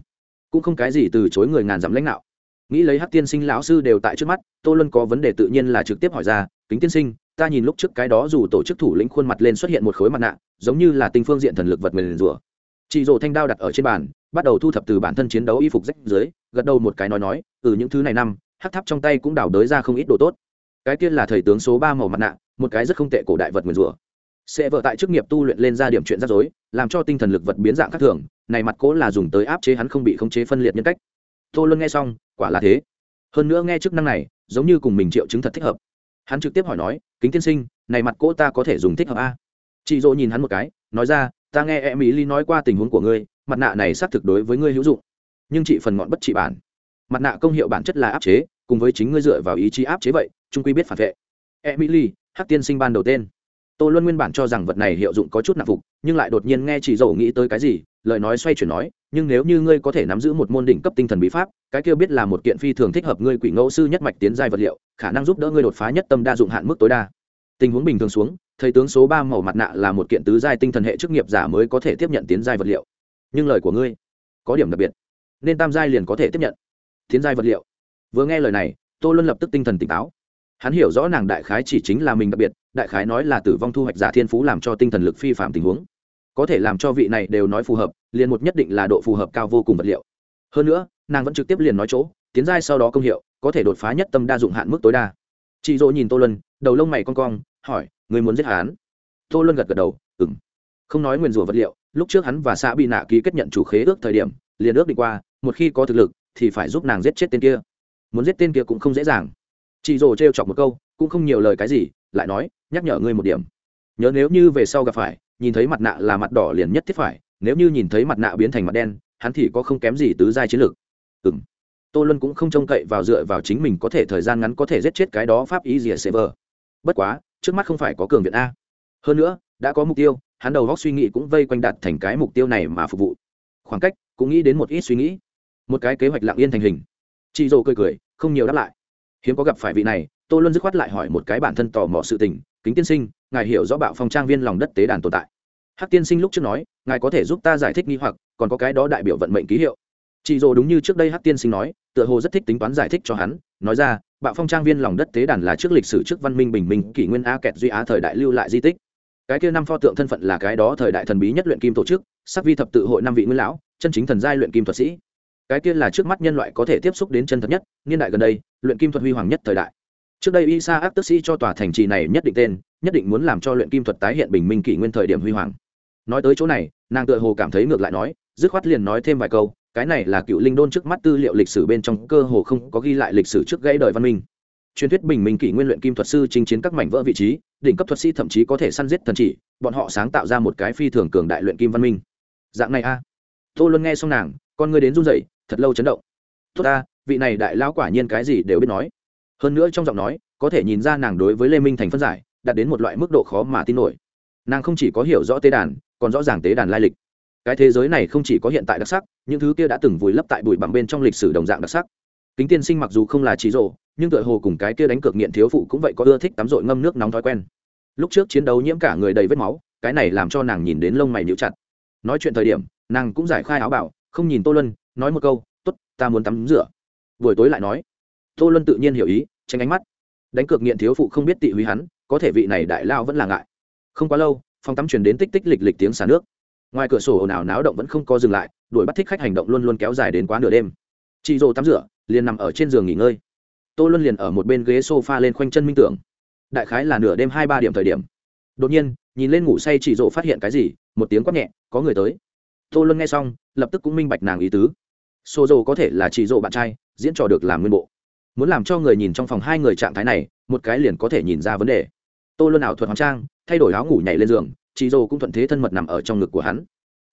Cũng không cái gì từ chối người ngàn dặm lãnh đạo. Nghĩ lấy hát tiên sinh lão sư đều tại trước mắt, tô luân có vấn đề tự nhiên là trực tiếp hỏi ra, kính tiên sinh ta nhìn lúc trước cái đó dù tổ chức thủ lĩnh khuôn mặt lên xuất hiện một khối mặt nạ, giống như là tinh phương diện thần lực vật mềm rùa. Chị rồ thanh đao đặt ở trên bàn, bắt đầu thu thập từ bản thân chiến đấu y phục rách dưới, gật đầu một cái nói nói từ những thứ này năm hát tháp trong tay cũng đào đới ra không ít đồ tốt. Cái kia là thầy tướng số ba màu mặt nạ, một cái rất không tệ cổ đại vật nguyền rủa sẽ vợ tại chức nghiệp tu luyện lên ra điểm chuyện rắc rối, làm cho tinh thần lực vật biến dạng khác thường, này mặt cố là dùng tới áp chế hắn không bị khống chế phân liệt nhân cách. Tô luân nghe xong, quả là thế. Hơn nữa nghe chức năng này, giống như cùng mình triệu chứng thật thích hợp. Hắn trực tiếp hỏi nói kính tiên sinh, này mặt cỗ ta có thể dùng thích hợp a? Chị dỗ nhìn hắn một cái, nói ra, ta nghe em ý ly nói qua tình huống của ngươi, mặt nạ này xác thực đối với ngươi hữu dụng. Nhưng chị phần ngọn bất trị bản. Mặt nạ công hiệu bản chất là áp chế, cùng với chính ngươi dựa vào ý chí áp chế vậy trung quy biết phản vệ. Emily hắc tiên sinh ban đầu tên. Tô luân nguyên bản cho rằng vật này hiệu dụng có chút nặng phục nhưng lại đột nhiên nghe chị dầu nghĩ tới cái gì, lời nói xoay chuyển nói, nhưng nếu như ngươi có thể nắm giữ một môn đỉnh cấp tinh thần bí pháp, cái kia biết là một kiện phi thường thích hợp ngươi quỷ ngẫu sư nhất mạch tiến giai vật liệu, khả năng giúp đỡ ngươi đột phá nhất tâm đa dụng hạn mức tối đa. Tình huống bình thường xuống, thầy tướng số ba màu mặt nạ là một kiện tứ giai tinh thần hệ chức nghiệp giả mới có thể tiếp nhận tiến giai vật liệu. Nhưng lời của ngươi có điểm đặc biệt, nên tam giai liền có thể tiếp nhận tiến giai vật liệu. Vừa nghe lời này, tô luân lập tức tinh thần tỉnh táo hắn hiểu rõ nàng đại khái chỉ chính là mình đặc biệt, đại khái nói là tử vong thu hoạch giả thiên phú làm cho tinh thần lực phi phạm tình huống. Có thể làm cho vị này đều nói phù hợp, liền một nhất định là độ phù hợp cao vô cùng vật liệu. Hơn nữa, nàng vẫn trực tiếp liền nói chỗ, tiến giai sau đó công hiệu, có thể đột phá nhất tâm đa dụng hạn mức tối đa. Chị dỗ nhìn tô luân, đầu lông mày con cong, hỏi người muốn giết hắn? Tô luân gật gật đầu ừng không nói nguyền rủa vật liệu, lúc trước hắn và xã bị nạ ký kết nhận chủ khế ước thời điểm, liền ước đi qua, một khi có thực lực, thì phải giúp nàng giết chết tên kia. Muốn giết tên kia cũng không dễ dàng chị rồ t chọc một câu, cũng không nhiều lời cái gì, lại nói, nhắc nhở ngươi một điểm. Nhớ nếu như về sau gặp phải, nhìn thấy mặt nạ là mặt đỏ liền nhất thiết phải, nếu như nhìn thấy mặt nạ biến thành mặt đen, hắn thì có không kém gì tứ giai chiến lược. Ừ m tô luân cũng không trông cậy vào dựa vào chính mình có thể thời gian ngắn có thể giết chết cái đó pháp ý gì sever bất quá, trước mắt không phải có cường viện a. Hơn nữa, đã có mục tiêu, hắn đầu góc suy nghĩ cũng vây quanh đặt thành cái mục tiêu này mà phục vụ. Khoảng cách, cũng nghĩ đến một ít suy nghĩ. Một cái kế hoạch lặng yên thành hình. Chị dỗ cười cười, không nhiều đáp lại hiếm có gặp phải vị này, tô luân dứt khoát lại hỏi một cái bản thân tò mò sự tình, kính tiên sinh, ngài hiểu rõ bạo phong trang viên lòng đất tế đàn tồn tại? Hắc tiên sinh lúc trước nói, ngài có thể giúp ta giải thích nghi hoặc, còn có cái đó đại biểu vận mệnh ký hiệu. Chị dồ đúng như trước đây hắc tiên sinh nói, tựa hồ rất thích tính toán giải thích cho hắn, nói ra, bạo phong trang viên lòng đất tế đàn là trước lịch sử trước văn minh bình minh, kỷ nguyên a kẹt duy á thời đại lưu lại di tích. Cái kia năm pho tượng thân phận là cái đó thời đại thần bí nhất luyện kim tổ chức, sắc vi thập tự hội năm vị nguyên lão, chân chính thần giai luyện kim thuật sĩ cái kia là trước mắt nhân loại có thể tiếp xúc đến chân thật nhất, niên đại gần đây, luyện kim thuật huy hoàng nhất thời đại. Trước đây isa áp tức sĩ cho tòa thành trì này nhất định tên, nhất định muốn làm cho luyện kim thuật tái hiện bình minh kỷ nguyên thời điểm huy hoàng. Nói tới chỗ này, nàng tựa hồ cảm thấy ngược lại nói, dứt khoát liền nói thêm vài câu, cái này là cựu linh đôn trước mắt tư liệu lịch sử bên trong, cơ hồ không có ghi lại lịch sử trước gãy đời văn minh. Truyền thuyết bình minh kỷ nguyên luyện kim thuật sư chinh chiến các mảnh vỡ vị trí, đỉnh cấp thuật sĩ thậm chí có thể săn giết thần chỉ, bọn họ sáng tạo ra một cái phi thường cường đại luyện kim văn minh. Dạng này a. Tô luân nghe xong nàng, con ngươi đến run rẩy thật lâu chấn động. Tốt ta, vị này đại lão quả nhiên cái gì đều biết nói. Hơn nữa trong giọng nói, có thể nhìn ra nàng đối với lê minh thành phân giải, đạt đến một loại mức độ khó mà tin nổi. Nàng không chỉ có hiểu rõ tế đàn, còn rõ ràng tế đàn lai lịch. Cái thế giới này không chỉ có hiện tại đặc sắc, những thứ kia đã từng vùi lấp tại bụi bặm bên trong lịch sử đồng dạng đặc sắc. Kính tiên sinh mặc dù không là trí rộ nhưng tựa hồ cùng cái kia đánh cược nghiện thiếu phụ cũng vậy có ưa thích tắm rội ngâm nước nóng thói quen. Lúc trước chiến đấu nhiễm cả người đầy vết máu, cái này làm cho nàng nhìn đến lông mày níu chặt. Nói chuyện thời điểm, nàng cũng giải khai áo bảo, không nhìn tô luân nói một câu t ố t ta muốn tắm rửa. Buổi tối lại nói. Tô luân tự nhiên hiểu ý, tránh ánh mắt. Đánh cược nghiện thiếu phụ không biết tị húy hắn, có thể vị này đại lao vẫn là ngại. Không quá lâu, phòng tắm chuyển đến tích tích lịch lịch tiếng xả nước. Ngoài cửa sổ ồn ào náo động vẫn không có dừng lại, đuổi bắt thích khách hành động luôn luôn kéo dài đến quá nửa đêm. Chị rồ tắm rửa, liền nằm ở trên giường nghỉ ngơi. Tô luân liền ở một bên ghế s o f a lên khoanh chân minh tưởng. Đại khái là nửa đêm hai ba điểm thời điểm. Đột nhiên, nhìn lên ngủ say chị rồ phát hiện cái gì, một tiếng quát nhẹ, có người tới. Tô luân nghe xong, lập tức cũng minh bạch nàng ý tứ xô dầu có thể là chỉ dỗ bạn trai, diễn trò được làm nguyên bộ. Muốn làm cho người nhìn trong phòng hai người trạng thái này, một cái liền có thể nhìn ra vấn đề. Tô luân ảo thuật hoàng trang, thay đổi áo ngủ nhảy lên giường chị dô cũng thuận thế thân mật nằm ở trong ngực của hắn.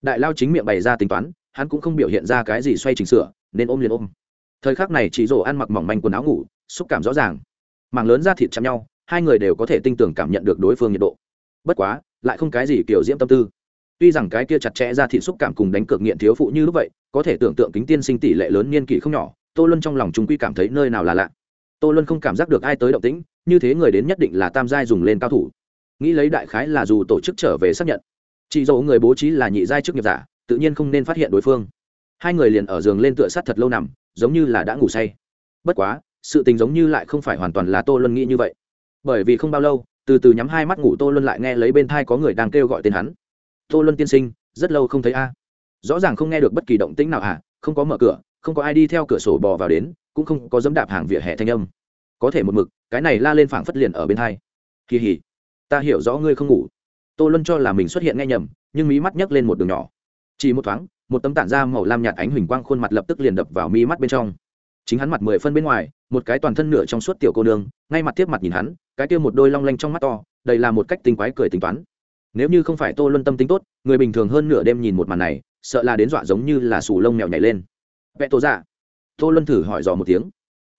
Đại lao chính miệng bày ra tính toán, hắn cũng không biểu hiện ra cái gì xoay chỉnh sửa, nên ôm liền ôm. Thời khắc này chị dô ăn mặc mỏng manh quần áo ngủ, xúc cảm rõ ràng. Mảng lớn ra thịt chạm nhau, hai người đều có thể tinh tưởng cảm nhận được đối phương nhiệt độ. Bất quá, lại không cái gì kiểu diễm tâm tư tuy rằng cái kia chặt chẽ ra thị xúc cảm cùng đánh cược nghiện thiếu phụ như lúc vậy, có thể tưởng tượng kính tiên sinh tỷ lệ lớn niên kỷ không nhỏ, tô luân trong lòng chúng quy cảm thấy nơi nào là lạ. Tô luân không cảm giác được ai tới động tĩnh, như thế người đến nhất định là tam giai dùng lên cao thủ. Nghĩ lấy đại khái là dù tổ chức trở về xác nhận. Chị dỗ người bố trí là nhị giai chức nghiệp giả, tự nhiên không nên phát hiện đối phương. Hai người liền ở giường lên tựa sát thật lâu nằm, giống như là đã ngủ say. Bất quá, sự tình giống như lại không phải hoàn toàn là tô luân nghĩ như vậy. Bởi vì không bao lâu, từ từ nhắm hai mắt ngủ tô luân lại nghe lấy bên thai có người đang kêu gọi tên hắn tô luân tiên sinh, rất lâu không thấy a. Rõ ràng không nghe được bất kỳ động tĩnh nào à không có mở cửa, không có ai đi theo cửa sổ bò vào đến, cũng không có dẫm đạp hàng vỉa hè thanh âm. Có thể một mực, cái này la lên phảng phất liền ở bên thai kỳ hỉ, ta hiểu rõ ngươi không ngủ. Tô luân cho là mình xuất hiện nghe nhầm, nhưng mí mắt nhấc lên một đường nhỏ. Chỉ một thoáng, một tấm tản da màu lam nhạt ánh huỳnh quang khuôn mặt lập tức liền đập vào mi mắt bên trong. Chính hắn mặt mười phân bên ngoài, một cái toàn thân nửa trong suốt tiểu cô nương, ngay mặt tiếp mặt nhìn hắn, cái kia một đôi long lanh trong mắt to đây là một cách tinh quái cười tính toán nếu như không phải tô luân tâm tính tốt, người bình thường hơn nửa đêm nhìn một màn này, sợ là đến dọa giống như là sủ lông mèo nhảy lên. Vẽ tô dạ. Tô luân thử hỏi dò một tiếng.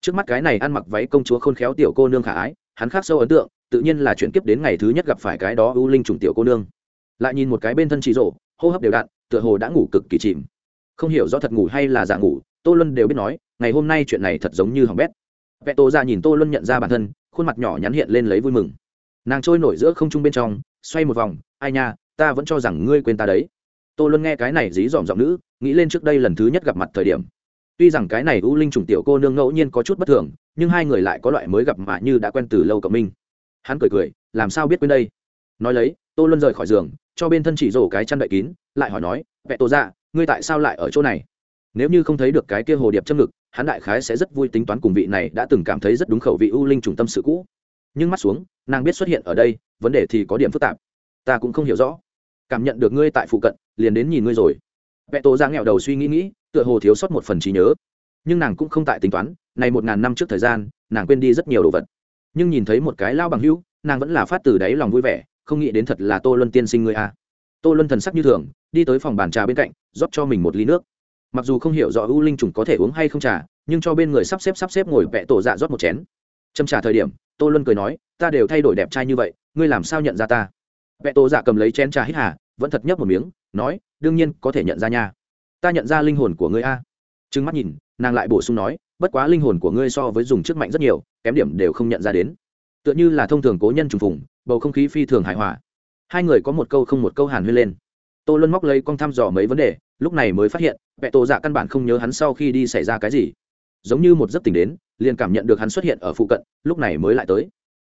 Trước mắt cái này ăn mặc váy công chúa khôn khéo tiểu cô nương khả ái, hắn khác sâu ấn tượng, tự nhiên là chuyển kiếp đến ngày thứ nhất gặp phải cái đó ưu linh trùng tiểu cô nương. Lại nhìn một cái bên thân chị rổ hô hấp đều đặn, tựa hồ đã ngủ cực kỳ chìm. Không hiểu do thật ngủ hay là giả ngủ, tô luân đều biết nói, ngày hôm nay chuyện này thật giống như hỏng bét. Vẽ tô ra nhìn tô luân nhận ra bản thân, khuôn mặt nhỏ nhắn hiện lên lấy vui mừng. Nàng trôi nổi giữa không trung bên trong xoay một vòng, ai nha, ta vẫn cho rằng ngươi quên ta đấy. Tô luân nghe cái này dí dỏm giọng nữ, nghĩ lên trước đây lần thứ nhất gặp mặt thời điểm. Tuy rằng cái này u linh trùng tiểu cô nương ngẫu nhiên có chút bất thường, nhưng hai người lại có loại mới gặp mà như đã quen từ lâu cộng minh. Hắn cười cười, làm sao biết quên đây? Nói lấy, tô luân rời khỏi giường, cho bên thân chỉ rổ cái chăn đậy kín, lại hỏi nói, vẹ tô ra ngươi tại sao lại ở chỗ này? Nếu như không thấy được cái kia hồ điệp châm ngực, hắn đại khái sẽ rất vui tính toán cùng vị này đã từng cảm thấy rất đúng khẩu vị u linh trùng tâm sự cũ nhưng mắt xuống, nàng biết xuất hiện ở đây, vấn đề thì có điểm phức tạp. Ta cũng không hiểu rõ. Cảm nhận được ngươi tại phụ cận, liền đến nhìn ngươi rồi. Vẽ tổ ra nghèo đầu suy nghĩ nghĩ, tựa hồ thiếu sót một phần trí nhớ. Nhưng nàng cũng không tại tính toán, này một ngàn năm trước thời gian, nàng quên đi rất nhiều đồ vật. Nhưng nhìn thấy một cái lao bằng hữu, nàng vẫn là phát từ đáy lòng vui vẻ, không nghĩ đến thật là tô luân tiên sinh ngươi a. À. tô luân thần sắc như thường, đi tới phòng bàn trà bên cạnh, rót cho mình một ly nước. Mặc dù không hiểu rõ ưu linh trùng có thể uống hay không trà, nhưng cho bên người sắp xếp sắp xếp ngồi vẽ tổ dạ rót một chén. Châm trà thời điểm tô luân cười nói, ta đều thay đổi đẹp trai như vậy, ngươi làm sao nhận ra ta? Vẽ tô dạ cầm lấy chén trà hít hà, vẫn thật nhấp một miếng, nói, đương nhiên, có thể nhận ra nha. Ta nhận ra linh hồn của ngươi a. Trừng mắt nhìn, nàng lại bổ sung nói, bất quá linh hồn của ngươi so với dùng trước mạnh rất nhiều, kém điểm đều không nhận ra đến. Tựa như là thông thường cố nhân trùng phùng, bầu không khí phi thường hài hòa. Hai người có một câu không một câu hàn huyên lên. Tô luân móc lấy con thăm dò mấy vấn đề, lúc này mới phát hiện, vẹ tổ dạ căn bản không nhớ hắn sau khi đi xảy ra cái gì. Giống như một giấc tỉnh đến liền cảm nhận được hắn xuất hiện ở phụ cận, lúc này mới lại tới.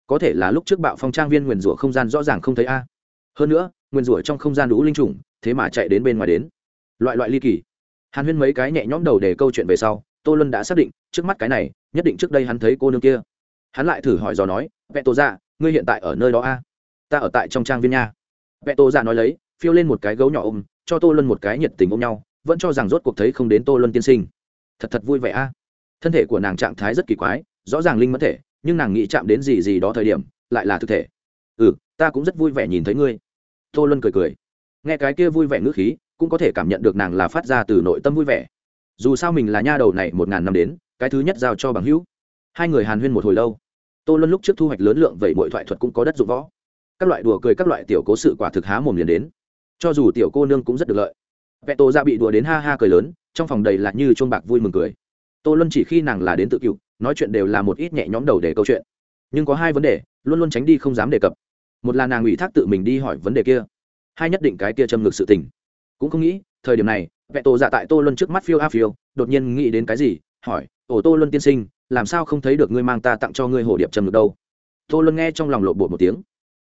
Có thể là lúc trước bạo phong trang viên nguyền rủa không gian rõ ràng không thấy a. Hơn nữa, nguyền rủa trong không gian đủ linh trùng, thế mà chạy đến bên ngoài đến. Loại loại ly kỳ. Hàn huyên mấy cái nhẹ nhõm đầu để câu chuyện về sau, tô luân đã xác định, trước mắt cái này, nhất định trước đây hắn thấy cô nương kia. Hắn lại thử hỏi dò nói, vẹ tổ dạ ngươi hiện tại ở nơi đó a? Ta ở tại trong trang viên nha. Vẹ tổ dạ nói lấy, phiêu lên một cái gấu nhỏ ôm, cho tô luân một cái nhiệt tình ôm nhau, vẫn cho rằng rốt cuộc thấy không đến tô luân tiên sinh. Thật thật vui vẻ a thân thể của nàng trạng thái rất kỳ quái, rõ ràng linh mất thể, nhưng nàng nghĩ chạm đến gì gì đó thời điểm, lại là thực thể. Ừ ta cũng rất vui vẻ nhìn thấy ngươi. Tô luân cười cười. Nghe cái kia vui vẻ ngữ khí, cũng có thể cảm nhận được nàng là phát ra từ nội tâm vui vẻ. Dù sao mình là nha đầu này một ngàn năm đến, cái thứ nhất giao cho bằng hữu. Hai người hàn huyên một hồi lâu. Tô luân lúc trước thu hoạch lớn lượng vậy mọi thoại thuật cũng có đất dụng võ. Các loại đùa cười, các loại tiểu cố sự quả thực há mồm liền đến. Cho dù tiểu cô nương cũng rất được lợi. Vẹ tô ra bị đùa đến ha ha cười lớn, trong phòng đầy là như chuông bạc vui mừng cười tô luân chỉ khi nàng là đến tự cựu nói chuyện đều là một ít nhẹ nhõm đầu để câu chuyện. Nhưng có hai vấn đề luôn luôn tránh đi không dám đề cập. Một là nàng ủy thác tự mình đi hỏi vấn đề kia hai nhất định cái kia châm ngược sự tình. Cũng không nghĩ thời điểm này vẹ tổ dạ tại tô luân trước mắt phiêu a phiêu đột nhiên nghĩ đến cái gì hỏi ổ tô luân tiên sinh làm sao không thấy được ngươi mang ta tặng cho ngươi hồ điệp châm ngược đâu? Tô luân nghe trong lòng lộ bột một tiếng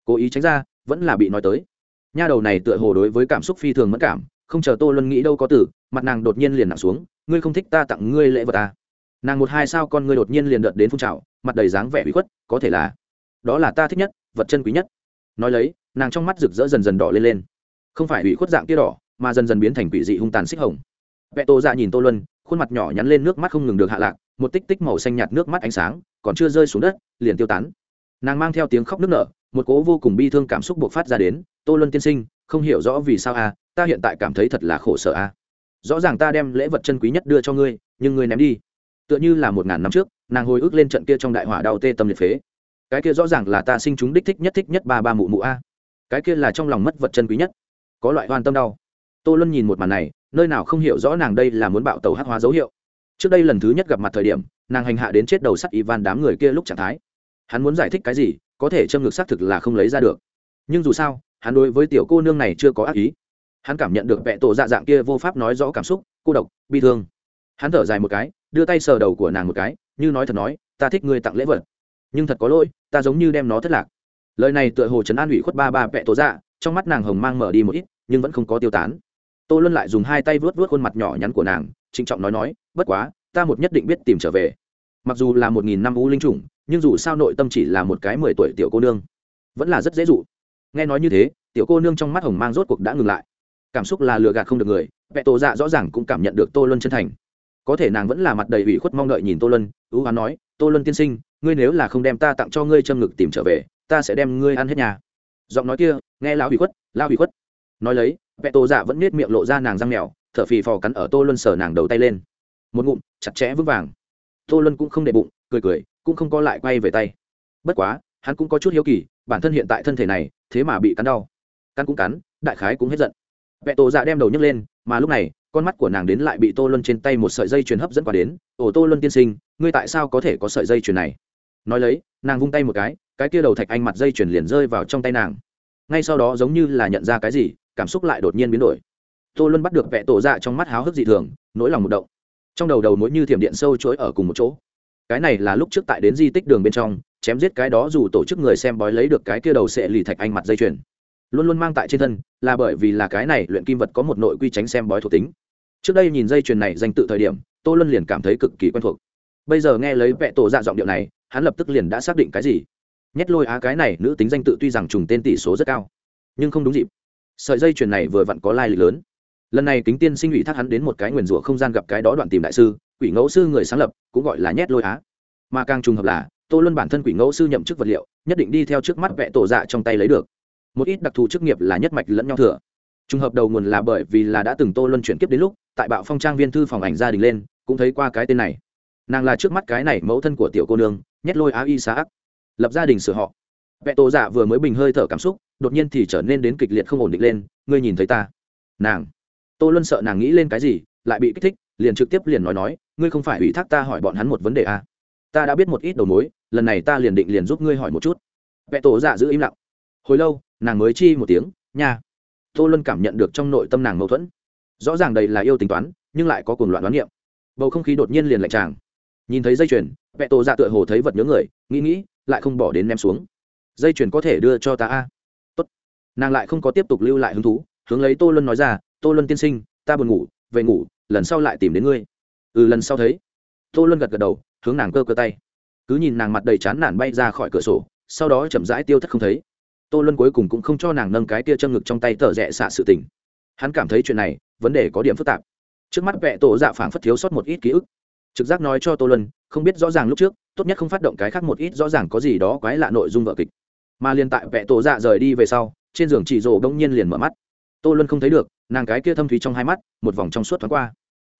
cố ý tránh ra vẫn là bị nói tới. Nha đầu này tựa hồ đối với cảm xúc phi thường mất cảm không chờ tô luân nghĩ đâu có tử, mặt nàng đột nhiên liền nặng xuống ngươi không thích ta tặng ngươi lễ vật ta nàng một hai sao con ngươi đột nhiên liền đợt đến phun trào mặt đầy dáng vẻ bị khuất có thể là đó là ta thích nhất vật chân quý nhất. Nói lấy nàng trong mắt rực rỡ dần dần đỏ lên lên. Không phải ủy khuất dạng kia đỏ mà dần dần biến thành quỷ dị hung tàn xích hồng. Vẹ tô ra nhìn tô luân khuôn mặt nhỏ nhắn lên nước mắt không ngừng được hạ lạc một tích tích màu xanh nhạt nước mắt ánh sáng còn chưa rơi xuống đất liền tiêu tán. Nàng mang theo tiếng khóc nức nở một cố vô cùng bi thương cảm xúc buộc phát ra đến tô luân tiên sinh không hiểu rõ vì sao a à, ta hiện tại cảm thấy thật là khổ sở a à rõ ràng ta đem lễ vật chân quý nhất đưa cho ngươi, nhưng ngươi ném đi. Tựa như là một ngàn năm trước, nàng hồi ức lên trận kia trong đại hỏa đau tê tâm liệt phế. Cái kia rõ ràng là ta sinh chúng đích thích nhất thích nhất ba ba mụ mụ a. Cái kia là trong lòng mất vật chân quý nhất. Có loại hoan tâm đau. Tô luân nhìn một màn này, nơi nào không hiểu rõ nàng đây là muốn bạo tàu hát hóa dấu hiệu. Trước đây lần thứ nhất gặp mặt thời điểm, nàng hành hạ đến chết đầu sắt ivan đám người kia lúc trạng thái. Hắn muốn giải thích cái gì, có thể châm ngược xác thực là không lấy ra được. Nhưng dù sao, hắn đối với tiểu cô nương này chưa có ác ý hắn cảm nhận được vẹ tổ dạ dạng kia vô pháp nói rõ cảm xúc, cô độc, bi thương. Hắn thở dài một cái, đưa tay sờ đầu của nàng một cái, như nói thật nói, ta thích ngươi tặng lễ vật, nhưng thật có lỗi, ta giống như đem nó thất lạc. Lời này tựa hồ trấn an ủy khuất ba ba vẹ tổ dạ trong mắt nàng hồng mang mở đi một ít, nhưng vẫn không có tiêu tán. Tô luân lại dùng hai tay vuốt vuốt khuôn mặt nhỏ nhắn của nàng, trịnh trọng nói nói, bất quá, ta một nhất định biết tìm trở về. Mặc dù là một nghìn năm u linh chủng nhưng dù sao nội tâm chỉ là một cái mười tuổi tiểu cô nương, vẫn là rất dễ dụ. Nghe nói như thế, tiểu cô nương trong mắt hồng mang rốt cuộc đã ngừng lại cảm xúc là lừa gạt không được người vẹ tổ dạ rõ ràng cũng cảm nhận được tô luân chân thành. Có thể nàng vẫn là mặt đầy ủy khuất mong đợi nhìn tô luân, ưu hoán nói, tô luân tiên sinh, ngươi nếu là không đem ta tặng cho ngươi châm ngực tìm trở về, ta sẽ đem ngươi ăn hết nhà. Giọng nói kia, nghe lão ủy khuất, lão ủy khuất. Nói lấy vẹ tổ dạ vẫn nết miệng lộ ra nàng răng mèo thở phì phò cắn ở tô luân sờ nàng đầu tay lên. Một ngụm, chặt chẽ vững vàng. Tô luân cũng không để bụng, cười cười, cũng không có lại quay về tay. Bất quá, hắn cũng có chút hiếu kỳ, bản thân hiện tại thân thể này, thế mà bị cắn đau. Cắn cũng cắn, đại khái cũng hết giận vẹ tổ dạ đem đầu nhấc lên, mà lúc này, con mắt của nàng đến lại bị tô luân trên tay một sợi dây chuyền hấp dẫn qua đến. Ồ, tô luân tiên sinh, ngươi tại sao có thể có sợi dây chuyền này? Nói lấy, nàng vung tay một cái cái kia đầu thạch anh mặt dây chuyền liền rơi vào trong tay nàng. Ngay sau đó giống như là nhận ra cái gì, cảm xúc lại đột nhiên biến đổi. Tô luân bắt được vẹ tổ dạ trong mắt háo hức dị thường, nỗi lòng một động. Trong đầu đầu mối như thiểm điện sâu chối ở cùng một chỗ. Cái này là lúc trước tại đến di tích đường bên trong, chém giết cái đó dù tổ chức người xem bói lấy được cái kia đầu sẽ lì thạch anh mặt dây chuyền luôn luôn mang tại trên thân, là bởi vì là cái này luyện kim vật có một nội quy tránh xem bói thuộc tính. Trước đây nhìn dây chuyền này danh tự thời điểm, tô luân liền cảm thấy cực kỳ quen thuộc. Bây giờ nghe lấy vẹ tổ dạ giọng điệu này, hắn lập tức liền đã xác định cái gì. Nhét lôi á cái này, nữ tính danh tự tuy rằng trùng tên tỷ số rất cao, nhưng không đúng dịp. Sợi dây chuyền này vừa vặn có lai lịch lớn. Lần này kính tiên sinh ủy thác hắn đến một cái nguyền rủa không gian gặp cái đó đoạn tìm đại sư, quỷ ngẫu sư người sáng lập, cũng gọi là nhét lôi á. Mà càng trùng hợp là, tô luân bản thân quỷ ngẫu sư nhậm chức vật liệu, nhất định đi theo trước mắt vẽ tổ dạ trong tay lấy được một ít đặc thù chức nghiệp là nhất mạch lẫn nhau thừa. Trùng hợp đầu nguồn là bởi vì là đã từng tô luân chuyển kiếp đến lúc, tại bạo phong trang viên thư phòng ảnh gia đình lên, cũng thấy qua cái tên này. Nàng là trước mắt cái này mẫu thân của tiểu cô nương, nhét lôi á y xã lập gia đình sửa họ. Vẹ tổ dạ vừa mới bình hơi thở cảm xúc, đột nhiên thì trở nên đến kịch liệt không ổn định lên, ngươi nhìn thấy ta? Nàng. Tô luân sợ nàng nghĩ lên cái gì, lại bị kích thích, liền trực tiếp liền nói nói, ngươi không phải ủy thác ta hỏi bọn hắn một vấn đề à. ta đã biết một ít đầu mối, lần này ta liền định liền giúp ngươi hỏi một chút. Vẹ tổ dạ giữ im lặng hồi lâu, nàng mới chi một tiếng, nha. Tô luân cảm nhận được trong nội tâm nàng mâu thuẫn. Rõ ràng đây là yêu tính toán, nhưng lại có cuồng loạn đoán niệm. Bầu không khí đột nhiên liền lạnh tràng. Nhìn thấy dây chuyền, vẹ tổ dạ tựa hồ thấy vật nhớ người, nghĩ nghĩ, lại không bỏ đến ném xuống. Dây chuyền có thể đưa cho ta a? Tốt. Nàng lại không có tiếp tục lưu lại hứng thú, hướng lấy tô luân nói ra, tô luân tiên sinh, ta buồn ngủ, về ngủ, lần sau lại tìm đến ngươi. Ừ lần sau thấy. Tô luân gật gật đầu, hướng nàng cơ cơ tay. Cứ nhìn nàng mặt đầy chán nản bay ra khỏi cửa sổ, sau đó chậm rãi tiêu thất không thấy tô luân cuối cùng cũng không cho nàng nâng cái tia châm ngực trong tay tờ rẽ xạ sự tình. Hắn cảm thấy chuyện này, vấn đề có điểm phức tạp. Trước mắt vẹ tổ dạ phảng phất thiếu sót một ít ký ức. Trực giác nói cho tô luân, không biết rõ ràng lúc trước, tốt nhất không phát động cái khác một ít rõ ràng có gì đó quái lạ nội dung vợ kịch. Mà liền tại vẹ tổ dạ rời đi về sau, trên giường chỉ rồ bỗng nhiên liền mở mắt. Tô luân không thấy được, nàng cái kia thâm thúy trong hai mắt, một vòng trong suốt thoáng qua.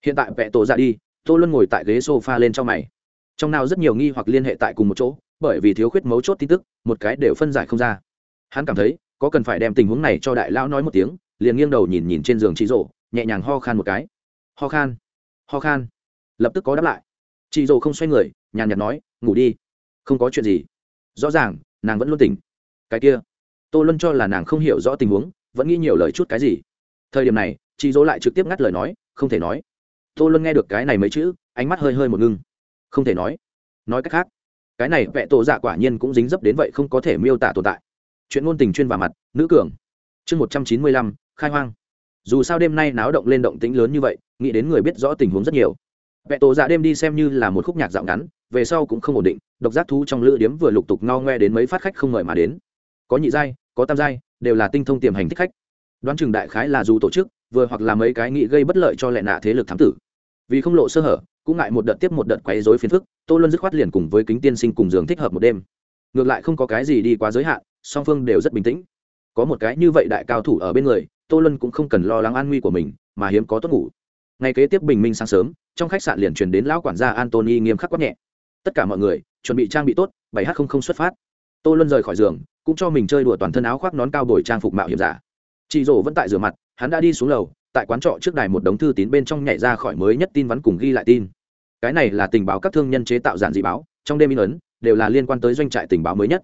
Hiện tại vẹ tổ dạ đi, tô luân ngồi tại ghế s o f a lên trong mày. Trong nào rất nhiều nghi hoặc liên hệ tại cùng một chỗ, bởi vì thiếu khuyết mấu chốt tin tức, một cái đều phân giải không ra hắn cảm thấy, có cần phải đem tình huống này cho đại lão nói một tiếng, liền nghiêng đầu nhìn nhìn trên giường chị rổ nhẹ nhàng ho khan một cái. Ho khan ho khan. Lập tức có đáp lại. Chị rổ không xoay người, nhàn nhạt nói, ngủ đi, không có chuyện gì. Rõ ràng, nàng vẫn luôn tỉnh. Cái kia, tô luôn cho là nàng không hiểu rõ tình huống, vẫn nghĩ nhiều lời chút cái gì. Thời điểm này, chị dỗ lại trực tiếp ngắt lời nói, không thể nói. Tô luôn nghe được cái này mấy chữ, ánh mắt hơi hơi một ngưng. Không thể nói. Nói cách khác, cái này vẽ tổ dạ quả nhiên cũng dính dấp đến vậy không có thể miêu tả tồn tại chuyện ngôn tình chuyên và mặt, nữ cường. Chương một trăm chín mươi lăm, khai hoang. Dù sao đêm nay náo động lên động tĩnh lớn như vậy, nghĩ đến người biết rõ tình huống rất nhiều. Vẹ tổ dạ đêm đi xem như là một khúc nhạc dạo ngắn, về sau cũng không ổn định, độc giác thú trong lữ điếm vừa lục tục ngao ngoe đến mấy phát khách không mời mà đến. Có nhị giai, có tam giai, đều là tinh thông tiềm hành thích khách. Đoán chừng đại khái là dù tổ chức, vừa hoặc là mấy cái nghị gây bất lợi cho lệ nạ thế lực thám tử. Vì không lộ sơ hở, cũng ngại một đợt tiếp một đợt quấy rối phiền phức, tô luân dứt khoát liền cùng với kính tiên sinh cùng giường thích hợp một đêm. Ngược lại không có cái gì đi quá giới hạn song phương đều rất bình tĩnh. Có một cái như vậy đại cao thủ ở bên người, tô luân cũng không cần lo lắng an nguy của mình, mà hiếm có tốt ngủ. Ngày kế tiếp bình minh sáng sớm, trong khách sạn liền truyền đến lão quản gia antony nghiêm khắc quát nhẹ. Tất cả mọi người, chuẩn bị trang bị tốt, bảy h không không xuất phát. Tô luân rời khỏi giường, cũng cho mình chơi đùa toàn thân áo khoác nón cao đổi trang phục mạo hiểm giả. Chị rổ vẫn tại rửa mặt, hắn đã đi xuống lầu, tại quán trọ trước đài một đống thư tín bên trong nhảy ra khỏi mới nhất tin vắn cùng ghi lại tin. Cái này là tình báo các thương nhân chế tạo giản dị báo, trong đêm in ấn, đều là liên quan tới doanh trại tình báo mới nhất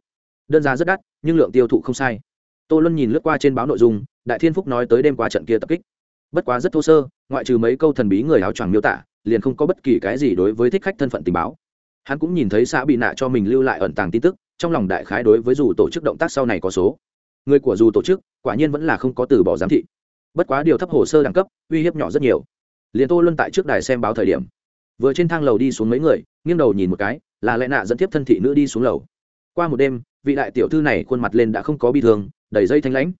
đơn giá rất đắt, nhưng lượng tiêu thụ không sai. Tô luân nhìn lướt qua trên báo nội dung, đại thiên phúc nói tới đêm qua trận kia tập kích. Bất quá rất thô sơ, ngoại trừ mấy câu thần bí người áo choàng miêu tả, liền không có bất kỳ cái gì đối với thích khách thân phận tình báo. Hắn cũng nhìn thấy xã bị nạ cho mình lưu lại ẩn tàng tin tức, trong lòng đại khái đối với dù tổ chức động tác sau này có số. Người của dù tổ chức, quả nhiên vẫn là không có từ bỏ giám thị. Bất quá điều thấp hồ sơ đẳng cấp, uy hiếp nhỏ rất nhiều. Liền tô luân tại trước đài xem báo thời điểm, vừa trên thang lầu đi xuống mấy người, nghiêng đầu nhìn một cái, là lẽ nạ dẫn tiếp thân thị nữ đi xuống lầu. Qua một đêm vị đại tiểu thư này khuôn mặt lên đã không có bi thương, đầy dây thanh lãnh.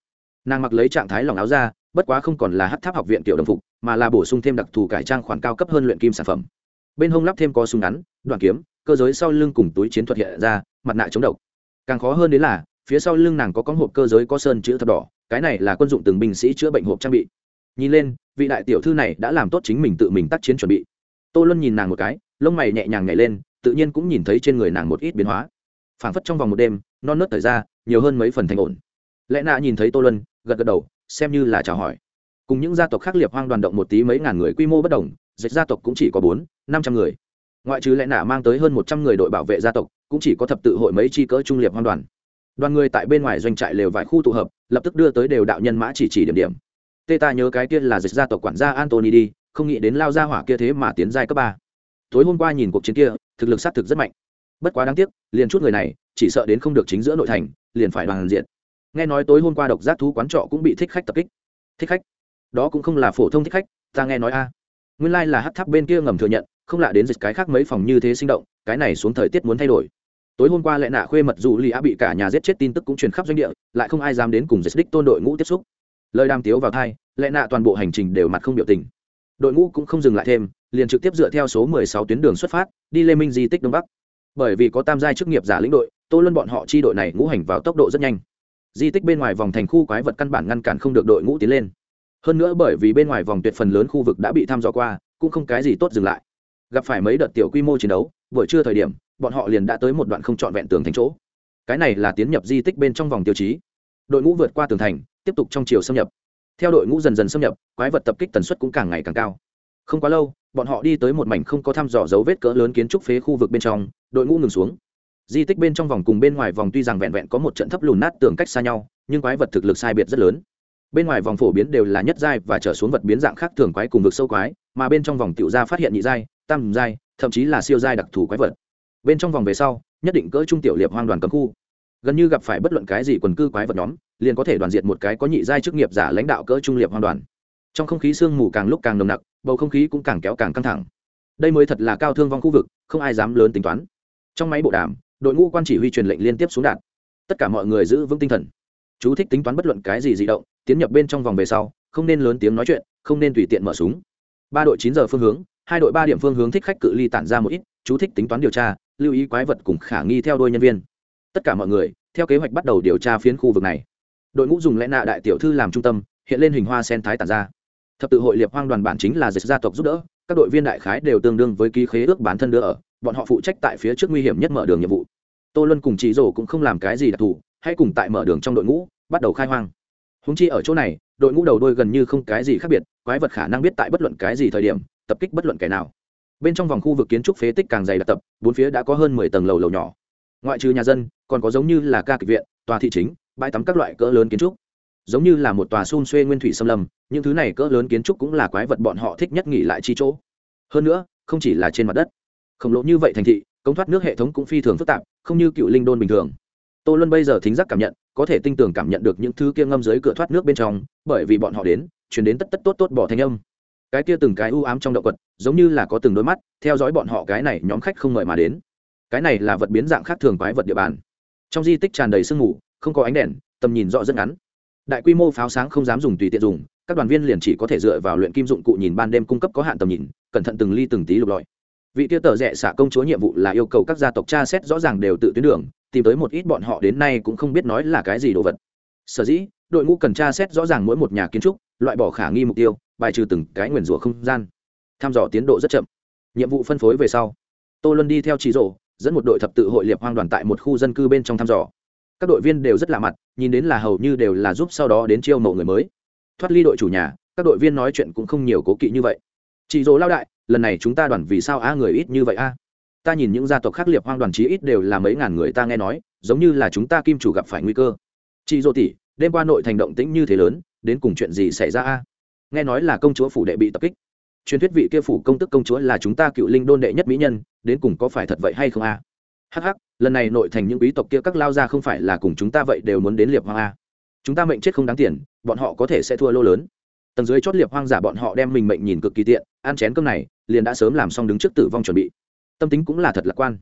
Nàng mặc lấy trạng thái lòng áo ra bất quá không còn là hát tháp học viện tiểu đồng phục, mà là bổ sung thêm đặc thù cải trang khoản cao cấp hơn luyện kim sản phẩm. Bên hông lắp thêm có súng ngắn, đoạn kiếm, cơ giới sau lưng cùng túi chiến thuật hiện ra, mặt nạ chống độc. Càng khó hơn đến là, phía sau lưng nàng có con hộp cơ giới có sơn chữ thập đỏ, cái này là quân dụng từng binh sĩ chữa bệnh hộp trang bị. Nhìn lên, vị đại tiểu thư này đã làm tốt chính mình tự mình tác chiến chuẩn bị. Tô luân nhìn nàng một cái, lông mày nhẹ nhàng nhảy lên, tự nhiên cũng nhìn thấy trên người nàng một ít biến hóa phảng phất trong vòng một đêm, non nớt thời ra nhiều hơn mấy phần thành ổn. Lẽ nạ nhìn thấy tô luân, gật gật đầu, xem như là chào hỏi. Cùng những gia tộc khác liệp hoang đoàn động một tí mấy ngàn người quy mô bất đồng, dịch gia tộc cũng chỉ có bốn, năm trăm người. Ngoại trừ lẽ nạ mang tới hơn một trăm người đội bảo vệ gia tộc, cũng chỉ có thập tự hội mấy chi cỡ trung liệp hoang đoàn. Đoàn người tại bên ngoài doanh trại lều vài khu tụ hợp, lập tức đưa tới đều đạo nhân mã chỉ chỉ điểm điểm. Tê ta nhớ cái kia là dịch gia tộc quản gia antony đi, không nghĩ đến lao ra hỏa kia thế mà tiến giai cấp ba. Tối hôm qua nhìn cuộc chiến kia, thực lực xác thực rất mạnh bất quá đáng tiếc, liền chút người này, chỉ sợ đến không được chính giữa nội thành, liền phải đoàn diện. Nghe nói tối hôm qua độc giác thú quán trọ cũng bị thích khách tập kích. Thích khách? Đó cũng không là phổ thông thích khách, ta nghe nói a. Nguyên lai、like、là hát tháp bên kia ngầm thừa nhận, không lạ đến dịch cái khác mấy phòng như thế sinh động, cái này xuống thời tiết muốn thay đổi. Tối hôm qua lại nạ khuê mật dù lì a bị cả nhà giết chết tin tức cũng truyền khắp doanh địa, lại không ai dám đến cùng dịch đích tôn đội ngũ tiếp xúc. Lời đàm tiếu vào thai lại nạ toàn bộ hành trình đều mặt không biểu tình. Đội ngũ cũng không dừng lại thêm, liền trực tiếp dựa theo số 16 tuyến đường xuất phát, đi lê minh di tích đông bắc bởi vì có tam giai chức nghiệp giả lĩnh đội, tô luân bọn họ chi đội này ngũ hành vào tốc độ rất nhanh. Di tích bên ngoài vòng thành khu quái vật căn bản ngăn cản không được đội ngũ tiến lên. Hơn nữa bởi vì bên ngoài vòng tuyệt phần lớn khu vực đã bị thăm dò qua, cũng không cái gì tốt dừng lại. Gặp phải mấy đợt tiểu quy mô chiến đấu, buổi trưa thời điểm, bọn họ liền đã tới một đoạn không trọn vẹn tường thành chỗ. Cái này là tiến nhập di tích bên trong vòng tiêu chí. Đội ngũ vượt qua tường thành, tiếp tục trong chiều xâm nhập. Theo đội ngũ dần dần xâm nhập, quái vật tập kích tần suất cũng càng ngày càng cao không quá lâu, bọn họ đi tới một mảnh không có thăm dò dấu vết cỡ lớn kiến trúc phế khu vực bên trong, đội ngũ ngừng xuống. Di tích bên trong vòng cùng bên ngoài vòng tuy rằng vẹn vẹn có một trận thấp lùn nát tường cách xa nhau, nhưng quái vật thực lực sai biệt rất lớn. Bên ngoài vòng phổ biến đều là nhất giai và trở xuống vật biến dạng khác thường quái cùng vực sâu quái, mà bên trong vòng tiểu gia phát hiện nhị giai, tam giai, thậm chí là siêu giai đặc thù quái vật. Bên trong vòng về sau, nhất định cỡ trung tiểu liệp hoang đoàn cấm khu. Gần như gặp phải bất luận cái gì quần cư quái vật nhóm, liền có thể đoàn diệt một cái có nhị giai chức nghiệp giả lãnh đạo cỡ trung liệp hoang đoàn trong không khí sương mù càng lúc càng nồng nặc, bầu không khí cũng càng kéo càng căng thẳng. Đây mới thật là cao thương vong khu vực, không ai dám lớn tính toán. Trong máy bộ đàm, đội ngũ quan chỉ huy truyền lệnh liên tiếp xuống đạn. Tất cả mọi người giữ vững tinh thần. Chú thích tính toán bất luận cái gì di động, tiến nhập bên trong vòng về sau, không nên lớn tiếng nói chuyện, không nên tùy tiện mở súng. Ba đội chín giờ phương hướng, hai đội ba điểm phương hướng thích khách cự ly tản ra một ít, chú thích tính toán điều tra, lưu ý quái vật cùng khả nghi theo đôi nhân viên. Tất cả mọi người, theo kế hoạch bắt đầu điều tra phiến khu vực này. Đội ngũ dùng lẽ nạ đại tiểu thư làm trung tâm, hiện lên hình hoa sen thái tản ra thập tự hội liệp hoang đoàn bản chính là dịch gia tộc giúp đỡ, các đội viên đại khái đều tương đương với ký khế ước bản thân đưa ở, bọn họ phụ trách tại phía trước nguy hiểm nhất mở đường nhiệm vụ. Tô luân cùng chị rổ cũng không làm cái gì đặc thù, hãy cùng tại mở đường trong đội ngũ, bắt đầu khai hoang. Húng chi ở chỗ này, đội ngũ đầu đôi gần như không cái gì khác biệt, quái vật khả năng biết tại bất luận cái gì thời điểm, tập kích bất luận kẻ nào. Bên trong vòng khu vực kiến trúc phế tích càng dày đặc tập, bốn phía đã có hơn mười tầng lầu lầu nhỏ. Ngoại trừ nhà dân, còn có giống như là ca kịch viện, tòa thị chính, bãi tắm các loại cỡ lớn kiến trúc giống như là một tòa xun xuê nguyên thủy xâm lâm, những thứ này cỡ lớn kiến trúc cũng là quái vật bọn họ thích nhất nghỉ lại chi chỗ. Hơn nữa, không chỉ là trên mặt đất. Khổng lồ như vậy thành thị công thoát nước hệ thống cũng phi thường phức tạp, không như cựu linh đôn bình thường. Tô luân bây giờ thính giác cảm nhận, có thể tinh tường cảm nhận được những thứ kia ngâm dưới cửa thoát nước bên trong, bởi vì bọn họ đến, chuyển đến tất tất tốt tốt bỏ thanh âm. Cái kia từng cái u ám trong động vật giống như là có từng đôi mắt, theo dõi bọn họ cái này nhóm khách không mời mà đến. Cái này là vật biến dạng khác thường quái vật địa bàn. Trong di tích tràn đầy sương mù, không có ánh đèn, tầm nhìn rõ rất ngắn đại quy mô pháo sáng không dám dùng tùy tiện dùng, các đoàn viên liền chỉ có thể dựa vào luyện kim dụng cụ nhìn ban đêm cung cấp có hạn tầm nhìn, cẩn thận từng ly từng tí lục lọi. Vị tiêu tờ rẽ xả công chúa nhiệm vụ là yêu cầu các gia tộc tra xét rõ ràng đều tự tuyến đường, tìm tới một ít bọn họ đến nay cũng không biết nói là cái gì đồ vật. Sở dĩ, đội ngũ cần tra xét rõ ràng mỗi một nhà kiến trúc, loại bỏ khả nghi mục tiêu, bài trừ từng cái nguyền rủa không gian. Tham dò tiến độ rất chậm. Nhiệm vụ phân phối về sau, tô luân đi theo trí rộ dẫn một đội thập tự hội liệp hoang đoàn tại một khu dân cư bên trong thăm dò các đội viên đều rất lạ mặt, nhìn đến là hầu như đều là giúp sau đó đến chiêu mộ người mới. Thoát ly đội chủ nhà, các đội viên nói chuyện cũng không nhiều cố kỵ như vậy. Chị dỗ lao đại, lần này chúng ta đoàn vì sao a người ít như vậy a ta nhìn những gia tộc khác liệt hoang đoàn chí ít đều là mấy ngàn người ta nghe nói, giống như là chúng ta kim chủ gặp phải nguy cơ. Chị dỗ tỷ, đêm qua nội thành động tĩnh như thế lớn, đến cùng chuyện gì xảy ra a nghe nói là công chúa phủ đệ bị tập kích. Truyền thuyết vị kia phủ công tức công chúa là chúng ta cựu linh đôn đệ nhất mỹ nhân, đến cùng có phải thật vậy hay không a hh lần này nội thành những quý tộc kia các lao ra không phải là cùng chúng ta vậy đều muốn đến liệp hoang a. Chúng ta mệnh chết không đáng tiền, bọn họ có thể sẽ thua lô lớn. Tầng dưới chót liệp hoang giả bọn họ đem mình mệnh nhìn cực kỳ tiện, ăn chén cơm này, liền đã sớm làm xong đứng trước tử vong chuẩn bị. Tâm tính cũng là thật lạc quan.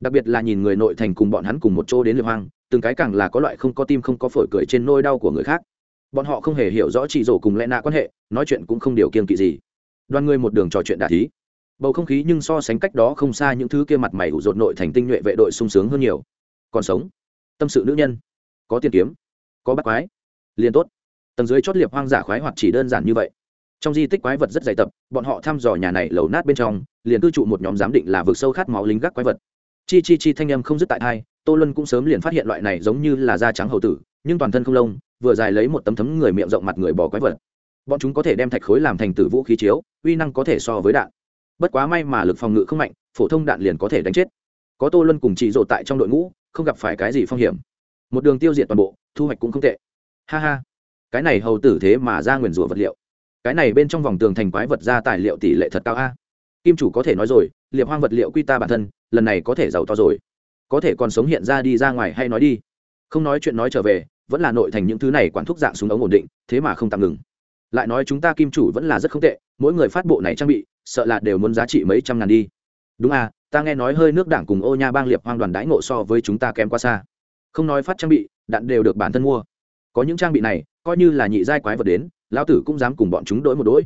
Đặc biệt là nhìn người nội thành cùng bọn hắn cùng một chỗ đến liệp hoang, từng cái càng là có loại không có tim không có phổi cười trên nôi đau của người khác. Bọn họ không hề hiểu rõ chị rổ cùng lẽ nạ quan hệ, nói chuyện cũng không điều kiên kỵ gì. Đoàn người một đường trò chuyện đà thí bầu không khí nhưng so sánh cách đó không xa những thứ kia mặt mày ủ rột nội thành tinh nhuệ vệ đội sung sướng hơn nhiều. Còn sống. Tâm sự nữ nhân. Có tiền kiếm. Có bắt quái. Liền tốt. Tầng dưới chót liệp hoang giả khoái hoặc chỉ đơn giản như vậy. Trong di tích quái vật rất dày tập, bọn họ thăm dò nhà này lầu nát bên trong, liền cư trụ một nhóm giám định là vực sâu khát máu lính gác quái vật. Chi chi chi thanh âm không dứt tại hai tô luân cũng sớm liền phát hiện loại này giống như là da trắng hầu tử, nhưng toàn thân không lông, vừa dài lấy một tấm thấm người miệng rộng mặt người bò quái vật. Bọn chúng có thể đem thạch khối làm thành tử vũ khí chiếu, uy năng có thể so với đạn bất quá may mà lực phòng ngự không mạnh, phổ thông đạn liền có thể đánh chết. Có tô luân cùng chị rộ tại trong đội ngũ, không gặp phải cái gì phong hiểm. Một đường tiêu diệt toàn bộ, thu hoạch cũng không tệ. Ha ha. Cái này hầu tử thế mà ra nguyền rủa vật liệu. Cái này bên trong vòng tường thành quái vật ra tài liệu tỷ lệ thật cao a. Kim chủ có thể nói rồi, liệp hoang vật liệu quy ta bản thân, lần này có thể giàu to rồi. Có thể còn sống hiện ra đi ra ngoài hay nói đi. Không nói chuyện nói trở về, vẫn là nội thành những thứ này quản thúc dạng súng ống ổn định, thế mà không tạm ngừng. Lại nói chúng ta kim chủ vẫn là rất không tệ, mỗi người phát bộ này trang bị sợ là đều muốn giá trị mấy trăm ngàn đi. Đúng à ta nghe nói hơi nước đảng cùng ô nha bang liệp hoang đoàn đãi ngộ so với chúng ta kém quá xa. Không nói phát trang bị, đạn đều được bản thân mua. Có những trang bị này, coi như là nhị giai quái vật đến, lão tử cũng dám cùng bọn chúng đối một đỗi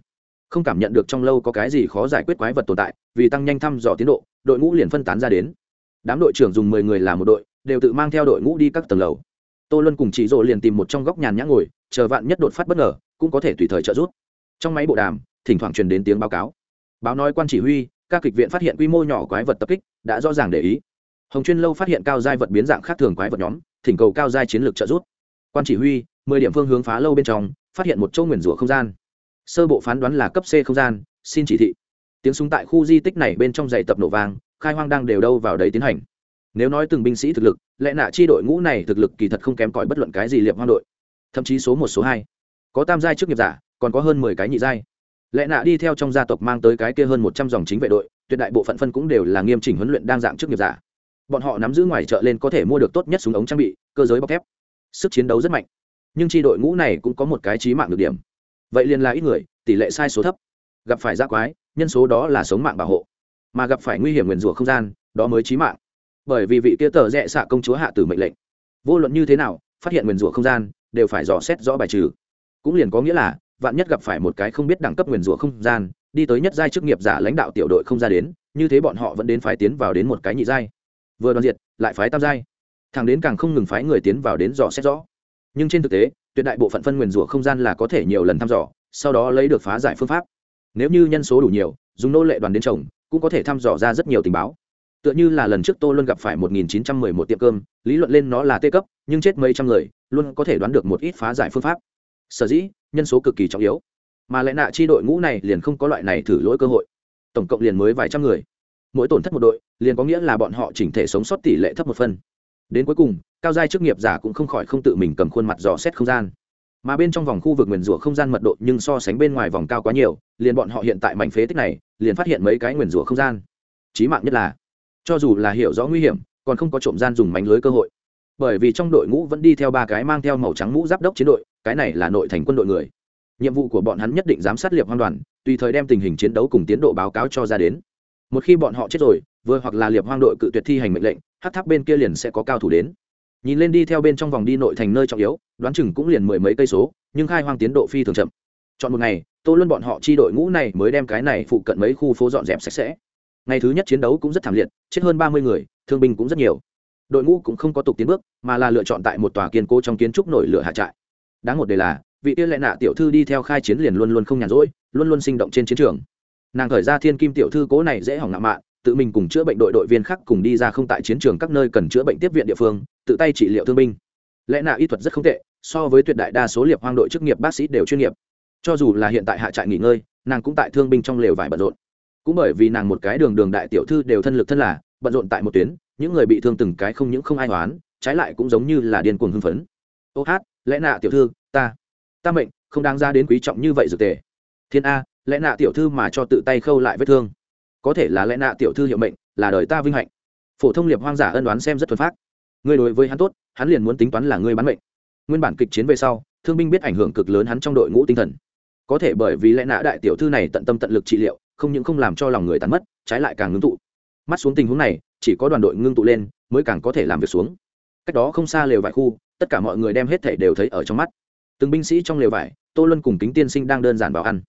không cảm nhận được trong lâu có cái gì khó giải quyết quái vật tồn tại, vì tăng nhanh thăm dò tiến độ, đội ngũ liền phân tán ra đến. Đám đội trưởng dùng mười người làm một đội, đều tự mang theo đội ngũ đi các tầng lầu. Tô luân cùng chị rộ liền tìm một trong góc nhàn nhã ngồi, chờ vạn nhất đột phát bất ngờ, cũng có thể tùy thời trợ giúp. Trong máy bộ đàm, thỉnh thoảng truyền đến tiếng báo cáo báo nói quan chỉ huy, các kịch viện phát hiện quy mô nhỏ quái vật tập kích, đã rõ ràng để ý. Hồng chuyên lâu phát hiện cao giai vật biến dạng khác thường quái vật nhóm, thỉnh cầu cao giai chiến lược trợ giúp. Quan chỉ huy, mười điểm phương hướng phá lâu bên trong, phát hiện một chỗ nguyền rủa không gian. Sơ bộ phán đoán là cấp c không gian, xin chỉ thị. Tiếng súng tại khu di tích này bên trong dạy tập nổ vang, khai hoang đang đều đâu vào đấy tiến hành. Nếu nói từng binh sĩ thực lực, lẽ nạ chi đội ngũ này thực lực kỳ thật không kém cỏi bất luận cái gì liệp hoang đội. Thậm chí số một, số hai. Có tam giai trước nghiệp giả, còn có hơn mười cái nhị giai lẽ nạ đi theo trong gia tộc mang tới cái kia hơn một trăm dòng chính vệ đội, tuyệt đại bộ phận phân cũng đều là nghiêm chỉnh huấn luyện đang dạng trước nghiệp giả. Bọn họ nắm giữ ngoài chợ lên có thể mua được tốt nhất súng ống trang bị, cơ giới bọc thép. Sức chiến đấu rất mạnh. Nhưng tri đội ngũ này cũng có một cái trí mạng được điểm. Vậy liền là ít người, tỷ lệ sai số thấp. Gặp phải giác quái, nhân số đó là sống mạng bảo hộ. Mà gặp phải nguy hiểm nguyền rủa không gian, đó mới trí mạng. Bởi vì vị kia tờ rẽ xạ công chúa hạ tử mệnh lệnh. Vô luận như thế nào, phát hiện nguyền rủa không gian, đều phải dò xét rõ bài trừ. Cũng liền có nghĩa là vạn nhất gặp phải một cái không biết đẳng cấp nguyền rủa không gian, đi tới nhất giai chức nghiệp giả lãnh đạo tiểu đội không ra đến, như thế bọn họ vẫn đến phái tiến vào đến một cái nhị giai. Vừa đoàn diệt, lại phái tam giai. Thằng đến càng không ngừng phái người tiến vào đến dò xét rõ. Nhưng trên thực tế, tuyệt đại bộ phận phân nguyền rủa không gian là có thể nhiều lần thăm dò, sau đó lấy được phá giải phương pháp. Nếu như nhân số đủ nhiều, dùng nô lệ đoàn đến chồng cũng có thể thăm dò ra rất nhiều tình báo. Tựa như là lần trước tô luôn gặp phải một nghìn chín trăm mười một tiệm cơm, lý luận lên nó là tê cấp, nhưng chết mấy trăm người, luôn có thể đoán được một ít phá giải phương pháp sở dĩ nhân số cực kỳ trọng yếu. Mà lại nạ chi đội ngũ này liền không có loại này thử lỗi cơ hội. Tổng cộng liền mới vài trăm người. Mỗi tổn thất một đội, liền có nghĩa là bọn họ chỉnh thể sống sót tỷ lệ thấp một phân đến cuối cùng, cao giai chức nghiệp giả cũng không khỏi không tự mình cầm khuôn mặt dò xét không gian. Mà bên trong vòng khu vực nguyền rủa không gian mật độ nhưng so sánh bên ngoài vòng cao quá nhiều, liền bọn họ hiện tại mảnh phế tích này, liền phát hiện mấy cái nguyền rủa không gian. Chí mạng nhất là, cho dù là hiểu rõ nguy hiểm, còn không có trộm gian dùng mảnh lưới cơ hội. Bởi vì trong đội ngũ vẫn đi theo ba cái mang theo màu trắng mũ giáp đốc chiến đội cái này là nội thành quân đội người. Nhiệm vụ của bọn hắn nhất định giám sát liệp hoang đoàn, tùy thời đem tình hình chiến đấu cùng tiến độ báo cáo cho ra đến. Một khi bọn họ chết rồi, vừa hoặc là liệp hoang đội cự tuyệt thi hành mệnh lệnh hát tháp bên kia liền sẽ có cao thủ đến. Nhìn lên đi theo bên trong vòng đi nội thành nơi trọng yếu, đoán chừng cũng liền mười mấy cây số, nhưng khai hoang tiến độ phi thường chậm. Chọn một ngày, tô luân bọn họ chi đội ngũ này mới đem cái này phụ cận mấy khu phố dọn dẹp sạch sẽ. Ngày thứ nhất chiến đấu cũng rất thảm liệt, chết hơn ba mươi người, thương binh cũng rất nhiều. Đội ngũ cũng không có tục tiến bước, mà là lựa chọn tại một tòa kiên cố trong kiến trúc nổi lửa hạ trại đáng một đề là, vị tiên lệ nạ tiểu thư đi theo khai chiến liền luôn luôn không nhàn rỗi, luôn luôn sinh động trên chiến trường. Nàng khởi ra thiên kim tiểu thư cố này dễ hỏng ngạo mạn, tự mình cùng chữa bệnh đội đội viên khác cùng đi ra không tại chiến trường các nơi cần chữa bệnh tiếp viện địa phương, tự tay trị liệu thương binh. Lẽ nạ y thuật rất không tệ, so với tuyệt đại đa số liệp hoang đội chức nghiệp bác sĩ đều chuyên nghiệp. Cho dù là hiện tại hạ trại nghỉ ngơi, nàng cũng tại thương binh trong lều vải bận rộn. Cũng bởi vì nàng một cái đường đường đại tiểu thư đều thân lực thân là, bận rộn tại một tuyến, những người bị thương từng cái không những không ai oán trái lại cũng giống như là điên cuồng hưng phấn. Ô hát lẽ nạ tiểu thư, ta ta mệnh, không đáng ra đến quý trọng như vậy dược tề. Thiên a, lẽ nạ tiểu thư mà cho tự tay khâu lại vết thương. Có thể là lẽ nạ tiểu thư hiệu mệnh, là đời ta vinh hạnh. Phổ thông liệp hoang giả ân đoán xem rất thuần phát ngươi đối với hắn tốt, hắn liền muốn tính toán là ngươi bán mệnh. Nguyên bản kịch chiến về sau, thương binh biết ảnh hưởng cực lớn hắn trong đội ngũ tinh thần. Có thể bởi vì lẽ nạ đại tiểu thư này tận tâm tận lực trị liệu, không những không làm cho lòng người tàn mất, trái lại càng ngưng tụ. Mắt xuống tình huống này, chỉ có đoàn đội ngưng tụ lên, mới càng có thể làm việc xuống. Cách đó không xa lều vải khu tất cả mọi người đem hết thể đều thấy ở trong mắt. Từng binh sĩ trong lều vải, tô luân cùng kính tiên sinh đang đơn giản vào ăn.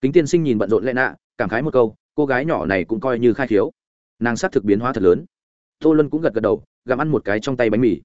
Kính tiên sinh nhìn bận rộn lẽ nạ, cảm khái một câu, cô gái nhỏ này cũng coi như khai khiếu. Nàng s á c thực biến hóa thật lớn. Tô luân cũng gật gật đầu, gặm ăn một cái trong tay bánh mì.